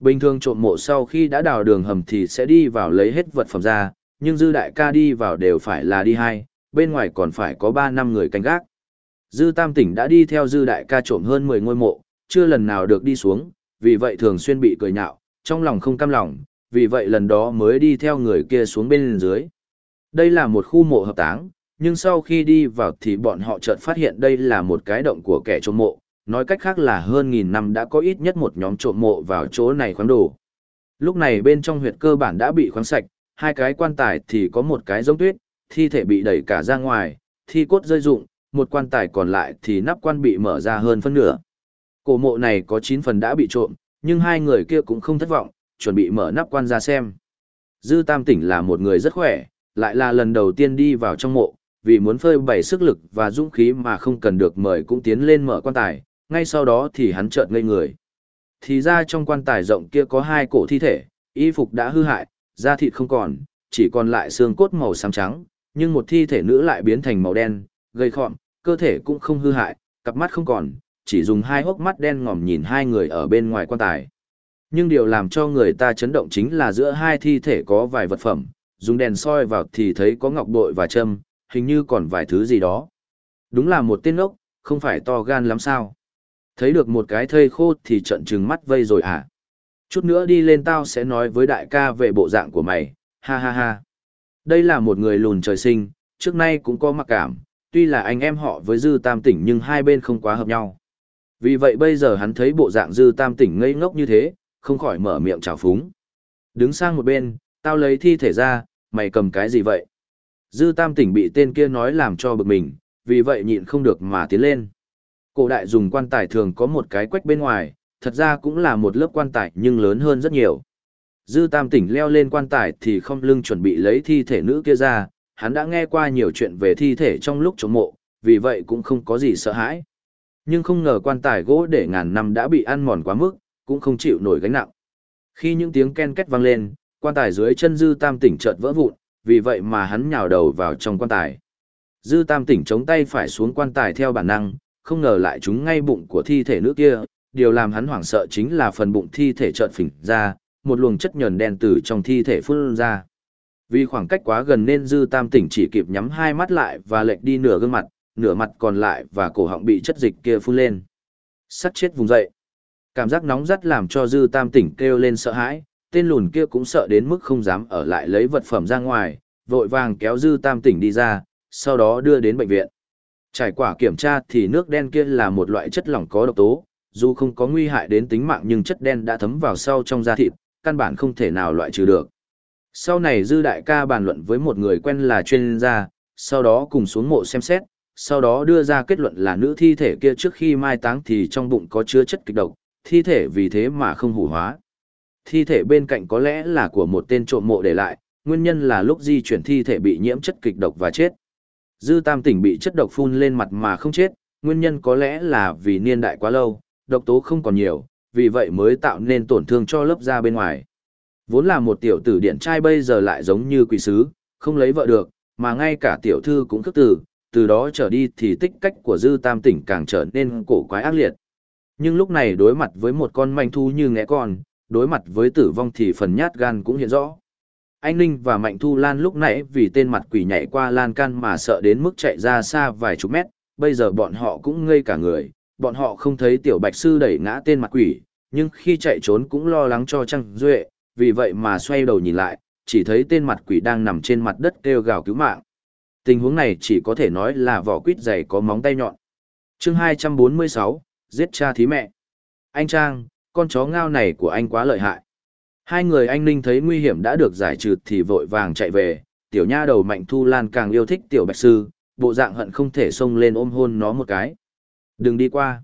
Bình thường trộm mộ sau khi đã đào đường hầm thì sẽ đi vào lấy hết vật phẩm ra, nhưng Dư Đại ca đi vào đều phải là đi hai, bên ngoài còn phải có 3 năm người canh gác. Dư Tam Tỉnh đã đi theo Dư Đại ca trộm hơn 10 ngôi mộ, chưa lần nào được đi xuống, vì vậy thường xuyên bị cười nhạo, trong lòng không cam lòng, vì vậy lần đó mới đi theo người kia xuống bên dưới. Đây là một khu mộ hợp táng, nhưng sau khi đi vào thì bọn họ chợt phát hiện đây là một cái động của kẻ trộm mộ, nói cách khác là hơn nghìn năm đã có ít nhất một nhóm trộm mộ vào chỗ này khoáng đồ. Lúc này bên trong huyệt cơ bản đã bị khoáng sạch, hai cái quan tài thì có một cái giống tuyết, thi thể bị đẩy cả ra ngoài, thi cốt rơi rụng, một quan tài còn lại thì nắp quan bị mở ra hơn phân nửa. Cổ mộ này có 9 phần đã bị trộm, nhưng hai người kia cũng không thất vọng, chuẩn bị mở nắp quan ra xem. Dư Tam Tỉnh là một người rất khỏe, lại là lần đầu tiên đi vào trong mộ, vì muốn phơi bày sức lực và dũng khí mà không cần được mời cũng tiến lên mở quan tài, ngay sau đó thì hắn chợt ngây người. Thì ra trong quan tài rộng kia có hai cổ thi thể, y phục đã hư hại, da thịt không còn, chỉ còn lại xương cốt màu xám trắng, nhưng một thi thể nữ lại biến thành màu đen, gây khọm, cơ thể cũng không hư hại, cặp mắt không còn, chỉ dùng hai hốc mắt đen ngòm nhìn hai người ở bên ngoài quan tài. Nhưng điều làm cho người ta chấn động chính là giữa hai thi thể có vài vật phẩm, dùng đèn soi vào thì thấy có ngọc bội và châm, hình như còn vài thứ gì đó. Đúng là một tên ốc, không phải to gan lắm sao. Thấy được một cái thây khô thì trận trừng mắt vây rồi à. Chút nữa đi lên tao sẽ nói với đại ca về bộ dạng của mày, ha ha ha. Đây là một người lùn trời sinh, trước nay cũng có mặc cảm, tuy là anh em họ với Dư Tam Tỉnh nhưng hai bên không quá hợp nhau. Vì vậy bây giờ hắn thấy bộ dạng Dư Tam Tỉnh ngây ngốc như thế, không khỏi mở miệng chào phúng. Đứng sang một bên, tao lấy thi thể ra, mày cầm cái gì vậy? Dư Tam Tỉnh bị tên kia nói làm cho bực mình, vì vậy nhịn không được mà tiến lên. Cổ đại dùng quan tài thường có một cái quách bên ngoài, thật ra cũng là một lớp quan tài nhưng lớn hơn rất nhiều. Dư Tam Tỉnh leo lên quan tài thì không lưng chuẩn bị lấy thi thể nữ kia ra, hắn đã nghe qua nhiều chuyện về thi thể trong lúc chống mộ, vì vậy cũng không có gì sợ hãi. Nhưng không ngờ quan tài gỗ để ngàn năm đã bị ăn mòn quá mức, cũng không chịu nổi gánh nặng. Khi những tiếng ken két vang lên, quan tài dưới chân Dư Tam Tỉnh chợt vỡ vụn, vì vậy mà hắn nhào đầu vào trong quan tài. Dư Tam Tỉnh chống tay phải xuống quan tài theo bản năng, không ngờ lại trúng ngay bụng của thi thể nữ kia, điều làm hắn hoảng sợ chính là phần bụng thi thể chợt phình ra, một luồng chất nhờn đen từ trong thi thể phun ra. Vì khoảng cách quá gần nên Dư Tam Tỉnh chỉ kịp nhắm hai mắt lại và lệch đi nửa gương mặt, nửa mặt còn lại và cổ họng bị chất dịch kia phun lên. Sắt chết vùng dậy. Cảm giác nóng rắt làm cho Dư Tam Tỉnh kêu lên sợ hãi, tên lùn kia cũng sợ đến mức không dám ở lại lấy vật phẩm ra ngoài, vội vàng kéo Dư Tam Tỉnh đi ra, sau đó đưa đến bệnh viện. Trải qua kiểm tra thì nước đen kia là một loại chất lỏng có độc tố, dù không có nguy hại đến tính mạng nhưng chất đen đã thấm vào sâu trong da thịt, căn bản không thể nào loại trừ được. Sau này Dư Đại ca bàn luận với một người quen là chuyên gia, sau đó cùng xuống mộ xem xét, sau đó đưa ra kết luận là nữ thi thể kia trước khi mai táng thì trong bụng có chứa chất kịch độc, thi thể vì thế mà không hủ hóa. Thi thể bên cạnh có lẽ là của một tên trộm mộ để lại, nguyên nhân là lúc di chuyển thi thể bị nhiễm chất kịch độc và chết. Dư Tam Tỉnh bị chất độc phun lên mặt mà không chết, nguyên nhân có lẽ là vì niên đại quá lâu, độc tố không còn nhiều, vì vậy mới tạo nên tổn thương cho lớp da bên ngoài. Vốn là một tiểu tử điện trai bây giờ lại giống như quỷ sứ, không lấy vợ được, mà ngay cả tiểu thư cũng khước từ, từ đó trở đi thì tích cách của Dư Tam Tỉnh càng trở nên cổ quái ác liệt. Nhưng lúc này đối mặt với một con manh thu như ngẽ con, đối mặt với tử vong thì phần nhát gan cũng hiện rõ. Anh Ninh và Mạnh Thu Lan lúc nãy vì tên mặt quỷ nhảy qua lan can mà sợ đến mức chạy ra xa vài chục mét, bây giờ bọn họ cũng ngây cả người, bọn họ không thấy tiểu bạch sư đẩy ngã tên mặt quỷ, nhưng khi chạy trốn cũng lo lắng cho Trăng Duệ, vì vậy mà xoay đầu nhìn lại, chỉ thấy tên mặt quỷ đang nằm trên mặt đất kêu gào cứu mạng. Tình huống này chỉ có thể nói là vỏ quýt dày có móng tay nhọn. chương 246, giết cha thí mẹ. Anh Trang, con chó ngao này của anh quá lợi hại. Hai người anh Ninh thấy nguy hiểm đã được giải trừ thì vội vàng chạy về, tiểu nha đầu Mạnh Thu Lan càng yêu thích tiểu bạch sư, bộ dạng hận không thể xông lên ôm hôn nó một cái. Đừng đi qua.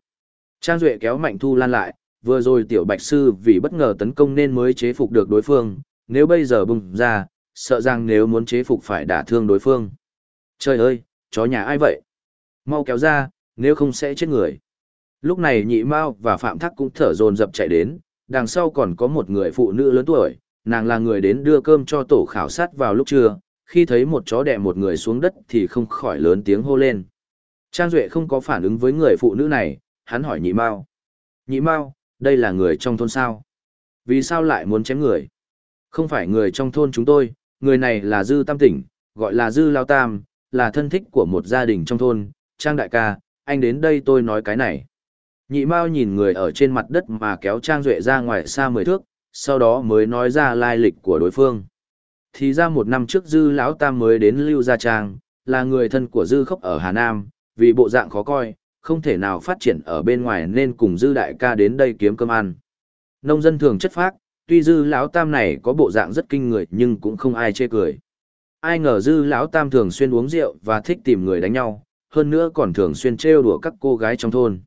Trang Duệ kéo Mạnh Thu Lan lại, vừa rồi tiểu bạch sư vì bất ngờ tấn công nên mới chế phục được đối phương, nếu bây giờ bùng ra, sợ rằng nếu muốn chế phục phải đả thương đối phương. Trời ơi, chó nhà ai vậy? Mau kéo ra, nếu không sẽ chết người. Lúc này nhị mao và Phạm Thắc cũng thở dồn dập chạy đến, đằng sau còn có một người phụ nữ lớn tuổi, nàng là người đến đưa cơm cho tổ khảo sát vào lúc trưa, khi thấy một chó đè một người xuống đất thì không khỏi lớn tiếng hô lên. Trang Duệ không có phản ứng với người phụ nữ này, hắn hỏi nhị mao. Nhị mao, đây là người trong thôn sao? Vì sao lại muốn chém người? Không phải người trong thôn chúng tôi, người này là Dư Tam Tỉnh, gọi là Dư Lao Tam, là thân thích của một gia đình trong thôn, Trang Đại ca, anh đến đây tôi nói cái này. Nhị Mao nhìn người ở trên mặt đất mà kéo Trang Duệ ra ngoài xa mười thước, sau đó mới nói ra lai lịch của đối phương. Thì ra một năm trước Dư Lão Tam mới đến Lưu Gia Trang, là người thân của Dư Khốc ở Hà Nam, vì bộ dạng khó coi, không thể nào phát triển ở bên ngoài nên cùng Dư Đại ca đến đây kiếm cơm ăn. Nông dân thường chất phác, tuy Dư Lão Tam này có bộ dạng rất kinh người nhưng cũng không ai chê cười. Ai ngờ Dư Lão Tam thường xuyên uống rượu và thích tìm người đánh nhau, hơn nữa còn thường xuyên trêu đùa các cô gái trong thôn.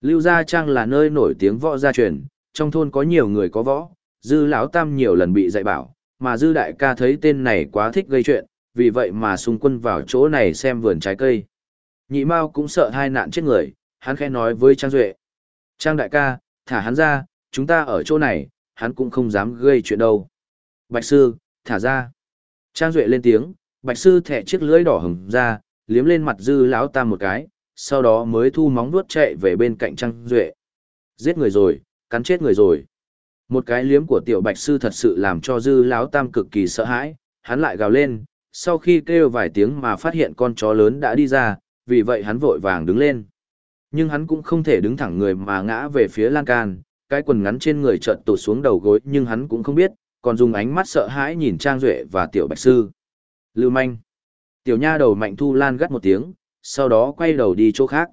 Lưu Gia Trang là nơi nổi tiếng võ gia truyền, trong thôn có nhiều người có võ, Dư Lão Tam nhiều lần bị dạy bảo, mà Dư Đại ca thấy tên này quá thích gây chuyện, vì vậy mà xung quân vào chỗ này xem vườn trái cây. Nhị Mao cũng sợ hai nạn chết người, hắn khẽ nói với Trang Duệ. Trang Đại ca, thả hắn ra, chúng ta ở chỗ này, hắn cũng không dám gây chuyện đâu. Bạch Sư, thả ra. Trang Duệ lên tiếng, Bạch Sư thẻ chiếc lưỡi đỏ hừng ra, liếm lên mặt Dư Lão Tam một cái, sau đó mới thu móng vuốt chạy về bên cạnh Trang Duệ. Giết người rồi, cắn chết người rồi. Một cái liếm của tiểu bạch sư thật sự làm cho dư lão tam cực kỳ sợ hãi, hắn lại gào lên, sau khi kêu vài tiếng mà phát hiện con chó lớn đã đi ra, vì vậy hắn vội vàng đứng lên. Nhưng hắn cũng không thể đứng thẳng người mà ngã về phía lan can, cái quần ngắn trên người chợt tụt xuống đầu gối nhưng hắn cũng không biết, còn dùng ánh mắt sợ hãi nhìn Trang Duệ và tiểu bạch sư. Lưu manh. Tiểu nha đầu mạnh thu lan gắt một tiếng, sau đó quay đầu đi chỗ khác.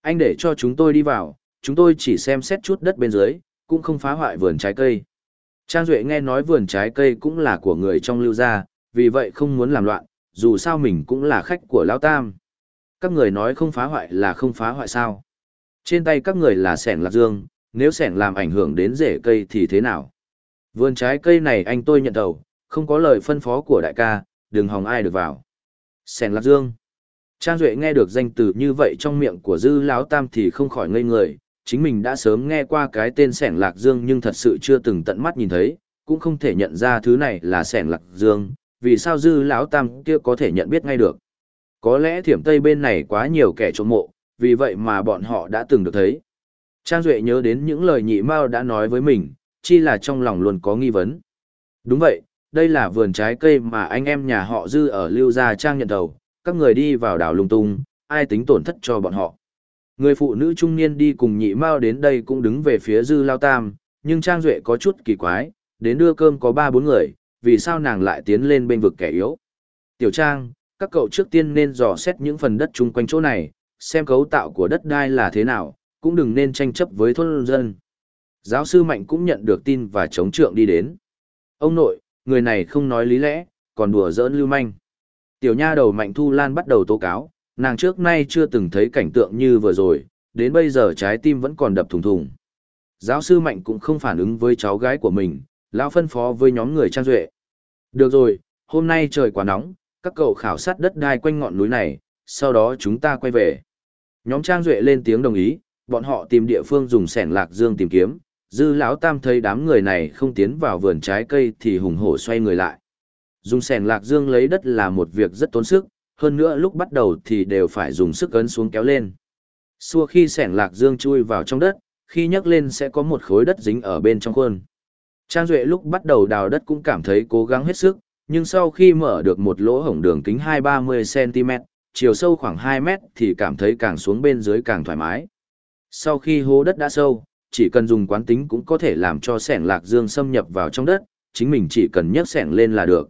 Anh để cho chúng tôi đi vào, chúng tôi chỉ xem xét chút đất bên dưới, cũng không phá hoại vườn trái cây. Trang Duệ nghe nói vườn trái cây cũng là của người trong lưu gia, vì vậy không muốn làm loạn, dù sao mình cũng là khách của Lão Tam. Các người nói không phá hoại là không phá hoại sao. Trên tay các người là sẻng lạc dương, nếu sẻng làm ảnh hưởng đến rễ cây thì thế nào? Vườn trái cây này anh tôi nhận đầu, không có lời phân phó của đại ca, đừng hòng ai được vào. Sẻng lạc dương. Trang Duệ nghe được danh từ như vậy trong miệng của Dư Lão Tam thì không khỏi ngây người, chính mình đã sớm nghe qua cái tên sẻng lạc dương nhưng thật sự chưa từng tận mắt nhìn thấy, cũng không thể nhận ra thứ này là sẻng lạc dương, vì sao Dư Lão Tam kia có thể nhận biết ngay được. Có lẽ thiểm tây bên này quá nhiều kẻ trộm mộ, vì vậy mà bọn họ đã từng được thấy. Trang Duệ nhớ đến những lời nhị mao đã nói với mình, chi là trong lòng luôn có nghi vấn. Đúng vậy, đây là vườn trái cây mà anh em nhà họ Dư ở Lưu Gia Trang nhận đầu, các người đi vào đảo lung tung, ai tính tổn thất cho bọn họ. Người phụ nữ trung niên đi cùng nhị mao đến đây cũng đứng về phía dư lao tam, nhưng Trang Duệ có chút kỳ quái, đến đưa cơm có ba bốn người, vì sao nàng lại tiến lên bên vực kẻ yếu. Tiểu Trang, các cậu trước tiên nên dò xét những phần đất chung quanh chỗ này, xem cấu tạo của đất đai là thế nào, cũng đừng nên tranh chấp với thôn dân. Giáo sư Mạnh cũng nhận được tin và chống trượng đi đến. Ông nội, người này không nói lý lẽ, còn đùa giỡn lưu manh. Tiểu nha đầu Mạnh Thu Lan bắt đầu tố cáo, nàng trước nay chưa từng thấy cảnh tượng như vừa rồi, đến bây giờ trái tim vẫn còn đập thùng thùng. Giáo sư Mạnh cũng không phản ứng với cháu gái của mình, lão phân phó với nhóm người trang duệ. Được rồi, hôm nay trời quá nóng, các cậu khảo sát đất đai quanh ngọn núi này, sau đó chúng ta quay về. Nhóm trang duệ lên tiếng đồng ý, bọn họ tìm địa phương dùng sẻn lạc dương tìm kiếm, dư lão tam thấy đám người này không tiến vào vườn trái cây thì hùng hổ xoay người lại. Dùng sẻng lạc dương lấy đất là một việc rất tốn sức, hơn nữa lúc bắt đầu thì đều phải dùng sức ấn xuống kéo lên. Xua khi sẻng lạc dương chui vào trong đất, khi nhấc lên sẽ có một khối đất dính ở bên trong khuôn. Trang Duệ lúc bắt đầu đào đất cũng cảm thấy cố gắng hết sức, nhưng sau khi mở được một lỗ hổng đường kính 2-30cm, chiều sâu khoảng 2 mét thì cảm thấy càng xuống bên dưới càng thoải mái. Sau khi hố đất đã sâu, chỉ cần dùng quán tính cũng có thể làm cho sẻng lạc dương xâm nhập vào trong đất, chính mình chỉ cần nhấc sẻng lên là được.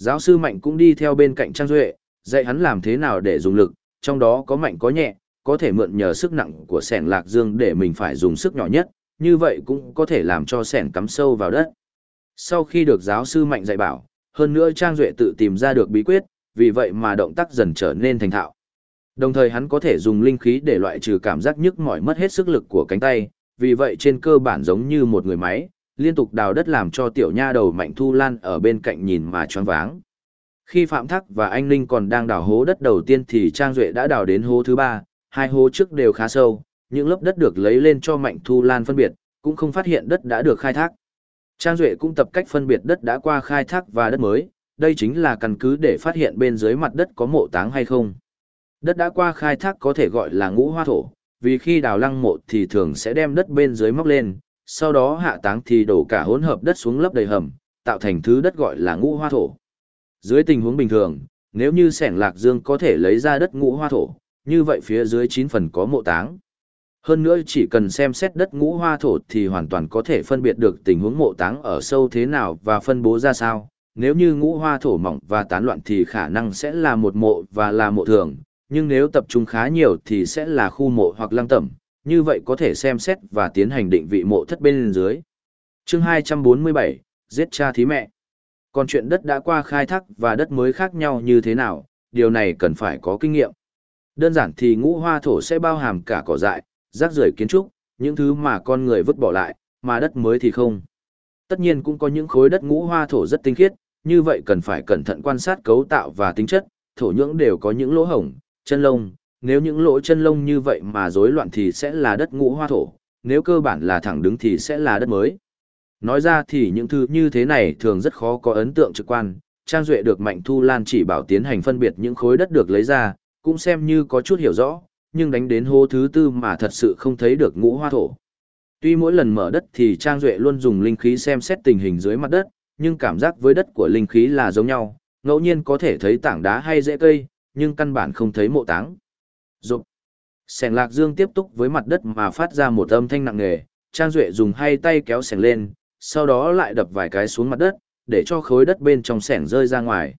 Giáo sư Mạnh cũng đi theo bên cạnh Trang Duệ, dạy hắn làm thế nào để dùng lực, trong đó có mạnh có nhẹ, có thể mượn nhờ sức nặng của sẻng lạc dương để mình phải dùng sức nhỏ nhất, như vậy cũng có thể làm cho sẻng cắm sâu vào đất. Sau khi được giáo sư mạnh dạy bảo, hơn nữa Trang Duệ tự tìm ra được bí quyết, vì vậy mà động tác dần trở nên thành thạo. Đồng thời hắn có thể dùng linh khí để loại trừ cảm giác nhức mỏi mất hết sức lực của cánh tay, vì vậy trên cơ bản giống như một người máy, liên tục đào đất làm cho tiểu nha đầu Mạnh Thu Lan ở bên cạnh nhìn mà choáng váng. Khi Phạm Thắc và anh Ninh còn đang đào hố đất đầu tiên thì Trang Duệ đã đào đến hố thứ ba, hai hố trước đều khá sâu, những lớp đất được lấy lên cho Mạnh Thu Lan phân biệt, cũng không phát hiện đất đã được khai thác. Trang Duệ cũng tập cách phân biệt đất đã qua khai thác và đất mới, đây chính là căn cứ để phát hiện bên dưới mặt đất có mộ táng hay không. Đất đã qua khai thác có thể gọi là ngũ hoa thổ, vì khi đào lăng mộ thì thường sẽ đem đất bên dưới móc lên, sau đó hạ táng thì đổ cả hỗn hợp đất xuống lấp đầy hầm, tạo thành thứ đất gọi là ngũ hoa thổ. Dưới tình huống bình thường, nếu như sẻng lạc dương có thể lấy ra đất ngũ hoa thổ, như vậy phía dưới 9 phần có mộ táng. Hơn nữa chỉ cần xem xét đất ngũ hoa thổ thì hoàn toàn có thể phân biệt được tình huống mộ táng ở sâu thế nào và phân bố ra sao. Nếu như ngũ hoa thổ mỏng và tán loạn thì khả năng sẽ là một mộ và là mộ thường, nhưng nếu tập trung khá nhiều thì sẽ là khu mộ hoặc lăng tẩm, như vậy có thể xem xét và tiến hành định vị mộ thất bên dưới. Chương 247, giết cha thí mẹ. Còn chuyện đất đã qua khai thác và đất mới khác nhau như thế nào, điều này cần phải có kinh nghiệm. Đơn giản thì ngũ hoa thổ sẽ bao hàm cả cỏ dại, rác rưởi kiến trúc, những thứ mà con người vứt bỏ lại, mà đất mới thì không. Tất nhiên cũng có những khối đất ngũ hoa thổ rất tinh khiết, như vậy cần phải cẩn thận quan sát cấu tạo và tính chất, thổ nhưỡng đều có những lỗ hổng, chân lông, nếu những lỗ chân lông như vậy mà rối loạn thì sẽ là đất ngũ hoa thổ, nếu cơ bản là thẳng đứng thì sẽ là đất mới. Nói ra thì những thứ như thế này thường rất khó có ấn tượng trực quan, Trang Duệ được Mạnh Thu Lan chỉ bảo tiến hành phân biệt những khối đất được lấy ra, cũng xem như có chút hiểu rõ, nhưng đánh đến hô thứ tư mà thật sự không thấy được ngũ hoa thổ. Tuy mỗi lần mở đất thì Trang Duệ luôn dùng linh khí xem xét tình hình dưới mặt đất, nhưng cảm giác với đất của linh khí là giống nhau, ngẫu nhiên có thể thấy tảng đá hay rễ cây, nhưng căn bản không thấy mộ táng. Rụp. Sẻng lạc dương tiếp tục với mặt đất mà phát ra một âm thanh nặng nề, Trang Duệ dùng hai tay kéo sẻng lên, sau đó lại đập vài cái xuống mặt đất, để cho khối đất bên trong sẻng rơi ra ngoài.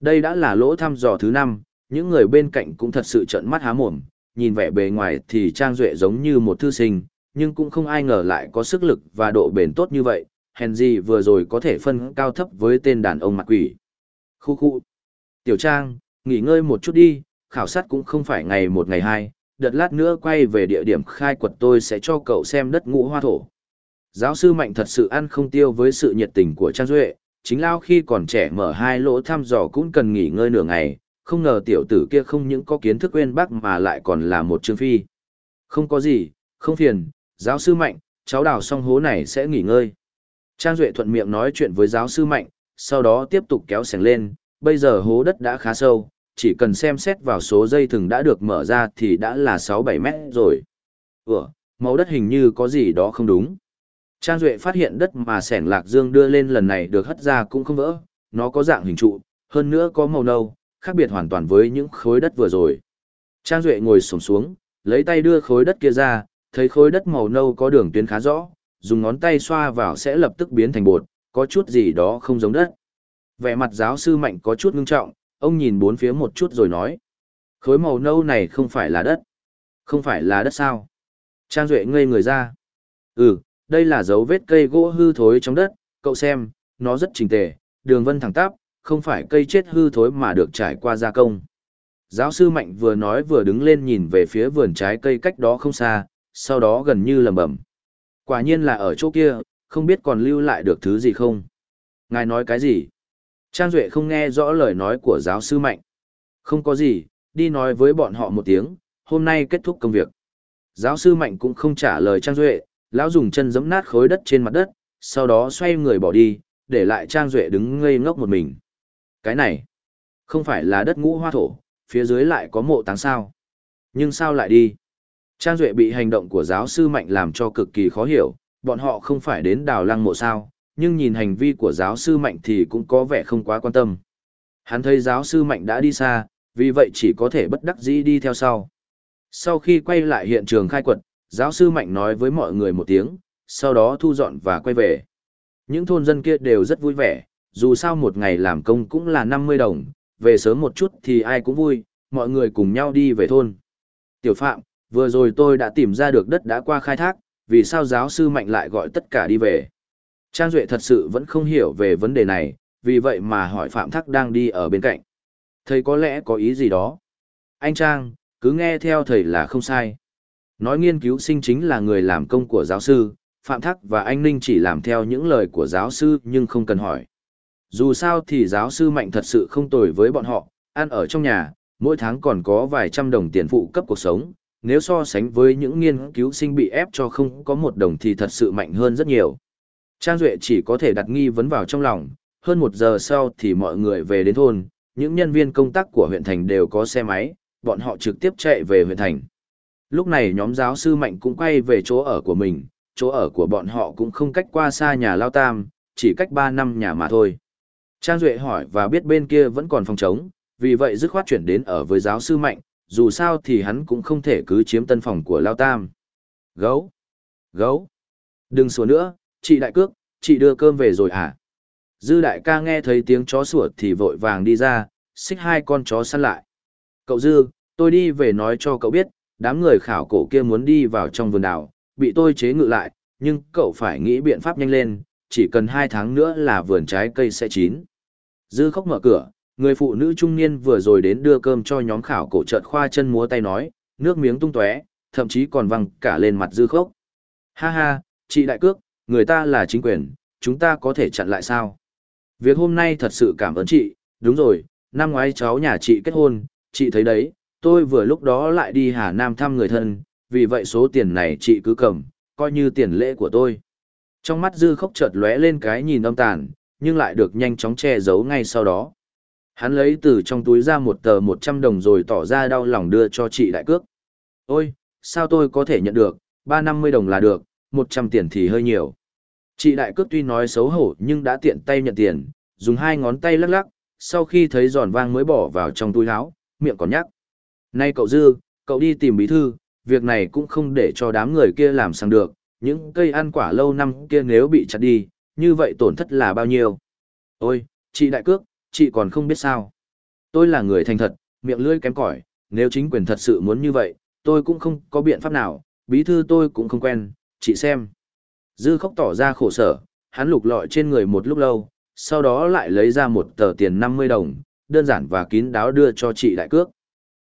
Đây đã là lỗ thăm dò thứ năm, những người bên cạnh cũng thật sự trợn mắt há mồm, nhìn vẻ bề ngoài thì Trang Duệ giống như một thư sinh, nhưng cũng không ai ngờ lại có sức lực và độ bền tốt như vậy, hèn gì vừa rồi có thể phân cao thấp với tên đàn ông mặt quỷ. Khu khu. Tiểu Trang, nghỉ ngơi một chút đi, khảo sát cũng không phải ngày một ngày hai, đợt lát nữa quay về địa điểm khai quật tôi sẽ cho cậu xem đất ngũ hoa thổ. Giáo sư Mạnh thật sự ăn không tiêu với sự nhiệt tình của Trang Duệ, chính lao khi còn trẻ mở hai lỗ thăm dò cũng cần nghỉ ngơi nửa ngày, không ngờ tiểu tử kia không những có kiến thức quên bác mà lại còn là một trương phi. Không có gì, không phiền, giáo sư Mạnh, cháu đào xong hố này sẽ nghỉ ngơi. Trang Duệ thuận miệng nói chuyện với giáo sư Mạnh, sau đó tiếp tục kéo sẻng lên, bây giờ hố đất đã khá sâu, chỉ cần xem xét vào số dây thừng đã được mở ra thì đã là 6-7 mét rồi. Ủa, màu đất hình như có gì đó không đúng. Trang Duệ phát hiện đất mà sẻng lạc dương đưa lên lần này được hất ra cũng không vỡ, nó có dạng hình trụ, hơn nữa có màu nâu, khác biệt hoàn toàn với những khối đất vừa rồi. Trang Duệ ngồi sổng xuống, lấy tay đưa khối đất kia ra, thấy khối đất màu nâu có đường tuyến khá rõ, dùng ngón tay xoa vào sẽ lập tức biến thành bột, có chút gì đó không giống đất. Vẻ mặt giáo sư mạnh có chút ngưng trọng, ông nhìn bốn phía một chút rồi nói. Khối màu nâu này không phải là đất. Không phải là đất sao? Trang Duệ ngây người ra. Ừ, đây là dấu vết cây gỗ hư thối trong đất, cậu xem, nó rất trình tề, đường vân thẳng tắp, không phải cây chết hư thối mà được trải qua gia công. Giáo sư Mạnh vừa nói vừa đứng lên nhìn về phía vườn trái cây cách đó không xa, sau đó gần như lầm bẩm. Quả nhiên là ở chỗ kia, không biết còn lưu lại được thứ gì không. Ngài nói cái gì? Trang Duệ không nghe rõ lời nói của giáo sư Mạnh. Không có gì, đi nói với bọn họ một tiếng, hôm nay kết thúc công việc. Giáo sư Mạnh cũng không trả lời Trang Duệ, lão dùng chân giẫm nát khối đất trên mặt đất, sau đó xoay người bỏ đi, để lại Trang Duệ đứng ngây ngốc một mình. Cái này, không phải là đất ngũ hoa thổ, phía dưới lại có mộ táng sao. Nhưng sao lại đi? Trang Duệ bị hành động của giáo sư Mạnh làm cho cực kỳ khó hiểu, bọn họ không phải đến đào lăng mộ sao, nhưng nhìn hành vi của giáo sư Mạnh thì cũng có vẻ không quá quan tâm. Hắn thấy giáo sư Mạnh đã đi xa, vì vậy chỉ có thể bất đắc dĩ đi theo sau. Sau khi quay lại hiện trường khai quật, giáo sư Mạnh nói với mọi người một tiếng, sau đó thu dọn và quay về. Những thôn dân kia đều rất vui vẻ, dù sao một ngày làm công cũng là 50 đồng, về sớm một chút thì ai cũng vui, mọi người cùng nhau đi về thôn. Tiểu Phạm, vừa rồi tôi đã tìm ra được đất đã qua khai thác, vì sao giáo sư Mạnh lại gọi tất cả đi về. Trang Duệ thật sự vẫn không hiểu về vấn đề này, vì vậy mà hỏi Phạm Thắc đang đi ở bên cạnh. Thầy có lẽ có ý gì đó. Anh Trang, cứ nghe theo thầy là không sai. Nói nghiên cứu sinh chính là người làm công của giáo sư, Phạm Thắc và anh Ninh chỉ làm theo những lời của giáo sư nhưng không cần hỏi. Dù sao thì giáo sư mạnh thật sự không tồi với bọn họ, ăn ở trong nhà, mỗi tháng còn có vài trăm đồng tiền phụ cấp cuộc sống, nếu so sánh với những nghiên cứu sinh bị ép cho không có một đồng thì thật sự mạnh hơn rất nhiều. Trang Duệ chỉ có thể đặt nghi vấn vào trong lòng, hơn một giờ sau thì mọi người về đến thôn, những nhân viên công tác của huyện thành đều có xe máy, bọn họ trực tiếp chạy về huyện thành. Lúc này nhóm giáo sư Mạnh cũng quay về chỗ ở của mình, chỗ ở của bọn họ cũng không cách qua xa nhà Lao Tam, chỉ cách 3 năm nhà mà thôi. Trang Duệ hỏi và biết bên kia vẫn còn phòng trống, vì vậy dứt khoát chuyển đến ở với giáo sư Mạnh, dù sao thì hắn cũng không thể cứ chiếm tân phòng của Lao Tam. Gấu! Gấu! Đừng sủa nữa, chị đại cước, chị đưa cơm về rồi à? Dư đại ca nghe thấy tiếng chó sủa thì vội vàng đi ra, xích hai con chó săn lại. Cậu Dư, tôi đi về nói cho cậu biết, đám người khảo cổ kia muốn đi vào trong vườn đảo, bị tôi chế ngự lại, nhưng cậu phải nghĩ biện pháp nhanh lên, chỉ cần hai tháng nữa là vườn trái cây sẽ chín. Dư khóc mở cửa, người phụ nữ trung niên vừa rồi đến đưa cơm cho nhóm khảo cổ trợt khoa chân múa tay nói, nước miếng tung tóe, thậm chí còn văng cả lên mặt dư khóc. Ha ha, chị đại cước, người ta là chính quyền, chúng ta có thể chặn lại sao? Việc hôm nay thật sự cảm ơn chị, đúng rồi, năm ngoái cháu nhà chị kết hôn, chị thấy đấy, tôi vừa lúc đó lại đi Hà Nam thăm người thân, vì vậy số tiền này chị cứ cầm, coi như tiền lễ của tôi. Trong mắt dư khóc chợt lóe lên cái nhìn âm tàn, nhưng lại được nhanh chóng che giấu ngay sau đó. Hắn lấy từ trong túi ra một tờ 100 đồng rồi tỏ ra đau lòng đưa cho chị đại cước. Ôi, sao tôi có thể nhận được, 350 đồng là được, 100 tiền thì hơi nhiều. Chị đại cước tuy nói xấu hổ nhưng đã tiện tay nhận tiền, dùng hai ngón tay lắc lắc, sau khi thấy giòn vang mới bỏ vào trong túi áo, miệng còn nhắc. nay cậu Dư, cậu đi tìm bí thư, việc này cũng không để cho đám người kia làm sang được, những cây ăn quả lâu năm kia nếu bị chặt đi, như vậy tổn thất là bao nhiêu? Ôi, chị đại cước, chị còn không biết sao. Tôi là người thành thật, miệng lưỡi kém cỏi, nếu chính quyền thật sự muốn như vậy, tôi cũng không có biện pháp nào, bí thư tôi cũng không quen, chị xem. Dư khóc tỏ ra khổ sở, hắn lục lọi trên người một lúc lâu, sau đó lại lấy ra một tờ tiền 50 đồng, đơn giản và kín đáo đưa cho chị đại cước.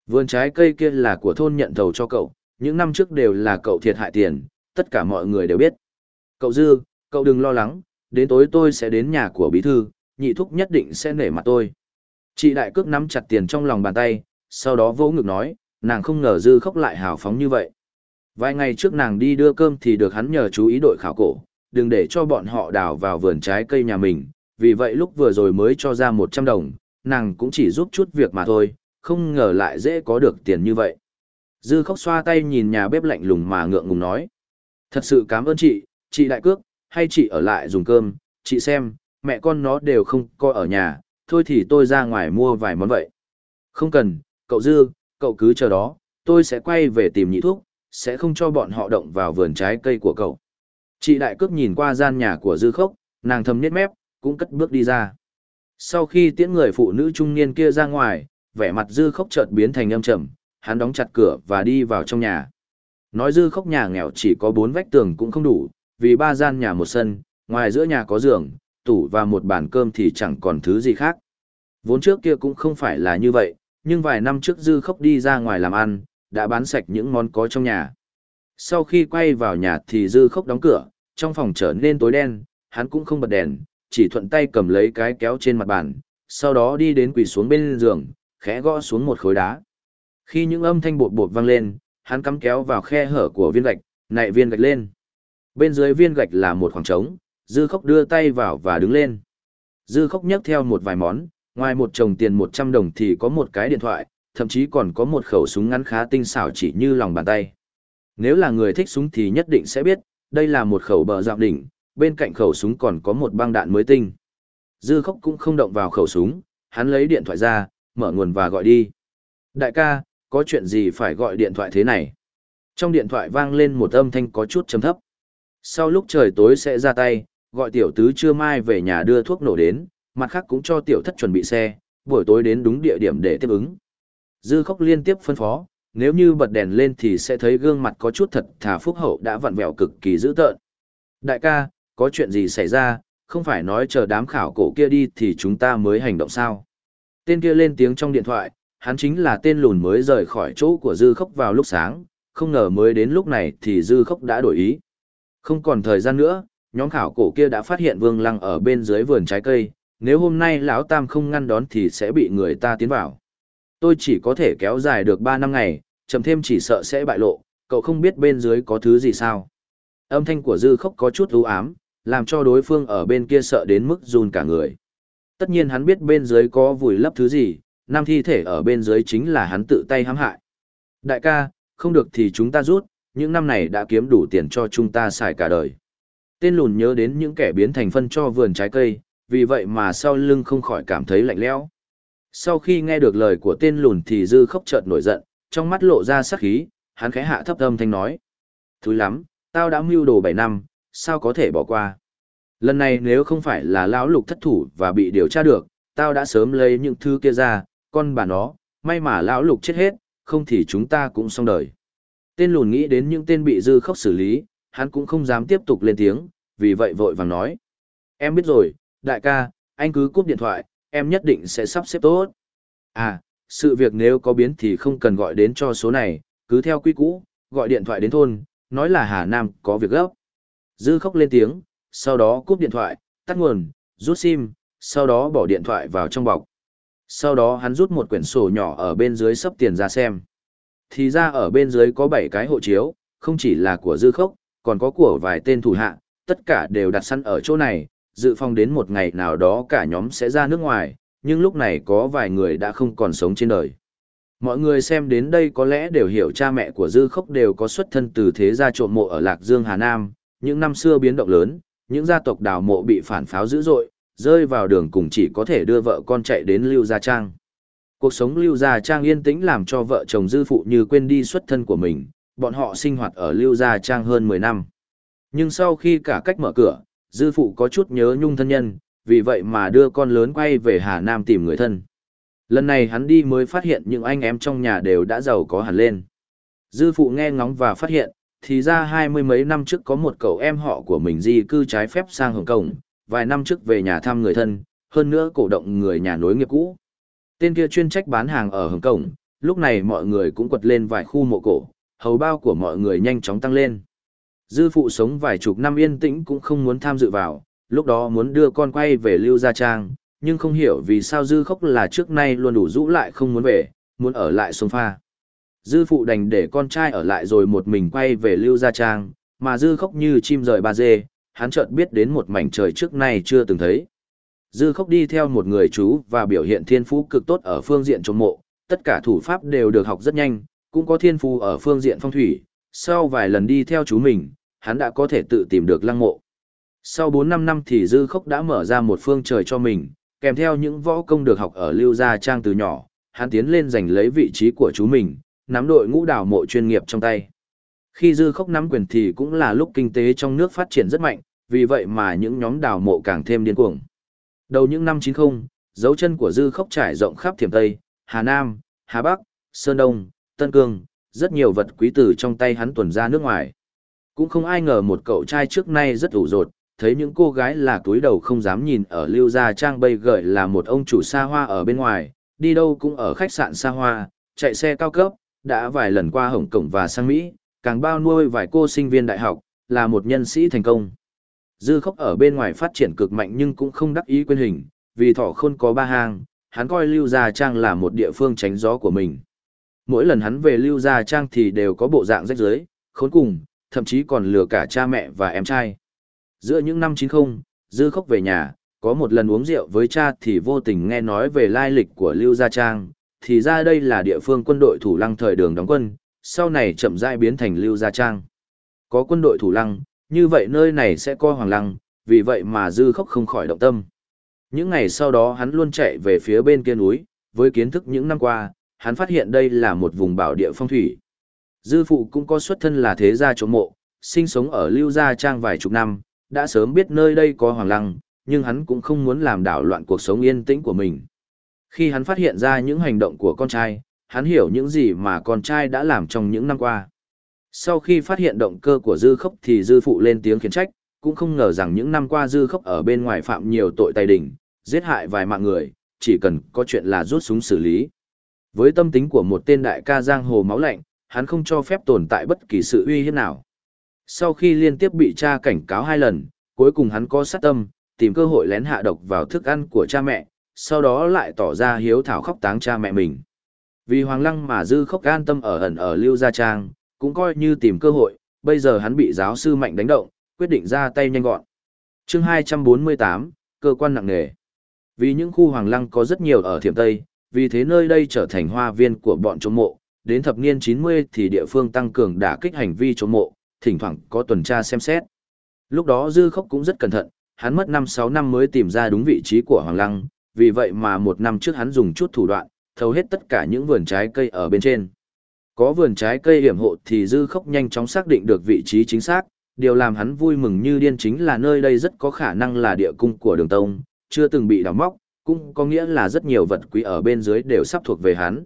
Vườn trái cây kia là của thôn nhận thầu cho cậu, những năm trước đều là cậu thiệt hại tiền, tất cả mọi người đều biết. Cậu Dư, cậu đừng lo lắng, đến tối tôi sẽ đến nhà của bí thư, nhị thúc nhất định sẽ nể mặt tôi. Chị đại cước nắm chặt tiền trong lòng bàn tay, sau đó vỗ ngực nói, nàng không ngờ Dư khóc lại hào phóng như vậy. Vài ngày trước nàng đi đưa cơm thì được hắn nhờ chú ý đội khảo cổ, đừng để cho bọn họ đào vào vườn trái cây nhà mình, vì vậy lúc vừa rồi mới cho ra 100 đồng, nàng cũng chỉ giúp chút việc mà thôi, không ngờ lại dễ có được tiền như vậy. Dư khóc xoa tay nhìn nhà bếp lạnh lùng mà ngượng ngùng nói. Thật sự cảm ơn chị, chị đại cước, hay chị ở lại dùng cơm, chị xem, mẹ con nó đều không có ở nhà, thôi thì tôi ra ngoài mua vài món vậy. Không cần, cậu Dư, cậu cứ chờ đó, tôi sẽ quay về tìm nhị thuốc, sẽ không cho bọn họ động vào vườn trái cây của cậu. Chị đại cướp nhìn qua gian nhà của Dư khốc, nàng thầm nhếch mép, cũng cất bước đi ra. Sau khi tiễn người phụ nữ trung niên kia ra ngoài, vẻ mặt dư khốc chợt biến thành âm trầm, hắn đóng chặt cửa và đi vào trong nhà. Nói dư khốc nhà nghèo chỉ có bốn vách tường cũng không đủ, vì ba gian nhà một sân, ngoài giữa nhà có giường, tủ và một bàn cơm thì chẳng còn thứ gì khác. Vốn trước kia cũng không phải là như vậy, nhưng vài năm trước dư khốc đi ra ngoài làm ăn, đã bán sạch những món có trong nhà. Sau khi quay vào nhà thì dư khốc đóng cửa, trong phòng trở nên tối đen, hắn cũng không bật đèn, chỉ thuận tay cầm lấy cái kéo trên mặt bàn, sau đó đi đến quỳ xuống bên giường, khẽ gõ xuống một khối đá. Khi những âm thanh bột bột vang lên, hắn cắm kéo vào khe hở của viên gạch, nạy viên gạch lên. Bên dưới viên gạch là một khoảng trống, dư khốc đưa tay vào và đứng lên. Dư khốc nhấc theo một vài món, ngoài một chồng tiền 100 đồng thì có một cái điện thoại, thậm chí còn có một khẩu súng ngắn khá tinh xảo chỉ như lòng bàn tay. Nếu là người thích súng thì nhất định sẽ biết, đây là một khẩu bờ dạo đỉnh, bên cạnh khẩu súng còn có một băng đạn mới tinh. Dư khóc cũng không động vào khẩu súng, hắn lấy điện thoại ra, mở nguồn và gọi đi. Đại ca, có chuyện gì phải gọi điện thoại thế này? Trong điện thoại vang lên một âm thanh có chút chấm thấp. Sau lúc trời tối sẽ ra tay, gọi tiểu tứ trưa mai về nhà đưa thuốc nổ đến, mặt khác cũng cho tiểu thất chuẩn bị xe, buổi tối đến đúng địa điểm để tiếp ứng. Dư khóc liên tiếp phân phó, nếu như bật đèn lên thì sẽ thấy gương mặt có chút thật thà phúc hậu đã vặn vẹo cực kỳ dữ tợn. Đại ca, có chuyện gì xảy ra, không phải nói chờ đám khảo cổ kia đi thì chúng ta mới hành động sao. Tên kia lên tiếng trong điện thoại, hắn chính là tên lùn mới rời khỏi chỗ của Dư Khốc vào lúc sáng, không ngờ mới đến lúc này thì Dư Khốc đã đổi ý. Không còn thời gian nữa, nhóm khảo cổ kia đã phát hiện Vương Lăng ở bên dưới vườn trái cây, nếu hôm nay lão Tam không ngăn đón thì sẽ bị người ta tiến vào. Tôi chỉ có thể kéo dài được ba năm ngày, chậm thêm chỉ sợ sẽ bại lộ, cậu không biết bên dưới có thứ gì sao. Âm thanh của dư khốc có chút ưu ám, làm cho đối phương ở bên kia sợ đến mức run cả người. Tất nhiên hắn biết bên dưới có vùi lấp thứ gì, năm thi thể ở bên dưới chính là hắn tự tay hãm hại. Đại ca, không được thì chúng ta rút, những năm này đã kiếm đủ tiền cho chúng ta xài cả đời. Tên lùn nhớ đến những kẻ biến thành phân cho vườn trái cây, vì vậy mà sau lưng không khỏi cảm thấy lạnh lẽo. Sau khi nghe được lời của tên lùn thì dư khóc chợt nổi giận, trong mắt lộ ra sắc khí, hắn khẽ hạ thấp âm thanh nói. Thúi lắm, tao đã mưu đồ bảy năm, sao có thể bỏ qua. Lần này nếu không phải là lão lục thất thủ và bị điều tra được, tao đã sớm lấy những thứ kia ra, con bà nó, may mà lão lục chết hết, không thì chúng ta cũng xong đời. Tên lùn nghĩ đến những tên bị dư khóc xử lý, hắn cũng không dám tiếp tục lên tiếng, vì vậy vội vàng nói. Em biết rồi, đại ca, anh cứ cúp điện thoại, em nhất định sẽ sắp xếp tốt. À, sự việc nếu có biến thì không cần gọi đến cho số này, cứ theo quy cũ, gọi điện thoại đến thôn, nói là Hà Nam có việc gấp. Dư khóc lên tiếng, sau đó cúp điện thoại, tắt nguồn, rút sim, sau đó bỏ điện thoại vào trong bọc. Sau đó hắn rút một quyển sổ nhỏ ở bên dưới sắp tiền ra xem. Thì ra ở bên dưới có 7 cái hộ chiếu, không chỉ là của dư khốc, còn có của vài tên thủ hạ, tất cả đều đặt săn ở chỗ này, dự phòng đến một ngày nào đó cả nhóm sẽ ra nước ngoài, nhưng lúc này có vài người đã không còn sống trên đời. Mọi người xem đến đây có lẽ đều hiểu cha mẹ của Dư Khốc đều có xuất thân từ thế gia trộm mộ ở Lạc Dương Hà Nam, những năm xưa biến động lớn, những gia tộc đào mộ bị phản pháo dữ dội, rơi vào đường cùng chỉ có thể đưa vợ con chạy đến Lưu Gia Trang. Cuộc sống Lưu Gia Trang yên tĩnh làm cho vợ chồng Dư Phụ như quên đi xuất thân của mình, bọn họ sinh hoạt ở Lưu Gia Trang hơn 10 năm. Nhưng sau khi cả cách mở cửa, Dư Phụ có chút nhớ nhung thân nhân, vì vậy mà đưa con lớn quay về Hà Nam tìm người thân. Lần này hắn đi mới phát hiện những anh em trong nhà đều đã giàu có hẳn lên. Dư Phụ nghe ngóng và phát hiện, thì ra hai mươi mấy năm trước có một cậu em họ của mình di cư trái phép sang Hồng Kông, vài năm trước về nhà thăm người thân, hơn nữa cổ động người nhà nối nghiệp cũ. Tên kia chuyên trách bán hàng ở Hồng Kông, lúc này mọi người cũng quật lên vài khu mộ cổ, hầu bao của mọi người nhanh chóng tăng lên. Dư phụ sống vài chục năm yên tĩnh cũng không muốn tham dự vào, lúc đó muốn đưa con quay về Lưu Gia Trang, nhưng không hiểu vì sao Dư khóc là trước nay luôn đủ rũ lại không muốn về, muốn ở lại sông pha. Dư phụ đành để con trai ở lại rồi một mình quay về Lưu Gia Trang, mà Dư khóc như chim rời ba dê, hắn chợt biết đến một mảnh trời trước nay chưa từng thấy. Dư khóc đi theo một người chú và biểu hiện thiên phú cực tốt ở phương diện trồng mộ, tất cả thủ pháp đều được học rất nhanh, cũng có thiên phú ở phương diện phong thủy, sau vài lần đi theo chú mình, hắn đã có thể tự tìm được lăng mộ. Sau 4-5 năm thì Dư Khốc đã mở ra một phương trời cho mình, kèm theo những võ công được học ở Lưu Gia Trang từ nhỏ, hắn tiến lên giành lấy vị trí của chú mình, nắm đội ngũ đảo mộ chuyên nghiệp trong tay. Khi Dư Khốc nắm quyền thì cũng là lúc kinh tế trong nước phát triển rất mạnh, vì vậy mà những nhóm đào mộ càng thêm điên cuồng. Đầu những năm 90, dấu chân của Dư Khốc trải rộng khắp Thiểm Tây, Hà Nam, Hà Bắc, Sơn Đông, Tân Cương, rất nhiều vật quý tử trong tay hắn tuần ra nước ngoài. Cũng không ai ngờ một cậu trai trước nay rất ủ rột, thấy những cô gái là túi đầu không dám nhìn ở lưu gia trang bây gợi là một ông chủ xa hoa ở bên ngoài, đi đâu cũng ở khách sạn xa hoa, chạy xe cao cấp, đã vài lần qua Hồng Kông và sang Mỹ, càng bao nuôi vài cô sinh viên đại học, là một nhân sĩ thành công. Dư khốc ở bên ngoài phát triển cực mạnh nhưng cũng không đắc ý quên hình, vì thỏ khôn có ba hang, hắn coi Lưu Gia Trang là một địa phương tránh gió của mình. Mỗi lần hắn về Lưu Gia Trang thì đều có bộ dạng rách rưới, khốn cùng, thậm chí còn lừa cả cha mẹ và em trai. Giữa những năm 90, Dư Khốc về nhà, có một lần uống rượu với cha thì vô tình nghe nói về lai lịch của Lưu Gia Trang, thì ra đây là địa phương quân đội thủ lăng thời đường đóng quân, sau này chậm rãi biến thành Lưu Gia Trang. Có quân đội thủ lăng, như vậy nơi này sẽ có hoàng lăng, vì vậy mà Dư Khốc không khỏi động tâm. Những ngày sau đó hắn luôn chạy về phía bên kia núi, với kiến thức những năm qua, hắn phát hiện đây là một vùng bảo địa phong thủy. Dư phụ cũng có xuất thân là thế gia chỗ mộ, sinh sống ở Lưu Gia Trang vài chục năm, đã sớm biết nơi đây có hoàng lăng, nhưng hắn cũng không muốn làm đảo loạn cuộc sống yên tĩnh của mình. Khi hắn phát hiện ra những hành động của con trai, hắn hiểu những gì mà con trai đã làm trong những năm qua. Sau khi phát hiện động cơ của Dư Khốc thì Dư Phụ lên tiếng khiển trách, cũng không ngờ rằng những năm qua Dư Khốc ở bên ngoài phạm nhiều tội tài đỉnh, giết hại vài mạng người, chỉ cần có chuyện là rút súng xử lý. Với tâm tính của một tên đại ca giang hồ máu lạnh, hắn không cho phép tồn tại bất kỳ sự uy hiếp nào. Sau khi liên tiếp bị cha cảnh cáo hai lần, cuối cùng hắn có sát tâm, tìm cơ hội lén hạ độc vào thức ăn của cha mẹ, sau đó lại tỏ ra hiếu thảo khóc táng cha mẹ mình. Vì Hoàng Lăng mà dư khóc an tâm ở ẩn ở Lưu Gia Trang, cũng coi như tìm cơ hội, bây giờ hắn bị giáo sư mạnh đánh động, quyết định ra tay nhanh gọn. chương 248, cơ quan nặng nề. Vì những khu Hoàng Lăng có rất nhiều ở Thiểm Tây, vì thế nơi đây trở thành hoa viên của bọn trộm mộ, đến thập niên 90 thì địa phương tăng cường đả kích hành vi trộm mộ, thỉnh thoảng có tuần tra xem xét. Lúc đó Dư Khốc cũng rất cẩn thận, hắn mất 5-6 năm mới tìm ra đúng vị trí của Hoàng Lăng, vì vậy mà một năm trước hắn dùng chút thủ đoạn, thâu hết tất cả những vườn trái cây ở bên trên. Có vườn trái cây hiểm hộ thì Dư Khốc nhanh chóng xác định được vị trí chính xác, điều làm hắn vui mừng như điên chính là nơi đây rất có khả năng là địa cung của đường tông, chưa từng bị đào móc, cũng có nghĩa là rất nhiều vật quý ở bên dưới đều sắp thuộc về hắn.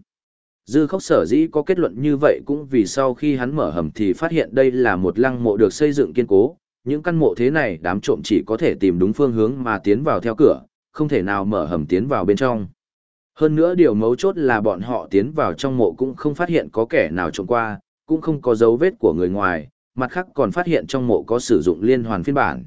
Dư khốc sở dĩ có kết luận như vậy cũng vì sau khi hắn mở hầm thì phát hiện đây là một lăng mộ được xây dựng kiên cố, những căn mộ thế này đám trộm chỉ có thể tìm đúng phương hướng mà tiến vào theo cửa, không thể nào mở hầm tiến vào bên trong. Hơn nữa điều mấu chốt là bọn họ tiến vào trong mộ cũng không phát hiện có kẻ nào trộm qua, cũng không có dấu vết của người ngoài, mặt khác còn phát hiện trong mộ có sử dụng liên hoàn phiên bản.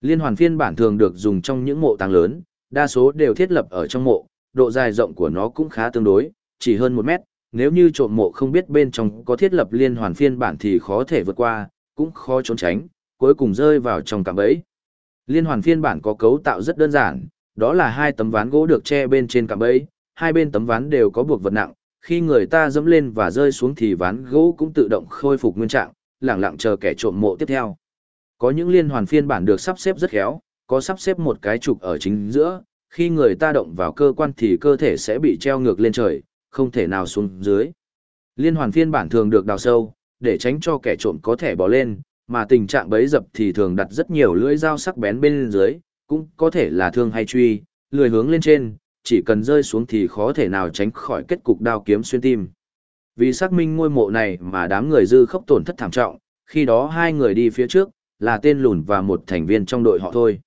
Liên hoàn phiên bản thường được dùng trong những mộ tàng lớn, đa số đều thiết lập ở trong mộ, độ dài rộng của nó cũng khá tương đối, chỉ hơn một mét, nếu như trộm mộ không biết bên trong có thiết lập liên hoàn phiên bản thì khó thể vượt qua, cũng khó trốn tránh, cuối cùng rơi vào trong cạm bẫy. Liên hoàn phiên bản có cấu tạo rất đơn giản, đó là hai tấm ván gỗ được che bên trên cạm bẫy, hai bên tấm ván đều có buộc vật nặng, khi người ta dẫm lên và rơi xuống thì ván gỗ cũng tự động khôi phục nguyên trạng, lặng lặng chờ kẻ trộm mộ tiếp theo. Có những liên hoàn phiên bản được sắp xếp rất khéo, có sắp xếp một cái trục ở chính giữa, khi người ta động vào cơ quan thì cơ thể sẽ bị treo ngược lên trời, không thể nào xuống dưới. Liên hoàn phiên bản thường được đào sâu, để tránh cho kẻ trộm có thể bỏ lên, mà tình trạng bấy dập thì thường đặt rất nhiều lưỡi dao sắc bén bên dưới, cũng có thể là thương hay truy, lười hướng lên trên, chỉ cần rơi xuống thì khó thể nào tránh khỏi kết cục đao kiếm xuyên tim. Vì xác minh ngôi mộ này mà đám người dư khốc tổn thất thảm trọng, khi đó hai người đi phía trước, là tên lùn và một thành viên trong đội họ thôi.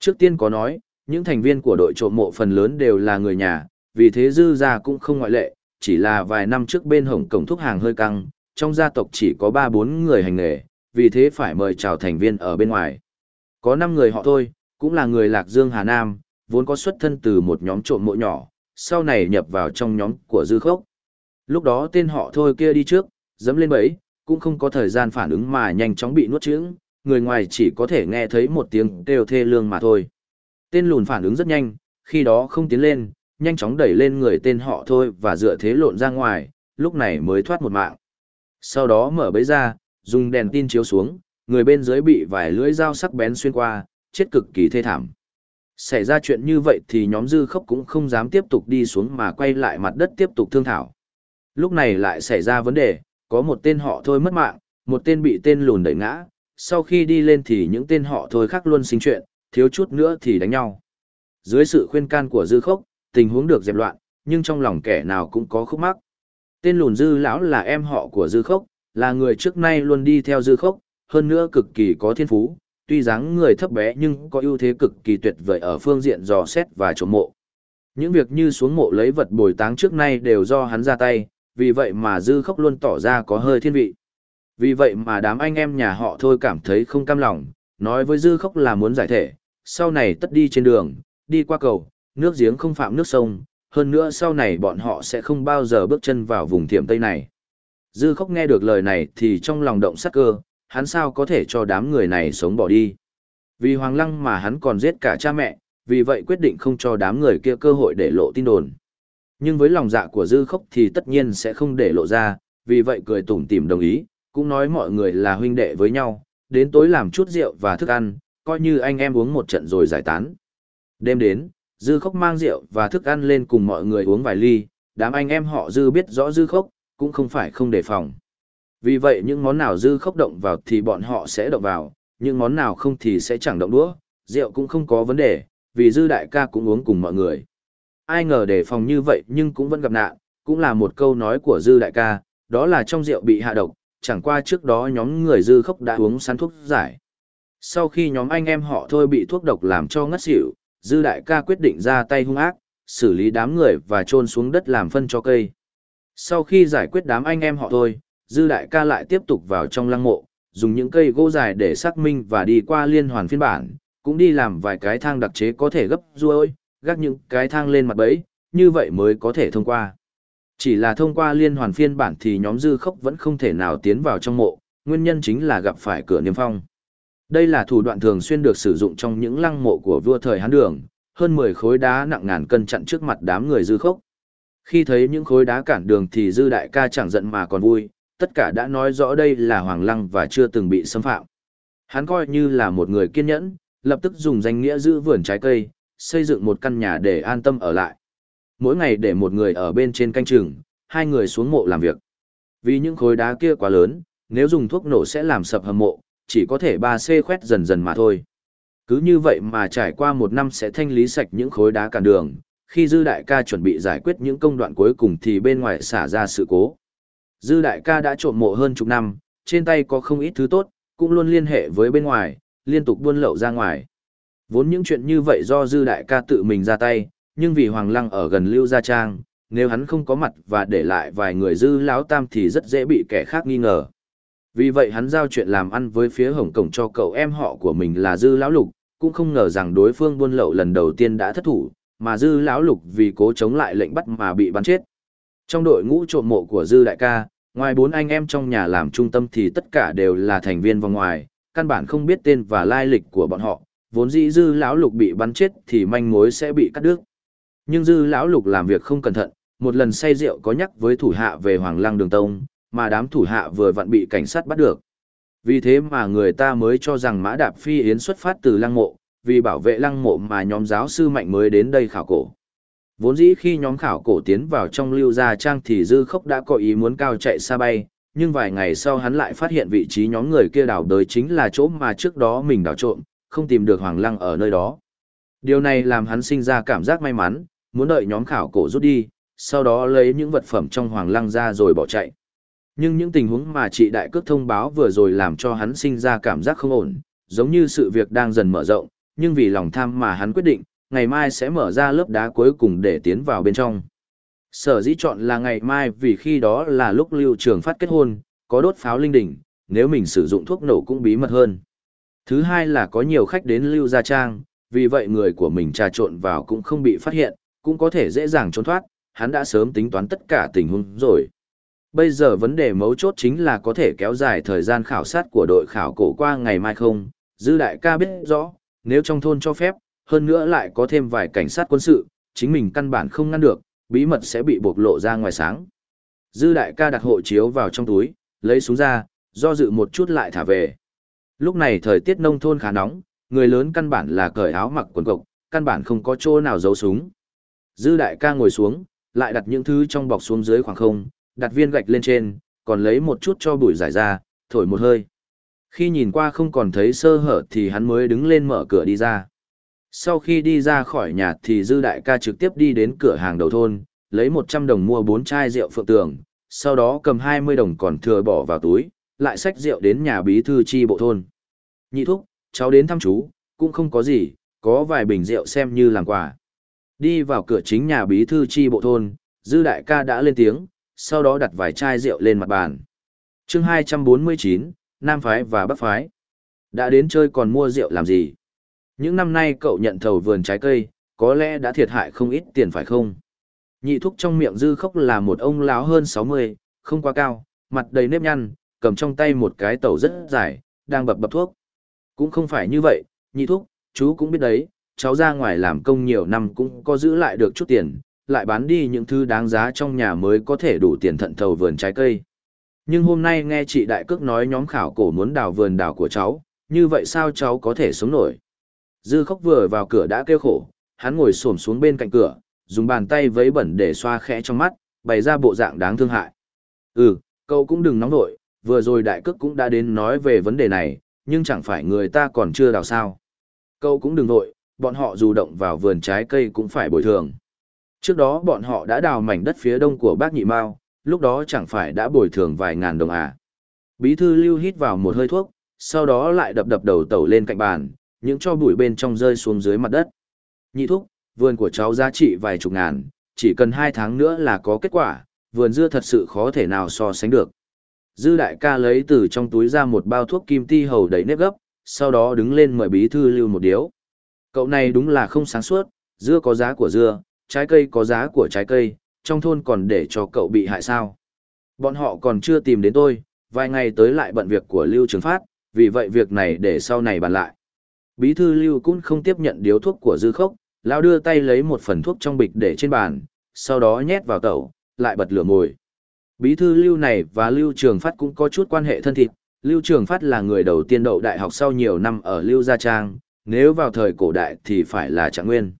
Trước tiên có nói, những thành viên của đội trộm mộ phần lớn đều là người nhà, vì thế dư gia cũng không ngoại lệ, chỉ là vài năm trước bên Hồng Cổng thúc hàng hơi căng, trong gia tộc chỉ có 3-4 người hành nghề, vì thế phải mời chào thành viên ở bên ngoài. Có 5 người họ thôi, cũng là người Lạc Dương Hà Nam, vốn có xuất thân từ một nhóm trộm mộ nhỏ, sau này nhập vào trong nhóm của dư khốc. Lúc đó tên họ thôi kia đi trước, dẫm lên bẫy, cũng không có thời gian phản ứng mà nhanh chóng bị nuốt chửng, người ngoài chỉ có thể nghe thấy một tiếng kêu thê lương mà thôi. Tên lùn phản ứng rất nhanh, khi đó không tiến lên, nhanh chóng đẩy lên người tên họ thôi và dựa thế lộn ra ngoài, lúc này mới thoát một mạng. Sau đó mở bấy ra, dùng đèn tin chiếu xuống, người bên dưới bị vài lưỡi dao sắc bén xuyên qua, chết cực kỳ thê thảm. Xảy ra chuyện như vậy thì nhóm dư khốc cũng không dám tiếp tục đi xuống mà quay lại mặt đất tiếp tục thương thảo. Lúc này lại xảy ra vấn đề, có một tên họ thôi mất mạng, một tên bị tên lùn đẩy ngã, sau khi đi lên thì những tên họ thôi khác luôn sinh chuyện, thiếu chút nữa thì đánh nhau. Dưới sự khuyên can của dư khốc, tình huống được dẹp loạn, nhưng trong lòng kẻ nào cũng có khúc mắc. Tên lùn dư lão là em họ của dư khốc, là người trước nay luôn đi theo dư khốc, hơn nữa cực kỳ có thiên phú, tuy dáng người thấp bé nhưng có ưu thế cực kỳ tuyệt vời ở phương diện dò xét và trộm mộ. Những việc như xuống mộ lấy vật bồi táng trước nay đều do hắn ra tay, vì vậy mà dư khốc luôn tỏ ra có hơi thiên vị. Vì vậy mà đám anh em nhà họ thôi cảm thấy không cam lòng, nói với dư khốc là muốn giải thể, sau này tất đi trên đường, đi qua cầu, nước giếng không phạm nước sông, hơn nữa sau này bọn họ sẽ không bao giờ bước chân vào vùng thiểm Tây này. Dư khóc nghe được lời này thì trong lòng động sắc cơ, hắn sao có thể cho đám người này sống bỏ đi. Vì Hoàng Lăng mà hắn còn giết cả cha mẹ, vì vậy quyết định không cho đám người kia cơ hội để lộ tin đồn. Nhưng với lòng dạ của Dư khóc thì tất nhiên sẽ không để lộ ra, vì vậy cười tủm tỉm đồng ý, cũng nói mọi người là huynh đệ với nhau, đến tối làm chút rượu và thức ăn, coi như anh em uống một trận rồi giải tán. Đêm đến, Dư Khốc mang rượu và thức ăn lên cùng mọi người uống vài ly, đám anh em họ Dư biết rõ Dư Khốc, cũng không phải không đề phòng. Vì vậy những món nào Dư Khốc động vào thì bọn họ sẽ động vào, những món nào không thì sẽ chẳng động đũa, rượu cũng không có vấn đề, vì Dư đại ca cũng uống cùng mọi người. Ai ngờ đề phòng như vậy nhưng cũng vẫn gặp nạn, cũng là một câu nói của Dư đại ca, đó là trong rượu bị hạ độc, chẳng qua trước đó nhóm người Dư Khốc đã uống sắn thuốc giải. Sau khi nhóm anh em họ thôi bị thuốc độc làm cho ngất xỉu, dư đại ca quyết định ra tay hung ác, xử lý đám người và chôn xuống đất làm phân cho cây. Sau khi giải quyết đám anh em họ thôi, dư đại ca lại tiếp tục vào trong lăng mộ, dùng những cây gỗ dài để xác minh và đi qua liên hoàn phiên bản, cũng đi làm vài cái thang đặc chế có thể gấp ruôi, gác những cái thang lên mặt bẫy, như vậy mới có thể thông qua. Chỉ là thông qua liên hoàn phiên bản thì nhóm dư khốc vẫn không thể nào tiến vào trong mộ, nguyên nhân chính là gặp phải cửa niêm phong. Đây là thủ đoạn thường xuyên được sử dụng trong những lăng mộ của vua thời Hán Đường, hơn 10 khối đá nặng ngàn cân chặn trước mặt đám người dư khốc. Khi thấy những khối đá cản đường thì dư đại ca chẳng giận mà còn vui, tất cả đã nói rõ đây là hoàng lăng và chưa từng bị xâm phạm. Hắn coi như là một người kiên nhẫn, lập tức dùng danh nghĩa giữ vườn trái cây, xây dựng một căn nhà để an tâm ở lại. Mỗi ngày để một người ở bên trên canh chừng, hai người xuống mộ làm việc. Vì những khối đá kia quá lớn, nếu dùng thuốc nổ sẽ làm sập hầm mộ, chỉ có thể 3C khoét dần dần mà thôi. Cứ như vậy mà trải qua một năm sẽ thanh lý sạch những khối đá cản đường, khi Dư Đại ca chuẩn bị giải quyết những công đoạn cuối cùng thì bên ngoài xả ra sự cố. Dư Đại ca đã trộm mộ hơn chục năm, trên tay có không ít thứ tốt, cũng luôn liên hệ với bên ngoài, liên tục buôn lậu ra ngoài. Vốn những chuyện như vậy do Dư Đại ca tự mình ra tay, nhưng vì Hoàng Lăng ở gần Lưu Gia Trang, nếu hắn không có mặt và để lại vài người Dư Lão Tam thì rất dễ bị kẻ khác nghi ngờ. Vì vậy hắn giao chuyện làm ăn với phía Hồng Cổng cho cậu em họ của mình là Dư Lão Lục, cũng không ngờ rằng đối phương buôn lậu lần đầu tiên đã thất thủ, mà Dư Lão Lục vì cố chống lại lệnh bắt mà bị bắn chết. Trong đội ngũ trộm mộ của Dư Đại ca, ngoài bốn anh em trong nhà làm trung tâm thì tất cả đều là thành viên vòng ngoài, căn bản không biết tên và lai lịch của bọn họ, vốn dĩ Dư Lão Lục bị bắn chết thì manh mối sẽ bị cắt đứt. Nhưng Dư Lão Lục làm việc không cẩn thận, một lần say rượu có nhắc với thủ hạ về Hoàng Lăng Đường Tông, mà đám thủ hạ vừa vặn bị cảnh sát bắt được. Vì thế mà người ta mới cho rằng Mã Đạp Phi Yến xuất phát từ lăng mộ, vì bảo vệ lăng mộ mà nhóm giáo sư mạnh mới đến đây khảo cổ. Vốn dĩ khi nhóm khảo cổ tiến vào trong lưu gia trang thì dư khốc đã có ý muốn cao chạy xa bay, nhưng vài ngày sau hắn lại phát hiện vị trí nhóm người kia đào đới chính là chỗ mà trước đó mình đào trộm, không tìm được hoàng lăng ở nơi đó. Điều này làm hắn sinh ra cảm giác may mắn, muốn đợi nhóm khảo cổ rút đi, sau đó lấy những vật phẩm trong hoàng lăng ra rồi bỏ chạy. Nhưng những tình huống mà chị đại cước thông báo vừa rồi làm cho hắn sinh ra cảm giác không ổn, giống như sự việc đang dần mở rộng, nhưng vì lòng tham mà hắn quyết định, ngày mai sẽ mở ra lớp đá cuối cùng để tiến vào bên trong. Sở dĩ chọn là ngày mai vì khi đó là lúc lưu trường phát kết hôn, có đốt pháo linh đỉnh, nếu mình sử dụng thuốc nổ cũng bí mật hơn. Thứ hai là có nhiều khách đến lưu gia trang, vì vậy người của mình trà trộn vào cũng không bị phát hiện, cũng có thể dễ dàng trốn thoát, hắn đã sớm tính toán tất cả tình huống rồi. Bây giờ vấn đề mấu chốt chính là có thể kéo dài thời gian khảo sát của đội khảo cổ qua ngày mai không, dư đại ca biết rõ, nếu trong thôn cho phép, hơn nữa lại có thêm vài cảnh sát quân sự, chính mình căn bản không ngăn được, bí mật sẽ bị bộc lộ ra ngoài sáng. Dư đại ca đặt hộ chiếu vào trong túi, lấy súng ra, do dự một chút lại thả về. Lúc này thời tiết nông thôn khá nóng, người lớn căn bản là cởi áo mặc quần cộc, căn bản không có chỗ nào giấu súng. Dư đại ca ngồi xuống, lại đặt những thứ trong bọc xuống dưới khoảng không, đặt viên gạch lên trên, còn lấy một chút cho bụi giải ra, thổi một hơi. Khi nhìn qua không còn thấy sơ hở thì hắn mới đứng lên mở cửa đi ra. Sau khi đi ra khỏi nhà thì Dư Đại ca trực tiếp đi đến cửa hàng đầu thôn, lấy 100 đồng mua 4 chai rượu phượng tường, sau đó cầm 20 đồng còn thừa bỏ vào túi, lại xách rượu đến nhà bí thư chi bộ thôn. Nhị thúc, cháu đến thăm chú, cũng không có gì, có vài bình rượu xem như làm quà. Đi vào cửa chính nhà bí thư chi bộ thôn, Dư Đại ca đã lên tiếng, sau đó đặt vài chai rượu lên mặt bàn. chương 249, Nam Phái và Bắc Phái. Đã đến chơi còn mua rượu làm gì? Những năm nay cậu nhận thầu vườn trái cây, có lẽ đã thiệt hại không ít tiền phải không? Nhị thúc trong miệng dư khốc là một ông lão hơn 60, không quá cao, mặt đầy nếp nhăn, cầm trong tay một cái tẩu rất dài, đang bập bập thuốc. Cũng không phải như vậy, nhị thúc, chú cũng biết đấy, cháu ra ngoài làm công nhiều năm cũng có giữ lại được chút tiền, lại bán đi những thứ đáng giá trong nhà mới có thể đủ tiền thận thầu vườn trái cây. Nhưng hôm nay nghe chị Đại Cước nói nhóm khảo cổ muốn đào vườn đào của cháu, như vậy sao cháu có thể sống nổi? Dư khóc vừa vào cửa đã kêu khổ, hắn ngồi xổm xuống bên cạnh cửa, dùng bàn tay vấy bẩn để xoa khẽ trong mắt, bày ra bộ dạng đáng thương hại. Ừ, cậu cũng đừng nóng nổi, vừa rồi đại cước cũng đã đến nói về vấn đề này, nhưng chẳng phải người ta còn chưa đào sao. Cậu cũng đừng nổi, bọn họ dù động vào vườn trái cây cũng phải bồi thường. Trước đó bọn họ đã đào mảnh đất phía đông của bác nhị mao, lúc đó chẳng phải đã bồi thường vài ngàn đồng à. Bí thư lưu hít vào một hơi thuốc, sau đó lại đập đập đầu tẩu lên cạnh bàn, những cho bụi bên trong rơi xuống dưới mặt đất. Nhị thúc, vườn của cháu giá trị vài chục ngàn, chỉ cần hai tháng nữa là có kết quả, vườn dưa thật sự khó thể nào so sánh được. Dư đại ca lấy từ trong túi ra một bao thuốc kim ti hầu đầy nếp gấp, sau đó đứng lên mời bí thư lưu một điếu. Cậu này đúng là không sáng suốt, dưa có giá của dưa, trái cây có giá của trái cây, trong thôn còn để cho cậu bị hại sao. Bọn họ còn chưa tìm đến tôi, vài ngày tới lại bận việc của Lưu Trường Phát, vì vậy việc này để sau này bàn lại. Bí thư Lưu cũng không tiếp nhận điếu thuốc của Dư Khốc, lão đưa tay lấy một phần thuốc trong bịch để trên bàn, sau đó nhét vào tẩu, lại bật lửa mồi. Bí thư Lưu này và Lưu Trường Phát cũng có chút quan hệ thân thịt, Lưu Trường Phát là người đầu tiên đậu đại học sau nhiều năm ở Lưu Gia Trang, nếu vào thời cổ đại thì phải là Trạng Nguyên.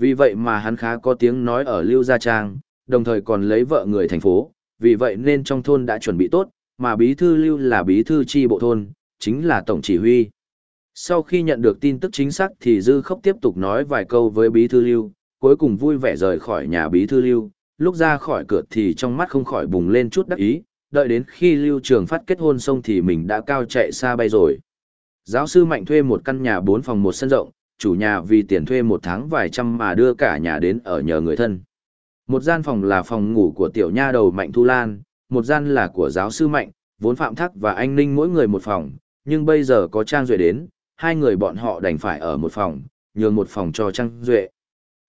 Vì vậy mà hắn khá có tiếng nói ở Lưu Gia Trang, đồng thời còn lấy vợ người thành phố, vì vậy nên trong thôn đã chuẩn bị tốt, mà bí thư Lưu là bí thư chi bộ thôn, chính là tổng chỉ huy. Sau khi nhận được tin tức chính xác thì Dư Khốc tiếp tục nói vài câu với bí thư Lưu, cuối cùng vui vẻ rời khỏi nhà bí thư Lưu, lúc ra khỏi cửa thì trong mắt không khỏi bùng lên chút đắc ý, đợi đến khi Lưu Trường Phát kết hôn xong thì mình đã cao chạy xa bay rồi. Giáo sư Mạnh thuê một căn nhà 4 phòng một sân rộng, chủ nhà vì tiền thuê một tháng vài trăm mà đưa cả nhà đến ở nhờ người thân. Một gian phòng là phòng ngủ của tiểu nha đầu Mạnh Thu Lan, một gian là của giáo sư Mạnh, vốn Phạm Thắc và anh Ninh mỗi người một phòng, nhưng bây giờ có Trang Duệ đến, hai người bọn họ đành phải ở một phòng, nhường một phòng cho Trang Duệ.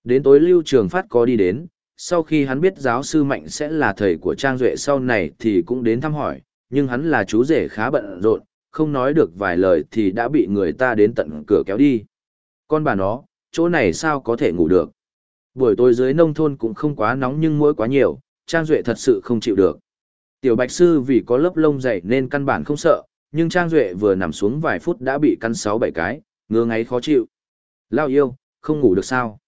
Đến tối Lưu Trường Phát có đi đến, sau khi hắn biết giáo sư Mạnh sẽ là thầy của Trang Duệ sau này thì cũng đến thăm hỏi, nhưng hắn là chú rể khá bận rộn, không nói được vài lời thì đã bị người ta đến tận cửa kéo đi. Con bà nó, chỗ này sao có thể ngủ được. Buổi tối dưới nông thôn cũng không quá nóng nhưng mũi quá nhiều, Trang Duệ thật sự không chịu được. Tiểu Bạch Sư vì có lớp lông dày nên căn bản không sợ, nhưng Trang Duệ vừa nằm xuống vài phút đã bị căn sáu bảy cái, ngứa ngáy khó chịu. Lao yêu, không ngủ được sao?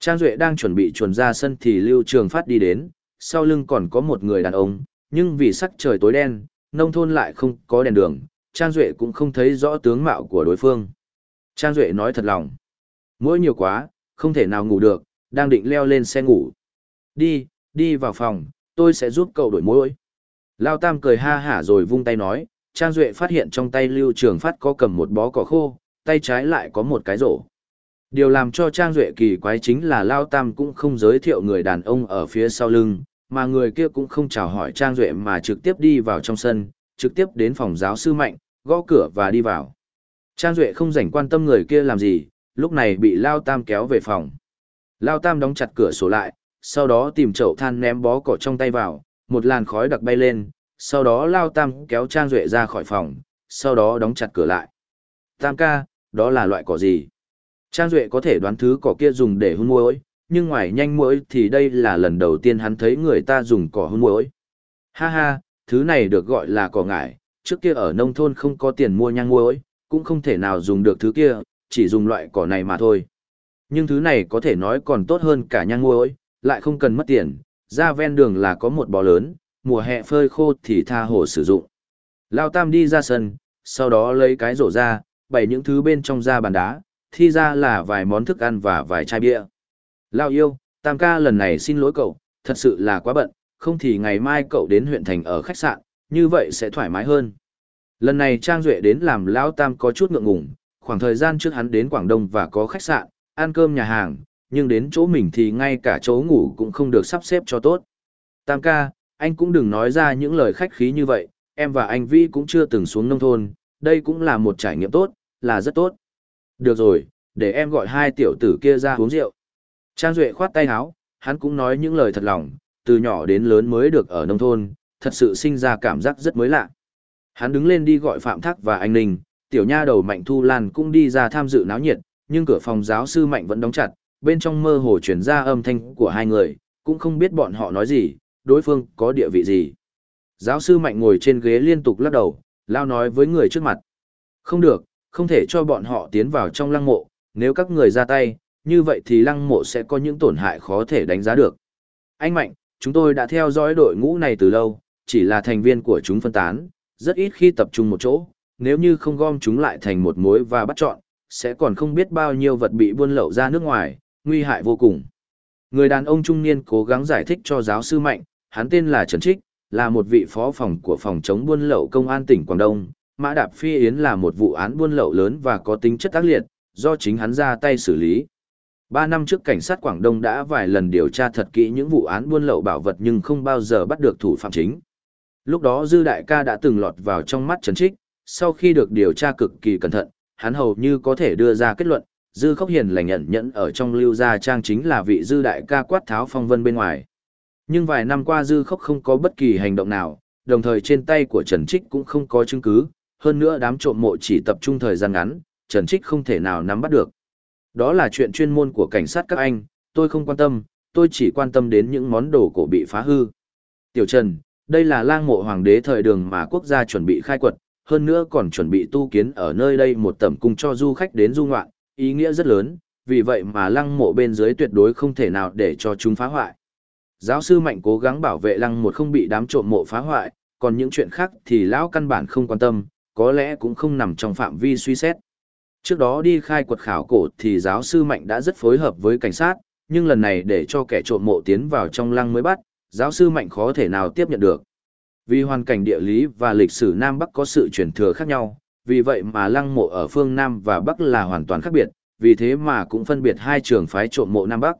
Trang Duệ đang chuẩn bị chuồn ra sân thì Lưu Trường Phát đi đến, sau lưng còn có một người đàn ông, nhưng vì sắc trời tối đen, nông thôn lại không có đèn đường, Trang Duệ cũng không thấy rõ tướng mạo của đối phương. Trang Duệ nói thật lòng. Mỗi nhiều quá, không thể nào ngủ được, đang định leo lên xe ngủ. Đi, đi vào phòng, tôi sẽ giúp cậu đổi mũi. Lao Tam cười ha hả rồi vung tay nói, Trang Duệ phát hiện trong tay Lưu Trường Phát có cầm một bó cỏ khô, tay trái lại có một cái rổ. Điều làm cho Trang Duệ kỳ quái chính là Lao Tam cũng không giới thiệu người đàn ông ở phía sau lưng, mà người kia cũng không chào hỏi Trang Duệ mà trực tiếp đi vào trong sân, trực tiếp đến phòng giáo sư Mạnh, gõ cửa và đi vào. Trang Duệ không rảnh quan tâm người kia làm gì, lúc này bị Lao Tam kéo về phòng. Lao Tam đóng chặt cửa sổ lại, sau đó tìm chậu than ném bó cỏ trong tay vào, một làn khói đặc bay lên, sau đó Lao Tam kéo Trang Duệ ra khỏi phòng, sau đó đóng chặt cửa lại. Tam ca, đó là loại cỏ gì? Trang Duệ có thể đoán thứ cỏ kia dùng để hôn muỗi, nhưng ngoài nhanh muỗi thì đây là lần đầu tiên hắn thấy người ta dùng cỏ hôn muỗi. Ha ha, thứ này được gọi là cỏ ngải, trước kia ở nông thôn không có tiền mua nhang muỗi, cũng không thể nào dùng được thứ kia, chỉ dùng loại cỏ này mà thôi. Nhưng thứ này có thể nói còn tốt hơn cả nhang muỗi, lại không cần mất tiền, ra ven đường là có một bò lớn, mùa hè phơi khô thì tha hồ sử dụng. Lao Tam đi ra sân, sau đó lấy cái rổ ra, bày những thứ bên trong ra bàn đá, thi ra là vài món thức ăn và vài chai bia. Lao yêu, Tam ca lần này xin lỗi cậu, thật sự là quá bận, không thì ngày mai cậu đến huyện thành ở khách sạn, như vậy sẽ thoải mái hơn. Lần này Trang Duệ đến làm Lão Tam có chút ngượng ngùng, khoảng thời gian trước hắn đến Quảng Đông và có khách sạn, ăn cơm nhà hàng, nhưng đến chỗ mình thì ngay cả chỗ ngủ cũng không được sắp xếp cho tốt. Tam ca, anh cũng đừng nói ra những lời khách khí như vậy, em và anh Vi cũng chưa từng xuống nông thôn, đây cũng là một trải nghiệm tốt, là rất tốt. Được rồi, để em gọi hai tiểu tử kia ra uống rượu. Trang Duệ khoát tay áo, hắn cũng nói những lời thật lòng, từ nhỏ đến lớn mới được ở nông thôn, thật sự sinh ra cảm giác rất mới lạ. Hắn đứng lên đi gọi Phạm Thác và anh Ninh, tiểu nha đầu Mạnh Thu Lan cũng đi ra tham dự náo nhiệt, nhưng cửa phòng giáo sư Mạnh vẫn đóng chặt, bên trong mơ hồ chuyển ra âm thanh của hai người, cũng không biết bọn họ nói gì, đối phương có địa vị gì. Giáo sư Mạnh ngồi trên ghế liên tục lắc đầu, lao nói với người trước mặt. Không được, không thể cho bọn họ tiến vào trong lăng mộ, nếu các người ra tay, như vậy thì lăng mộ sẽ có những tổn hại khó thể đánh giá được. Anh Mạnh, chúng tôi đã theo dõi đội ngũ này từ lâu, chỉ là thành viên của chúng phân tán, rất ít khi tập trung một chỗ, nếu như không gom chúng lại thành một mối và bắt chọn, sẽ còn không biết bao nhiêu vật bị buôn lậu ra nước ngoài, nguy hại vô cùng. Người đàn ông trung niên cố gắng giải thích cho giáo sư Mạnh, hắn tên là Trần Trích, là một vị phó phòng của phòng chống buôn lậu công an tỉnh Quảng Đông. Mã Đạp Phi Yến là một vụ án buôn lậu lớn và có tính chất tác liệt, do chính hắn ra tay xử lý. Ba năm trước cảnh sát Quảng Đông đã vài lần điều tra thật kỹ những vụ án buôn lậu bảo vật nhưng không bao giờ bắt được thủ phạm chính. Lúc đó Dư Đại ca đã từng lọt vào trong mắt Trần Trích, sau khi được điều tra cực kỳ cẩn thận, hắn hầu như có thể đưa ra kết luận, Dư Khốc Hiền lành nhận nhẫn ở trong lưu gia trang chính là vị Dư Đại ca quát tháo phong vân bên ngoài. Nhưng vài năm qua Dư Khốc không có bất kỳ hành động nào, đồng thời trên tay của Trần Trích cũng không có chứng cứ, hơn nữa đám trộm mộ chỉ tập trung thời gian ngắn, Trần Trích không thể nào nắm bắt được. Đó là chuyện chuyên môn của cảnh sát các anh, tôi không quan tâm, tôi chỉ quan tâm đến những món đồ cổ bị phá hư. Tiểu Trần, đây là lang mộ hoàng đế thời đường mà quốc gia chuẩn bị khai quật, hơn nữa còn chuẩn bị tu kiến ở nơi đây một tẩm cung cho du khách đến du ngoạn, ý nghĩa rất lớn, vì vậy mà lăng mộ bên dưới tuyệt đối không thể nào để cho chúng phá hoại. Giáo sư Mạnh cố gắng bảo vệ lăng một không bị đám trộm mộ phá hoại, còn những chuyện khác thì lão căn bản không quan tâm, có lẽ cũng không nằm trong phạm vi suy xét. Trước đó đi khai quật khảo cổ thì giáo sư Mạnh đã rất phối hợp với cảnh sát, nhưng lần này để cho kẻ trộm mộ tiến vào trong lăng mới bắt, giáo sư Mạnh khó thể nào tiếp nhận được. Vì hoàn cảnh địa lý và lịch sử Nam Bắc có sự chuyển thừa khác nhau, vì vậy mà lăng mộ ở phương Nam và Bắc là hoàn toàn khác biệt, vì thế mà cũng phân biệt hai trường phái trộm mộ Nam Bắc.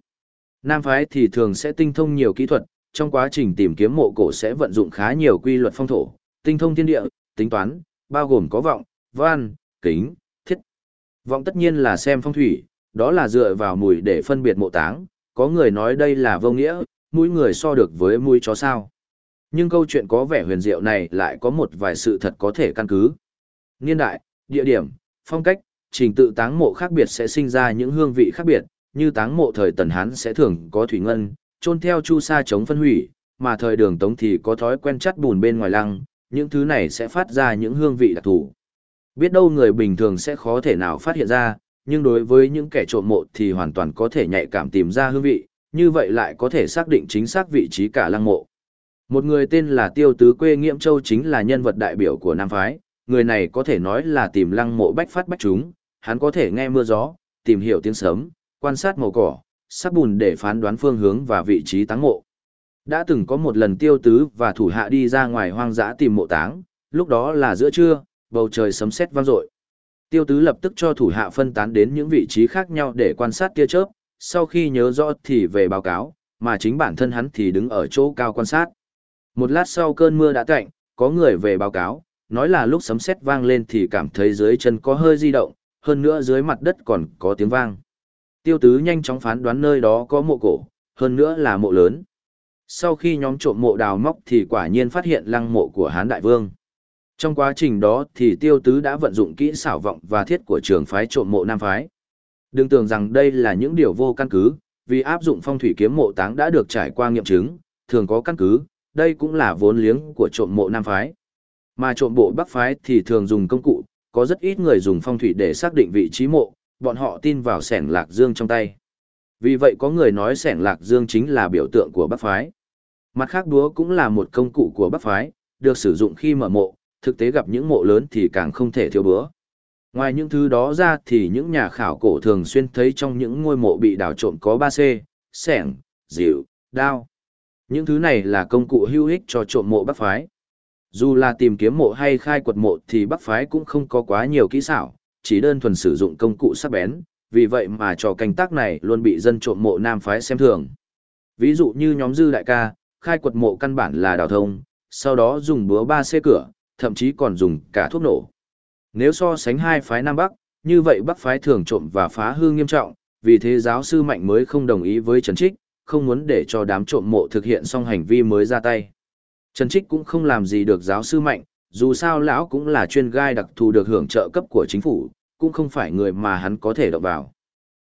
Nam phái thì thường sẽ tinh thông nhiều kỹ thuật, trong quá trình tìm kiếm mộ cổ sẽ vận dụng khá nhiều quy luật phong thổ, tinh thông thiên địa, tính toán, bao gồm có vọng, văn, kính, thiết. Vọng tất nhiên là xem phong thủy, đó là dựa vào mùi để phân biệt mộ táng, có người nói đây là vô nghĩa, mũi người so được với mũi chó sao. Nhưng câu chuyện có vẻ huyền diệu này lại có một vài sự thật có thể căn cứ. Niên đại, địa điểm, phong cách, trình tự táng mộ khác biệt sẽ sinh ra những hương vị khác biệt, như táng mộ thời Tần Hán sẽ thường có thủy ngân, trôn theo chu sa chống phân hủy, mà thời đường Tống thì có thói quen chắt bùn bên ngoài lăng, những thứ này sẽ phát ra những hương vị đặc thù. Biết đâu người bình thường sẽ khó thể nào phát hiện ra, nhưng đối với những kẻ trộm mộ thì hoàn toàn có thể nhạy cảm tìm ra hương vị, như vậy lại có thể xác định chính xác vị trí cả lăng mộ. Một người tên là Tiêu Tứ quê Nghiễm Châu chính là nhân vật đại biểu của Nam Phái, người này có thể nói là tìm lăng mộ bách phát bách chúng, hắn có thể nghe mưa gió, tìm hiểu tiếng sấm, quan sát màu cỏ, sắc bùn để phán đoán phương hướng và vị trí táng mộ. Đã từng có một lần Tiêu Tứ và thủ hạ đi ra ngoài hoang dã tìm mộ táng, lúc đó là giữa trưa, bầu trời sấm sét vang dội. Tiêu Tứ lập tức cho thủ hạ phân tán đến những vị trí khác nhau để quan sát tia chớp, sau khi nhớ rõ thì về báo cáo, mà chính bản thân hắn thì đứng ở chỗ cao quan sát. Một lát sau cơn mưa đã tạnh, có người về báo cáo, nói là lúc sấm sét vang lên thì cảm thấy dưới chân có hơi di động, hơn nữa dưới mặt đất còn có tiếng vang. Tiêu tứ nhanh chóng phán đoán nơi đó có mộ cổ, hơn nữa là mộ lớn. Sau khi nhóm trộm mộ đào móc thì quả nhiên phát hiện lăng mộ của Hán Đại Vương. Trong quá trình đó thì tiêu tứ đã vận dụng kỹ xảo vọng và thiết của trường phái trộm mộ Nam Phái. Đừng tưởng rằng đây là những điều vô căn cứ, vì áp dụng phong thủy kiếm mộ táng đã được trải qua nghiệm chứng, thường có căn cứ, đây cũng là vốn liếng của trộm mộ Nam Phái. Mà trộm bộ Bắc Phái thì thường dùng công cụ, có rất ít người dùng phong thủy để xác định vị trí mộ, bọn họ tin vào sẻng lạc dương trong tay. Vì vậy có người nói sẻng lạc dương chính là biểu tượng của Bắc Phái. Mặt khác đúa cũng là một công cụ của Bắc Phái, được sử dụng khi mở mộ, thực tế gặp những mộ lớn thì càng không thể thiếu búa. Ngoài những thứ đó ra thì những nhà khảo cổ thường xuyên thấy trong những ngôi mộ bị đào trộm có 3C, sẻng, dịu, đao. Những thứ này là công cụ hữu ích cho trộm mộ Bắc Phái. Dù là tìm kiếm mộ hay khai quật mộ thì Bắc Phái cũng không có quá nhiều kỹ xảo, chỉ đơn thuần sử dụng công cụ sắc bén, vì vậy mà trò canh tác này luôn bị dân trộm mộ Nam Phái xem thường. Ví dụ như nhóm dư đại ca, khai quật mộ căn bản là đào thông, sau đó dùng búa ba xe cửa, thậm chí còn dùng cả thuốc nổ. Nếu so sánh hai phái Nam Bắc, như vậy Bắc phái thường trộm và phá hư nghiêm trọng, vì thế giáo sư Mạnh mới không đồng ý với Trần Trích, không muốn để cho đám trộm mộ thực hiện xong hành vi mới ra tay. Trần Trích cũng không làm gì được giáo sư Mạnh, dù sao lão cũng là chuyên gai đặc thù được hưởng trợ cấp của chính phủ, cũng không phải người mà hắn có thể động vào.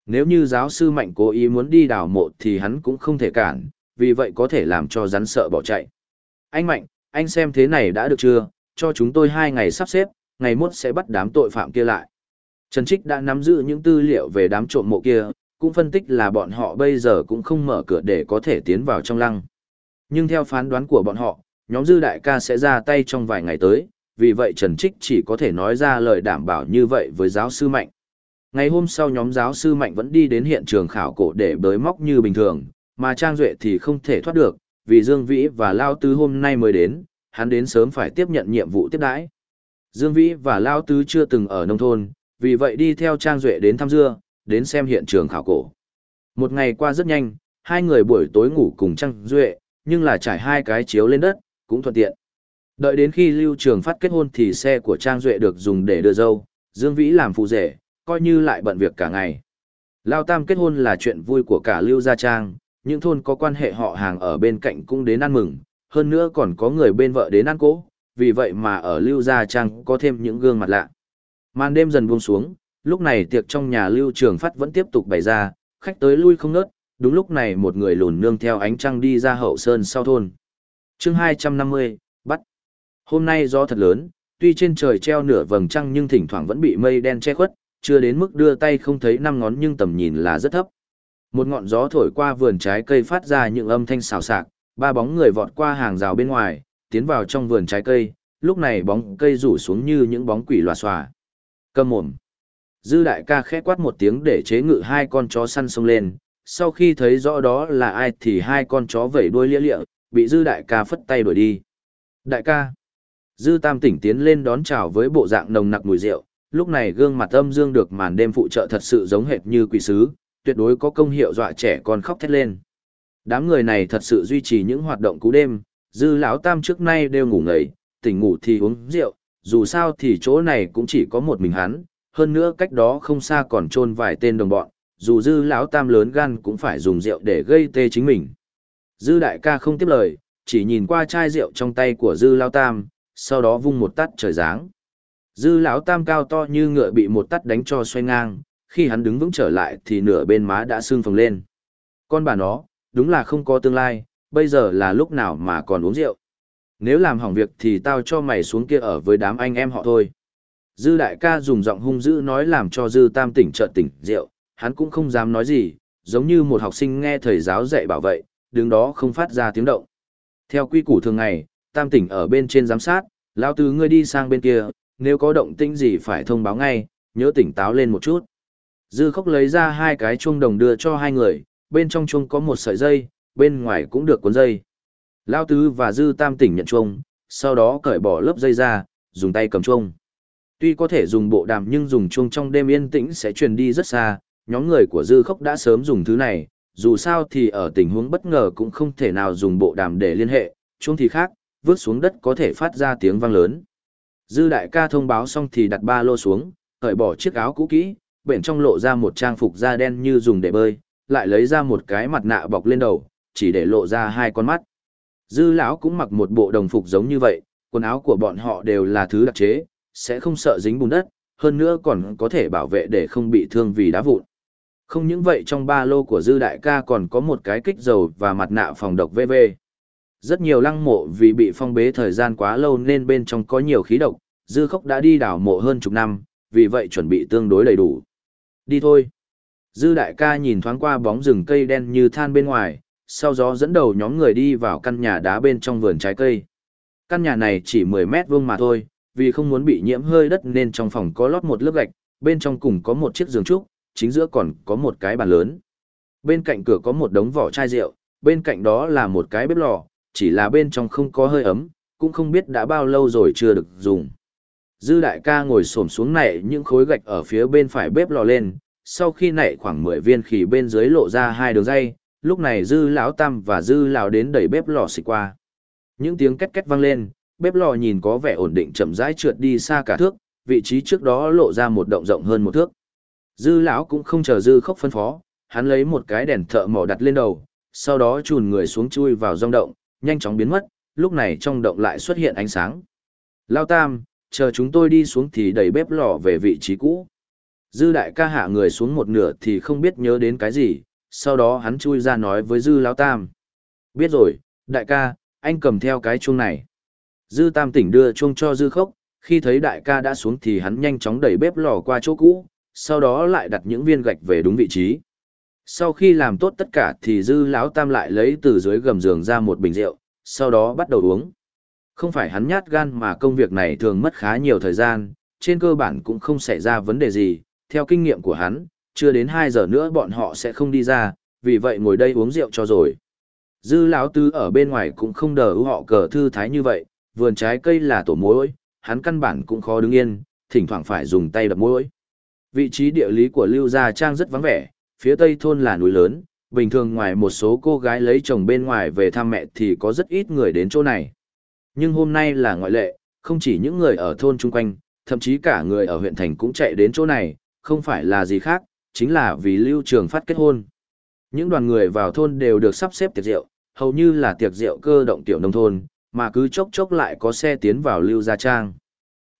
Nếu như giáo sư Mạnh cố ý muốn đi đào mộ thì hắn cũng không thể cản, vì vậy có thể làm cho rắn sợ bỏ chạy. Anh Mạnh, anh xem thế này đã được chưa, cho chúng tôi hai ngày sắp xếp, ngày mốt sẽ bắt đám tội phạm kia lại. Trần Trích đã nắm giữ những tư liệu về đám trộm mộ kia, cũng phân tích là bọn họ bây giờ cũng không mở cửa để có thể tiến vào trong lăng. Nhưng theo phán đoán của bọn họ, nhóm dư đại ca sẽ ra tay trong vài ngày tới, vì vậy Trần Trích chỉ có thể nói ra lời đảm bảo như vậy với giáo sư Mạnh. Ngày hôm sau nhóm giáo sư Mạnh vẫn đi đến hiện trường khảo cổ để bới móc như bình thường, mà Trang Duệ thì không thể thoát được, vì Dương Vĩ và Lao Tứ hôm nay mới đến, hắn đến sớm phải tiếp nhận nhiệm vụ tiếp đãi. Dương Vĩ và Lao Tứ chưa từng ở nông thôn, vì vậy đi theo Trang Duệ đến thăm dưa, đến xem hiện trường khảo cổ. Một ngày qua rất nhanh, hai người buổi tối ngủ cùng Trang Duệ, nhưng là trải hai cái chiếu lên đất, cũng thuận tiện. Đợi đến khi Lưu Trường phát kết hôn thì xe của Trang Duệ được dùng để đưa dâu, Dương Vĩ làm phụ rể, coi như lại bận việc cả ngày. Lao Tam kết hôn là chuyện vui của cả Lưu Gia Trang, những thôn có quan hệ họ hàng ở bên cạnh cũng đến ăn mừng, hơn nữa còn có người bên vợ đến ăn cỗ, vì vậy mà ở Lưu Gia Trang có thêm những gương mặt lạ. Màn đêm dần buông xuống, lúc này tiệc trong nhà Lưu Trường Phát vẫn tiếp tục bày ra, khách tới lui không nớt, đúng lúc này một người lùn nương theo ánh trăng đi ra hậu sơn sau thôn. chương 250, bắt. Hôm nay gió thật lớn, tuy trên trời treo nửa vầng trăng nhưng thỉnh thoảng vẫn bị mây đen che khuất, chưa đến mức đưa tay không thấy năm ngón nhưng tầm nhìn là rất thấp. Một ngọn gió thổi qua vườn trái cây phát ra những âm thanh xào xạc, ba bóng người vọt qua hàng rào bên ngoài, tiến vào trong vườn trái cây, lúc này bóng cây rủ xuống như những bóng quỷ loà xòa. Cầm mồm. Dư đại ca khẽ quát một tiếng để chế ngự hai con chó săn xông lên, sau khi thấy rõ đó là ai thì hai con chó vẩy đuôi lia lịa, bị dư đại ca phất tay đuổi đi. Đại ca. Dư tam tỉnh tiến lên đón chào với bộ dạng nồng nặc mùi rượu, lúc này gương mặt âm dương được màn đêm phụ trợ thật sự giống hệt như quỷ sứ, tuyệt đối có công hiệu dọa trẻ con khóc thét lên. Đám người này thật sự duy trì những hoạt động cú đêm, dư lão tam trước nay đều ngủ ngầy, tỉnh ngủ thì uống rượu, dù sao thì chỗ này cũng chỉ có một mình hắn, hơn nữa cách đó không xa còn chôn vài tên đồng bọn, dù dư lão tam lớn gan cũng phải dùng rượu để gây tê chính mình. Dư đại ca không tiếp lời, chỉ nhìn qua chai rượu trong tay của dư lão tam, sau đó vung một tát trời giáng. Dư lão tam cao to như ngựa bị một tát đánh cho xoay ngang, khi hắn đứng vững trở lại thì nửa bên má đã sưng phồng lên. Con bà nó, đúng là không có tương lai, bây giờ là lúc nào mà còn uống rượu. Nếu làm hỏng việc thì tao cho mày xuống kia ở với đám anh em họ thôi. Dư đại ca dùng giọng hung dữ nói làm cho dư tam tỉnh trợ tỉnh rượu, hắn cũng không dám nói gì, giống như một học sinh nghe thầy giáo dạy bảo vậy, đứng đó không phát ra tiếng động. Theo quy củ thường ngày, tam tỉnh ở bên trên giám sát, lao Tứ ngươi đi sang bên kia, nếu có động tĩnh gì phải thông báo ngay, nhớ tỉnh táo lên một chút. Dư khóc lấy ra hai cái chuông đồng đưa cho hai người, bên trong chuông có một sợi dây, bên ngoài cũng được cuốn dây. Lao tứ và dư tam tỉnh nhận chuông, sau đó cởi bỏ lớp dây ra, dùng tay cầm chuông. Tuy có thể dùng bộ đàm nhưng dùng chuông trong đêm yên tĩnh sẽ truyền đi rất xa, nhóm người của dư khốc đã sớm dùng thứ này, dù sao thì ở tình huống bất ngờ cũng không thể nào dùng bộ đàm để liên hệ, chuông thì khác, vứt xuống đất có thể phát ra tiếng vang lớn. Dư đại ca thông báo xong thì đặt ba lô xuống, cởi bỏ chiếc áo cũ kỹ, bên trong lộ ra một trang phục da đen như dùng để bơi, lại lấy ra một cái mặt nạ bọc lên đầu, chỉ để lộ ra hai con mắt. Dư lão cũng mặc một bộ đồng phục giống như vậy, quần áo của bọn họ đều là thứ đặc chế, sẽ không sợ dính bùn đất, hơn nữa còn có thể bảo vệ để không bị thương vì đá vụn. Không những vậy trong ba lô của Dư Đại ca còn có một cái kích dầu và mặt nạ phòng độc VV. Rất nhiều lăng mộ vì bị phong bế thời gian quá lâu nên bên trong có nhiều khí độc, Dư Khốc đã đi đảo mộ hơn chục năm, vì vậy chuẩn bị tương đối đầy đủ. Đi thôi. Dư đại ca nhìn thoáng qua bóng rừng cây đen như than bên ngoài, sau đó dẫn đầu nhóm người đi vào căn nhà đá bên trong vườn trái cây. Căn nhà này chỉ 10 mét vuông mà thôi, vì không muốn bị nhiễm hơi đất nên trong phòng có lót một lớp gạch, bên trong cùng có một chiếc giường trúc, chính giữa còn có một cái bàn lớn. Bên cạnh cửa có một đống vỏ chai rượu, bên cạnh đó là một cái bếp lò, chỉ là bên trong không có hơi ấm, cũng không biết đã bao lâu rồi chưa được dùng. Dư đại ca ngồi xổm xuống nảy những khối gạch ở phía bên phải bếp lò lên, sau khi nảy khoảng 10 viên khỉ bên dưới lộ ra hai đường dây, lúc này dư lão tam và dư lão đến đẩy bếp lò xịt qua. Những tiếng két két vang lên, bếp lò nhìn có vẻ ổn định chậm rãi trượt đi xa cả thước, vị trí trước đó lộ ra một động rộng hơn một thước. Dư lão cũng không chờ dư khóc phân phó, hắn lấy một cái đèn thợ mỏ đặt lên đầu, sau đó chùn người xuống chui vào trong động, nhanh chóng biến mất, lúc này trong động lại xuất hiện ánh sáng. Lao tam, chờ chúng tôi đi xuống thì đẩy bếp lò về vị trí cũ. Dư đại ca hạ người xuống một nửa thì không biết nhớ đến cái gì, sau đó hắn chui ra nói với Dư Lão Tam. Biết rồi, đại ca, anh cầm theo cái chuông này. Dư Tam tỉnh đưa chuông cho Dư Khốc, khi thấy đại ca đã xuống thì hắn nhanh chóng đẩy bếp lò qua chỗ cũ, sau đó lại đặt những viên gạch về đúng vị trí. Sau khi làm tốt tất cả thì Dư Lão Tam lại lấy từ dưới gầm giường ra một bình rượu, sau đó bắt đầu uống. Không phải hắn nhát gan mà công việc này thường mất khá nhiều thời gian, trên cơ bản cũng không xảy ra vấn đề gì, theo kinh nghiệm của hắn, chưa đến 2 giờ nữa bọn họ sẽ không đi ra, vì vậy ngồi đây uống rượu cho rồi. Dư lão tứ ở bên ngoài cũng không đờ họ cờ thư thái như vậy, vườn trái cây là tổ mối, hắn căn bản cũng khó đứng yên, thỉnh thoảng phải dùng tay đập mối. Vị trí địa lý của Lưu Gia Trang rất vắng vẻ, phía tây thôn là núi lớn, bình thường ngoài một số cô gái lấy chồng bên ngoài về thăm mẹ thì có rất ít người đến chỗ này. Nhưng hôm nay là ngoại lệ, không chỉ những người ở thôn chung quanh, thậm chí cả người ở huyện thành cũng chạy đến chỗ này, không phải là gì khác, chính là vì Lưu Trường Phát kết hôn. Những đoàn người vào thôn đều được sắp xếp tiệc rượu, hầu như là tiệc rượu cơ động tiểu nông thôn, mà cứ chốc chốc lại có xe tiến vào Lưu Gia Trang.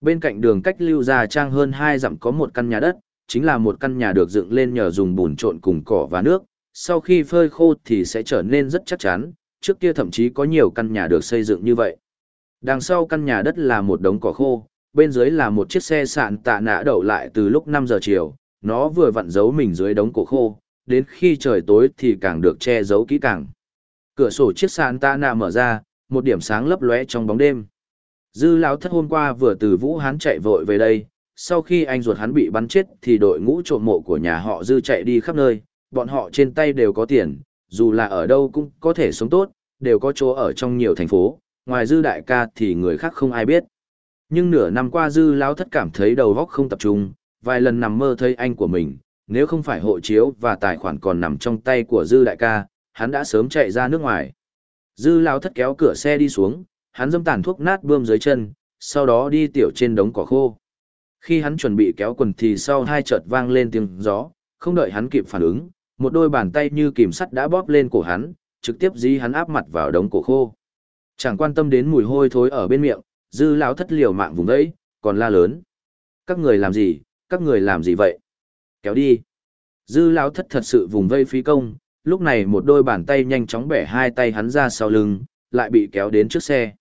Bên cạnh đường cách Lưu Gia Trang hơn 2 dặm có một căn nhà đất, chính là một căn nhà được dựng lên nhờ dùng bùn trộn cùng cỏ và nước, sau khi phơi khô thì sẽ trở nên rất chắc chắn, trước kia thậm chí có nhiều căn nhà được xây dựng như vậy. Đằng sau căn nhà đất là một đống cỏ khô, bên dưới là một chiếc xe sạn tạ nã đậu lại từ lúc 5 giờ chiều, nó vừa vặn giấu mình dưới đống cỏ khô, đến khi trời tối thì càng được che giấu kỹ càng. Cửa sổ chiếc sạn tạ nã mở ra, một điểm sáng lấp lóe trong bóng đêm. Dư lão thất hôm qua vừa từ Vũ Hán chạy vội về đây, sau khi anh ruột hắn bị bắn chết thì đội ngũ trộm mộ của nhà họ Dư chạy đi khắp nơi, bọn họ trên tay đều có tiền, dù là ở đâu cũng có thể sống tốt, đều có chỗ ở trong nhiều thành phố, ngoài Dư đại ca thì người khác không ai biết. Nhưng nửa năm qua Dư lão thất cảm thấy đầu óc không tập trung, vài lần nằm mơ thấy anh của mình, nếu không phải hộ chiếu và tài khoản còn nằm trong tay của Dư đại ca, hắn đã sớm chạy ra nước ngoài. Dư lão thất kéo cửa xe đi xuống, hắn dâm tàn thuốc nát bươm dưới chân, sau đó đi tiểu trên đống cỏ khô. Khi hắn chuẩn bị kéo quần thì sau hai chợt vang lên tiếng gió, không đợi hắn kịp phản ứng, một đôi bàn tay như kìm sắt đã bóp lên cổ hắn, trực tiếp dí hắn áp mặt vào đống cổ khô. Chẳng quan tâm đến mùi hôi thối ở bên miệng, dư lão thất liều mạng vùng đấy, còn la lớn. Các người làm gì, các người làm gì vậy? Kéo đi. Dư lão thất thật sự vùng vây phí công, lúc này một đôi bàn tay nhanh chóng bẻ hai tay hắn ra sau lưng, lại bị kéo đến trước xe.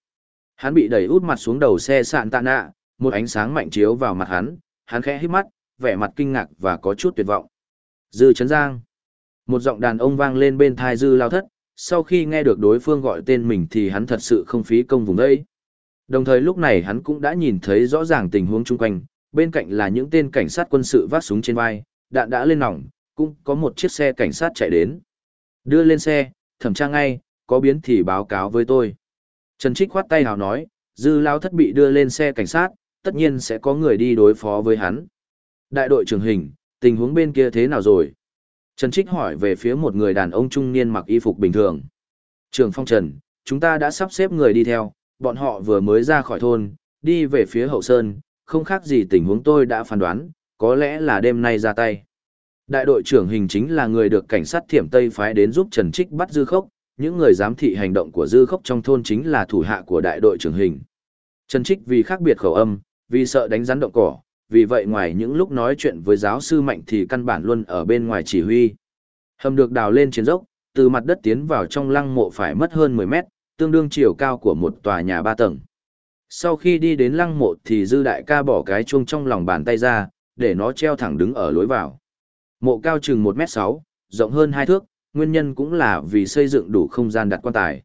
Hắn bị đẩy út mặt xuống đầu xe sạn tạ nạ, một ánh sáng mạnh chiếu vào mặt hắn, hắn khẽ hít mắt, vẻ mặt kinh ngạc và có chút tuyệt vọng. Dư Trấn Giang. Một giọng đàn ông vang lên bên thai Dư Lao Thất, sau khi nghe được đối phương gọi tên mình thì hắn thật sự không phí công vùng đây. Đồng thời lúc này hắn cũng đã nhìn thấy rõ ràng tình huống chung quanh, bên cạnh là những tên cảnh sát quân sự vác súng trên vai, đạn đã lên nòng, cũng có một chiếc xe cảnh sát chạy đến. Đưa lên xe, thẩm tra ngay, có biến thì báo cáo với tôi. Trần Trích khoát tay hào nói, Dư Lao Thất bị đưa lên xe cảnh sát, tất nhiên sẽ có người đi đối phó với hắn. Đại đội trưởng hình, tình huống bên kia thế nào rồi? Trần Trích hỏi về phía một người đàn ông trung niên mặc y phục bình thường. Trường Phong Trần, chúng ta đã sắp xếp người đi theo, bọn họ vừa mới ra khỏi thôn, đi về phía hậu sơn, không khác gì tình huống tôi đã phán đoán, có lẽ là đêm nay ra tay. Đại đội trưởng hình chính là người được cảnh sát thiểm Tây phái đến giúp Trần Trích bắt Dư Khốc, những người giám thị hành động của Dư Khốc trong thôn chính là thủ hạ của đại đội trưởng hình. Trần Trích vì khác biệt khẩu âm, vì sợ đánh rắn động cỏ, vì vậy ngoài những lúc nói chuyện với giáo sư mạnh thì căn bản luôn ở bên ngoài chỉ huy. Hầm được đào lên trên dốc, từ mặt đất tiến vào trong lăng mộ phải mất hơn 10 mét, tương đương chiều cao của một tòa nhà ba tầng. Sau khi đi đến lăng mộ thì dư đại ca bỏ cái chuông trong lòng bàn tay ra, để nó treo thẳng đứng ở lối vào. Mộ cao chừng 1 mét 6, rộng hơn 2 thước, nguyên nhân cũng là vì xây dựng đủ không gian đặt quan tài.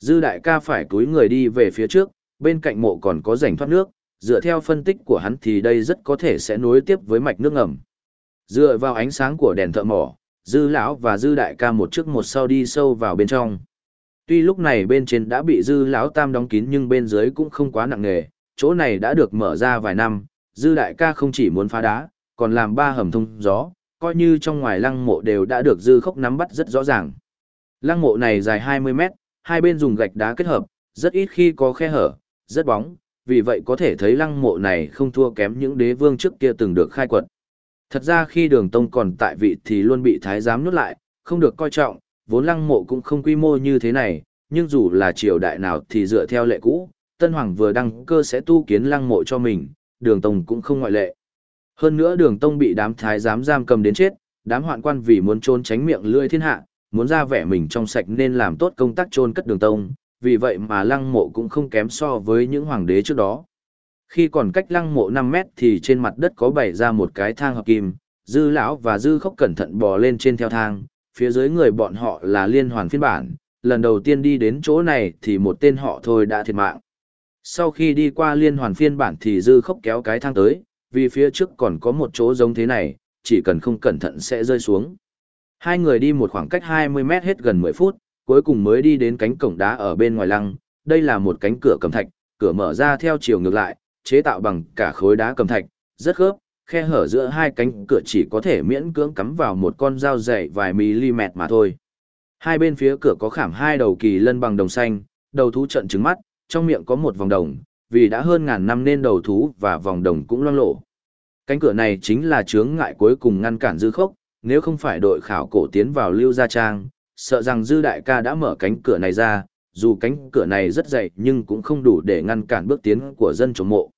Dư đại ca phải túi người đi về phía trước, bên cạnh mộ còn có rảnh thoát nước, dựa theo phân tích của hắn thì đây rất có thể sẽ nối tiếp với mạch nước ngầm. Dựa vào ánh sáng của đèn thợ mỏ, dư lão và dư đại ca một trước một sau đi sâu vào bên trong. Tuy lúc này bên trên đã bị dư lão tam đóng kín nhưng bên dưới cũng không quá nặng nề, chỗ này đã được mở ra vài năm, dư đại ca không chỉ muốn phá đá, còn làm ba hầm thông gió, coi như trong ngoài lăng mộ đều đã được dư khốc nắm bắt rất rõ ràng. Lăng mộ này dài 20 mét, hai bên dùng gạch đá kết hợp, rất ít khi có khe hở, rất bóng, vì vậy có thể thấy lăng mộ này không thua kém những đế vương trước kia từng được khai quật. Thật ra khi đường tông còn tại vị thì luôn bị thái giám nuốt lại, không được coi trọng, vốn lăng mộ cũng không quy mô như thế này, nhưng dù là triều đại nào thì dựa theo lệ cũ, Tân Hoàng vừa đăng cơ sẽ tu kiến lăng mộ cho mình, đường tông cũng không ngoại lệ. Hơn nữa đường tông bị đám thái giám giam cầm đến chết, đám hoạn quan vì muốn trốn tránh miệng lưỡi thiên hạ, muốn ra vẻ mình trong sạch nên làm tốt công tác trôn cất đường tông, vì vậy mà lăng mộ cũng không kém so với những hoàng đế trước đó. Khi còn cách lăng mộ 5 mét thì trên mặt đất có bày ra một cái thang hợp kim, dư lão và dư khốc cẩn thận bò lên trên theo thang, phía dưới người bọn họ là liên hoàn phiên bản, lần đầu tiên đi đến chỗ này thì một tên họ thôi đã thiệt mạng. Sau khi đi qua liên hoàn phiên bản thì dư khốc kéo cái thang tới, vì phía trước còn có một chỗ giống thế này, chỉ cần không cẩn thận sẽ rơi xuống. Hai người đi một khoảng cách 20 mét hết gần 10 phút, cuối cùng mới đi đến cánh cổng đá ở bên ngoài lăng. Đây là một cánh cửa cầm thạch, cửa mở ra theo chiều ngược lại, chế tạo bằng cả khối đá cầm thạch, rất khớp, khe hở giữa hai cánh cửa chỉ có thể miễn cưỡng cắm vào một con dao dày vài mm mà thôi. Hai bên phía cửa có khảm hai đầu kỳ lân bằng đồng xanh, đầu thú trận trứng mắt, trong miệng có một vòng đồng, vì đã hơn ngàn năm nên đầu thú và vòng đồng cũng loang lộ. Cánh cửa này chính là chướng ngại cuối cùng ngăn cản dư khốc, nếu không phải đội khảo cổ tiến vào Lưu Gia Trang, sợ rằng Dư Đại ca đã mở cánh cửa này ra, dù cánh cửa này rất dày nhưng cũng không đủ để ngăn cản bước tiến của dân chống mộ.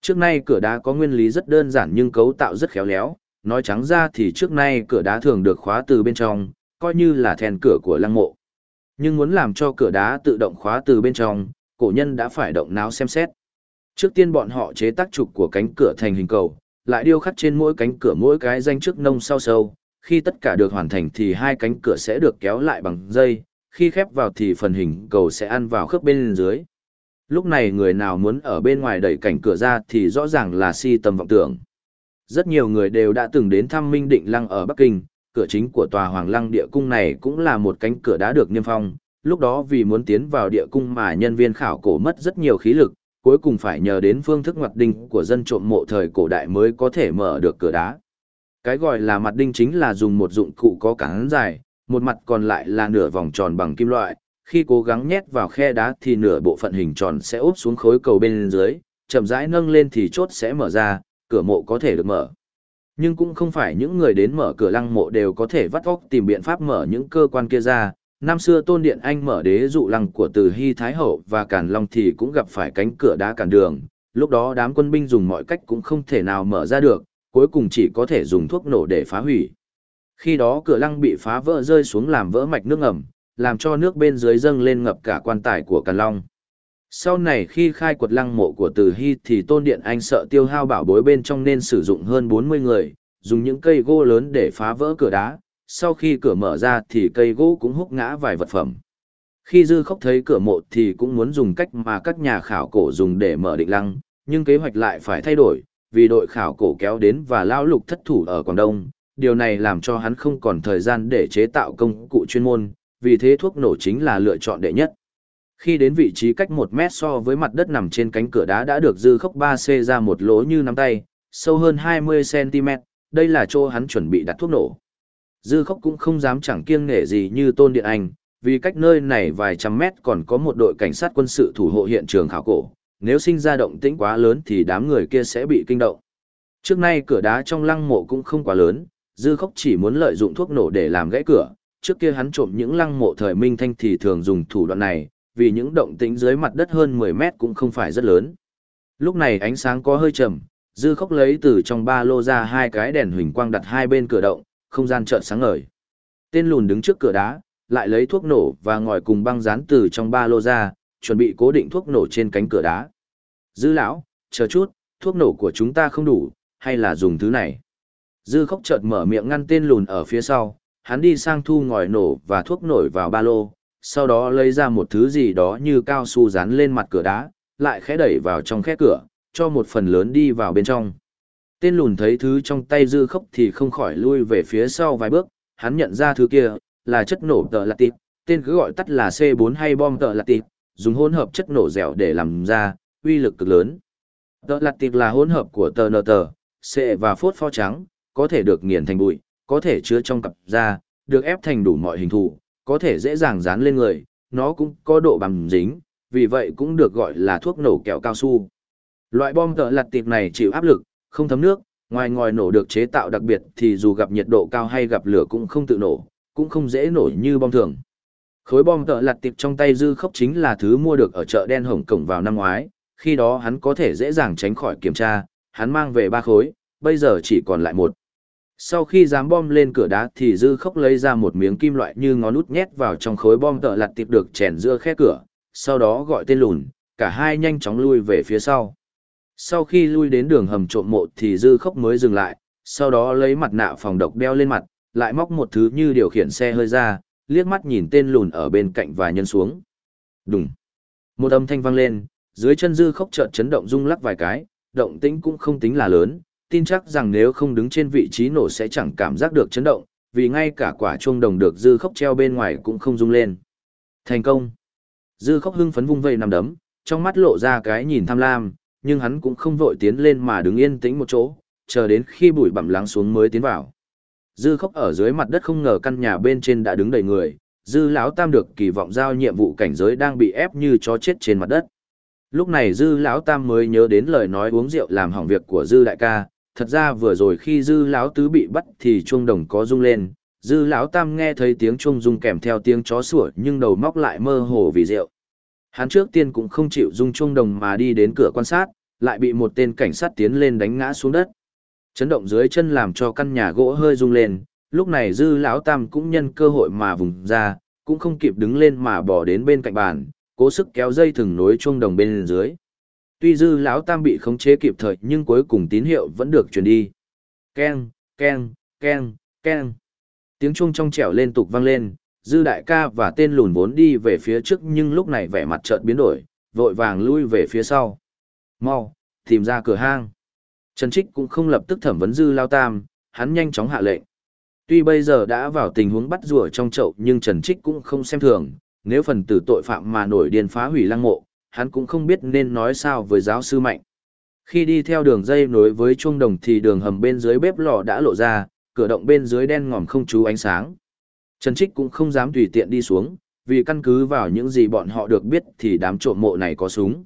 Trước nay cửa đá có nguyên lý rất đơn giản nhưng cấu tạo rất khéo léo, nói trắng ra thì trước nay cửa đá thường được khóa từ bên trong, coi như là then cửa của lăng mộ. Nhưng muốn làm cho cửa đá tự động khóa từ bên trong, cổ nhân đã phải động não xem xét. Trước tiên bọn họ chế tác trục của cánh cửa thành hình cầu, lại điêu khắc trên mỗi cánh cửa mỗi cái danh trước nông sau sâu, khi tất cả được hoàn thành thì hai cánh cửa sẽ được kéo lại bằng dây, khi khép vào thì phần hình cầu sẽ ăn vào khớp bên dưới. Lúc này người nào muốn ở bên ngoài đẩy cảnh cửa ra thì rõ ràng là si tầm vọng tưởng. Rất nhiều người đều đã từng đến thăm Minh Định Lăng ở Bắc Kinh, cửa chính của tòa Hoàng Lăng địa cung này cũng là một cánh cửa đã được niêm phong. Lúc đó vì muốn tiến vào địa cung mà nhân viên khảo cổ mất rất nhiều khí lực, cuối cùng phải nhờ đến phương thức ngoặt đinh của dân trộm mộ thời cổ đại mới có thể mở được cửa đá. Cái gọi là mặt đinh chính là dùng một dụng cụ có cán dài, một mặt còn lại là nửa vòng tròn bằng kim loại, khi cố gắng nhét vào khe đá thì nửa bộ phận hình tròn sẽ úp xuống khối cầu bên dưới, chậm rãi nâng lên thì chốt sẽ mở ra, cửa mộ có thể được mở. Nhưng cũng không phải những người đến mở cửa lăng mộ đều có thể vắt óc tìm biện pháp mở những cơ quan kia ra. Năm xưa Tôn Điện Anh mở đế dụ lăng của Từ Hy Thái Hậu và Càn Long thì cũng gặp phải cánh cửa đá cản đường. Lúc đó đám quân binh dùng mọi cách cũng không thể nào mở ra được, cuối cùng chỉ có thể dùng thuốc nổ để phá hủy. Khi đó cửa lăng bị phá vỡ rơi xuống làm vỡ mạch nước ngầm, làm cho nước bên dưới dâng lên ngập cả quan tài của Càn Long. Sau này khi khai quật lăng mộ của Từ Hy thì Tôn Điện Anh sợ tiêu hao bảo bối bên trong nên sử dụng hơn 40 người, dùng những cây gỗ lớn để phá vỡ cửa đá, sau khi cửa mở ra thì cây gỗ cũng húc ngã vài vật phẩm. Khi Dư Khóc thấy cửa mộ thì cũng muốn dùng cách mà các nhà khảo cổ dùng để mở định lăng, nhưng kế hoạch lại phải thay đổi, vì đội khảo cổ kéo đến và lao lục thất thủ ở Quảng Đông, điều này làm cho hắn không còn thời gian để chế tạo công cụ chuyên môn, vì thế thuốc nổ chính là lựa chọn đệ nhất. Khi đến vị trí cách một mét so với mặt đất nằm trên cánh cửa đá đã được dư khốc 3C ra một lỗ như nắm tay, sâu hơn 20cm, đây là chỗ hắn chuẩn bị đặt thuốc nổ. Dư khốc cũng không dám chẳng kiêng nể gì như tôn điện anh, vì cách nơi này vài trăm mét còn có một đội cảnh sát quân sự thủ hộ hiện trường khảo cổ, nếu sinh ra động tĩnh quá lớn thì đám người kia sẽ bị kinh động. Trước nay cửa đá trong lăng mộ cũng không quá lớn, dư khốc chỉ muốn lợi dụng thuốc nổ để làm gãy cửa, trước kia hắn trộm những lăng mộ thời minh thanh thì thường dùng thủ đoạn này, vì những động tĩnh dưới mặt đất hơn 10 mét cũng không phải rất lớn. Lúc này ánh sáng có hơi chậm, dư khốc lấy từ trong ba lô ra hai cái đèn huỳnh quang đặt hai bên cửa động, không gian chợt sáng ngời. Tên lùn đứng trước cửa đá, lại lấy thuốc nổ và ngòi cùng băng dán từ trong ba lô ra, chuẩn bị cố định thuốc nổ trên cánh cửa đá. Dư lão, chờ chút, thuốc nổ của chúng ta không đủ, hay là dùng thứ này? Dư khóc chợt mở miệng ngăn tên lùn ở phía sau, hắn đi sang thu ngòi nổ và thuốc nổi vào ba lô, sau đó lấy ra một thứ gì đó như cao su dán lên mặt cửa đá, lại khẽ đẩy vào trong khe cửa, cho một phần lớn đi vào bên trong. Tên lùn thấy thứ trong tay dư khốc thì không khỏi lui về phía sau vài bước, hắn nhận ra thứ kia, là chất nổ tờ lạc tịp, tên cứ gọi tắt là C4 hay bom tờ lạc tịp, dùng hỗn hợp chất nổ dẻo để làm ra, uy lực cực lớn. Tờ lạc tịp là hỗn hợp của tờ nờ tờ, C và phốt pho trắng, có thể được nghiền thành bụi, có thể chứa trong cặp da, được ép thành đủ mọi hình thù, có thể dễ dàng dán lên người, nó cũng có độ bằng dính, vì vậy cũng được gọi là thuốc nổ kẹo cao su. Loại bom tợ lặt tiệp này chịu áp lực, không thấm nước, ngoài ngòi nổ được chế tạo đặc biệt thì dù gặp nhiệt độ cao hay gặp lửa cũng không tự nổ, cũng không dễ nổ như bom thường. Khối bom tợ lặt tiệp trong tay dư khốc chính là thứ mua được ở chợ đen Hồng Cổng vào năm ngoái, khi đó hắn có thể dễ dàng tránh khỏi kiểm tra, hắn mang về ba khối, bây giờ chỉ còn lại một. Sau khi dám bom lên cửa đá thì dư khốc lấy ra một miếng kim loại như ngón út nhét vào trong khối bom tợ lặt tiệp được chèn giữa khe cửa, sau đó gọi tên lùn, cả hai nhanh chóng lui về phía sau. Sau khi lui đến đường hầm trộm mộ thì dư khốc mới dừng lại, sau đó lấy mặt nạ phòng độc đeo lên mặt, lại móc một thứ như điều khiển xe hơi ra, liếc mắt nhìn tên lùn ở bên cạnh và nhân xuống. Đùng. Một âm thanh vang lên, dưới chân dư khốc chợt chấn động rung lắc vài cái, động tĩnh cũng không tính là lớn, tin chắc rằng nếu không đứng trên vị trí nổ sẽ chẳng cảm giác được chấn động, vì ngay cả quả chuông đồng được dư khốc treo bên ngoài cũng không rung lên. Thành công! Dư khốc hưng phấn vung vây nằm đấm, trong mắt lộ ra cái nhìn tham lam, nhưng hắn cũng không vội tiến lên mà đứng yên tĩnh một chỗ, chờ đến khi bụi bặm lắng xuống mới tiến vào. Dư khốc ở dưới mặt đất không ngờ căn nhà bên trên đã đứng đầy người, dư lão tam được kỳ vọng giao nhiệm vụ cảnh giới đang bị ép như chó chết trên mặt đất. Lúc này dư lão tam mới nhớ đến lời nói uống rượu làm hỏng việc của dư đại ca, thật ra vừa rồi khi dư lão tứ bị bắt thì chuông đồng có rung lên, dư lão tam nghe thấy tiếng chuông rung kèm theo tiếng chó sủa nhưng đầu móc lại mơ hồ vì rượu. Hắn trước tiên cũng không chịu dung chuông đồng mà đi đến cửa quan sát, lại bị một tên cảnh sát tiến lên đánh ngã xuống đất. Chấn động dưới chân làm cho căn nhà gỗ hơi rung lên, lúc này dư lão tam cũng nhân cơ hội mà vùng ra, cũng không kịp đứng lên mà bỏ đến bên cạnh bàn, cố sức kéo dây thừng nối chuông đồng bên dưới. Tuy dư lão tam bị khống chế kịp thời nhưng cuối cùng tín hiệu vẫn được truyền đi. Keng, keng, keng, keng. Tiếng chuông trong trẻo liên tục vang lên, dư đại ca và tên lùn vốn đi về phía trước nhưng lúc này vẻ mặt chợt biến đổi, vội vàng lui về phía sau. Mau, tìm ra cửa hang. Trần Trích cũng không lập tức thẩm vấn dư lao tam, hắn nhanh chóng hạ lệnh. Tuy bây giờ đã vào tình huống bắt rùa trong chậu nhưng Trần Trích cũng không xem thường, nếu phần tử tội phạm mà nổi điên phá hủy lăng mộ, hắn cũng không biết nên nói sao với giáo sư mạnh. Khi đi theo đường dây nối với chuông đồng thì đường hầm bên dưới bếp lò đã lộ ra, cửa động bên dưới đen ngòm không chú ánh sáng. Trần Trích cũng không dám tùy tiện đi xuống, vì căn cứ vào những gì bọn họ được biết thì đám trộm mộ này có súng.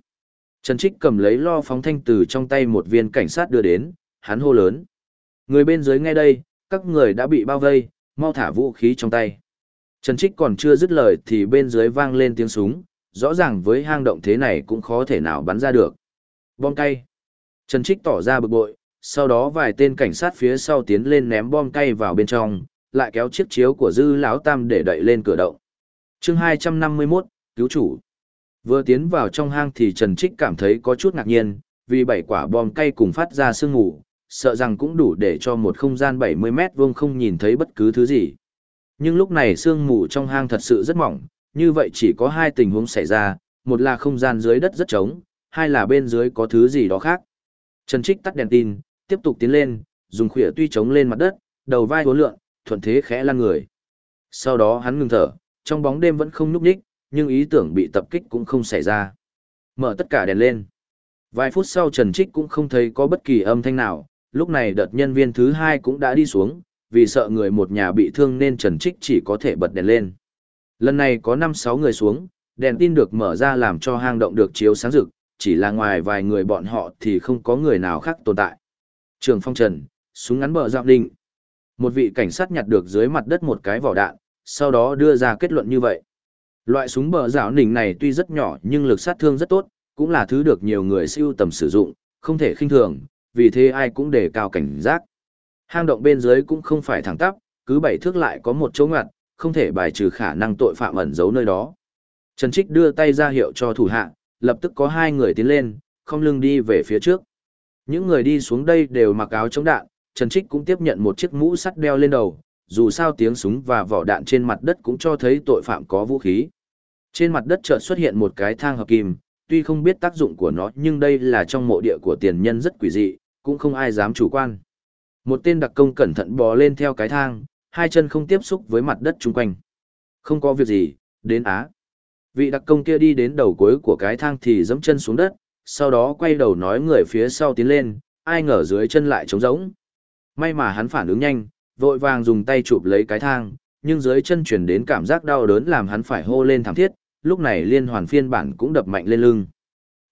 Trần Trích cầm lấy lo phóng thanh từ trong tay một viên cảnh sát đưa đến, hắn hô lớn. Người bên dưới nghe đây, các người đã bị bao vây, mau thả vũ khí trong tay. Trần Trích còn chưa dứt lời thì bên dưới vang lên tiếng súng, rõ ràng với hang động thế này cũng khó thể nào bắn ra được. Bom cay. Trần Trích tỏ ra bực bội, sau đó vài tên cảnh sát phía sau tiến lên ném bom cay vào bên trong, lại kéo chiếc chiếu của dư lão tam để đậy lên cửa động. chương 251, cứu chủ. Vừa tiến vào trong hang thì Trần Trích cảm thấy có chút ngạc nhiên, vì bảy quả bom cay cùng phát ra sương mù, sợ rằng cũng đủ để cho một không gian 70 mét vuông không nhìn thấy bất cứ thứ gì. Nhưng lúc này sương mù trong hang thật sự rất mỏng, như vậy chỉ có hai tình huống xảy ra, một là không gian dưới đất rất trống, hai là bên dưới có thứ gì đó khác. Trần Trích tắt đèn tin, tiếp tục tiến lên, dùng khỉa tuy trống lên mặt đất, đầu vai uốn lượn, thuận thế khẽ lăn người. Sau đó hắn ngừng thở, trong bóng đêm vẫn không núp đích, nhưng ý tưởng bị tập kích cũng không xảy ra. Mở tất cả đèn lên. Vài phút sau Trần Trích cũng không thấy có bất kỳ âm thanh nào, lúc này đợt nhân viên thứ hai cũng đã đi xuống, vì sợ người một nhà bị thương nên Trần Trích chỉ có thể bật đèn lên. Lần này có 5-6 người xuống, đèn tin được mở ra làm cho hang động được chiếu sáng rực, chỉ là ngoài vài người bọn họ thì không có người nào khác tồn tại. Trường phong trần, súng ngắn bờ dạo định. Một vị cảnh sát nhặt được dưới mặt đất một cái vỏ đạn, sau đó đưa ra kết luận như vậy. Loại súng bờ rào nỉnh này tuy rất nhỏ nhưng lực sát thương rất tốt, cũng là thứ được nhiều người siêu tầm sử dụng, không thể khinh thường, vì thế ai cũng đề cao cảnh giác. Hang động bên dưới cũng không phải thẳng tắp, cứ bảy thước lại có một chỗ ngặt, không thể bài trừ khả năng tội phạm ẩn giấu nơi đó. Trần Trích đưa tay ra hiệu cho thủ hạ, lập tức có hai người tiến lên, không lưng đi về phía trước. Những người đi xuống đây đều mặc áo chống đạn, Trần Trích cũng tiếp nhận một chiếc mũ sắt đeo lên đầu, dù sao tiếng súng và vỏ đạn trên mặt đất cũng cho thấy tội phạm có vũ khí. Trên mặt đất chợt xuất hiện một cái thang hợp kim, tuy không biết tác dụng của nó nhưng đây là trong mộ địa của tiền nhân rất quỷ dị, cũng không ai dám chủ quan. Một tên đặc công cẩn thận bò lên theo cái thang, hai chân không tiếp xúc với mặt đất chung quanh. Không có việc gì, đến Á. Vị đặc công kia đi đến đầu cuối của cái thang thì giẫm chân xuống đất, sau đó quay đầu nói người phía sau tiến lên, ai ngờ dưới chân lại trống rỗng. May mà hắn phản ứng nhanh, vội vàng dùng tay chụp lấy cái thang, nhưng dưới chân chuyển đến cảm giác đau đớn làm hắn phải hô lên thảm thiết, lúc này liên hoàn phiên bản cũng đập mạnh lên lưng.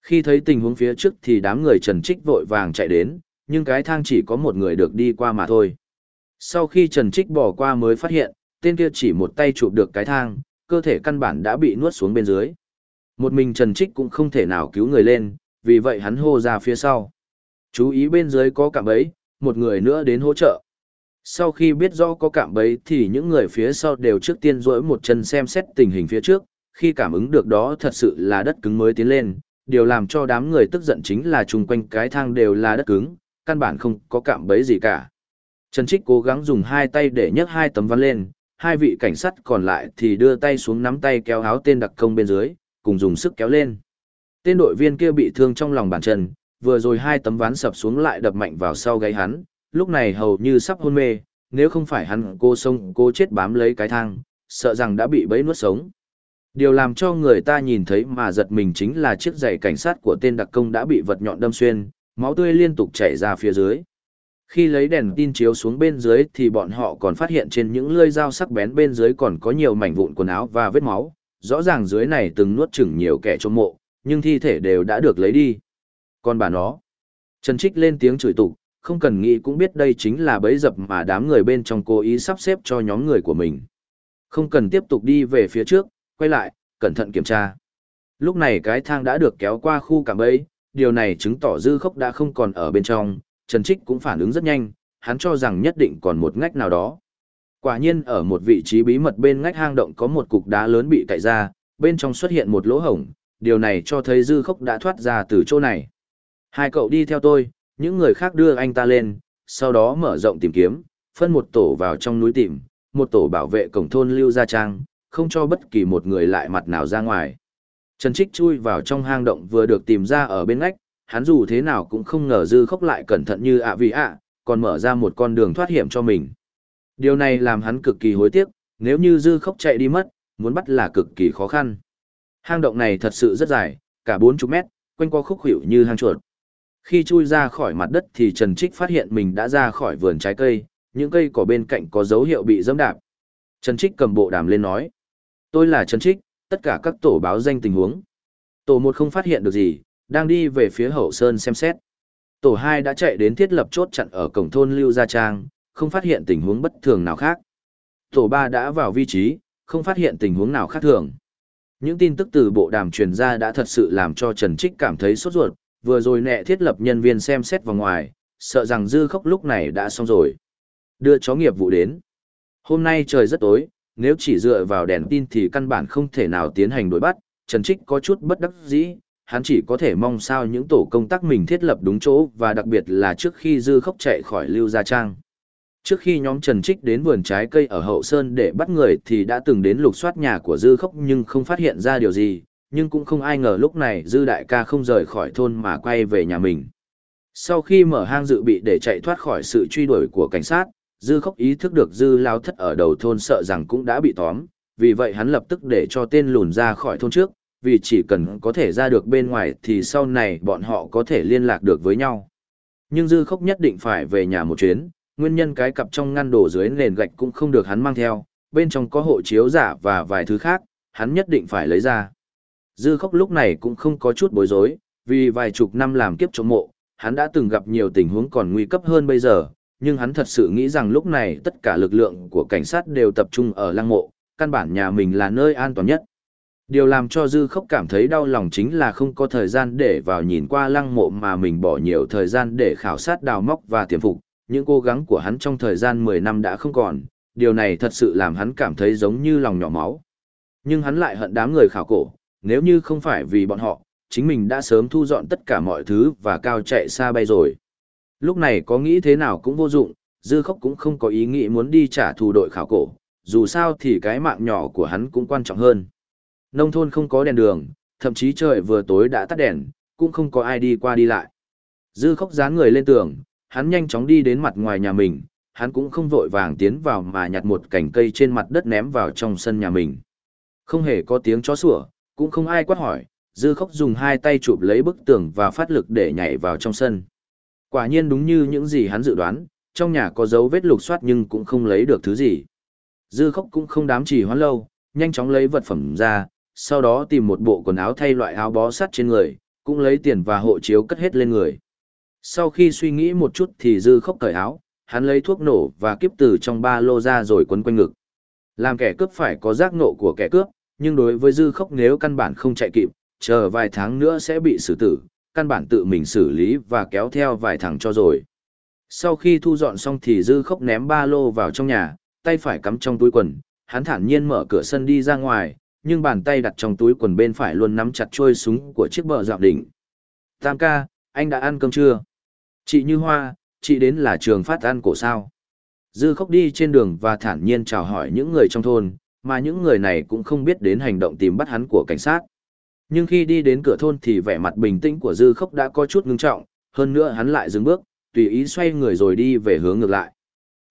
Khi thấy tình huống phía trước thì đám người Trần Trích vội vàng chạy đến, nhưng cái thang chỉ có một người được đi qua mà thôi. Sau khi Trần Trích bỏ qua mới phát hiện, tên kia chỉ một tay chụp được cái thang, cơ thể căn bản đã bị nuốt xuống bên dưới. Một mình Trần Trích cũng không thể nào cứu người lên, vì vậy hắn hô ra phía sau. Chú ý bên dưới có cạm ấy, một người nữa đến hỗ trợ. Sau khi biết rõ có cảm bấy thì những người phía sau đều trước tiên rỗi một chân xem xét tình hình phía trước, khi cảm ứng được đó thật sự là đất cứng mới tiến lên, điều làm cho đám người tức giận chính là chung quanh cái thang đều là đất cứng, căn bản không có cảm bấy gì cả. Trần Trích cố gắng dùng hai tay để nhấc hai tấm ván lên, hai vị cảnh sát còn lại thì đưa tay xuống nắm tay kéo áo tên đặc công bên dưới, cùng dùng sức kéo lên. Tên đội viên kia bị thương trong lòng bàn chân, vừa rồi hai tấm ván sập xuống lại đập mạnh vào sau gáy hắn, lúc này hầu như sắp hôn mê, nếu không phải hắn cô sông cô chết bám lấy cái thang, sợ rằng đã bị bẫy nuốt sống. Điều làm cho người ta nhìn thấy mà giật mình chính là chiếc giày cảnh sát của tên đặc công đã bị vật nhọn đâm xuyên, máu tươi liên tục chảy ra phía dưới. Khi lấy đèn tin chiếu xuống bên dưới thì bọn họ còn phát hiện trên những lưỡi dao sắc bén bên dưới còn có nhiều mảnh vụn quần áo và vết máu, rõ ràng dưới này từng nuốt chửng nhiều kẻ trộm mộ, nhưng thi thể đều đã được lấy đi con bà nó, Trần Trích lên tiếng chửi tục, không cần nghĩ cũng biết đây chính là bẫy dập mà đám người bên trong cố ý sắp xếp cho nhóm người của mình. Không cần tiếp tục đi về phía trước, quay lại, cẩn thận kiểm tra. Lúc này cái thang đã được kéo qua khu cạm bẫy, điều này chứng tỏ dư khốc đã không còn ở bên trong, Trần Trích cũng phản ứng rất nhanh, hắn cho rằng nhất định còn một ngách nào đó. Quả nhiên ở một vị trí bí mật bên ngách hang động có một cục đá lớn bị cạy ra, bên trong xuất hiện một lỗ hổng, điều này cho thấy dư khốc đã thoát ra từ chỗ này. Hai cậu đi theo tôi, những người khác đưa anh ta lên, sau đó mở rộng tìm kiếm, phân một tổ vào trong núi tìm, một tổ bảo vệ cổng thôn Lưu Gia Trang, không cho bất kỳ một người lại mặt nào ra ngoài. Trần Trích chui vào trong hang động vừa được tìm ra ở bên ngách, hắn dù thế nào cũng không ngờ dư khốc lại cẩn thận như ạ vì ạ, còn mở ra một con đường thoát hiểm cho mình. Điều này làm hắn cực kỳ hối tiếc, nếu như dư khốc chạy đi mất, muốn bắt là cực kỳ khó khăn. Hang động này thật sự rất dài, cả 40 mét, quanh co khúc hữu như hang chuột. Khi chui ra khỏi mặt đất thì Trần Trích phát hiện mình đã ra khỏi vườn trái cây, những cây cỏ bên cạnh có dấu hiệu bị dẫm đạp. Trần Trích cầm bộ đàm lên nói. Tôi là Trần Trích, tất cả các tổ báo danh tình huống. Tổ một không phát hiện được gì, đang đi về phía hậu sơn xem xét. Tổ hai đã chạy đến thiết lập chốt chặn ở cổng thôn Lưu Gia Trang, không phát hiện tình huống bất thường nào khác. Tổ ba đã vào vị trí, không phát hiện tình huống nào khác thường. Những tin tức từ bộ đàm truyền ra đã thật sự làm cho Trần Trích cảm thấy sốt ruột, vừa rồi nẹ thiết lập nhân viên xem xét vào ngoài, sợ rằng dư khốc lúc này đã xong rồi. Đưa chó nghiệp vụ đến. Hôm nay trời rất tối, nếu chỉ dựa vào đèn tin thì căn bản không thể nào tiến hành đối bắt, Trần Trích có chút bất đắc dĩ, hắn chỉ có thể mong sao những tổ công tác mình thiết lập đúng chỗ và đặc biệt là trước khi dư khốc chạy khỏi Lưu Gia Trang. Trước khi nhóm Trần Trích đến vườn trái cây ở Hậu Sơn để bắt người thì đã từng đến lục soát nhà của dư khốc nhưng không phát hiện ra điều gì, nhưng cũng không ai ngờ lúc này dư đại ca không rời khỏi thôn mà quay về nhà mình. Sau khi mở hang dự bị để chạy thoát khỏi sự truy đuổi của cảnh sát, dư khốc ý thức được dư lao thất ở đầu thôn sợ rằng cũng đã bị tóm, vì vậy hắn lập tức để cho tên lùn ra khỏi thôn trước, vì chỉ cần có thể ra được bên ngoài thì sau này bọn họ có thể liên lạc được với nhau. Nhưng dư khốc nhất định phải về nhà một chuyến, nguyên nhân cái cặp trong ngăn đồ dưới nền gạch cũng không được hắn mang theo, bên trong có hộ chiếu giả và vài thứ khác, hắn nhất định phải lấy ra. Dư khốc lúc này cũng không có chút bối rối, vì vài chục năm làm kiếp trộm mộ, hắn đã từng gặp nhiều tình huống còn nguy cấp hơn bây giờ, nhưng hắn thật sự nghĩ rằng lúc này tất cả lực lượng của cảnh sát đều tập trung ở lăng mộ, căn bản nhà mình là nơi an toàn nhất. Điều làm cho Dư Khốc cảm thấy đau lòng chính là không có thời gian để vào nhìn qua lăng mộ mà mình bỏ nhiều thời gian để khảo sát đào móc và tiềm phục, những cố gắng của hắn trong thời gian 10 năm đã không còn, điều này thật sự làm hắn cảm thấy giống như lòng nhỏ máu. Nhưng hắn lại hận đám người khảo cổ, nếu như không phải vì bọn họ, chính mình đã sớm thu dọn tất cả mọi thứ và cao chạy xa bay rồi. Lúc này có nghĩ thế nào cũng vô dụng, Dư Khốc cũng không có ý nghĩ muốn đi trả thù đội khảo cổ, dù sao thì cái mạng nhỏ của hắn cũng quan trọng hơn. Nông thôn không có đèn đường, thậm chí trời vừa tối đã tắt đèn, cũng không có ai đi qua đi lại. Dư Khốc dán người lên tường, hắn nhanh chóng đi đến mặt ngoài nhà mình, hắn cũng không vội vàng tiến vào mà nhặt một cành cây trên mặt đất ném vào trong sân nhà mình. Không hề có tiếng chó sủa, cũng không ai quát hỏi, dư khóc dùng hai tay chụp lấy bức tường và phát lực để nhảy vào trong sân. Quả nhiên đúng như những gì hắn dự đoán, trong nhà có dấu vết lục soát nhưng cũng không lấy được thứ gì. Dư khóc cũng không đám chỉ hoãn lâu, nhanh chóng lấy vật phẩm ra, sau đó tìm một bộ quần áo thay loại áo bó sắt trên người, cũng lấy tiền và hộ chiếu cất hết lên người. Sau khi suy nghĩ một chút thì dư khóc cởi áo, hắn lấy thuốc nổ và kiếp từ trong ba lô ra rồi quấn quanh ngực. Làm kẻ cướp phải có giác nộ của kẻ cướp, nhưng đối với dư khốc nếu căn bản không chạy kịp, chờ vài tháng nữa sẽ bị xử tử, căn bản tự mình xử lý và kéo theo vài thằng cho rồi. Sau khi thu dọn xong thì dư khốc ném ba lô vào trong nhà, tay phải cắm trong túi quần, hắn thản nhiên mở cửa sân đi ra ngoài, nhưng bàn tay đặt trong túi quần bên phải luôn nắm chặt trôi súng của chiếc bờ dạo đỉnh. Tam ca, anh đã ăn cơm chưa? Chị Như Hoa, chị đến là trường phát ăn cổ sao? Dư khóc đi trên đường và thản nhiên chào hỏi những người trong thôn, mà những người này cũng không biết đến hành động tìm bắt hắn của cảnh sát. Nhưng khi đi đến cửa thôn thì vẻ mặt bình tĩnh của Dư Khốc đã có chút ngưng trọng, hơn nữa hắn lại dừng bước, tùy ý xoay người rồi đi về hướng ngược lại.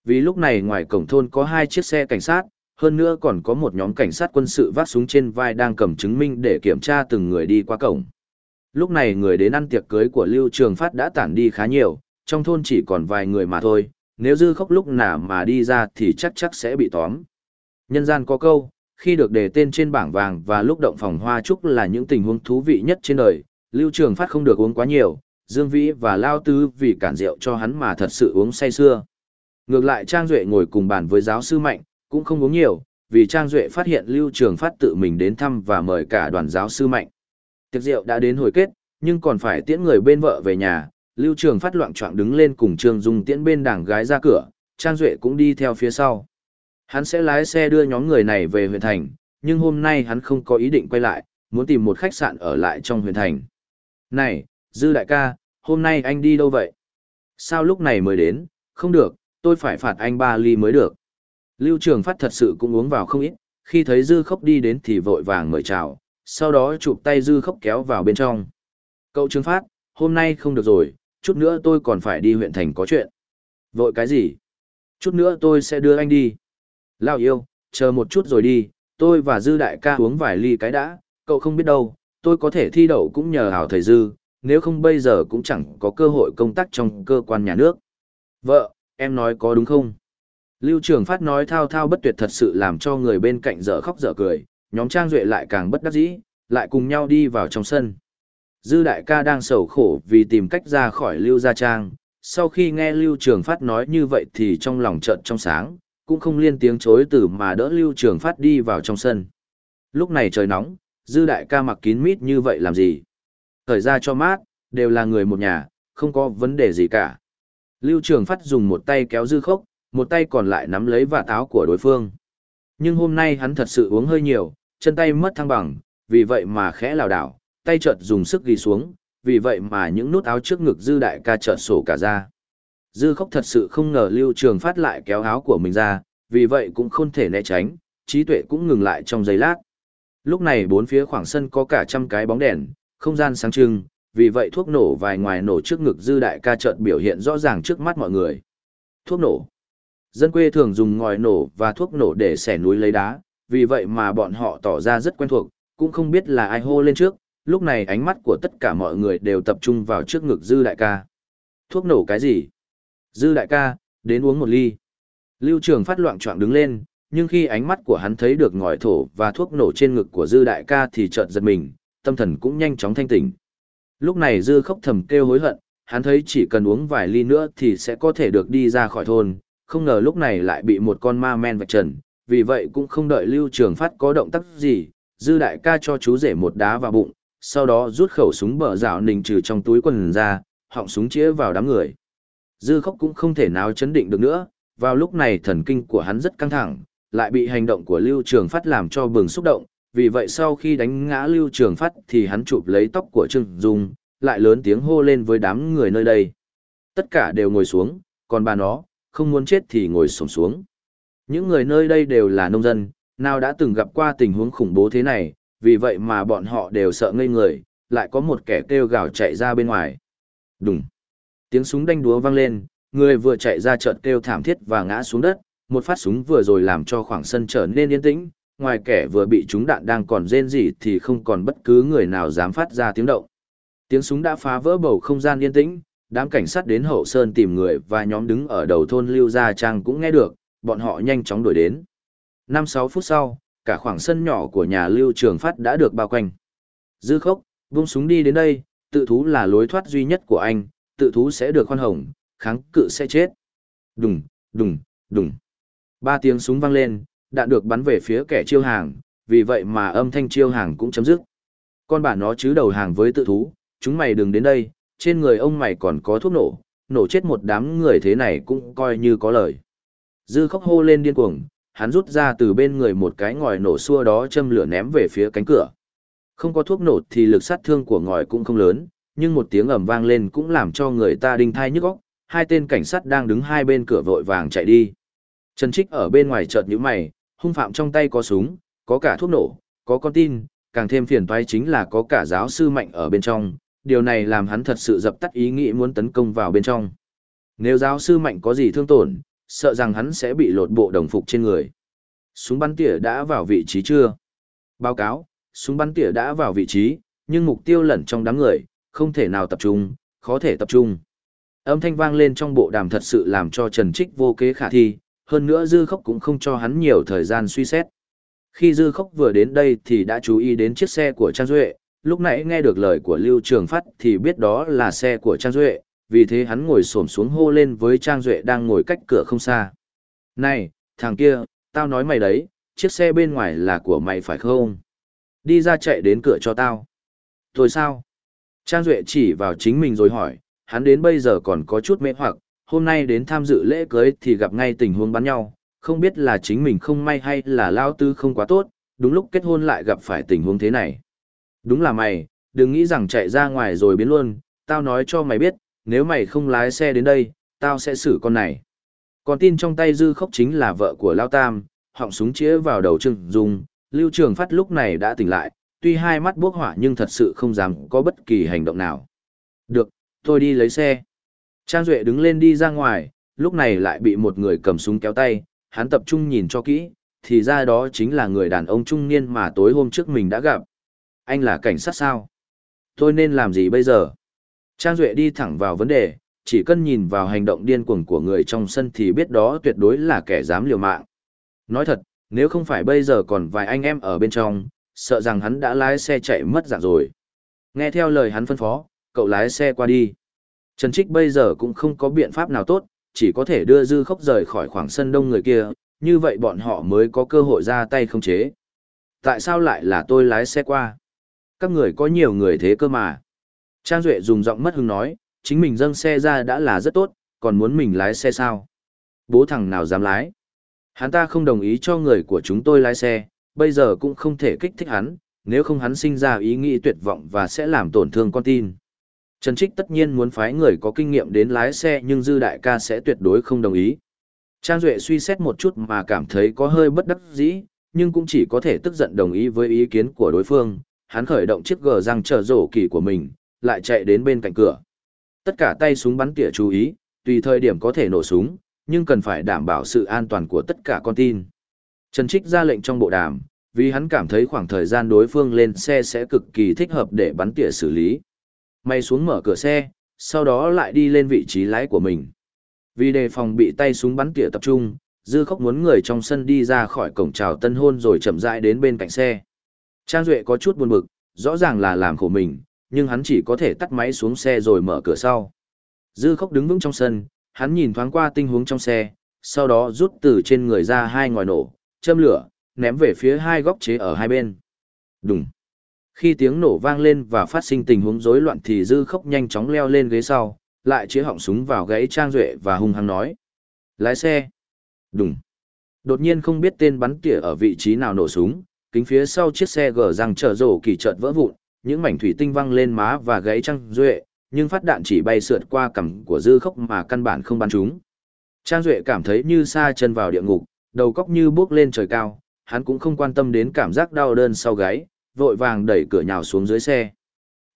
Vì lúc này ngoài cổng thôn có hai chiếc xe cảnh sát, hơn nữa còn có một nhóm cảnh sát quân sự vác súng trên vai đang cầm chứng minh để kiểm tra từng người đi qua cổng. Lúc này người đến ăn tiệc cưới của Lưu Trường Phát đã tản đi khá nhiều, trong thôn chỉ còn vài người mà thôi, nếu dư khốc lúc nào mà đi ra thì chắc chắc sẽ bị tóm. Nhân gian có câu, khi được đề tên trên bảng vàng và lúc động phòng hoa trúc là những tình huống thú vị nhất trên đời, Lưu Trường Phát không được uống quá nhiều, Dương Vĩ và Lao Tứ vì cản rượu cho hắn mà thật sự uống say xưa. Ngược lại Trang Duệ ngồi cùng bàn với giáo sư Mạnh, cũng không uống nhiều, vì Trang Duệ phát hiện Lưu Trường Phát tự mình đến thăm và mời cả đoàn giáo sư Mạnh. Tiệc rượu đã đến hồi kết, nhưng còn phải tiễn người bên vợ về nhà, Lưu Trường Phát loạn trọng đứng lên cùng Trương Dung tiễn bên đảng gái ra cửa, Trang Duệ cũng đi theo phía sau. Hắn sẽ lái xe đưa nhóm người này về huyện thành, nhưng hôm nay hắn không có ý định quay lại, muốn tìm một khách sạn ở lại trong huyện thành. Này, Dư đại ca, hôm nay anh đi đâu vậy? Sao lúc này mới đến? Không được, tôi phải phạt anh ba ly mới được. Lưu Trường Phát thật sự cũng uống vào không ít, khi thấy Dư Khốc đi đến thì vội vàng mời chào, sau đó chụp tay Dư Khốc kéo vào bên trong. Cậu Trường Phát, hôm nay không được rồi, chút nữa tôi còn phải đi huyện thành có chuyện. Vội cái gì? Chút nữa tôi sẽ đưa anh đi. Lao yêu, chờ một chút rồi đi, tôi và Dư đại ca uống vài ly cái đã, cậu không biết đâu, tôi có thể thi đậu cũng nhờ hảo thầy Dư, nếu không bây giờ cũng chẳng có cơ hội công tác trong cơ quan nhà nước. Vợ, em nói có đúng không? Lưu Trường Phát nói thao thao bất tuyệt thật sự làm cho người bên cạnh dở khóc dở cười, nhóm Trang Duệ lại càng bất đắc dĩ, lại cùng nhau đi vào trong sân. Dư đại ca đang sầu khổ vì tìm cách ra khỏi Lưu Gia Trang, sau khi nghe Lưu Trường Phát nói như vậy thì trong lòng chợt trong sáng, cũng không liên tiếng chối từ mà đỡ Lưu Trường Phát đi vào trong sân. Lúc này trời nóng, Dư đại ca mặc kín mít như vậy làm gì? Thời ra cho mát, đều là người một nhà, không có vấn đề gì cả. Lưu Trường Phát dùng một tay kéo dư khốc, một tay còn lại nắm lấy vạt áo của đối phương. Nhưng hôm nay hắn thật sự uống hơi nhiều, chân tay mất thăng bằng, vì vậy mà khẽ lảo đảo, tay chợt dùng sức ghi xuống, vì vậy mà những nút áo trước ngực dư đại ca chợt sổ cả ra. Dư khốc thật sự không ngờ Lưu Trường Phát lại kéo áo của mình ra, vì vậy cũng không thể né tránh, trí tuệ cũng ngừng lại trong giây lát. Lúc này bốn phía khoảng sân có cả trăm cái bóng đèn, không gian sáng trưng, vì vậy thuốc nổ vài ngoài nổ trước ngực dư đại ca chợt biểu hiện rõ ràng trước mắt mọi người. Thuốc nổ. Dân quê thường dùng ngòi nổ và thuốc nổ để xẻ núi lấy đá, vì vậy mà bọn họ tỏ ra rất quen thuộc, cũng không biết là ai hô lên trước, lúc này ánh mắt của tất cả mọi người đều tập trung vào trước ngực dư đại ca. Thuốc nổ cái gì? Dư đại ca, đến uống một ly. Lưu trường phát loạn trọng đứng lên, nhưng khi ánh mắt của hắn thấy được ngòi thổ và thuốc nổ trên ngực của dư đại ca thì chợt giật mình, tâm thần cũng nhanh chóng thanh tỉnh. Lúc này dư khóc thầm kêu hối hận, hắn thấy chỉ cần uống vài ly nữa thì sẽ có thể được đi ra khỏi thôn, không ngờ lúc này lại bị một con ma men vạch trần, vì vậy cũng không đợi lưu trường phát có động tác gì, dư đại ca cho chú rể một đá vào bụng, sau đó rút khẩu súng bờ rào nình trừ trong túi quần ra, họng súng chĩa vào đám người. Dư khóc cũng không thể nào chấn định được nữa, vào lúc này thần kinh của hắn rất căng thẳng, lại bị hành động của lưu trường phát làm cho bừng xúc động, vì vậy sau khi đánh ngã Lưu Trường Phát thì hắn chụp lấy tóc của Trương Dung, lại lớn tiếng hô lên với đám người nơi đây. Tất cả đều ngồi xuống, còn bà nó, không muốn chết thì ngồi xổm xuống. Những người nơi đây đều là nông dân, nào đã từng gặp qua tình huống khủng bố thế này, vì vậy mà bọn họ đều sợ ngây người, lại có một kẻ kêu gào chạy ra bên ngoài. Đúng. Tiếng súng đanh đúa vang lên, người vừa chạy ra chợt kêu thảm thiết và ngã xuống đất, một phát súng vừa rồi làm cho khoảng sân trở nên yên tĩnh, ngoài kẻ vừa bị trúng đạn đang còn rên rỉ thì không còn bất cứ người nào dám phát ra tiếng động. Tiếng súng đã phá vỡ bầu không gian yên tĩnh, đám cảnh sát đến hậu sơn tìm người và nhóm đứng ở đầu thôn Lưu Gia Trang cũng nghe được, bọn họ nhanh chóng đuổi đến. 5-6 phút sau, cả khoảng sân nhỏ của nhà Lưu Trường Phát đã được bao quanh. Dư khốc, vung súng đi đến đây, tự thú là lối thoát duy nhất của anh, tự thú sẽ được khoan hồng, kháng cự sẽ chết. Đùng, đùng, đùng. Ba tiếng súng vang lên, đạn được bắn về phía kẻ chiêu hàng, vì vậy mà âm thanh chiêu hàng cũng chấm dứt. Con bà nó chứ đầu hàng với tự thú, chúng mày đừng đến đây, trên người ông mày còn có thuốc nổ, nổ chết một đám người thế này cũng coi như có lời. Dư khóc hô lên điên cuồng, hắn rút ra từ bên người một cái ngòi nổ xua đó châm lửa ném về phía cánh cửa. Không có thuốc nổ thì lực sát thương của ngòi cũng không lớn, nhưng một tiếng ầm vang lên cũng làm cho người ta đinh thai nhức óc. Hai tên cảnh sát đang đứng hai bên cửa vội vàng chạy đi. Trần Trích ở bên ngoài chợt nhíu mày, hung phạm trong tay có súng, có cả thuốc nổ, có con tin, càng thêm phiền toái chính là có cả giáo sư mạnh ở bên trong, điều này làm hắn thật sự dập tắt ý nghĩ muốn tấn công vào bên trong. Nếu giáo sư mạnh có gì thương tổn, sợ rằng hắn sẽ bị lột bộ đồng phục trên người. Súng bắn tỉa đã vào vị trí chưa? Báo cáo, súng bắn tỉa đã vào vị trí, nhưng mục tiêu lẩn trong đám người, không thể nào tập trung, khó thể tập trung. Âm thanh vang lên trong bộ đàm thật sự làm cho Trần Trích vô kế khả thi, hơn nữa dư khốc cũng không cho hắn nhiều thời gian suy xét. Khi dư khốc vừa đến đây thì đã chú ý đến chiếc xe của Trang Duệ, lúc nãy nghe được lời của Lưu Trường Phát thì biết đó là xe của Trang Duệ, vì thế hắn ngồi xổm xuống hô lên với Trang Duệ đang ngồi cách cửa không xa. Này, thằng kia, tao nói mày đấy, chiếc xe bên ngoài là của mày phải không? Đi ra chạy đến cửa cho tao. Thôi sao? Trang Duệ chỉ vào chính mình rồi hỏi, hắn đến bây giờ còn có chút mê hoặc, hôm nay đến tham dự lễ cưới thì gặp ngay tình huống bắn nhau, không biết là chính mình không may hay là lao tư không quá tốt, đúng lúc kết hôn lại gặp phải tình huống thế này. Đúng là mày, đừng nghĩ rằng chạy ra ngoài rồi biến luôn, tao nói cho mày biết, nếu mày không lái xe đến đây, tao sẽ xử con này. Còn tin trong tay dư khóc chính là vợ của Lao Tam, họng súng chĩa vào đầu Trương Dung, Lưu Trường Phát lúc này đã tỉnh lại, tuy hai mắt bốc hỏa nhưng thật sự không dám có bất kỳ hành động nào. Được, tôi đi lấy xe. Trang Duệ đứng lên đi ra ngoài, lúc này lại bị một người cầm súng kéo tay, hắn tập trung nhìn cho kỹ, thì ra đó chính là người đàn ông trung niên mà tối hôm trước mình đã gặp. Anh là cảnh sát sao? Tôi nên làm gì bây giờ? Trang Duệ đi thẳng vào vấn đề, chỉ cần nhìn vào hành động điên cuồng của người trong sân thì biết đó tuyệt đối là kẻ dám liều mạng. Nói thật, nếu không phải bây giờ còn vài anh em ở bên trong, sợ rằng hắn đã lái xe chạy mất dạng rồi. Nghe theo lời hắn phân phó, cậu lái xe qua đi. Trần Trích bây giờ cũng không có biện pháp nào tốt, chỉ có thể đưa dư khốc rời khỏi khoảng sân đông người kia, như vậy bọn họ mới có cơ hội ra tay không chế. Tại sao lại là tôi lái xe qua? Các người có nhiều người thế cơ mà. Trang Duệ dùng giọng mất hứng nói, chính mình dâng xe ra đã là rất tốt, còn muốn mình lái xe sao? Bố thằng nào dám lái? Hắn ta không đồng ý cho người của chúng tôi lái xe, bây giờ cũng không thể kích thích hắn, nếu không hắn sinh ra ý nghĩ tuyệt vọng và sẽ làm tổn thương con tin. Trần Trích tất nhiên muốn phái người có kinh nghiệm đến lái xe nhưng Dư Đại ca sẽ tuyệt đối không đồng ý. Trang Duệ suy xét một chút mà cảm thấy có hơi bất đắc dĩ, nhưng cũng chỉ có thể tức giận đồng ý với ý kiến của đối phương. Hắn khởi động chiếc gờ răng chờ rổ kỳ của mình, lại chạy đến bên cạnh cửa. Tất cả tay súng bắn tỉa chú ý, tùy thời điểm có thể nổ súng, nhưng cần phải đảm bảo sự an toàn của tất cả con tin. Trần Trích ra lệnh trong bộ đàm, vì hắn cảm thấy khoảng thời gian đối phương lên xe sẽ cực kỳ thích hợp để bắn tỉa xử lý. May xuống mở cửa xe, sau đó lại đi lên vị trí lái của mình. Vì đề phòng bị tay súng bắn tỉa tập trung, Dư Khóc muốn người trong sân đi ra khỏi cổng chào tân hôn rồi chậm rãi đến bên cạnh xe. Trang Duệ có chút buồn bực, rõ ràng là làm khổ mình, nhưng hắn chỉ có thể tắt máy xuống xe rồi mở cửa sau. Dư Khóc đứng vững trong sân, hắn nhìn thoáng qua tình huống trong xe, sau đó rút từ trên người ra hai ngòi nổ, châm lửa, ném về phía hai góc chế ở hai bên. Đùng. Khi tiếng nổ vang lên và phát sinh tình huống rối loạn thì Dư khốc nhanh chóng leo lên ghế sau, lại chế họng súng vào gãy Trang Duệ và hung hăng nói. Lái xe. Đùng. Đột nhiên không biết tên bắn tỉa ở vị trí nào nổ súng, kính phía sau chiếc xe gờ răng trở rổ kỳ chợt vỡ vụn, những mảnh thủy tinh văng lên má và gãy Trang Duệ, nhưng phát đạn chỉ bay sượt qua cằm của Dư khốc mà căn bản không bắn trúng. Trang Duệ cảm thấy như sa chân vào địa ngục, đầu cóc như bước lên trời cao, hắn cũng không quan tâm đến cảm giác đau đơn sau gáy, vội vàng đẩy cửa nhào xuống dưới xe.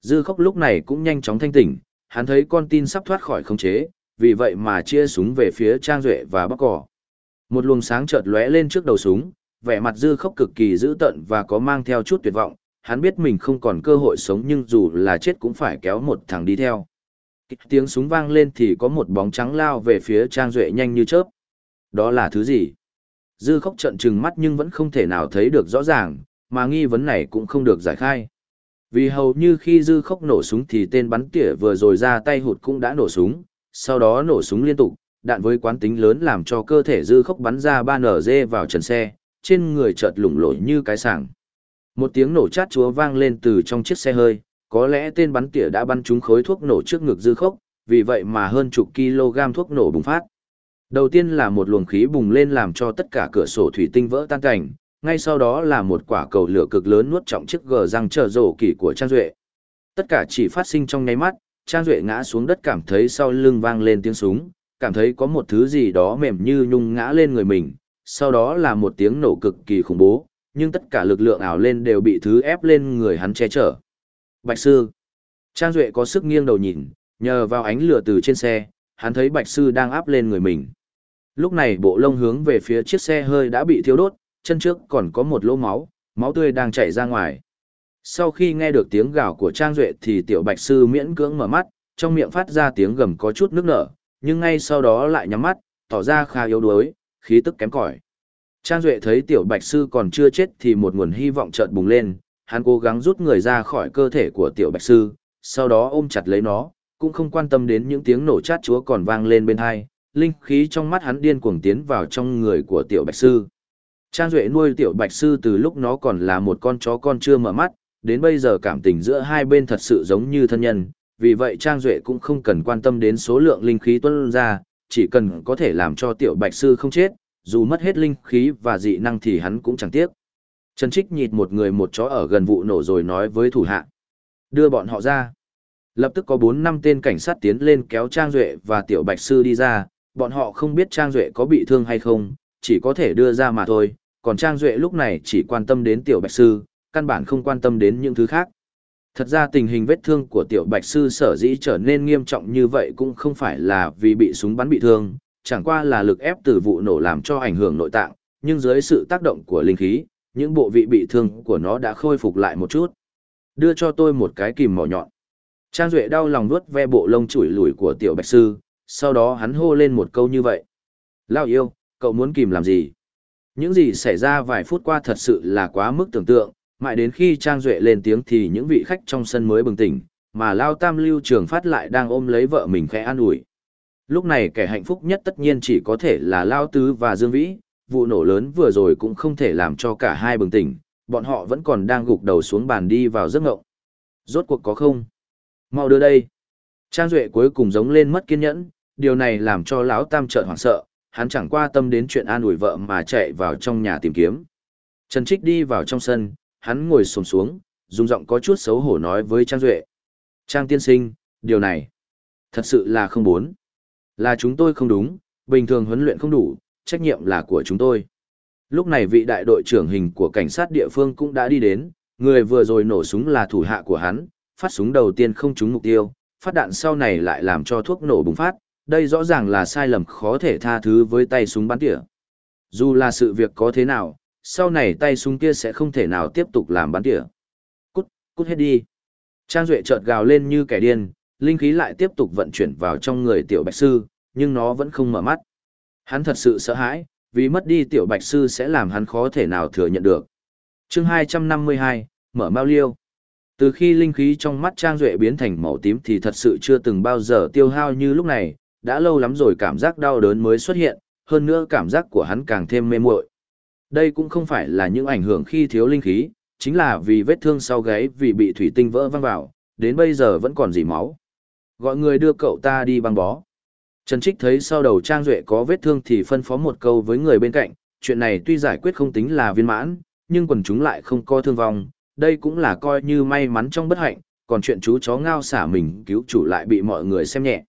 Dư khóc lúc này cũng nhanh chóng thanh tỉnh, hắn thấy con tin sắp thoát khỏi khống chế, vì vậy mà chia súng về phía Trang Duệ và Bắc Cỏ. Một luồng sáng chợt lóe lên trước đầu súng, vẻ mặt dư khóc cực kỳ dữ tợn và có mang theo chút tuyệt vọng, hắn biết mình không còn cơ hội sống nhưng dù là chết cũng phải kéo một thằng đi theo. Tiếng súng vang lên thì có một bóng trắng lao về phía Trang Duệ nhanh như chớp. Đó là thứ gì? Dư khóc trận trừng mắt nhưng vẫn không thể nào thấy được rõ ràng, mà nghi vấn này cũng không được giải khai. Vì hầu như khi dư khóc nổ súng thì tên bắn tỉa vừa rồi ra tay hụt cũng đã nổ súng, sau đó nổ súng liên tục, đạn với quán tính lớn làm cho cơ thể dư khóc bắn ra 3 dê vào trần xe, trên người chợt lủng lội như cái sảng. Một tiếng nổ chát chúa vang lên từ trong chiếc xe hơi, có lẽ tên bắn tỉa đã bắn trúng khối thuốc nổ trước ngực dư khốc, vì vậy mà hơn chục kg thuốc nổ bùng phát. Đầu tiên là một luồng khí bùng lên làm cho tất cả cửa sổ thủy tinh vỡ tan cảnh, ngay sau đó là một quả cầu lửa cực lớn nuốt trọng chiếc gờ răng trở rổ kỳ của Trang Duệ. Tất cả chỉ phát sinh trong nháy mắt, Trang Duệ ngã xuống đất cảm thấy sau lưng vang lên tiếng súng, cảm thấy có một thứ gì đó mềm như nhung ngã lên người mình, sau đó là một tiếng nổ cực kỳ khủng bố, nhưng tất cả lực lượng ảo lên đều bị thứ ép lên người hắn che chở. Bạch Sư Trang Duệ có sức nghiêng đầu nhìn, nhờ vào ánh lửa từ trên xe, hắn thấy Bạch Sư đang áp lên người mình. Lúc này bộ lông hướng về phía chiếc xe hơi đã bị thiêu đốt, chân trước còn có một lỗ máu, máu tươi đang chảy ra ngoài. Sau khi nghe được tiếng gào của Trang Duệ thì tiểu bạch sư miễn cưỡng mở mắt, trong miệng phát ra tiếng gầm có chút nước nở, nhưng ngay sau đó lại nhắm mắt, tỏ ra khá yếu đuối, khí tức kém cỏi. Trang Duệ thấy tiểu bạch sư còn chưa chết thì một nguồn hy vọng chợt bùng lên, hắn cố gắng rút người ra khỏi cơ thể của tiểu bạch sư, sau đó ôm chặt lấy nó, cũng không quan tâm đến những tiếng nổ chát chúa còn vang lên bên hai, linh khí trong mắt hắn điên cuồng tiến vào trong người của tiểu bạch sư. Trang Duệ nuôi tiểu bạch sư từ lúc nó còn là một con chó con chưa mở mắt, đến bây giờ cảm tình giữa hai bên thật sự giống như thân nhân, vì vậy Trang Duệ cũng không cần quan tâm đến số lượng linh khí tuân ra, chỉ cần có thể làm cho tiểu bạch sư không chết, dù mất hết linh khí và dị năng thì hắn cũng chẳng tiếc. Trần Trích nhịt một người một chó ở gần vụ nổ rồi nói với thủ hạ. Đưa bọn họ ra. Lập tức có 4 năm tên cảnh sát tiến lên kéo Trang Duệ và Tiểu Bạch Sư đi ra, bọn họ không biết Trang Duệ có bị thương hay không, chỉ có thể đưa ra mà thôi, còn Trang Duệ lúc này chỉ quan tâm đến Tiểu Bạch Sư, căn bản không quan tâm đến những thứ khác. Thật ra tình hình vết thương của Tiểu Bạch Sư sở dĩ trở nên nghiêm trọng như vậy cũng không phải là vì bị súng bắn bị thương, chẳng qua là lực ép từ vụ nổ làm cho ảnh hưởng nội tạng, nhưng dưới sự tác động của linh khí, những bộ vị bị thương của nó đã khôi phục lại một chút. Đưa cho tôi một cái kìm mỏ nhọn. Trang Duệ đau lòng vuốt ve bộ lông chủi lủi của tiểu bạch sư, sau đó hắn hô lên một câu như vậy. Lao yêu, cậu muốn kìm làm gì? Những gì xảy ra vài phút qua thật sự là quá mức tưởng tượng, mãi đến khi Trang Duệ lên tiếng thì những vị khách trong sân mới bừng tỉnh, mà Lao Tam Lưu Trường Phát lại đang ôm lấy vợ mình khẽ an ủi. Lúc này kẻ hạnh phúc nhất tất nhiên chỉ có thể là Lao Tứ và Dương Vĩ, vụ nổ lớn vừa rồi cũng không thể làm cho cả hai bừng tỉnh, bọn họ vẫn còn đang gục đầu xuống bàn đi vào giấc ngộng. Rốt cuộc có không? Mau đưa đây. Trang Duệ cuối cùng giống lên mất kiên nhẫn, điều này làm cho lão tam trợn hoảng sợ, hắn chẳng qua tâm đến chuyện an ủi vợ mà chạy vào trong nhà tìm kiếm. Trần Trích đi vào trong sân, hắn ngồi xổm xuống, dùng giọng có chút xấu hổ nói với Trang Duệ. Trang tiên sinh, điều này, thật sự là không bốn. Là chúng tôi không đúng, bình thường huấn luyện không đủ, trách nhiệm là của chúng tôi. Lúc này vị đại đội trưởng hình của cảnh sát địa phương cũng đã đi đến, người vừa rồi nổ súng là thủ hạ của hắn, phát súng đầu tiên không trúng mục tiêu, phát đạn sau này lại làm cho thuốc nổ bùng phát, đây rõ ràng là sai lầm khó thể tha thứ với tay súng bắn tỉa. Dù là sự việc có thế nào, sau này tay súng kia sẽ không thể nào tiếp tục làm bắn tỉa. Cút, cút hết đi. Trang Duệ chợt gào lên như kẻ điên, linh khí lại tiếp tục vận chuyển vào trong người tiểu bạch sư, nhưng nó vẫn không mở mắt. Hắn thật sự sợ hãi, vì mất đi tiểu bạch sư sẽ làm hắn khó thể nào thừa nhận được. chương 252, mở mao liêu. Từ khi linh khí trong mắt Trang Duệ biến thành màu tím thì thật sự chưa từng bao giờ tiêu hao như lúc này, đã lâu lắm rồi cảm giác đau đớn mới xuất hiện, hơn nữa cảm giác của hắn càng thêm mê muội. Đây cũng không phải là những ảnh hưởng khi thiếu linh khí, chính là vì vết thương sau gáy vì bị thủy tinh vỡ văng vào, đến bây giờ vẫn còn dỉ máu. Gọi người đưa cậu ta đi băng bó. Trần Trích thấy sau đầu Trang Duệ có vết thương thì phân phó một câu với người bên cạnh, chuyện này tuy giải quyết không tính là viên mãn, nhưng quần chúng lại không có thương vong, đây cũng là coi như may mắn trong bất hạnh, còn chuyện chú chó ngao xả mình cứu chủ lại bị mọi người xem nhẹ.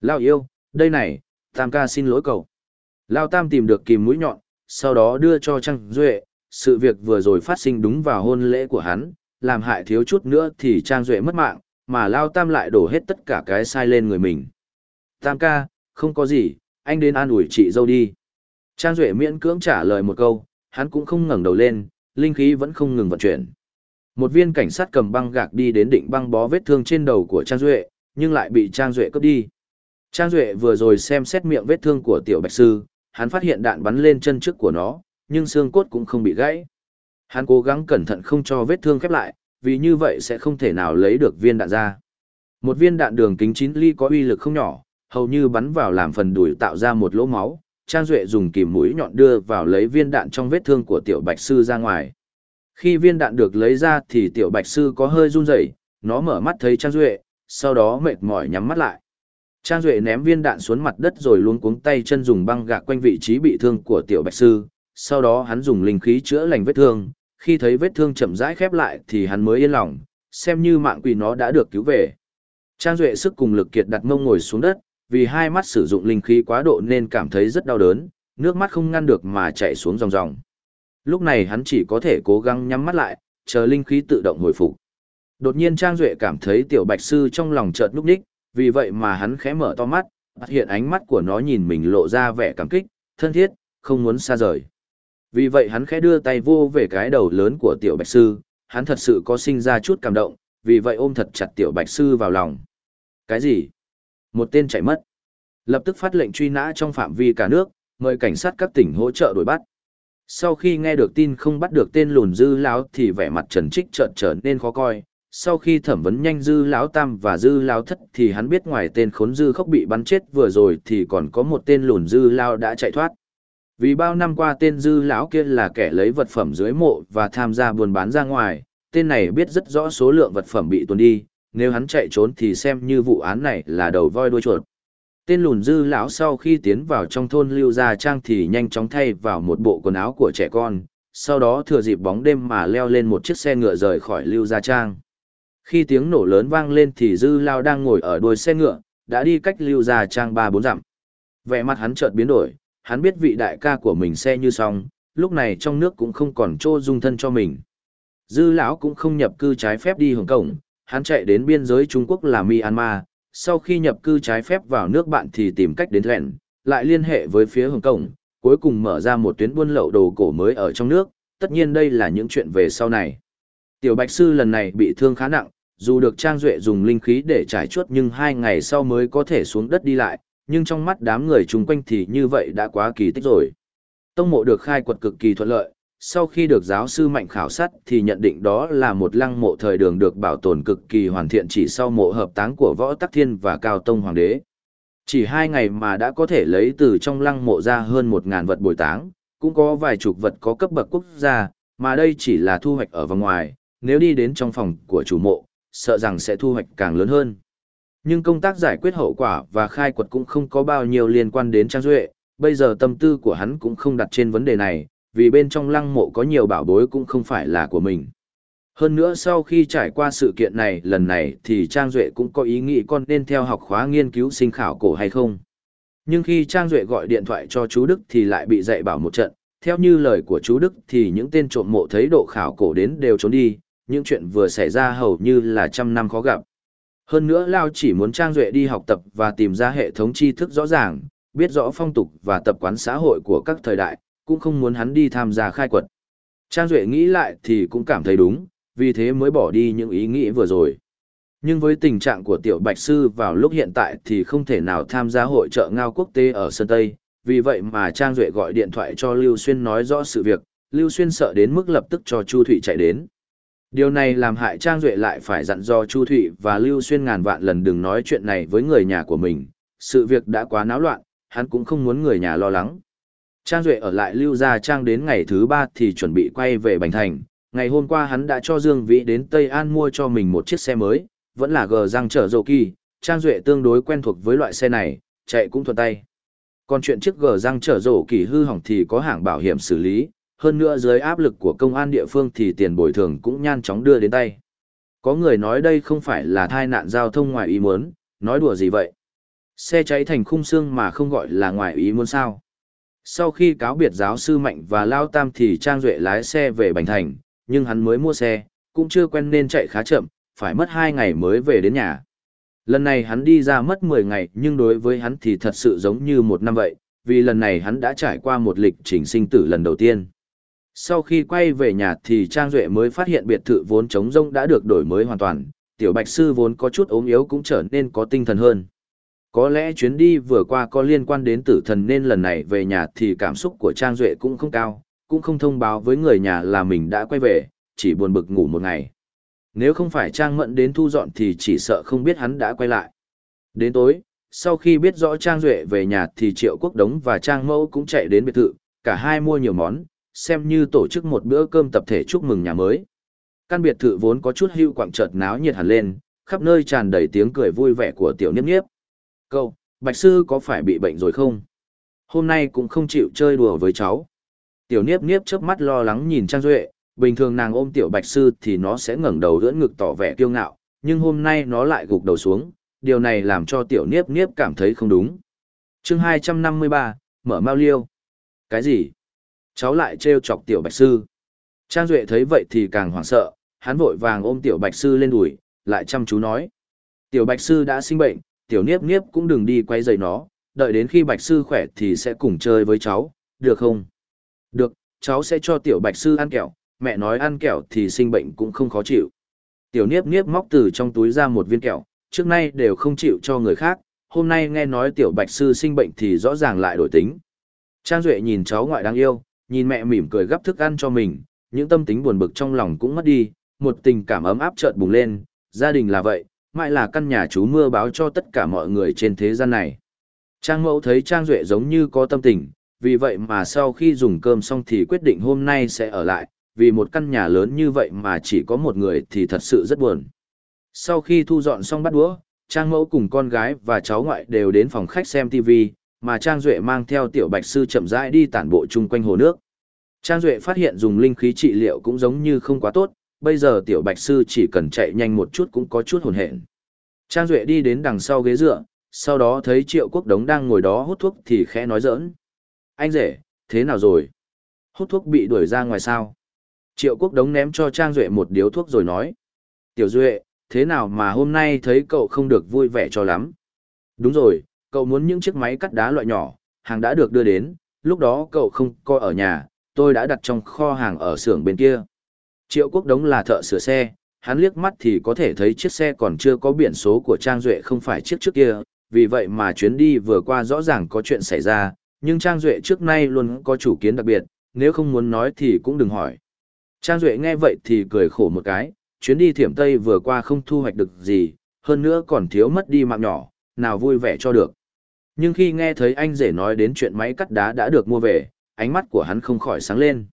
Lao yêu, đây này, Tam ca xin lỗi cậu. Lao Tam tìm được kìm mũi nhọn, sau đó đưa cho Trang Duệ, sự việc vừa rồi phát sinh đúng vào hôn lễ của hắn, làm hại thiếu chút nữa thì Trang Duệ mất mạng, mà Lao Tam lại đổ hết tất cả cái sai lên người mình. Tam ca, không có gì, anh đến an ủi chị dâu đi. Trang Duệ miễn cưỡng trả lời một câu, hắn cũng không ngẩng đầu lên, linh khí vẫn không ngừng vận chuyển. Một viên cảnh sát cầm băng gạc đi đến định băng bó vết thương trên đầu của Trang Duệ, nhưng lại bị Trang Duệ cướp đi. Trang Duệ vừa rồi xem xét miệng vết thương của tiểu bạch sư, hắn phát hiện đạn bắn lên chân trước của nó, nhưng xương cốt cũng không bị gãy. Hắn cố gắng cẩn thận không cho vết thương khép lại, vì như vậy sẽ không thể nào lấy được viên đạn ra. Một viên đạn đường kính 9 ly có uy lực không nhỏ, hầu như bắn vào làm phần đùi tạo ra một lỗ máu. Trang Duệ dùng kìm mũi nhọn đưa vào lấy viên đạn trong vết thương của tiểu bạch sư ra ngoài. Khi viên đạn được lấy ra thì tiểu bạch sư có hơi run rẩy, nó mở mắt thấy Trang Duệ, sau đó mệt mỏi nhắm mắt lại. Trang Duệ ném viên đạn xuống mặt đất rồi luôn cuống tay chân dùng băng gạc quanh vị trí bị thương của tiểu bạch sư, sau đó hắn dùng linh khí chữa lành vết thương, khi thấy vết thương chậm rãi khép lại thì hắn mới yên lòng, xem như mạng quỷ nó đã được cứu về. Trang Duệ sức cùng lực kiệt đặt mông ngồi xuống đất, vì hai mắt sử dụng linh khí quá độ nên cảm thấy rất đau đớn, nước mắt không ngăn được mà chảy xuống ròng ròng. Lúc này hắn chỉ có thể cố gắng nhắm mắt lại, chờ linh khí tự động hồi phục. Đột nhiên Trang Duệ cảm thấy tiểu bạch sư trong lòng chợt núp đích, vì vậy mà hắn khẽ mở to mắt, phát hiện ánh mắt của nó nhìn mình lộ ra vẻ cảm kích, thân thiết, không muốn xa rời. Vì vậy hắn khẽ đưa tay vô về cái đầu lớn của tiểu bạch sư, hắn thật sự có sinh ra chút cảm động, vì vậy ôm thật chặt tiểu bạch sư vào lòng. Cái gì? Một tên chạy mất. Lập tức phát lệnh truy nã trong phạm vi cả nước, mời cảnh sát các tỉnh hỗ trợ đuổi bắt. Sau khi nghe được tin không bắt được tên lùn dư lão thì vẻ mặt Trần Trích trợn trở nên khó coi. Sau khi thẩm vấn nhanh dư lão tam và dư lão thất thì hắn biết ngoài tên khốn dư khóc bị bắn chết vừa rồi thì còn có một tên lùn dư lão đã chạy thoát. Vì bao năm qua tên dư lão kia là kẻ lấy vật phẩm dưới mộ và tham gia buôn bán ra ngoài, tên này biết rất rõ số lượng vật phẩm bị tuồn đi, nếu hắn chạy trốn thì xem như vụ án này là đầu voi đuôi chuột. Tên lùn dư lão sau khi tiến vào trong thôn lưu gia trang thì nhanh chóng thay vào một bộ quần áo của trẻ con, sau đó thừa dịp bóng đêm mà leo lên một chiếc xe ngựa rời khỏi lưu gia trang. Khi tiếng nổ lớn vang lên thì dư lao đang ngồi ở đuôi xe ngựa, đã đi cách lưu gia trang ba bốn dặm. Vẻ mặt hắn chợt biến đổi, hắn biết vị đại ca của mình xe như xong, lúc này trong nước cũng không còn chỗ dung thân cho mình. Dư lão cũng không nhập cư trái phép đi Hồng Kông, hắn chạy đến biên giới Trung Quốc là Myanmar, sau khi nhập cư trái phép vào nước bạn thì tìm cách đến Thẹn, lại liên hệ với phía Hồng Kông, cuối cùng mở ra một tuyến buôn lậu đồ cổ mới ở trong nước, tất nhiên đây là những chuyện về sau này. Tiểu Bạch Sư lần này bị thương khá nặng, dù được Trang Duệ dùng linh khí để trải chuốt nhưng hai ngày sau mới có thể xuống đất đi lại, nhưng trong mắt đám người chung quanh thì như vậy đã quá kỳ tích rồi. Tông mộ được khai quật cực kỳ thuận lợi, sau khi được giáo sư mạnh khảo sát thì nhận định đó là một lăng mộ thời đường được bảo tồn cực kỳ hoàn thiện chỉ sau mộ hợp táng của võ tắc thiên và cao tông hoàng đế. Chỉ hai ngày mà đã có thể lấy từ trong lăng mộ ra hơn một ngàn vật bồi táng, cũng có vài chục vật có cấp bậc quốc gia, mà đây chỉ là thu hoạch ở vòng ngoài, nếu đi đến trong phòng của chủ mộ, sợ rằng sẽ thu hoạch càng lớn hơn. Nhưng công tác giải quyết hậu quả và khai quật cũng không có bao nhiêu liên quan đến Trang Duệ, bây giờ tâm tư của hắn cũng không đặt trên vấn đề này, vì bên trong lăng mộ có nhiều bảo bối cũng không phải là của mình. Hơn nữa sau khi trải qua sự kiện này lần này thì Trang Duệ cũng có ý nghĩ con nên theo học khóa nghiên cứu sinh khảo cổ hay không. Nhưng khi Trang Duệ gọi điện thoại cho chú Đức thì lại bị dạy bảo một trận, theo như lời của chú Đức thì những tên trộm mộ thấy độ khảo cổ đến đều trốn đi, những chuyện vừa xảy ra hầu như là trăm năm khó gặp. Hơn nữa Lao chỉ muốn Trang Duệ đi học tập và tìm ra hệ thống tri thức rõ ràng, biết rõ phong tục và tập quán xã hội của các thời đại, cũng không muốn hắn đi tham gia khai quật. Trang Duệ nghĩ lại thì cũng cảm thấy đúng, vì thế mới bỏ đi những ý nghĩ vừa rồi. Nhưng với tình trạng của Tiểu Bạch Sư vào lúc hiện tại thì không thể nào tham gia hội trợ ngao quốc tế ở Sơn Tây, vì vậy mà Trang Duệ gọi điện thoại cho Lưu Xuyên nói rõ sự việc, Lưu Xuyên sợ đến mức lập tức cho Chu Thụy chạy đến. Điều này làm hại Trang Duệ lại phải dặn do Chu Thụy và Lưu Xuyên ngàn vạn lần đừng nói chuyện này với người nhà của mình, sự việc đã quá náo loạn, hắn cũng không muốn người nhà lo lắng. Trang Duệ ở lại Lưu Gia Trang đến ngày thứ ba thì chuẩn bị quay về Bành Thành. Ngày hôm qua hắn đã cho Dương Vĩ đến Tây An mua cho mình một chiếc xe mới, vẫn là gờ răng chở dầu kỳ. Trang Duệ tương đối quen thuộc với loại xe này, chạy cũng thuận tay. Còn chuyện chiếc gờ răng chở rổ kỳ hư hỏng thì có hãng bảo hiểm xử lý, hơn nữa dưới áp lực của công an địa phương thì tiền bồi thường cũng nhan chóng đưa đến tay. Có người nói đây không phải là thai nạn giao thông ngoài ý muốn, nói đùa gì vậy? Xe cháy thành khung xương mà không gọi là ngoài ý muốn sao? Sau khi cáo biệt giáo sư Mạnh và Lao Tam thì Trang Duệ lái xe về Bành Thành, nhưng hắn mới mua xe, cũng chưa quen nên chạy khá chậm, phải mất 2 ngày mới về đến nhà. Lần này hắn đi ra mất 10 ngày nhưng đối với hắn thì thật sự giống như một năm vậy, vì lần này hắn đã trải qua một lịch trình sinh tử lần đầu tiên. Sau khi quay về nhà thì Trang Duệ mới phát hiện biệt thự vốn trống rông đã được đổi mới hoàn toàn, tiểu bạch sư vốn có chút ốm yếu cũng trở nên có tinh thần hơn. Có lẽ chuyến đi vừa qua có liên quan đến tử thần nên lần này về nhà thì cảm xúc của Trang Duệ cũng không cao, cũng không thông báo với người nhà là mình đã quay về, chỉ buồn bực ngủ một ngày. Nếu không phải Trang Mẫn đến thu dọn thì chỉ sợ không biết hắn đã quay lại. Đến tối, sau khi biết rõ Trang Duệ về nhà thì Triệu Quốc Đống và Trang Mẫu cũng chạy đến biệt thự, cả hai mua nhiều món, xem như tổ chức một bữa cơm tập thể chúc mừng nhà mới. Căn biệt thự vốn có chút hưu quạng chợt náo nhiệt hẳn lên, khắp nơi tràn đầy tiếng cười vui vẻ của tiểu niếp niếp. Cậu, Bạch Sư có phải bị bệnh rồi không? Hôm nay cũng không chịu chơi đùa với cháu. Tiểu Niếp Niếp chớp mắt lo lắng nhìn Trang Duệ, bình thường nàng ôm Tiểu Bạch Sư thì nó sẽ ngẩng đầu đỡ ngực tỏ vẻ kiêu ngạo, nhưng hôm nay nó lại gục đầu xuống, điều này làm cho Tiểu Niếp Niếp cảm thấy không đúng. chương 253, mở mau liêu. Cái gì? Cháu lại trêu chọc Tiểu Bạch Sư. Trang Duệ thấy vậy thì càng hoảng sợ, hắn vội vàng ôm Tiểu Bạch Sư lên đùi, lại chăm chú nói. Tiểu Bạch Sư đã sinh bệnh, tiểu niếp niếp cũng đừng đi quay dậy nó, đợi đến khi bạch sư khỏe thì sẽ cùng chơi với cháu, được không? Được, cháu sẽ cho tiểu bạch sư ăn kẹo, mẹ nói ăn kẹo thì sinh bệnh cũng không khó chịu. Tiểu niếp niếp móc từ trong túi ra một viên kẹo, trước nay đều không chịu cho người khác, hôm nay nghe nói tiểu bạch sư sinh bệnh thì rõ ràng lại đổi tính. Trang Duệ nhìn cháu ngoại đáng yêu, nhìn mẹ mỉm cười gắp thức ăn cho mình, những tâm tính buồn bực trong lòng cũng mất đi, một tình cảm ấm áp chợt bùng lên, gia đình là vậy, mãi là căn nhà chú mưa báo cho tất cả mọi người trên thế gian này. Trang mẫu thấy Trang Duệ giống như có tâm tình, vì vậy mà sau khi dùng cơm xong thì quyết định hôm nay sẽ ở lại, vì một căn nhà lớn như vậy mà chỉ có một người thì thật sự rất buồn. Sau khi thu dọn xong bắt đũa, Trang mẫu cùng con gái và cháu ngoại đều đến phòng khách xem TV, mà Trang Duệ mang theo tiểu bạch sư chậm rãi đi tản bộ chung quanh hồ nước. Trang Duệ phát hiện dùng linh khí trị liệu cũng giống như không quá tốt, bây giờ tiểu bạch sư chỉ cần chạy nhanh một chút cũng có chút hồn hện. Trang Duệ đi đến đằng sau ghế dựa, sau đó thấy Triệu Quốc Đống đang ngồi đó hút thuốc thì khẽ nói giỡn. Anh rể, thế nào rồi? Hút thuốc bị đuổi ra ngoài sao? Triệu Quốc Đống ném cho Trang Duệ một điếu thuốc rồi nói. Tiểu Duệ, thế nào mà hôm nay thấy cậu không được vui vẻ cho lắm? Đúng rồi, cậu muốn những chiếc máy cắt đá loại nhỏ, hàng đã được đưa đến, lúc đó cậu không có ở nhà, tôi đã đặt trong kho hàng ở xưởng bên kia. Triệu Quốc Đống là thợ sửa xe, hắn liếc mắt thì có thể thấy chiếc xe còn chưa có biển số của Trang Duệ không phải chiếc trước kia, vì vậy mà chuyến đi vừa qua rõ ràng có chuyện xảy ra, nhưng Trang Duệ trước nay luôn có chủ kiến đặc biệt, nếu không muốn nói thì cũng đừng hỏi. Trang Duệ nghe vậy thì cười khổ một cái, chuyến đi thiểm Tây vừa qua không thu hoạch được gì, hơn nữa còn thiếu mất đi mạng nhỏ, nào vui vẻ cho được. Nhưng khi nghe thấy anh rể nói đến chuyện máy cắt đá đã được mua về, ánh mắt của hắn không khỏi sáng lên.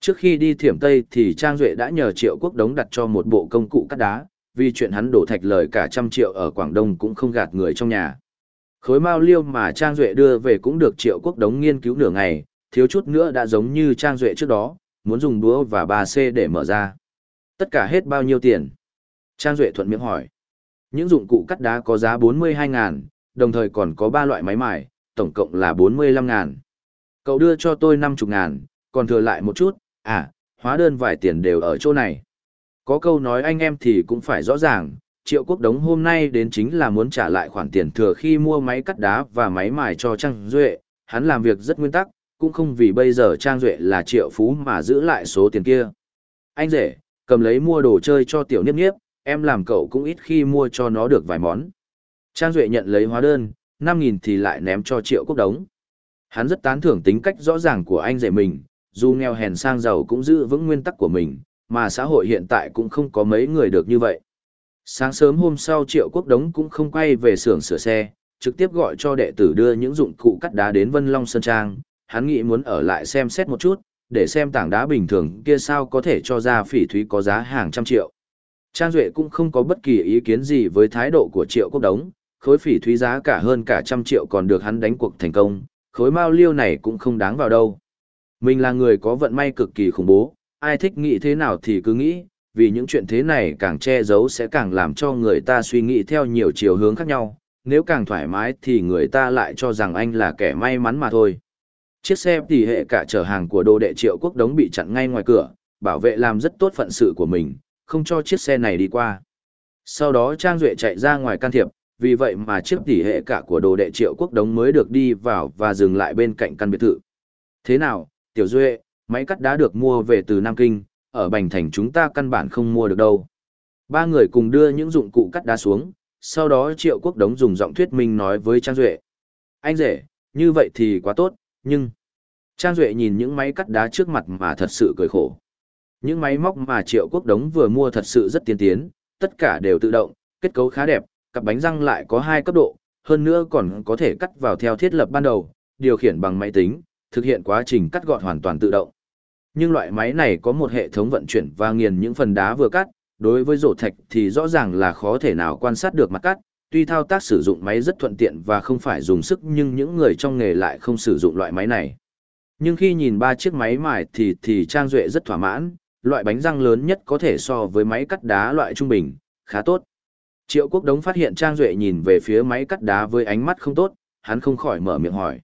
Trước khi đi thiểm Tây thì Trang Duệ đã nhờ Triệu Quốc Đống đặt cho một bộ công cụ cắt đá, vì chuyện hắn đổ thạch lời cả trăm triệu ở Quảng Đông cũng không gạt người trong nhà. Khối mao liêu mà Trang Duệ đưa về cũng được Triệu Quốc Đống nghiên cứu nửa ngày, thiếu chút nữa đã giống như Trang Duệ trước đó, muốn dùng đũa và ba c để mở ra. Tất cả hết bao nhiêu tiền? Trang Duệ thuận miệng hỏi. Những dụng cụ cắt đá có giá 42 ngàn, đồng thời còn có 3 loại máy mài, tổng cộng là 45 ngàn. Cậu đưa cho tôi 50 ngàn, còn thừa lại một chút, à, hóa đơn vài tiền đều ở chỗ này. Có câu nói anh em thì cũng phải rõ ràng, Triệu Quốc Đống hôm nay đến chính là muốn trả lại khoản tiền thừa khi mua máy cắt đá và máy mài cho Trang Duệ, hắn làm việc rất nguyên tắc, cũng không vì bây giờ Trang Duệ là triệu phú mà giữ lại số tiền kia. Anh rể, cầm lấy mua đồ chơi cho tiểu niếp niếp, em làm cậu cũng ít khi mua cho nó được vài món. Trang Duệ nhận lấy hóa đơn, 5.000 thì lại ném cho Triệu Quốc Đống. Hắn rất tán thưởng tính cách rõ ràng của anh rể mình, dù nghèo hèn sang giàu cũng giữ vững nguyên tắc của mình, mà xã hội hiện tại cũng không có mấy người được như vậy. Sáng sớm hôm sau Triệu Quốc Đống cũng không quay về xưởng sửa xe, trực tiếp gọi cho đệ tử đưa những dụng cụ cắt đá đến Vân Long Sơn Trang, hắn nghĩ muốn ở lại xem xét một chút, để xem tảng đá bình thường kia sao có thể cho ra phỉ thúy có giá hàng trăm triệu. Trang Duệ cũng không có bất kỳ ý kiến gì với thái độ của Triệu Quốc Đống, khối phỉ thúy giá cả hơn cả trăm triệu còn được hắn đánh cuộc thành công, khối mao liêu này cũng không đáng vào đâu. Mình là người có vận may cực kỳ khủng bố, ai thích nghĩ thế nào thì cứ nghĩ, vì những chuyện thế này càng che giấu sẽ càng làm cho người ta suy nghĩ theo nhiều chiều hướng khác nhau, nếu càng thoải mái thì người ta lại cho rằng anh là kẻ may mắn mà thôi. Chiếc xe tỉ hệ cả chở hàng của đồ đệ triệu quốc đống bị chặn ngay ngoài cửa, bảo vệ làm rất tốt phận sự của mình, không cho chiếc xe này đi qua. Sau đó Trang Duệ chạy ra ngoài can thiệp, vì vậy mà chiếc tỷ hệ cả của đồ đệ triệu quốc đống mới được đi vào và dừng lại bên cạnh căn biệt thự. Thế nào, Tiểu Duệ, máy cắt đá được mua về từ Nam Kinh, ở Bành Thành chúng ta căn bản không mua được đâu. Ba người cùng đưa những dụng cụ cắt đá xuống, sau đó Triệu Quốc Đống dùng giọng thuyết minh nói với Trang Duệ. Anh rể, như vậy thì quá tốt, nhưng... Trang Duệ nhìn những máy cắt đá trước mặt mà thật sự cười khổ. Những máy móc mà Triệu Quốc Đống vừa mua thật sự rất tiên tiến, tất cả đều tự động, kết cấu khá đẹp, cặp bánh răng lại có hai cấp độ, hơn nữa còn có thể cắt vào theo thiết lập ban đầu, điều khiển bằng máy tính, thực hiện quá trình cắt gọn hoàn toàn tự động. Nhưng loại máy này có một hệ thống vận chuyển và nghiền những phần đá vừa cắt, đối với rổ thạch thì rõ ràng là khó thể nào quan sát được mặt cắt, tuy thao tác sử dụng máy rất thuận tiện và không phải dùng sức nhưng những người trong nghề lại không sử dụng loại máy này. Nhưng khi nhìn ba chiếc máy mài thì thì Trang Duệ rất thỏa mãn, loại bánh răng lớn nhất có thể so với máy cắt đá loại trung bình, khá tốt. Triệu Quốc Đống phát hiện Trang Duệ nhìn về phía máy cắt đá với ánh mắt không tốt, hắn không khỏi mở miệng hỏi.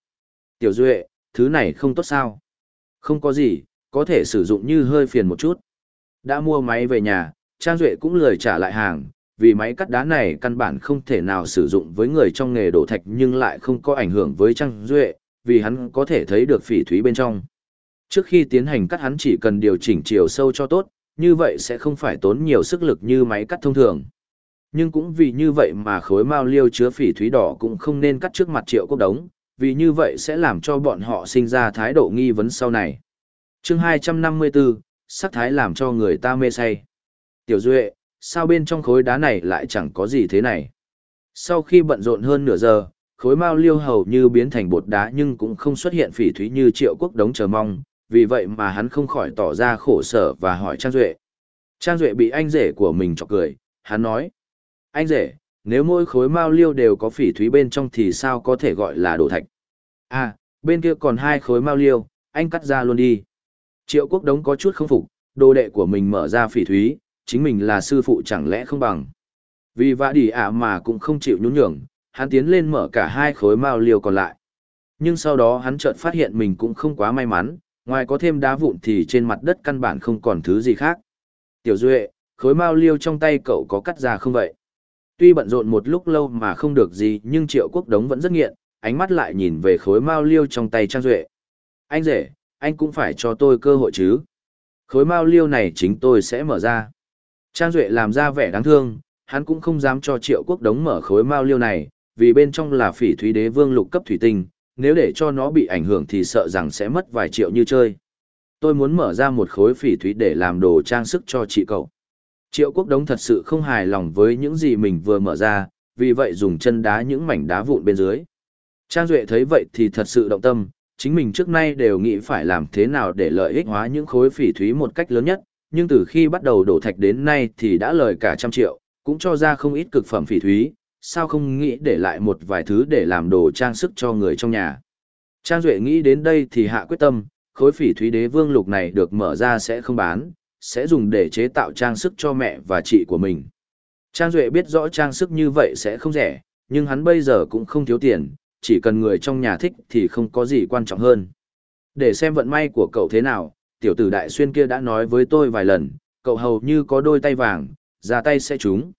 Tiểu Duệ, thứ này không tốt sao? Không có gì, có thể sử dụng như hơi phiền một chút. Đã mua máy về nhà, Trang Duệ cũng lười trả lại hàng, vì máy cắt đá này căn bản không thể nào sử dụng với người trong nghề đổ thạch nhưng lại không có ảnh hưởng với Trang Duệ, vì hắn có thể thấy được phỉ thúy bên trong. Trước khi tiến hành cắt hắn chỉ cần điều chỉnh chiều sâu cho tốt, như vậy sẽ không phải tốn nhiều sức lực như máy cắt thông thường. Nhưng cũng vì như vậy mà khối mao liêu chứa phỉ thúy đỏ cũng không nên cắt trước mặt triệu quốc đống, vì như vậy sẽ làm cho bọn họ sinh ra thái độ nghi vấn sau này. chương 254, sắc thái làm cho người ta mê say. Tiểu Duệ, sao bên trong khối đá này lại chẳng có gì thế này? Sau khi bận rộn hơn nửa giờ, khối mao liêu hầu như biến thành bột đá nhưng cũng không xuất hiện phỉ thúy như triệu quốc đống chờ mong, vì vậy mà hắn không khỏi tỏ ra khổ sở và hỏi Trang Duệ. Trang Duệ bị anh rể của mình chọc cười, hắn nói. Anh rể, nếu mỗi khối mao liêu đều có phỉ thúy bên trong thì sao có thể gọi là đồ thạch? À, bên kia còn hai khối mao liêu, anh cắt ra luôn đi. Triệu quốc đống có chút không phục, đồ đệ của mình mở ra phỉ thúy, chính mình là sư phụ chẳng lẽ không bằng. Vì vã đi ạ mà cũng không chịu nhún nhường, hắn tiến lên mở cả hai khối mao liêu còn lại. Nhưng sau đó hắn chợt phát hiện mình cũng không quá may mắn, ngoài có thêm đá vụn thì trên mặt đất căn bản không còn thứ gì khác. Tiểu Duệ, khối mao liêu trong tay cậu có cắt ra không vậy? Tuy bận rộn một lúc lâu mà không được gì nhưng triệu quốc đống vẫn rất nghiện, ánh mắt lại nhìn về khối mao liêu trong tay Trang Duệ. Anh rể, anh cũng phải cho tôi cơ hội chứ. Khối mao liêu này chính tôi sẽ mở ra. Trang Duệ làm ra vẻ đáng thương, hắn cũng không dám cho triệu quốc đống mở khối mao liêu này, vì bên trong là phỉ thúy đế vương lục cấp thủy tinh, nếu để cho nó bị ảnh hưởng thì sợ rằng sẽ mất vài triệu như chơi. Tôi muốn mở ra một khối phỉ thúy để làm đồ trang sức cho chị cậu. Triệu quốc đống thật sự không hài lòng với những gì mình vừa mở ra, vì vậy dùng chân đá những mảnh đá vụn bên dưới. Trang Duệ thấy vậy thì thật sự động tâm, chính mình trước nay đều nghĩ phải làm thế nào để lợi ích hóa những khối phỉ thúy một cách lớn nhất, nhưng từ khi bắt đầu đổ thạch đến nay thì đã lời cả trăm triệu, cũng cho ra không ít cực phẩm phỉ thúy, sao không nghĩ để lại một vài thứ để làm đồ trang sức cho người trong nhà. Trang Duệ nghĩ đến đây thì hạ quyết tâm, khối phỉ thúy đế vương lục này được mở ra sẽ không bán, sẽ dùng để chế tạo trang sức cho mẹ và chị của mình. Trang Duệ biết rõ trang sức như vậy sẽ không rẻ, nhưng hắn bây giờ cũng không thiếu tiền, chỉ cần người trong nhà thích thì không có gì quan trọng hơn. Để xem vận may của cậu thế nào, tiểu tử đại xuyên kia đã nói với tôi vài lần, cậu hầu như có đôi tay vàng, ra tay sẽ trúng.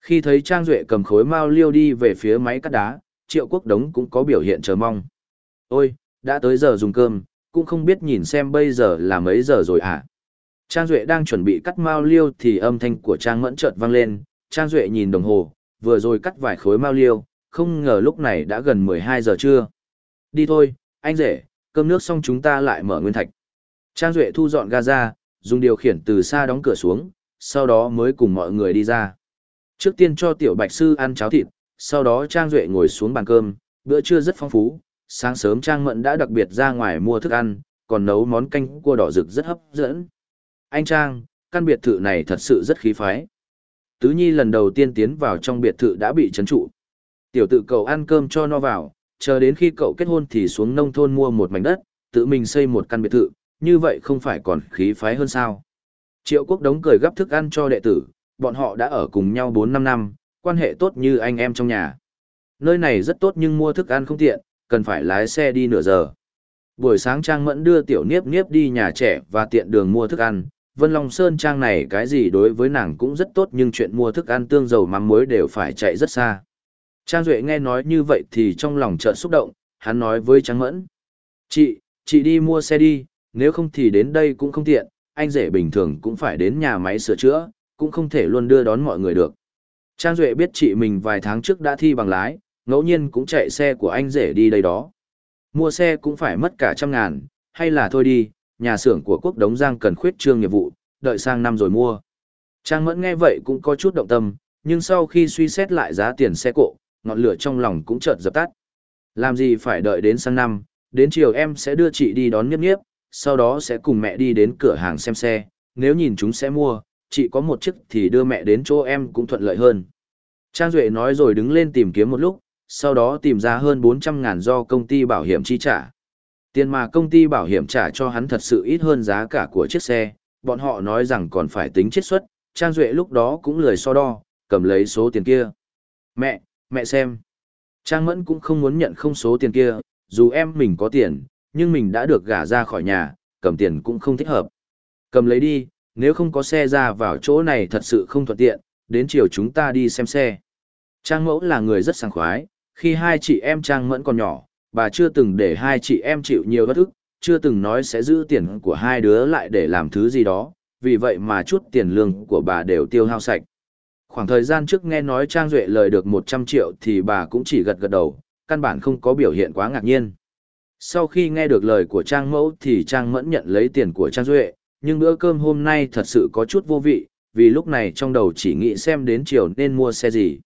Khi thấy Trang Duệ cầm khối mau liêu đi về phía máy cắt đá, triệu quốc đống cũng có biểu hiện chờ mong. Ôi, đã tới giờ dùng cơm, cũng không biết nhìn xem bây giờ là mấy giờ rồi à. Trang Duệ đang chuẩn bị cắt mao liêu thì âm thanh của Trang Mẫn chợt vang lên, Trang Duệ nhìn đồng hồ, vừa rồi cắt vài khối mao liêu, không ngờ lúc này đã gần 12 giờ trưa. Đi thôi, anh rể, cơm nước xong chúng ta lại mở nguyên thạch. Trang Duệ thu dọn ga ra, dùng điều khiển từ xa đóng cửa xuống, sau đó mới cùng mọi người đi ra. Trước tiên cho tiểu bạch sư ăn cháo thịt, sau đó Trang Duệ ngồi xuống bàn cơm, bữa trưa rất phong phú, sáng sớm Trang Mẫn đã đặc biệt ra ngoài mua thức ăn, còn nấu món canh cua đỏ rực rất hấp dẫn. Anh Trang, căn biệt thự này thật sự rất khí phái. Tứ Nhi lần đầu tiên tiến vào trong biệt thự đã bị chấn trụ. Tiểu tự cậu ăn cơm cho no vào, chờ đến khi cậu kết hôn thì xuống nông thôn mua một mảnh đất, tự mình xây một căn biệt thự, như vậy không phải còn khí phái hơn sao. Triệu quốc đống cười gấp thức ăn cho đệ tử, bọn họ đã ở cùng nhau 4-5 năm, quan hệ tốt như anh em trong nhà. Nơi này rất tốt nhưng mua thức ăn không tiện, cần phải lái xe đi nửa giờ. Buổi sáng Trang Mẫn đưa Tiểu Niếp Niếp đi nhà trẻ và tiện đường mua thức ăn. Vân Long Sơn Trang này cái gì đối với nàng cũng rất tốt nhưng chuyện mua thức ăn tương dầu mắm muối đều phải chạy rất xa. Trang Duệ nghe nói như vậy thì trong lòng chợt xúc động, hắn nói với Trang Mẫn. Chị, chị đi mua xe đi, nếu không thì đến đây cũng không tiện, anh rể bình thường cũng phải đến nhà máy sửa chữa, cũng không thể luôn đưa đón mọi người được. Trang Duệ biết chị mình vài tháng trước đã thi bằng lái, ngẫu nhiên cũng chạy xe của anh rể đi đây đó. Mua xe cũng phải mất cả trăm ngàn, hay là thôi đi, nhà xưởng của quốc đống giang cần khuyết trương nghiệp vụ, đợi sang năm rồi mua. Trang Mẫn nghe vậy cũng có chút động tâm, nhưng sau khi suy xét lại giá tiền xe cộ, ngọn lửa trong lòng cũng chợt dập tắt. Làm gì phải đợi đến sang năm, đến chiều em sẽ đưa chị đi đón nhiếp nhiếp, sau đó sẽ cùng mẹ đi đến cửa hàng xem xe, nếu nhìn chúng sẽ mua, chị có một chiếc thì đưa mẹ đến chỗ em cũng thuận lợi hơn. Trang Duệ nói rồi đứng lên tìm kiếm một lúc, sau đó tìm ra hơn 400 ngàn do công ty bảo hiểm chi trả. Tiền mà công ty bảo hiểm trả cho hắn thật sự ít hơn giá cả của chiếc xe, bọn họ nói rằng còn phải tính chiết xuất, Trang Duệ lúc đó cũng lười so đo, cầm lấy số tiền kia. Mẹ, mẹ xem. Trang Mẫn cũng không muốn nhận không số tiền kia, dù em mình có tiền, nhưng mình đã được gả ra khỏi nhà, cầm tiền cũng không thích hợp. Cầm lấy đi, nếu không có xe ra vào chỗ này thật sự không thuận tiện, đến chiều chúng ta đi xem xe. Trang Mẫu là người rất sảng khoái, khi hai chị em Trang Mẫn còn nhỏ, bà chưa từng để hai chị em chịu nhiều bất ức, chưa từng nói sẽ giữ tiền của hai đứa lại để làm thứ gì đó, vì vậy mà chút tiền lương của bà đều tiêu hao sạch. Khoảng thời gian trước nghe nói Trang Duệ lời được 100 triệu thì bà cũng chỉ gật gật đầu, căn bản không có biểu hiện quá ngạc nhiên. Sau khi nghe được lời của Trang Mẫu thì Trang Mẫn nhận lấy tiền của Trang Duệ, nhưng bữa cơm hôm nay thật sự có chút vô vị, vì lúc này trong đầu chỉ nghĩ xem đến chiều nên mua xe gì.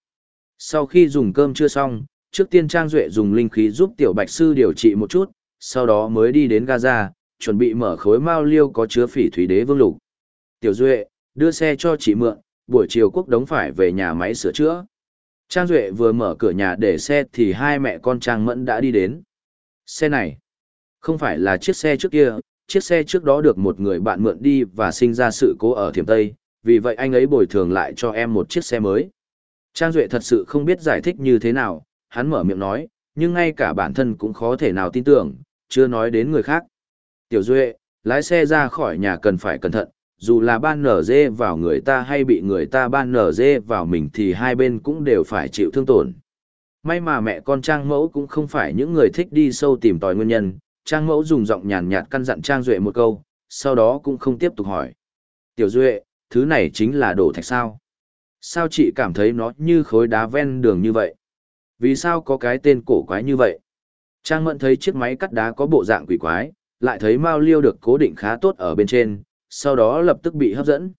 Sau khi dùng cơm chưa xong, trước tiên Trang Duệ dùng linh khí giúp Tiểu Bạch Sư điều trị một chút, sau đó mới đi đến Gaza, chuẩn bị mở khối mao liêu có chứa phỉ thủy đế vương lục. Tiểu Duệ, đưa xe cho chị mượn, buổi chiều quốc đống phải về nhà máy sửa chữa. Trang Duệ vừa mở cửa nhà để xe thì hai mẹ con Trang Mẫn đã đi đến. Xe này, không phải là chiếc xe trước kia, chiếc xe trước đó được một người bạn mượn đi và sinh ra sự cố ở Thiểm Tây, vì vậy anh ấy bồi thường lại cho em một chiếc xe mới. Trang Duệ thật sự không biết giải thích như thế nào, hắn mở miệng nói, nhưng ngay cả bản thân cũng khó thể nào tin tưởng, chưa nói đến người khác. Tiểu Duệ, lái xe ra khỏi nhà cần phải cẩn thận, dù là ban nở dê vào người ta hay bị người ta ban nở dê vào mình thì hai bên cũng đều phải chịu thương tổn. May mà mẹ con Trang Mẫu cũng không phải những người thích đi sâu tìm tòi nguyên nhân, Trang Mẫu dùng giọng nhàn nhạt căn dặn Trang Duệ một câu, sau đó cũng không tiếp tục hỏi. Tiểu Duệ, thứ này chính là đồ thạch sao? Sao chị cảm thấy nó như khối đá ven đường như vậy? Vì sao có cái tên cổ quái như vậy? Trang Mẫn thấy chiếc máy cắt đá có bộ dạng quỷ quái, lại thấy Mao Liêu được cố định khá tốt ở bên trên, sau đó lập tức bị hấp dẫn.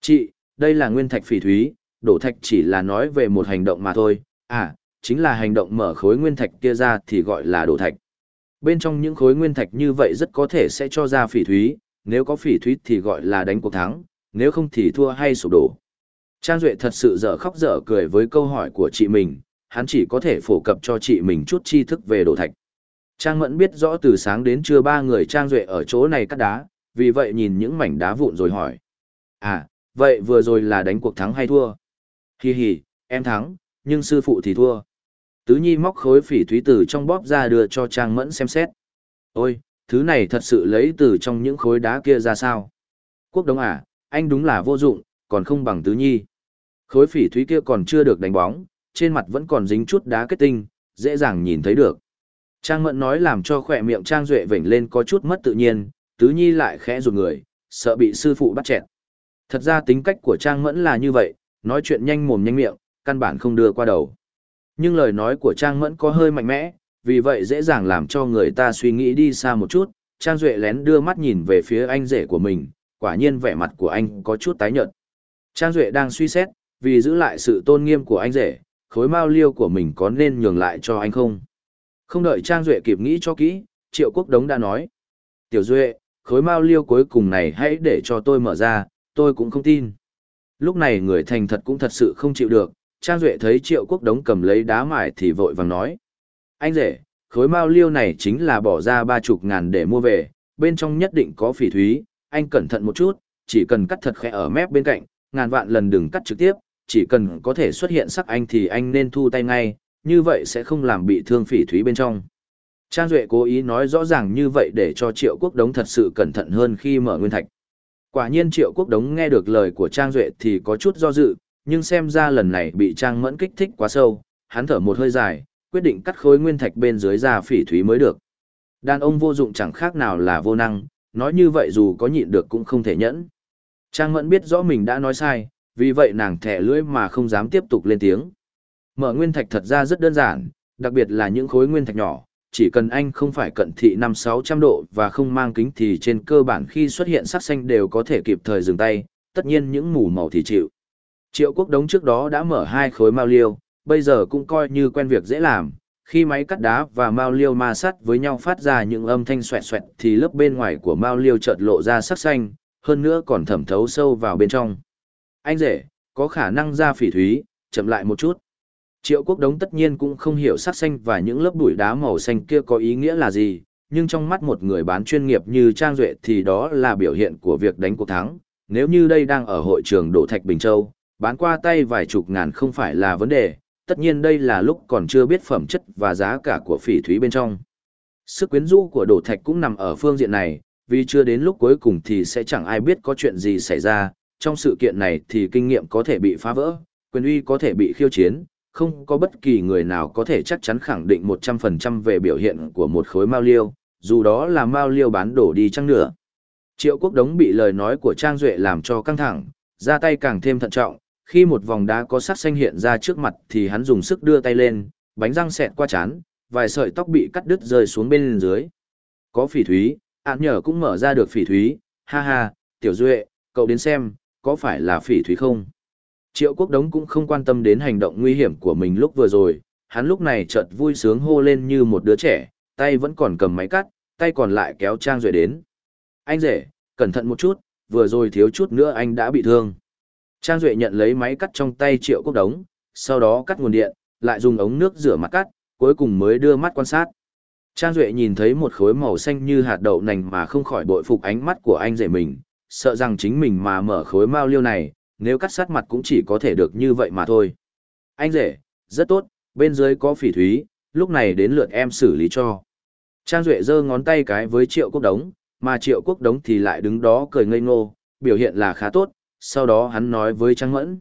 Chị, đây là nguyên thạch phỉ thúy, đổ thạch chỉ là nói về một hành động mà thôi, à, chính là hành động mở khối nguyên thạch kia ra thì gọi là đổ thạch. Bên trong những khối nguyên thạch như vậy rất có thể sẽ cho ra phỉ thúy, nếu có phỉ thúy thì gọi là đánh cuộc thắng, nếu không thì thua hay sụp đổ. Trang Duệ thật sự dở khóc dở cười với câu hỏi của chị mình, hắn chỉ có thể phổ cập cho chị mình chút tri thức về đồ thạch. Trang Mẫn biết rõ từ sáng đến trưa ba người Trang Duệ ở chỗ này cắt đá, vì vậy nhìn những mảnh đá vụn rồi hỏi. À, vậy vừa rồi là đánh cuộc thắng hay thua? Hi hi, em thắng, nhưng sư phụ thì thua. Tứ Nhi móc khối phỉ thúy từ trong bóp ra đưa cho Trang Mẫn xem xét. Ôi, thứ này thật sự lấy từ trong những khối đá kia ra sao? Quốc đống à, anh đúng là vô dụng, còn không bằng Tứ Nhi. Khối phỉ thúy kia còn chưa được đánh bóng, trên mặt vẫn còn dính chút đá kết tinh, dễ dàng nhìn thấy được. Trang Mẫn nói làm cho khỏe miệng Trang Duệ vểnh lên có chút mất tự nhiên, Tứ Nhi lại khẽ rụt người, sợ bị sư phụ bắt chẹt. Thật ra tính cách của Trang Mẫn là như vậy, nói chuyện nhanh mồm nhanh miệng, căn bản không đưa qua đầu. Nhưng lời nói của Trang Mẫn có hơi mạnh mẽ, vì vậy dễ dàng làm cho người ta suy nghĩ đi xa một chút. Trang Duệ lén đưa mắt nhìn về phía anh rể của mình, quả nhiên vẻ mặt của anh có chút tái nhợt. Trang Duệ đang suy xét, vì giữ lại sự tôn nghiêm của anh rể, khối mao liêu của mình có nên nhường lại cho anh không? Không đợi Trang Duệ kịp nghĩ cho kỹ, Triệu Quốc Đống đã nói. Tiểu Duệ, khối mao liêu cuối cùng này hãy để cho tôi mở ra, tôi cũng không tin. Lúc này người thành thật cũng thật sự không chịu được, Trang Duệ thấy Triệu Quốc Đống cầm lấy đá mải thì vội vàng nói. Anh rể, khối mao liêu này chính là bỏ ra ba chục ngàn để mua về, bên trong nhất định có phỉ thúy, anh cẩn thận một chút, chỉ cần cắt thật khẽ ở mép bên cạnh, ngàn vạn lần đừng cắt trực tiếp, chỉ cần có thể xuất hiện sắc anh thì anh nên thu tay ngay, như vậy sẽ không làm bị thương phỉ thúy bên trong. Trang Duệ cố ý nói rõ ràng như vậy để cho Triệu Quốc Đống thật sự cẩn thận hơn khi mở nguyên thạch. Quả nhiên Triệu Quốc Đống nghe được lời của Trang Duệ thì có chút do dự, nhưng xem ra lần này bị Trang Mẫn kích thích quá sâu, hắn thở một hơi dài, quyết định cắt khối nguyên thạch bên dưới ra phỉ thúy mới được. Đàn ông vô dụng chẳng khác nào là vô năng, nói như vậy dù có nhịn được cũng không thể nhẫn. Trang Mẫn biết rõ mình đã nói sai, vì vậy nàng thẻ lưỡi mà không dám tiếp tục lên tiếng. Mở nguyên thạch thật ra rất đơn giản, đặc biệt là những khối nguyên thạch nhỏ, chỉ cần anh không phải cận thị 5-600 độ và không mang kính thì trên cơ bản khi xuất hiện sắc xanh đều có thể kịp thời dừng tay, tất nhiên những mù màu thì chịu. Triệu quốc đống trước đó đã mở hai khối mao liêu, bây giờ cũng coi như quen việc dễ làm. Khi máy cắt đá và mao liêu ma sát với nhau phát ra những âm thanh xoẹt xoẹt thì lớp bên ngoài của mao liêu chợt lộ ra sắc xanh, hơn nữa còn thẩm thấu sâu vào bên trong. Anh rể, có khả năng ra phỉ thúy, chậm lại một chút. Triệu quốc đống tất nhiên cũng không hiểu sắc xanh và những lớp bụi đá màu xanh kia có ý nghĩa là gì, nhưng trong mắt một người bán chuyên nghiệp như Trang Duệ thì đó là biểu hiện của việc đánh cuộc thắng. Nếu như đây đang ở hội trường Đỗ Thạch Bình Châu, bán qua tay vài chục ngàn không phải là vấn đề, tất nhiên đây là lúc còn chưa biết phẩm chất và giá cả của phỉ thúy bên trong. Sức quyến rũ của Đỗ Thạch cũng nằm ở phương diện này, vì chưa đến lúc cuối cùng thì sẽ chẳng ai biết có chuyện gì xảy ra, trong sự kiện này thì kinh nghiệm có thể bị phá vỡ, quyền uy có thể bị khiêu chiến, không có bất kỳ người nào có thể chắc chắn khẳng định 100% về biểu hiện của một khối mao liêu, dù đó là mao liêu bán đổ đi chăng nữa. Triệu quốc đống bị lời nói của Trang Duệ làm cho căng thẳng, ra tay càng thêm thận trọng, khi một vòng đá có sắc xanh hiện ra trước mặt thì hắn dùng sức đưa tay lên, bánh răng xẹt qua chán, vài sợi tóc bị cắt đứt rơi xuống bên dưới. Có phỉ thúy, ạn nhở cũng mở ra được phỉ thúy, ha ha, tiểu duệ, cậu đến xem, có phải là phỉ thúy không? Triệu quốc đống cũng không quan tâm đến hành động nguy hiểm của mình lúc vừa rồi, hắn lúc này chợt vui sướng hô lên như một đứa trẻ, tay vẫn còn cầm máy cắt, tay còn lại kéo Trang Duệ đến. Anh rể, cẩn thận một chút, vừa rồi thiếu chút nữa anh đã bị thương. Trang Duệ nhận lấy máy cắt trong tay triệu quốc đống, sau đó cắt nguồn điện, lại dùng ống nước rửa mặt cắt, cuối cùng mới đưa mắt quan sát. Trang Duệ nhìn thấy một khối màu xanh như hạt đậu nành mà không khỏi bội phục ánh mắt của anh rể mình, sợ rằng chính mình mà mở khối mao liêu này, nếu cắt sát mặt cũng chỉ có thể được như vậy mà thôi. Anh rể, rất tốt, bên dưới có phỉ thúy, lúc này đến lượt em xử lý cho. Trang Duệ giơ ngón tay cái với triệu quốc đống, mà triệu quốc đống thì lại đứng đó cười ngây ngô, biểu hiện là khá tốt, sau đó hắn nói với Trang Mẫn.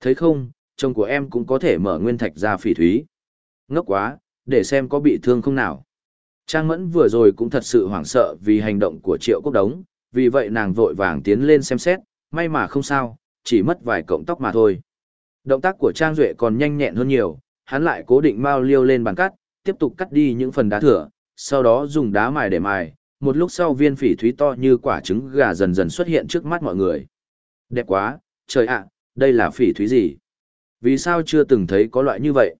Thấy không, chồng của em cũng có thể mở nguyên thạch ra phỉ thúy. Ngốc quá, để xem có bị thương không nào. Trang Mẫn vừa rồi cũng thật sự hoảng sợ vì hành động của triệu quốc đống, vì vậy nàng vội vàng tiến lên xem xét, may mà không sao, chỉ mất vài cộng tóc mà thôi. Động tác của Trang Duệ còn nhanh nhẹn hơn nhiều, hắn lại cố định mao liêu lên bàn cắt, tiếp tục cắt đi những phần đá thừa, sau đó dùng đá mài để mài, một lúc sau viên phỉ thúy to như quả trứng gà dần dần xuất hiện trước mắt mọi người. Đẹp quá, trời ạ, đây là phỉ thúy gì? Vì sao chưa từng thấy có loại như vậy?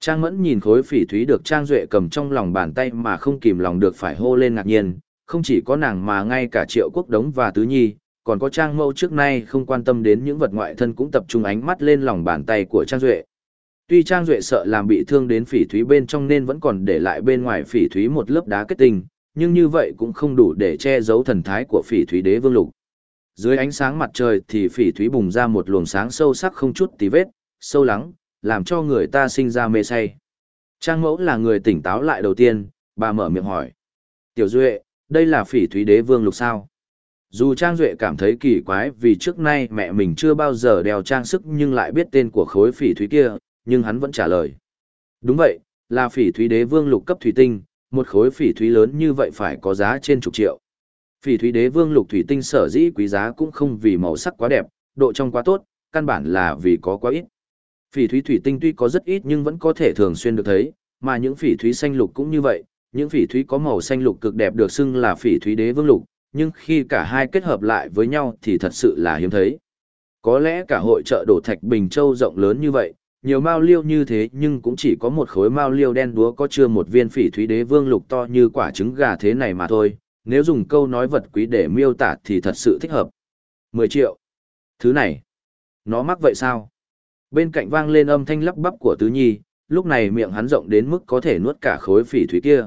Trang Mẫn nhìn khối phỉ thúy được Trang Duệ cầm trong lòng bàn tay mà không kìm lòng được phải hô lên ngạc nhiên, không chỉ có nàng mà ngay cả Triệu Quốc Đống và Tứ Nhi, còn có Trang Mâu trước nay không quan tâm đến những vật ngoại thân cũng tập trung ánh mắt lên lòng bàn tay của Trang Duệ. Tuy Trang Duệ sợ làm bị thương đến phỉ thúy bên trong nên vẫn còn để lại bên ngoài phỉ thúy một lớp đá kết tinh, nhưng như vậy cũng không đủ để che giấu thần thái của phỉ thúy đế vương lục. Dưới ánh sáng mặt trời thì phỉ thúy bùng ra một luồng sáng sâu sắc không chút tí vết, sâu lắng, làm cho người ta sinh ra mê say. Trang mẫu là người tỉnh táo lại đầu tiên, bà mở miệng hỏi. Tiểu Duệ, đây là phỉ thúy đế vương lục sao? Dù Trang Duệ cảm thấy kỳ quái vì trước nay mẹ mình chưa bao giờ đeo trang sức nhưng lại biết tên của khối phỉ thúy kia, nhưng hắn vẫn trả lời. Đúng vậy, là phỉ thúy đế vương lục cấp thủy tinh, một khối phỉ thúy lớn như vậy phải có giá trên chục triệu. Phỉ thúy đế vương lục thủy tinh sở dĩ quý giá cũng không vì màu sắc quá đẹp, độ trong quá tốt, căn bản là vì có quá ít. Phỉ thúy thủy tinh tuy có rất ít nhưng vẫn có thể thường xuyên được thấy, mà những phỉ thúy xanh lục cũng như vậy, những phỉ thúy có màu xanh lục cực đẹp được xưng là phỉ thúy đế vương lục, nhưng khi cả hai kết hợp lại với nhau thì thật sự là hiếm thấy. Có lẽ cả hội trợ đổ thạch Bình Châu rộng lớn như vậy, nhiều mao liêu như thế nhưng cũng chỉ có một khối mao liêu đen đúa có chưa một viên phỉ thúy đế vương lục to như quả trứng gà thế này mà thôi, nếu dùng câu nói vật quý để miêu tả thì thật sự thích hợp. 10 triệu. Thứ này, nó mắc vậy sao? Bên cạnh vang lên âm thanh lắp bắp của Tứ Nhi, lúc này miệng hắn rộng đến mức có thể nuốt cả khối phỉ thúy kia.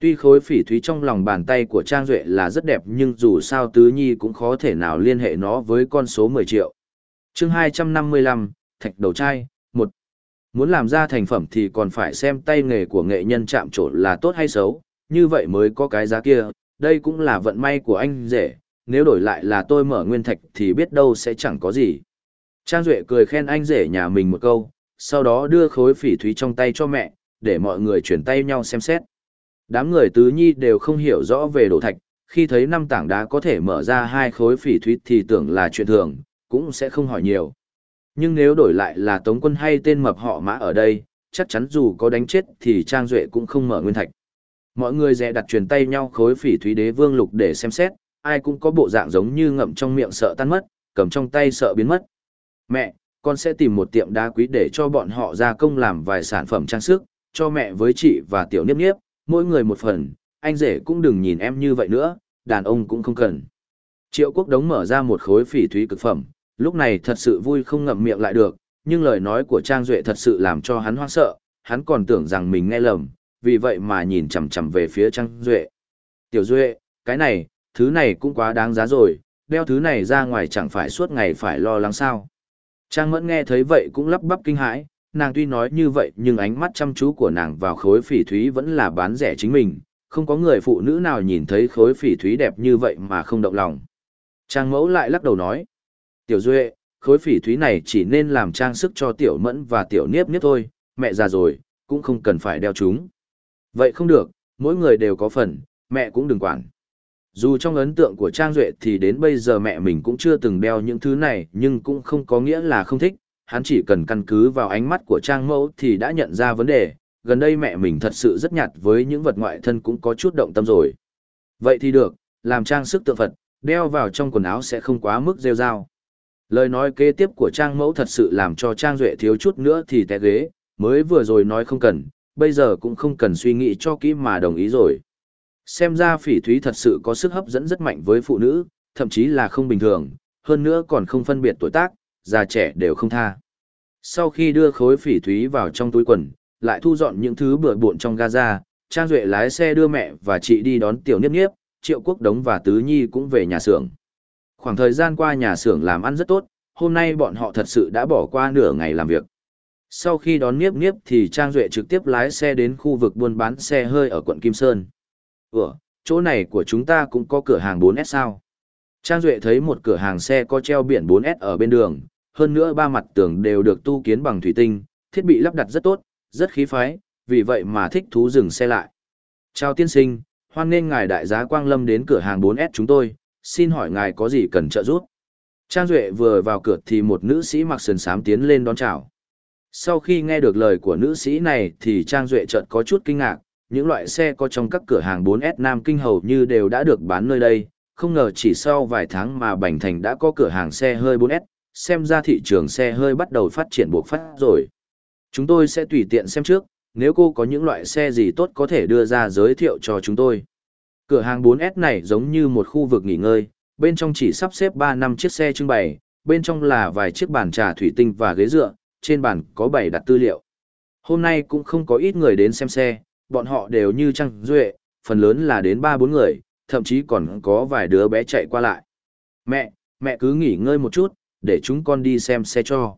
Tuy khối phỉ thúy trong lòng bàn tay của Trang Duệ là rất đẹp nhưng dù sao Tứ Nhi cũng khó thể nào liên hệ nó với con số 10 triệu. chương 255, Thạch Đầu Trai, 1. Muốn làm ra thành phẩm thì còn phải xem tay nghề của nghệ nhân chạm trộn là tốt hay xấu, như vậy mới có cái giá kia, đây cũng là vận may của anh rể, nếu đổi lại là tôi mở nguyên thạch thì biết đâu sẽ chẳng có gì. Trang Duệ cười khen anh rể nhà mình một câu, sau đó đưa khối phỉ thúy trong tay cho mẹ, để mọi người chuyển tay nhau xem xét. Đám người tứ nhi đều không hiểu rõ về đồ thạch, khi thấy năm tảng đá có thể mở ra hai khối phỉ thúy thì tưởng là chuyện thường, cũng sẽ không hỏi nhiều. Nhưng nếu đổi lại là Tống quân hay tên mập họ mã ở đây, chắc chắn dù có đánh chết thì Trang Duệ cũng không mở nguyên thạch. Mọi người dè đặt truyền tay nhau khối phỉ thúy đế vương lục để xem xét, ai cũng có bộ dạng giống như ngậm trong miệng sợ tan mất, cầm trong tay sợ biến mất. Mẹ, con sẽ tìm một tiệm đá quý để cho bọn họ gia công làm vài sản phẩm trang sức, cho mẹ với chị và tiểu niếp niếp, mỗi người một phần, anh rể cũng đừng nhìn em như vậy nữa, đàn ông cũng không cần. Triệu quốc đống mở ra một khối phỉ thúy cực phẩm, lúc này thật sự vui không ngậm miệng lại được, nhưng lời nói của Trang Duệ thật sự làm cho hắn hoang sợ, hắn còn tưởng rằng mình nghe lầm, vì vậy mà nhìn chằm chằm về phía Trang Duệ. Tiểu Duệ, cái này, thứ này cũng quá đáng giá rồi, đeo thứ này ra ngoài chẳng phải suốt ngày phải lo lắng sao. Trang Mẫn nghe thấy vậy cũng lắp bắp kinh hãi, nàng tuy nói như vậy nhưng ánh mắt chăm chú của nàng vào khối phỉ thúy vẫn là bán rẻ chính mình, không có người phụ nữ nào nhìn thấy khối phỉ thúy đẹp như vậy mà không động lòng. Trang mẫu lại lắc đầu nói, tiểu duệ, khối phỉ thúy này chỉ nên làm trang sức cho tiểu mẫn và tiểu niếp niếp thôi, mẹ già rồi, cũng không cần phải đeo chúng. Vậy không được, mỗi người đều có phần, mẹ cũng đừng quản. Dù trong ấn tượng của Trang Duệ thì đến bây giờ mẹ mình cũng chưa từng đeo những thứ này nhưng cũng không có nghĩa là không thích, hắn chỉ cần căn cứ vào ánh mắt của Trang Mẫu thì đã nhận ra vấn đề, gần đây mẹ mình thật sự rất nhạt với những vật ngoại thân cũng có chút động tâm rồi. Vậy thì được, làm trang sức tượng Phật, đeo vào trong quần áo sẽ không quá mức rêu rao. Lời nói kế tiếp của Trang Mẫu thật sự làm cho Trang Duệ thiếu chút nữa thì té ghế, mới vừa rồi nói không cần, bây giờ cũng không cần suy nghĩ cho kỹ mà đồng ý rồi. Xem ra phỉ thúy thật sự có sức hấp dẫn rất mạnh với phụ nữ, thậm chí là không bình thường, hơn nữa còn không phân biệt tuổi tác, già trẻ đều không tha. Sau khi đưa khối phỉ thúy vào trong túi quần, lại thu dọn những thứ bừa bộn trong gaza, Trang Duệ lái xe đưa mẹ và chị đi đón tiểu niếp niếp, Triệu Quốc Đống và Tứ Nhi cũng về nhà xưởng. Khoảng thời gian qua nhà xưởng làm ăn rất tốt, hôm nay bọn họ thật sự đã bỏ qua nửa ngày làm việc. Sau khi đón Niếp Niếp thì Trang Duệ trực tiếp lái xe đến khu vực buôn bán xe hơi ở quận Kim Sơn. Ủa, chỗ này của chúng ta cũng có cửa hàng 4S sao? Trang Duệ thấy một cửa hàng xe có treo biển 4S ở bên đường, hơn nữa ba mặt tường đều được tu kiến bằng thủy tinh, thiết bị lắp đặt rất tốt, rất khí phái, vì vậy mà thích thú dừng xe lại. Chào tiên sinh, hoan nghênh ngài đại giá Quang Lâm đến cửa hàng 4S chúng tôi, xin hỏi ngài có gì cần trợ giúp? Trang Duệ vừa vào cửa thì một nữ sĩ mặc sườn xám tiến lên đón chào. Sau khi nghe được lời của nữ sĩ này thì Trang Duệ chợt có chút kinh ngạc, những loại xe có trong các cửa hàng 4S Nam Kinh hầu như đều đã được bán nơi đây, không ngờ chỉ sau vài tháng mà Bành Thành đã có cửa hàng xe hơi 4S, xem ra thị trường xe hơi bắt đầu phát triển buộc phát rồi. Chúng tôi sẽ tùy tiện xem trước, nếu cô có những loại xe gì tốt có thể đưa ra giới thiệu cho chúng tôi. Cửa hàng 4S này giống như một khu vực nghỉ ngơi, bên trong chỉ sắp xếp 3 năm chiếc xe trưng bày, bên trong là vài chiếc bàn trà thủy tinh và ghế dựa, trên bàn có bày đặt tư liệu. Hôm nay cũng không có ít người đến xem xe, bọn họ đều như trăng duệ, phần lớn là đến 3-4 người, thậm chí còn có vài đứa bé chạy qua lại. Mẹ, mẹ cứ nghỉ ngơi một chút, để chúng con đi xem xe cho.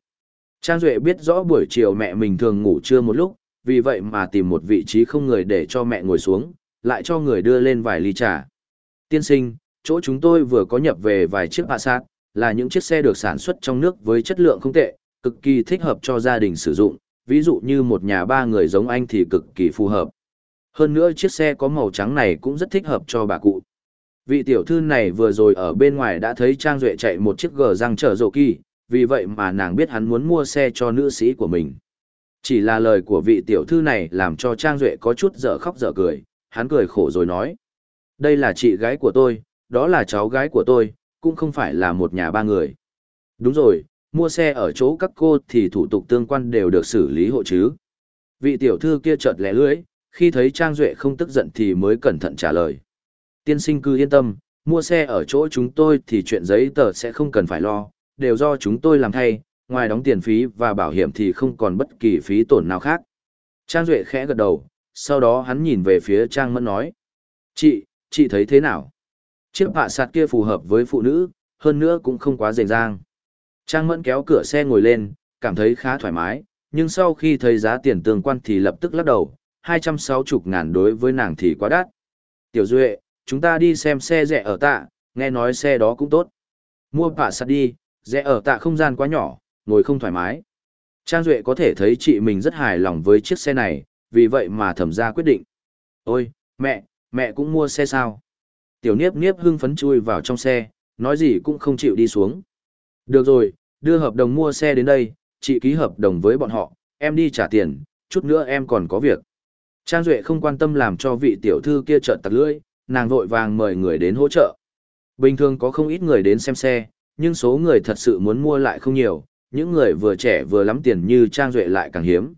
Trang Duệ biết rõ buổi chiều mẹ mình thường ngủ trưa một lúc, vì vậy mà tìm một vị trí không người để cho mẹ ngồi xuống, lại cho người đưa lên vài ly trà. Tiên sinh, chỗ chúng tôi vừa có nhập về vài chiếc Passat, là những chiếc xe được sản xuất trong nước với chất lượng không tệ, cực kỳ thích hợp cho gia đình sử dụng, ví dụ như một nhà ba người giống anh thì cực kỳ phù hợp. Hơn nữa chiếc xe có màu trắng này cũng rất thích hợp cho bà cụ. Vị tiểu thư này vừa rồi ở bên ngoài đã thấy Trang Duệ chạy một chiếc gờ răng chở rộ kỳ, vì vậy mà nàng biết hắn muốn mua xe cho nữ sĩ của mình. Chỉ là lời của vị tiểu thư này làm cho Trang Duệ có chút dở khóc dở cười, hắn cười khổ rồi nói. Đây là chị gái của tôi, đó là cháu gái của tôi, cũng không phải là một nhà ba người. Đúng rồi, mua xe ở chỗ các cô thì thủ tục tương quan đều được xử lý hộ chứ. Vị tiểu thư kia chợt lẻ lưỡi, khi thấy Trang Duệ không tức giận thì mới cẩn thận trả lời. Tiên sinh cứ yên tâm, mua xe ở chỗ chúng tôi thì chuyện giấy tờ sẽ không cần phải lo, đều do chúng tôi làm thay, ngoài đóng tiền phí và bảo hiểm thì không còn bất kỳ phí tổn nào khác. Trang Duệ khẽ gật đầu, sau đó hắn nhìn về phía Trang Mẫn nói. Chị, chị thấy thế nào? Chiếc bạ sạt kia phù hợp với phụ nữ, hơn nữa cũng không quá rành rang. Trang Mẫn kéo cửa xe ngồi lên, cảm thấy khá thoải mái, nhưng sau khi thấy giá tiền tương quan thì lập tức lắc đầu, 260 ngàn đối với nàng thì quá đắt. Tiểu Duệ, chúng ta đi xem xe rẻ ở tạ, nghe nói xe đó cũng tốt. Mua bạ sắt đi, rẻ ở tạ không gian quá nhỏ, ngồi không thoải mái. Trang Duệ có thể thấy chị mình rất hài lòng với chiếc xe này, vì vậy mà thẩm ra quyết định. Ôi, mẹ, mẹ cũng mua xe sao? Tiểu Niếp Niếp hưng phấn chui vào trong xe, nói gì cũng không chịu đi xuống. Được rồi, đưa hợp đồng mua xe đến đây, chị ký hợp đồng với bọn họ, em đi trả tiền, chút nữa em còn có việc. Trang Duệ không quan tâm làm cho vị tiểu thư kia trợn tặc lưỡi, nàng vội vàng mời người đến hỗ trợ. Bình thường có không ít người đến xem xe, nhưng số người thật sự muốn mua lại không nhiều, những người vừa trẻ vừa lắm tiền như Trang Duệ lại càng hiếm.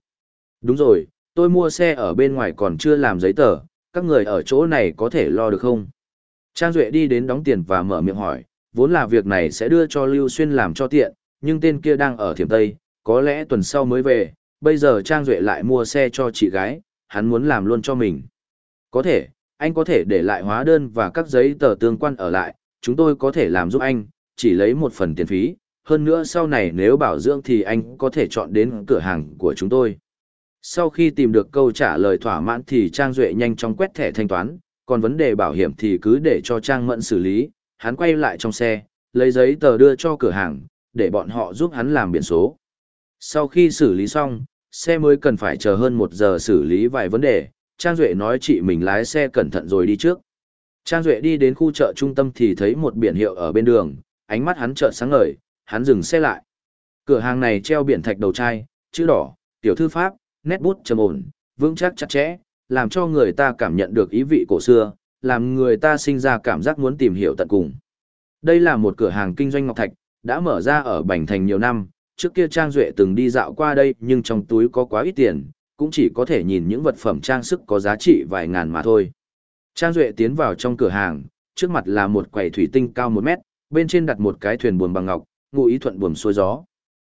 Đúng rồi, tôi mua xe ở bên ngoài còn chưa làm giấy tờ, các người ở chỗ này có thể lo được không? Trang Duệ đi đến đóng tiền và mở miệng hỏi, vốn là việc này sẽ đưa cho Lưu Xuyên làm cho tiện, nhưng tên kia đang ở thiểm Tây, có lẽ tuần sau mới về, bây giờ Trang Duệ lại mua xe cho chị gái, hắn muốn làm luôn cho mình. Có thể, anh có thể để lại hóa đơn và các giấy tờ tương quan ở lại, chúng tôi có thể làm giúp anh, chỉ lấy một phần tiền phí, hơn nữa sau này nếu bảo dưỡng thì anh có thể chọn đến cửa hàng của chúng tôi. Sau khi tìm được câu trả lời thỏa mãn thì Trang Duệ nhanh chóng quét thẻ thanh toán, còn vấn đề bảo hiểm thì cứ để cho Trang Mẫn xử lý, hắn quay lại trong xe, lấy giấy tờ đưa cho cửa hàng, để bọn họ giúp hắn làm biển số. Sau khi xử lý xong, xe mới cần phải chờ hơn một giờ xử lý vài vấn đề, Trang Duệ nói chị mình lái xe cẩn thận rồi đi trước. Trang Duệ đi đến khu chợ trung tâm thì thấy một biển hiệu ở bên đường, ánh mắt hắn chợt sáng ngời, hắn dừng xe lại. Cửa hàng này treo biển thạch đầu chai, chữ đỏ, tiểu thư pháp, nét bút trầm ổn, vững chắc chặt chẽ, làm cho người ta cảm nhận được ý vị cổ xưa, làm người ta sinh ra cảm giác muốn tìm hiểu tận cùng. Đây là một cửa hàng kinh doanh ngọc thạch, đã mở ra ở Bành Thành nhiều năm, trước kia Trang Duệ từng đi dạo qua đây nhưng trong túi có quá ít tiền, cũng chỉ có thể nhìn những vật phẩm trang sức có giá trị vài ngàn mà thôi. Trang Duệ tiến vào trong cửa hàng, trước mặt là một quầy thủy tinh cao 1 mét, bên trên đặt một cái thuyền buồm bằng ngọc, ngụ ý thuận buồm xuôi gió.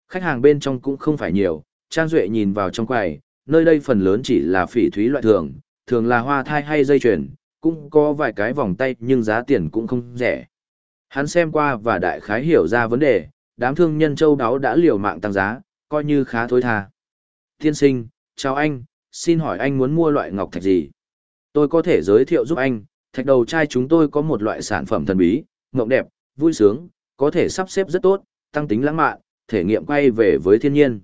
Khách hàng bên trong cũng không phải nhiều, Trang Duệ nhìn vào trong quầy, nơi đây phần lớn chỉ là phỉ thúy loại thường, thường là hoa thai hay dây chuyền, cũng có vài cái vòng tay nhưng giá tiền cũng không rẻ. Hắn xem qua và đại khái hiểu ra vấn đề, đám thương nhân châu đáo đã liều mạng tăng giá, coi như khá thối tha. Tiên sinh, chào anh, xin hỏi anh muốn mua loại ngọc thạch gì? Tôi có thể giới thiệu giúp anh, thạch đầu trai chúng tôi có một loại sản phẩm thần bí, ngọc đẹp, vui sướng, có thể sắp xếp rất tốt, tăng tính lãng mạn, thể nghiệm quay về với thiên nhiên.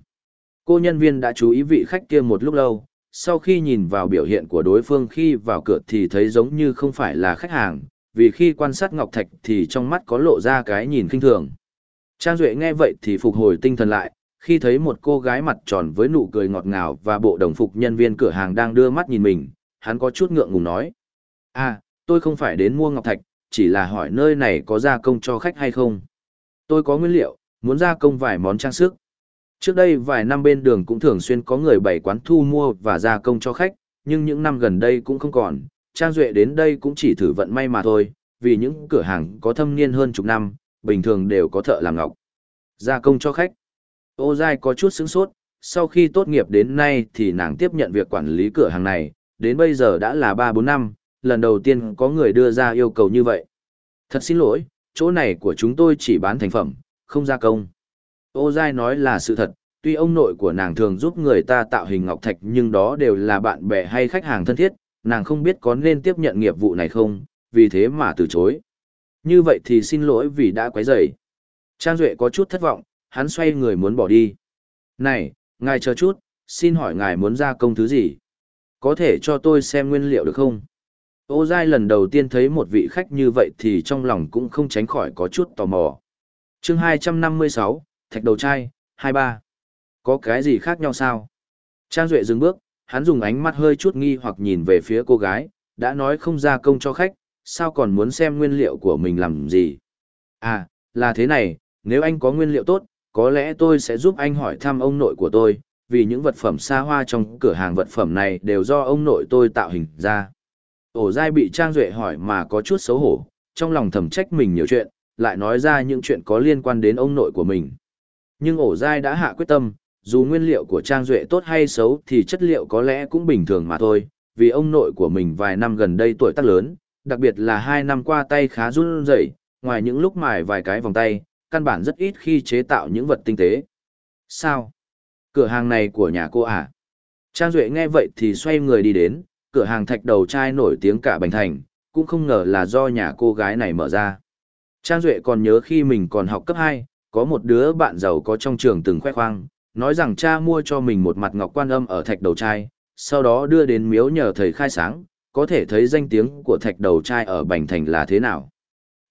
Cô nhân viên đã chú ý vị khách kia một lúc lâu, sau khi nhìn vào biểu hiện của đối phương khi vào cửa thì thấy giống như không phải là khách hàng, vì khi quan sát Ngọc Thạch thì trong mắt có lộ ra cái nhìn kinh thường. Trang Duệ nghe vậy thì phục hồi tinh thần lại, khi thấy một cô gái mặt tròn với nụ cười ngọt ngào và bộ đồng phục nhân viên cửa hàng đang đưa mắt nhìn mình, hắn có chút ngượng ngùng nói. À, tôi không phải đến mua Ngọc Thạch, chỉ là hỏi nơi này có gia công cho khách hay không. Tôi có nguyên liệu, muốn gia công vài món trang sức. Trước đây vài năm bên đường cũng thường xuyên có người bày quán thu mua và gia công cho khách, nhưng những năm gần đây cũng không còn. Trang Duệ đến đây cũng chỉ thử vận may mà thôi, vì những cửa hàng có thâm niên hơn chục năm, bình thường đều có thợ làm ngọc. Gia công cho khách. Ô Giai có chút sướng sốt, sau khi tốt nghiệp đến nay thì nàng tiếp nhận việc quản lý cửa hàng này, đến bây giờ đã là 3-4 năm, lần đầu tiên có người đưa ra yêu cầu như vậy. Thật xin lỗi, chỗ này của chúng tôi chỉ bán thành phẩm, không gia công. Ô Giai nói là sự thật, tuy ông nội của nàng thường giúp người ta tạo hình ngọc thạch nhưng đó đều là bạn bè hay khách hàng thân thiết, nàng không biết có nên tiếp nhận nghiệp vụ này không, vì thế mà từ chối. Như vậy thì xin lỗi vì đã quấy rầy. Trang Duệ có chút thất vọng, hắn xoay người muốn bỏ đi. Này, ngài chờ chút, xin hỏi ngài muốn gia công thứ gì? Có thể cho tôi xem nguyên liệu được không? Ô Giai lần đầu tiên thấy một vị khách như vậy thì trong lòng cũng không tránh khỏi có chút tò mò. chương 256, Thạch Đầu Trai, 23. Có cái gì khác nhau sao? Trang Duệ dừng bước, hắn dùng ánh mắt hơi chút nghi hoặc nhìn về phía cô gái, đã nói không ra công cho khách, sao còn muốn xem nguyên liệu của mình làm gì? À, là thế này, nếu anh có nguyên liệu tốt, có lẽ tôi sẽ giúp anh hỏi thăm ông nội của tôi, vì những vật phẩm xa hoa trong cửa hàng vật phẩm này đều do ông nội tôi tạo hình ra. Ổ dai bị Trang Duệ hỏi mà có chút xấu hổ, trong lòng thầm trách mình nhiều chuyện, lại nói ra những chuyện có liên quan đến ông nội của mình. Nhưng ổ dai đã hạ quyết tâm, dù nguyên liệu của Trang Duệ tốt hay xấu thì chất liệu có lẽ cũng bình thường mà thôi, vì ông nội của mình vài năm gần đây tuổi tác lớn, đặc biệt là hai năm qua tay khá run rẩy ngoài những lúc mài vài cái vòng tay, căn bản rất ít khi chế tạo những vật tinh tế. Sao? Cửa hàng này của nhà cô à? Trang Duệ nghe vậy thì xoay người đi đến, cửa hàng thạch đầu trai nổi tiếng cả Bành Thành, cũng không ngờ là do nhà cô gái này mở ra. Trang Duệ còn nhớ khi mình còn học cấp 2, có một đứa bạn giàu có trong trường từng khoe khoang, nói rằng cha mua cho mình một mặt ngọc quan âm ở thạch đầu trai, sau đó đưa đến miếu nhờ thầy khai sáng, có thể thấy danh tiếng của thạch đầu trai ở Bành Thành là thế nào.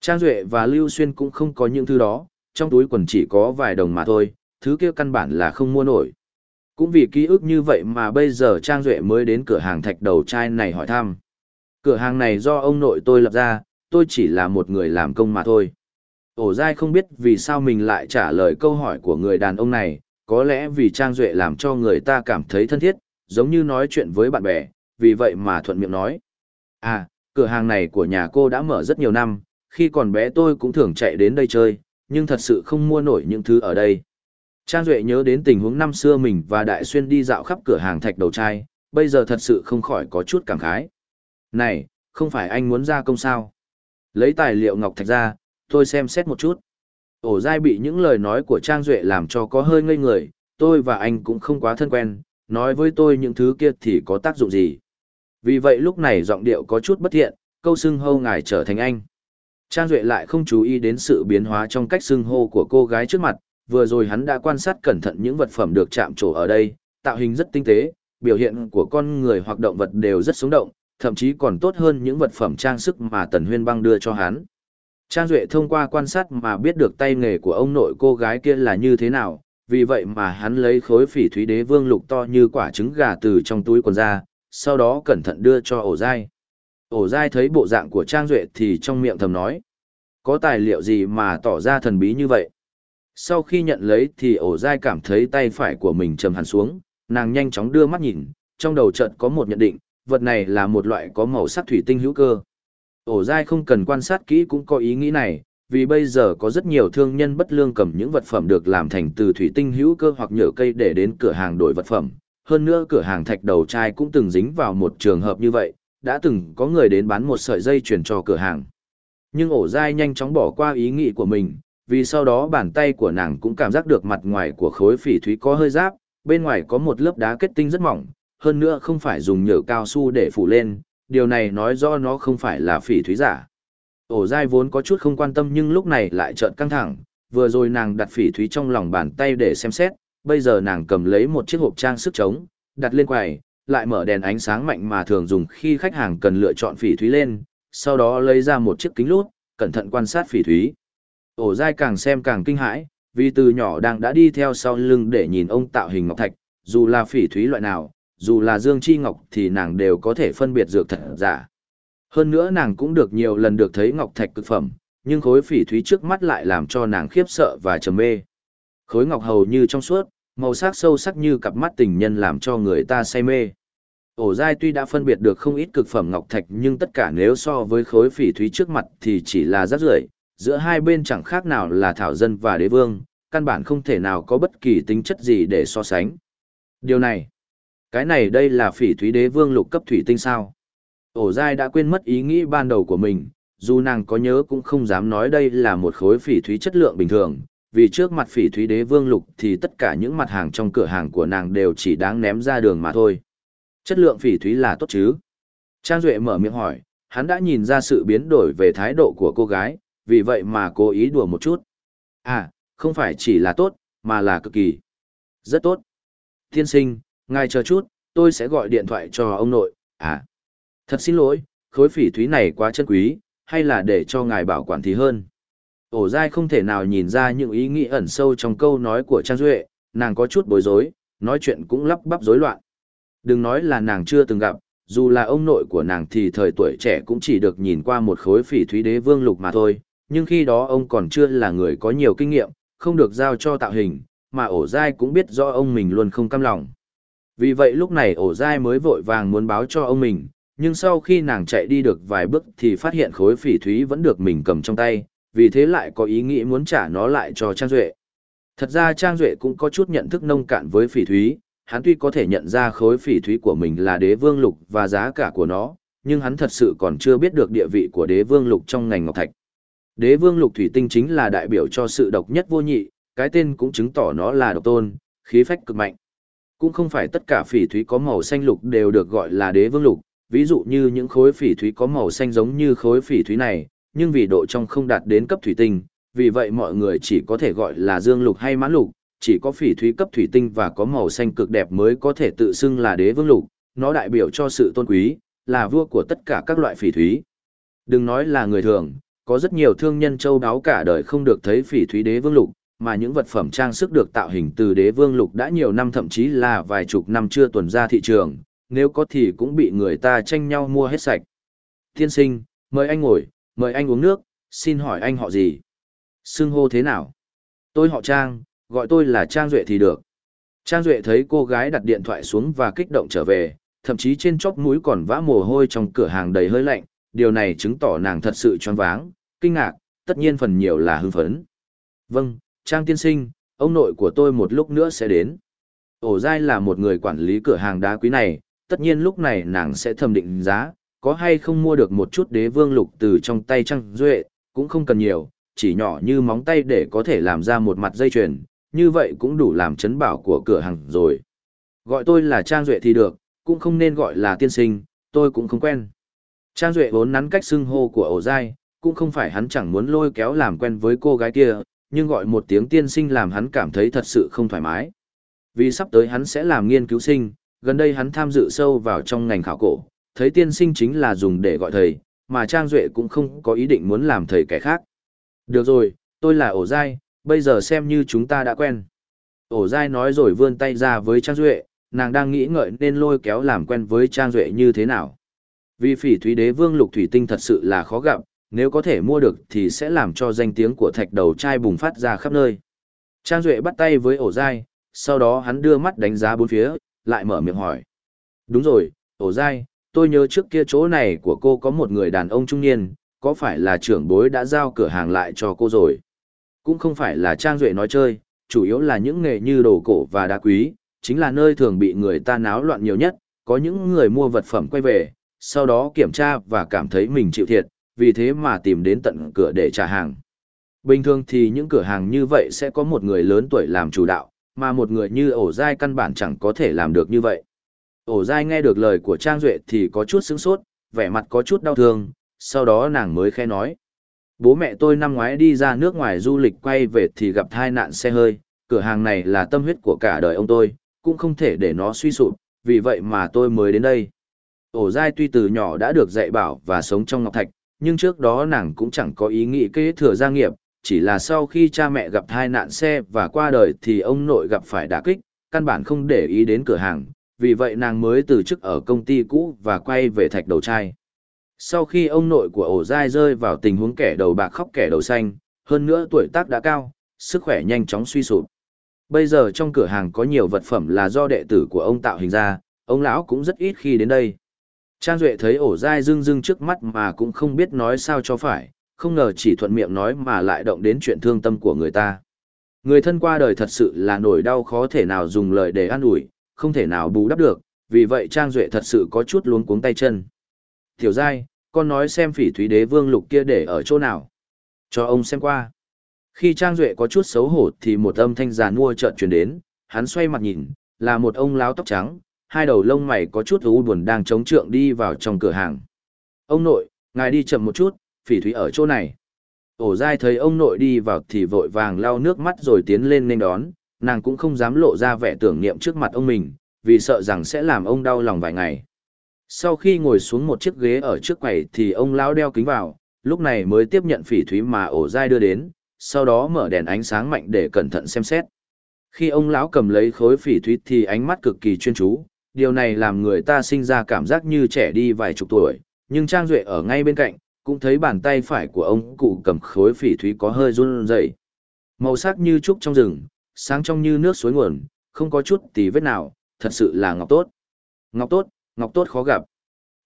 Trang Duệ và Lưu Xuyên cũng không có những thứ đó, trong túi quần chỉ có vài đồng mà thôi, thứ kia căn bản là không mua nổi. Cũng vì ký ức như vậy mà bây giờ Trang Duệ mới đến cửa hàng thạch đầu trai này hỏi thăm. Cửa hàng này do ông nội tôi lập ra, tôi chỉ là một người làm công mà thôi. Ổ dai không biết vì sao mình lại trả lời câu hỏi của người đàn ông này, có lẽ vì Trang Duệ làm cho người ta cảm thấy thân thiết, giống như nói chuyện với bạn bè, vì vậy mà thuận miệng nói. À, cửa hàng này của nhà cô đã mở rất nhiều năm, khi còn bé tôi cũng thường chạy đến đây chơi, nhưng thật sự không mua nổi những thứ ở đây. Trang Duệ nhớ đến tình huống năm xưa mình và Đại Xuyên đi dạo khắp cửa hàng thạch đầu trai, bây giờ thật sự không khỏi có chút cảm khái. Này, không phải anh muốn ra công sao? Lấy tài liệu ngọc thạch ra, tôi xem xét một chút. Ổ dai bị những lời nói của Trang Duệ làm cho có hơi ngây người, tôi và anh cũng không quá thân quen, nói với tôi những thứ kia thì có tác dụng gì. Vì vậy lúc này giọng điệu có chút bất thiện, câu xưng hâu ngài trở thành anh. Trang Duệ lại không chú ý đến sự biến hóa trong cách xưng hô của cô gái trước mặt, vừa rồi hắn đã quan sát cẩn thận những vật phẩm được chạm trổ ở đây, tạo hình rất tinh tế, biểu hiện của con người hoặc động vật đều rất sống động, thậm chí còn tốt hơn những vật phẩm trang sức mà Tần Huyên Băng đưa cho hắn. Trang Duệ thông qua quan sát mà biết được tay nghề của ông nội cô gái kia là như thế nào, vì vậy mà hắn lấy khối phỉ thúy đế vương lục to như quả trứng gà từ trong túi quần ra, sau đó cẩn thận đưa cho ổ dai. Ổ dai thấy bộ dạng của Trang Duệ thì trong miệng thầm nói, có tài liệu gì mà tỏ ra thần bí như vậy? Sau khi nhận lấy thì ổ dai cảm thấy tay phải của mình trầm hẳn xuống, nàng nhanh chóng đưa mắt nhìn, trong đầu chợt có một nhận định, vật này là một loại có màu sắc thủy tinh hữu cơ. Ổ dai không cần quan sát kỹ cũng có ý nghĩ này, vì bây giờ có rất nhiều thương nhân bất lương cầm những vật phẩm được làm thành từ thủy tinh hữu cơ hoặc nhựa cây để đến cửa hàng đổi vật phẩm. Hơn nữa cửa hàng thạch đầu trai cũng từng dính vào một trường hợp như vậy, đã từng có người đến bán một sợi dây chuyển cho cửa hàng. Nhưng ổ dai nhanh chóng bỏ qua ý nghĩ của mình, vì sau đó bàn tay của nàng cũng cảm giác được mặt ngoài của khối phỉ thúy có hơi giáp, bên ngoài có một lớp đá kết tinh rất mỏng, hơn nữa không phải dùng nhựa cao su để phủ lên, điều này nói rõ nó không phải là phỉ thúy giả. Ổ dai vốn có chút không quan tâm nhưng lúc này lại trợn căng thẳng, vừa rồi nàng đặt phỉ thúy trong lòng bàn tay để xem xét, bây giờ nàng cầm lấy một chiếc hộp trang sức trống, đặt lên quầy, lại mở đèn ánh sáng mạnh mà thường dùng khi khách hàng cần lựa chọn phỉ thúy lên, sau đó lấy ra một chiếc kính lút, cẩn thận quan sát phỉ thúy. Ổ dai càng xem càng kinh hãi, vì từ nhỏ đang đã đi theo sau lưng để nhìn ông tạo hình ngọc thạch, dù là phỉ thúy loại nào, dù là dương chi ngọc thì nàng đều có thể phân biệt dược thật giả. Hơn nữa nàng cũng được nhiều lần được thấy ngọc thạch cực phẩm, nhưng khối phỉ thúy trước mắt lại làm cho nàng khiếp sợ và trầm mê. Khối ngọc hầu như trong suốt, màu sắc sâu sắc như cặp mắt tình nhân làm cho người ta say mê. Ổ dai tuy đã phân biệt được không ít cực phẩm ngọc thạch nhưng tất cả nếu so với khối phỉ thúy trước mặt thì chỉ là rác rưởi giữa hai bên chẳng khác nào là thảo dân và đế vương, căn bản không thể nào có bất kỳ tính chất gì để so sánh. Điều này, cái này đây là phỉ thúy đế vương lục cấp thủy tinh sao. Ổ dai đã quên mất ý nghĩ ban đầu của mình, dù nàng có nhớ cũng không dám nói đây là một khối phỉ thúy chất lượng bình thường, vì trước mặt phỉ thúy đế vương lục thì tất cả những mặt hàng trong cửa hàng của nàng đều chỉ đáng ném ra đường mà thôi. Chất lượng phỉ thúy là tốt chứ? Trang Duệ mở miệng hỏi, hắn đã nhìn ra sự biến đổi về thái độ của cô gái, vì vậy mà cố ý đùa một chút. À, không phải chỉ là tốt, mà là cực kỳ. Rất tốt. Tiên sinh, ngài chờ chút, tôi sẽ gọi điện thoại cho ông nội, à. Thật xin lỗi, khối phỉ thúy này quá chân quý, hay là để cho ngài bảo quản thì hơn. Ổ dai không thể nào nhìn ra những ý nghĩ ẩn sâu trong câu nói của Trang Duệ, nàng có chút bối rối, nói chuyện cũng lắp bắp rối loạn. Đừng nói là nàng chưa từng gặp, dù là ông nội của nàng thì thời tuổi trẻ cũng chỉ được nhìn qua một khối phỉ thúy đế vương lục mà thôi, nhưng khi đó ông còn chưa là người có nhiều kinh nghiệm, không được giao cho tạo hình, mà ổ dai cũng biết rõ ông mình luôn không cam lòng. Vì vậy lúc này ổ dai mới vội vàng muốn báo cho ông mình, nhưng sau khi nàng chạy đi được vài bước thì phát hiện khối phỉ thúy vẫn được mình cầm trong tay, vì thế lại có ý nghĩ muốn trả nó lại cho Trang Duệ. Thật ra Trang Duệ cũng có chút nhận thức nông cạn với phỉ thúy, hắn tuy có thể nhận ra khối phỉ thúy của mình là đế vương lục và giá cả của nó, nhưng hắn thật sự còn chưa biết được địa vị của đế vương lục trong ngành ngọc thạch. Đế vương lục thủy tinh chính là đại biểu cho sự độc nhất vô nhị, cái tên cũng chứng tỏ nó là độc tôn, khí phách cực mạnh. Cũng không phải tất cả phỉ thúy có màu xanh lục đều được gọi là đế vương lục, ví dụ như những khối phỉ thúy có màu xanh giống như khối phỉ thúy này, nhưng vì độ trong không đạt đến cấp thủy tinh, vì vậy mọi người chỉ có thể gọi là dương lục hay mãn lục, chỉ có phỉ thúy cấp thủy tinh và có màu xanh cực đẹp mới có thể tự xưng là đế vương lục, nó đại biểu cho sự tôn quý, là vua của tất cả các loại phỉ thúy. Đừng nói là người thường, có rất nhiều thương nhân châu đáo cả đời không được thấy phỉ thúy đế vương lục, mà những vật phẩm trang sức được tạo hình từ đế vương lục đã nhiều năm thậm chí là vài chục năm chưa tuần ra thị trường, nếu có thì cũng bị người ta tranh nhau mua hết sạch. Tiên sinh, mời anh ngồi, mời anh uống nước, xin hỏi anh họ gì? Xưng hô thế nào? Tôi họ Trang, gọi tôi là Trang Duệ thì được. Trang Duệ thấy cô gái đặt điện thoại xuống và kích động trở về, thậm chí trên chóp mũi còn vã mồ hôi trong cửa hàng đầy hơi lạnh, điều này chứng tỏ nàng thật sự choáng váng, kinh ngạc, tất nhiên phần nhiều là hưng phấn. Vâng, Trang tiên sinh, ông nội của tôi một lúc nữa sẽ đến. Ổ dai là một người quản lý cửa hàng đá quý này, tất nhiên lúc này nàng sẽ thẩm định giá, có hay không mua được một chút đế vương lục từ trong tay Trang Duệ, cũng không cần nhiều, chỉ nhỏ như móng tay để có thể làm ra một mặt dây chuyền, như vậy cũng đủ làm chấn bảo của cửa hàng rồi. Gọi tôi là Trang Duệ thì được, cũng không nên gọi là tiên sinh, tôi cũng không quen. Trang Duệ vốn nắn cách xưng hô của ổ dai, cũng không phải hắn chẳng muốn lôi kéo làm quen với cô gái kia, nhưng gọi một tiếng tiên sinh làm hắn cảm thấy thật sự không thoải mái. Vì sắp tới hắn sẽ làm nghiên cứu sinh, gần đây hắn tham dự sâu vào trong ngành khảo cổ, thấy tiên sinh chính là dùng để gọi thầy, mà Trang Duệ cũng không có ý định muốn làm thầy kẻ khác. Được rồi, tôi là ổ dai, bây giờ xem như chúng ta đã quen. Ổ dai nói rồi vươn tay ra với Trang Duệ, nàng đang nghĩ ngợi nên lôi kéo làm quen với Trang Duệ như thế nào. Vì phỉ thúy đế vương lục thủy tinh thật sự là khó gặp, nếu có thể mua được thì sẽ làm cho danh tiếng của thạch đầu trai bùng phát ra khắp nơi. Trang Duệ bắt tay với ổ dai, sau đó hắn đưa mắt đánh giá bốn phía, lại mở miệng hỏi. Đúng rồi, ổ dai, tôi nhớ trước kia chỗ này của cô có một người đàn ông trung niên, có phải là trưởng bối đã giao cửa hàng lại cho cô rồi? Cũng không phải là Trang Duệ nói chơi, chủ yếu là những nghề như đồ cổ và đá quý, chính là nơi thường bị người ta náo loạn nhiều nhất, có những người mua vật phẩm quay về, sau đó kiểm tra và cảm thấy mình chịu thiệt, vì thế mà tìm đến tận cửa để trả hàng. Bình thường thì những cửa hàng như vậy sẽ có một người lớn tuổi làm chủ đạo, mà một người như ổ dai căn bản chẳng có thể làm được như vậy. Ổ dai nghe được lời của Trang Duệ thì có chút sướng sốt, vẻ mặt có chút đau thương, sau đó nàng mới khe nói. Bố mẹ tôi năm ngoái đi ra nước ngoài du lịch quay về thì gặp tai nạn xe hơi, cửa hàng này là tâm huyết của cả đời ông tôi, cũng không thể để nó suy sụp, vì vậy mà tôi mới đến đây. Ổ dai tuy từ nhỏ đã được dạy bảo và sống trong Ngọc Thạch, nhưng trước đó nàng cũng chẳng có ý nghĩ kế thừa gia nghiệp, chỉ là sau khi cha mẹ gặp tai nạn xe và qua đời thì ông nội gặp phải đả kích, căn bản không để ý đến cửa hàng, vì vậy nàng mới từ chức ở công ty cũ và quay về thạch đầu trai. Sau khi ông nội của ổ dai rơi vào tình huống kẻ đầu bạc khóc kẻ đầu xanh, hơn nữa tuổi tác đã cao, sức khỏe nhanh chóng suy sụp. Bây giờ trong cửa hàng có nhiều vật phẩm là do đệ tử của ông tạo hình ra, ông lão cũng rất ít khi đến đây. Trang Duệ thấy ổ dai rưng rưng trước mắt mà cũng không biết nói sao cho phải, không ngờ chỉ thuận miệng nói mà lại động đến chuyện thương tâm của người ta. Người thân qua đời thật sự là nỗi đau khó thể nào dùng lời để an ủi, không thể nào bù đắp được, vì vậy Trang Duệ thật sự có chút luống cuống tay chân. Tiểu giai, con nói xem phỉ thúy đế vương lục kia để ở chỗ nào. Cho ông xem qua. Khi Trang Duệ có chút xấu hổ thì một âm thanh giàn mua chợt chuyển đến, hắn xoay mặt nhìn, là một ông láo tóc trắng, hai đầu lông mày có chút u buồn đang chống trượng đi vào trong cửa hàng. Ông nội, ngài đi chậm một chút, phỉ thúy ở chỗ này. Ổ dai thấy ông nội đi vào thì vội vàng lau nước mắt rồi tiến lên nên đón, nàng cũng không dám lộ ra vẻ tưởng niệm trước mặt ông mình, vì sợ rằng sẽ làm ông đau lòng vài ngày. Sau khi ngồi xuống một chiếc ghế ở trước quầy thì ông lão đeo kính vào, lúc này mới tiếp nhận phỉ thúy mà ổ dai đưa đến, sau đó mở đèn ánh sáng mạnh để cẩn thận xem xét. Khi ông lão cầm lấy khối phỉ thúy thì ánh mắt cực kỳ chuyên chú, điều này làm người ta sinh ra cảm giác như trẻ đi vài chục tuổi, nhưng Trang Duệ ở ngay bên cạnh, cũng thấy bàn tay phải của ông cụ cầm khối phỉ thúy có hơi run rẩy. Màu sắc như trúc trong rừng, sáng trong như nước suối nguồn, không có chút tí vết nào, thật sự là ngọc tốt. Ngọc tốt, ngọc tốt khó gặp.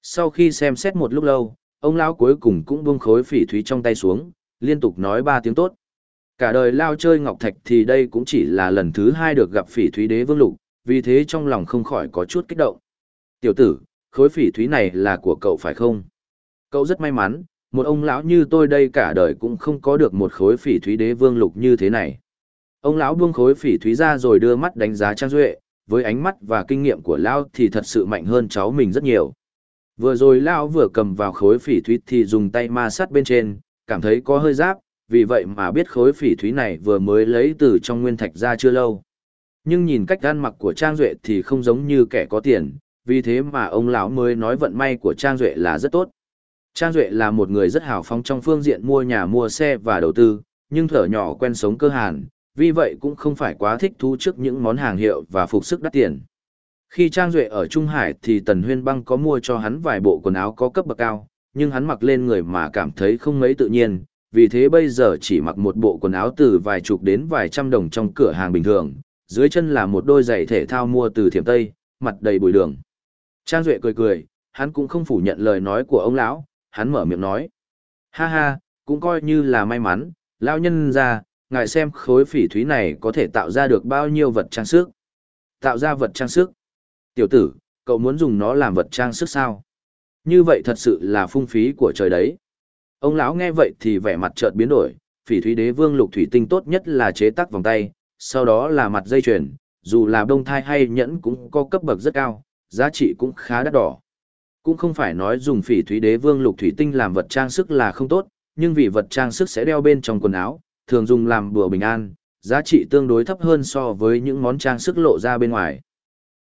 Sau khi xem xét một lúc lâu, ông lão cuối cùng cũng buông khối phỉ thúy trong tay xuống, liên tục nói ba tiếng tốt. Cả đời lao chơi ngọc thạch thì đây cũng chỉ là lần thứ hai được gặp phỉ thúy đế vương lục, vì thế trong lòng không khỏi có chút kích động. Tiểu tử, khối phỉ thúy này là của cậu phải không? Cậu rất may mắn, một ông lão như tôi đây cả đời cũng không có được một khối phỉ thúy đế vương lục như thế này. Ông lão buông khối phỉ thúy ra rồi đưa mắt đánh giá Trang Duệ, với ánh mắt và kinh nghiệm của lão thì thật sự mạnh hơn cháu mình rất nhiều. Vừa rồi lão vừa cầm vào khối phỉ thúy thì dùng tay ma sát bên trên, cảm thấy có hơi giáp, vì vậy mà biết khối phỉ thúy này vừa mới lấy từ trong nguyên thạch ra chưa lâu. Nhưng nhìn cách ăn mặc của Trang Duệ thì không giống như kẻ có tiền, vì thế mà ông lão mới nói vận may của Trang Duệ là rất tốt. Trang Duệ là một người rất hào phóng trong phương diện mua nhà mua xe và đầu tư, nhưng thở nhỏ quen sống cơ hàn, vì vậy cũng không phải quá thích thú trước những món hàng hiệu và phục sức đắt tiền. Khi Trang Duệ ở Trung Hải thì Tần Huyên Băng có mua cho hắn vài bộ quần áo có cấp bậc cao, nhưng hắn mặc lên người mà cảm thấy không mấy tự nhiên, vì thế bây giờ chỉ mặc một bộ quần áo từ vài chục đến vài trăm đồng trong cửa hàng bình thường, dưới chân là một đôi giày thể thao mua từ thiểm Tây, mặt đầy bụi đường. Trang Duệ cười cười, hắn cũng không phủ nhận lời nói của ông lão, hắn mở miệng nói. Ha ha, cũng coi như là may mắn, lão nhân ra, ngài xem khối phỉ thúy này có thể tạo ra được bao nhiêu vật trang sức. Tạo ra vật trang sức. Tiểu tử, cậu muốn dùng nó làm vật trang sức sao? Như vậy thật sự là phung phí của trời đấy. Ông lão nghe vậy thì vẻ mặt chợt biến đổi, phỉ thúy đế vương lục thủy tinh tốt nhất là chế tác vòng tay, sau đó là mặt dây chuyền, dù là đông thai hay nhẫn cũng có cấp bậc rất cao, giá trị cũng khá đắt đỏ. Cũng không phải nói dùng phỉ thúy đế vương lục thủy tinh làm vật trang sức là không tốt, nhưng vì vật trang sức sẽ đeo bên trong quần áo, thường dùng làm bùa bình an, giá trị tương đối thấp hơn so với những món trang sức lộ ra bên ngoài.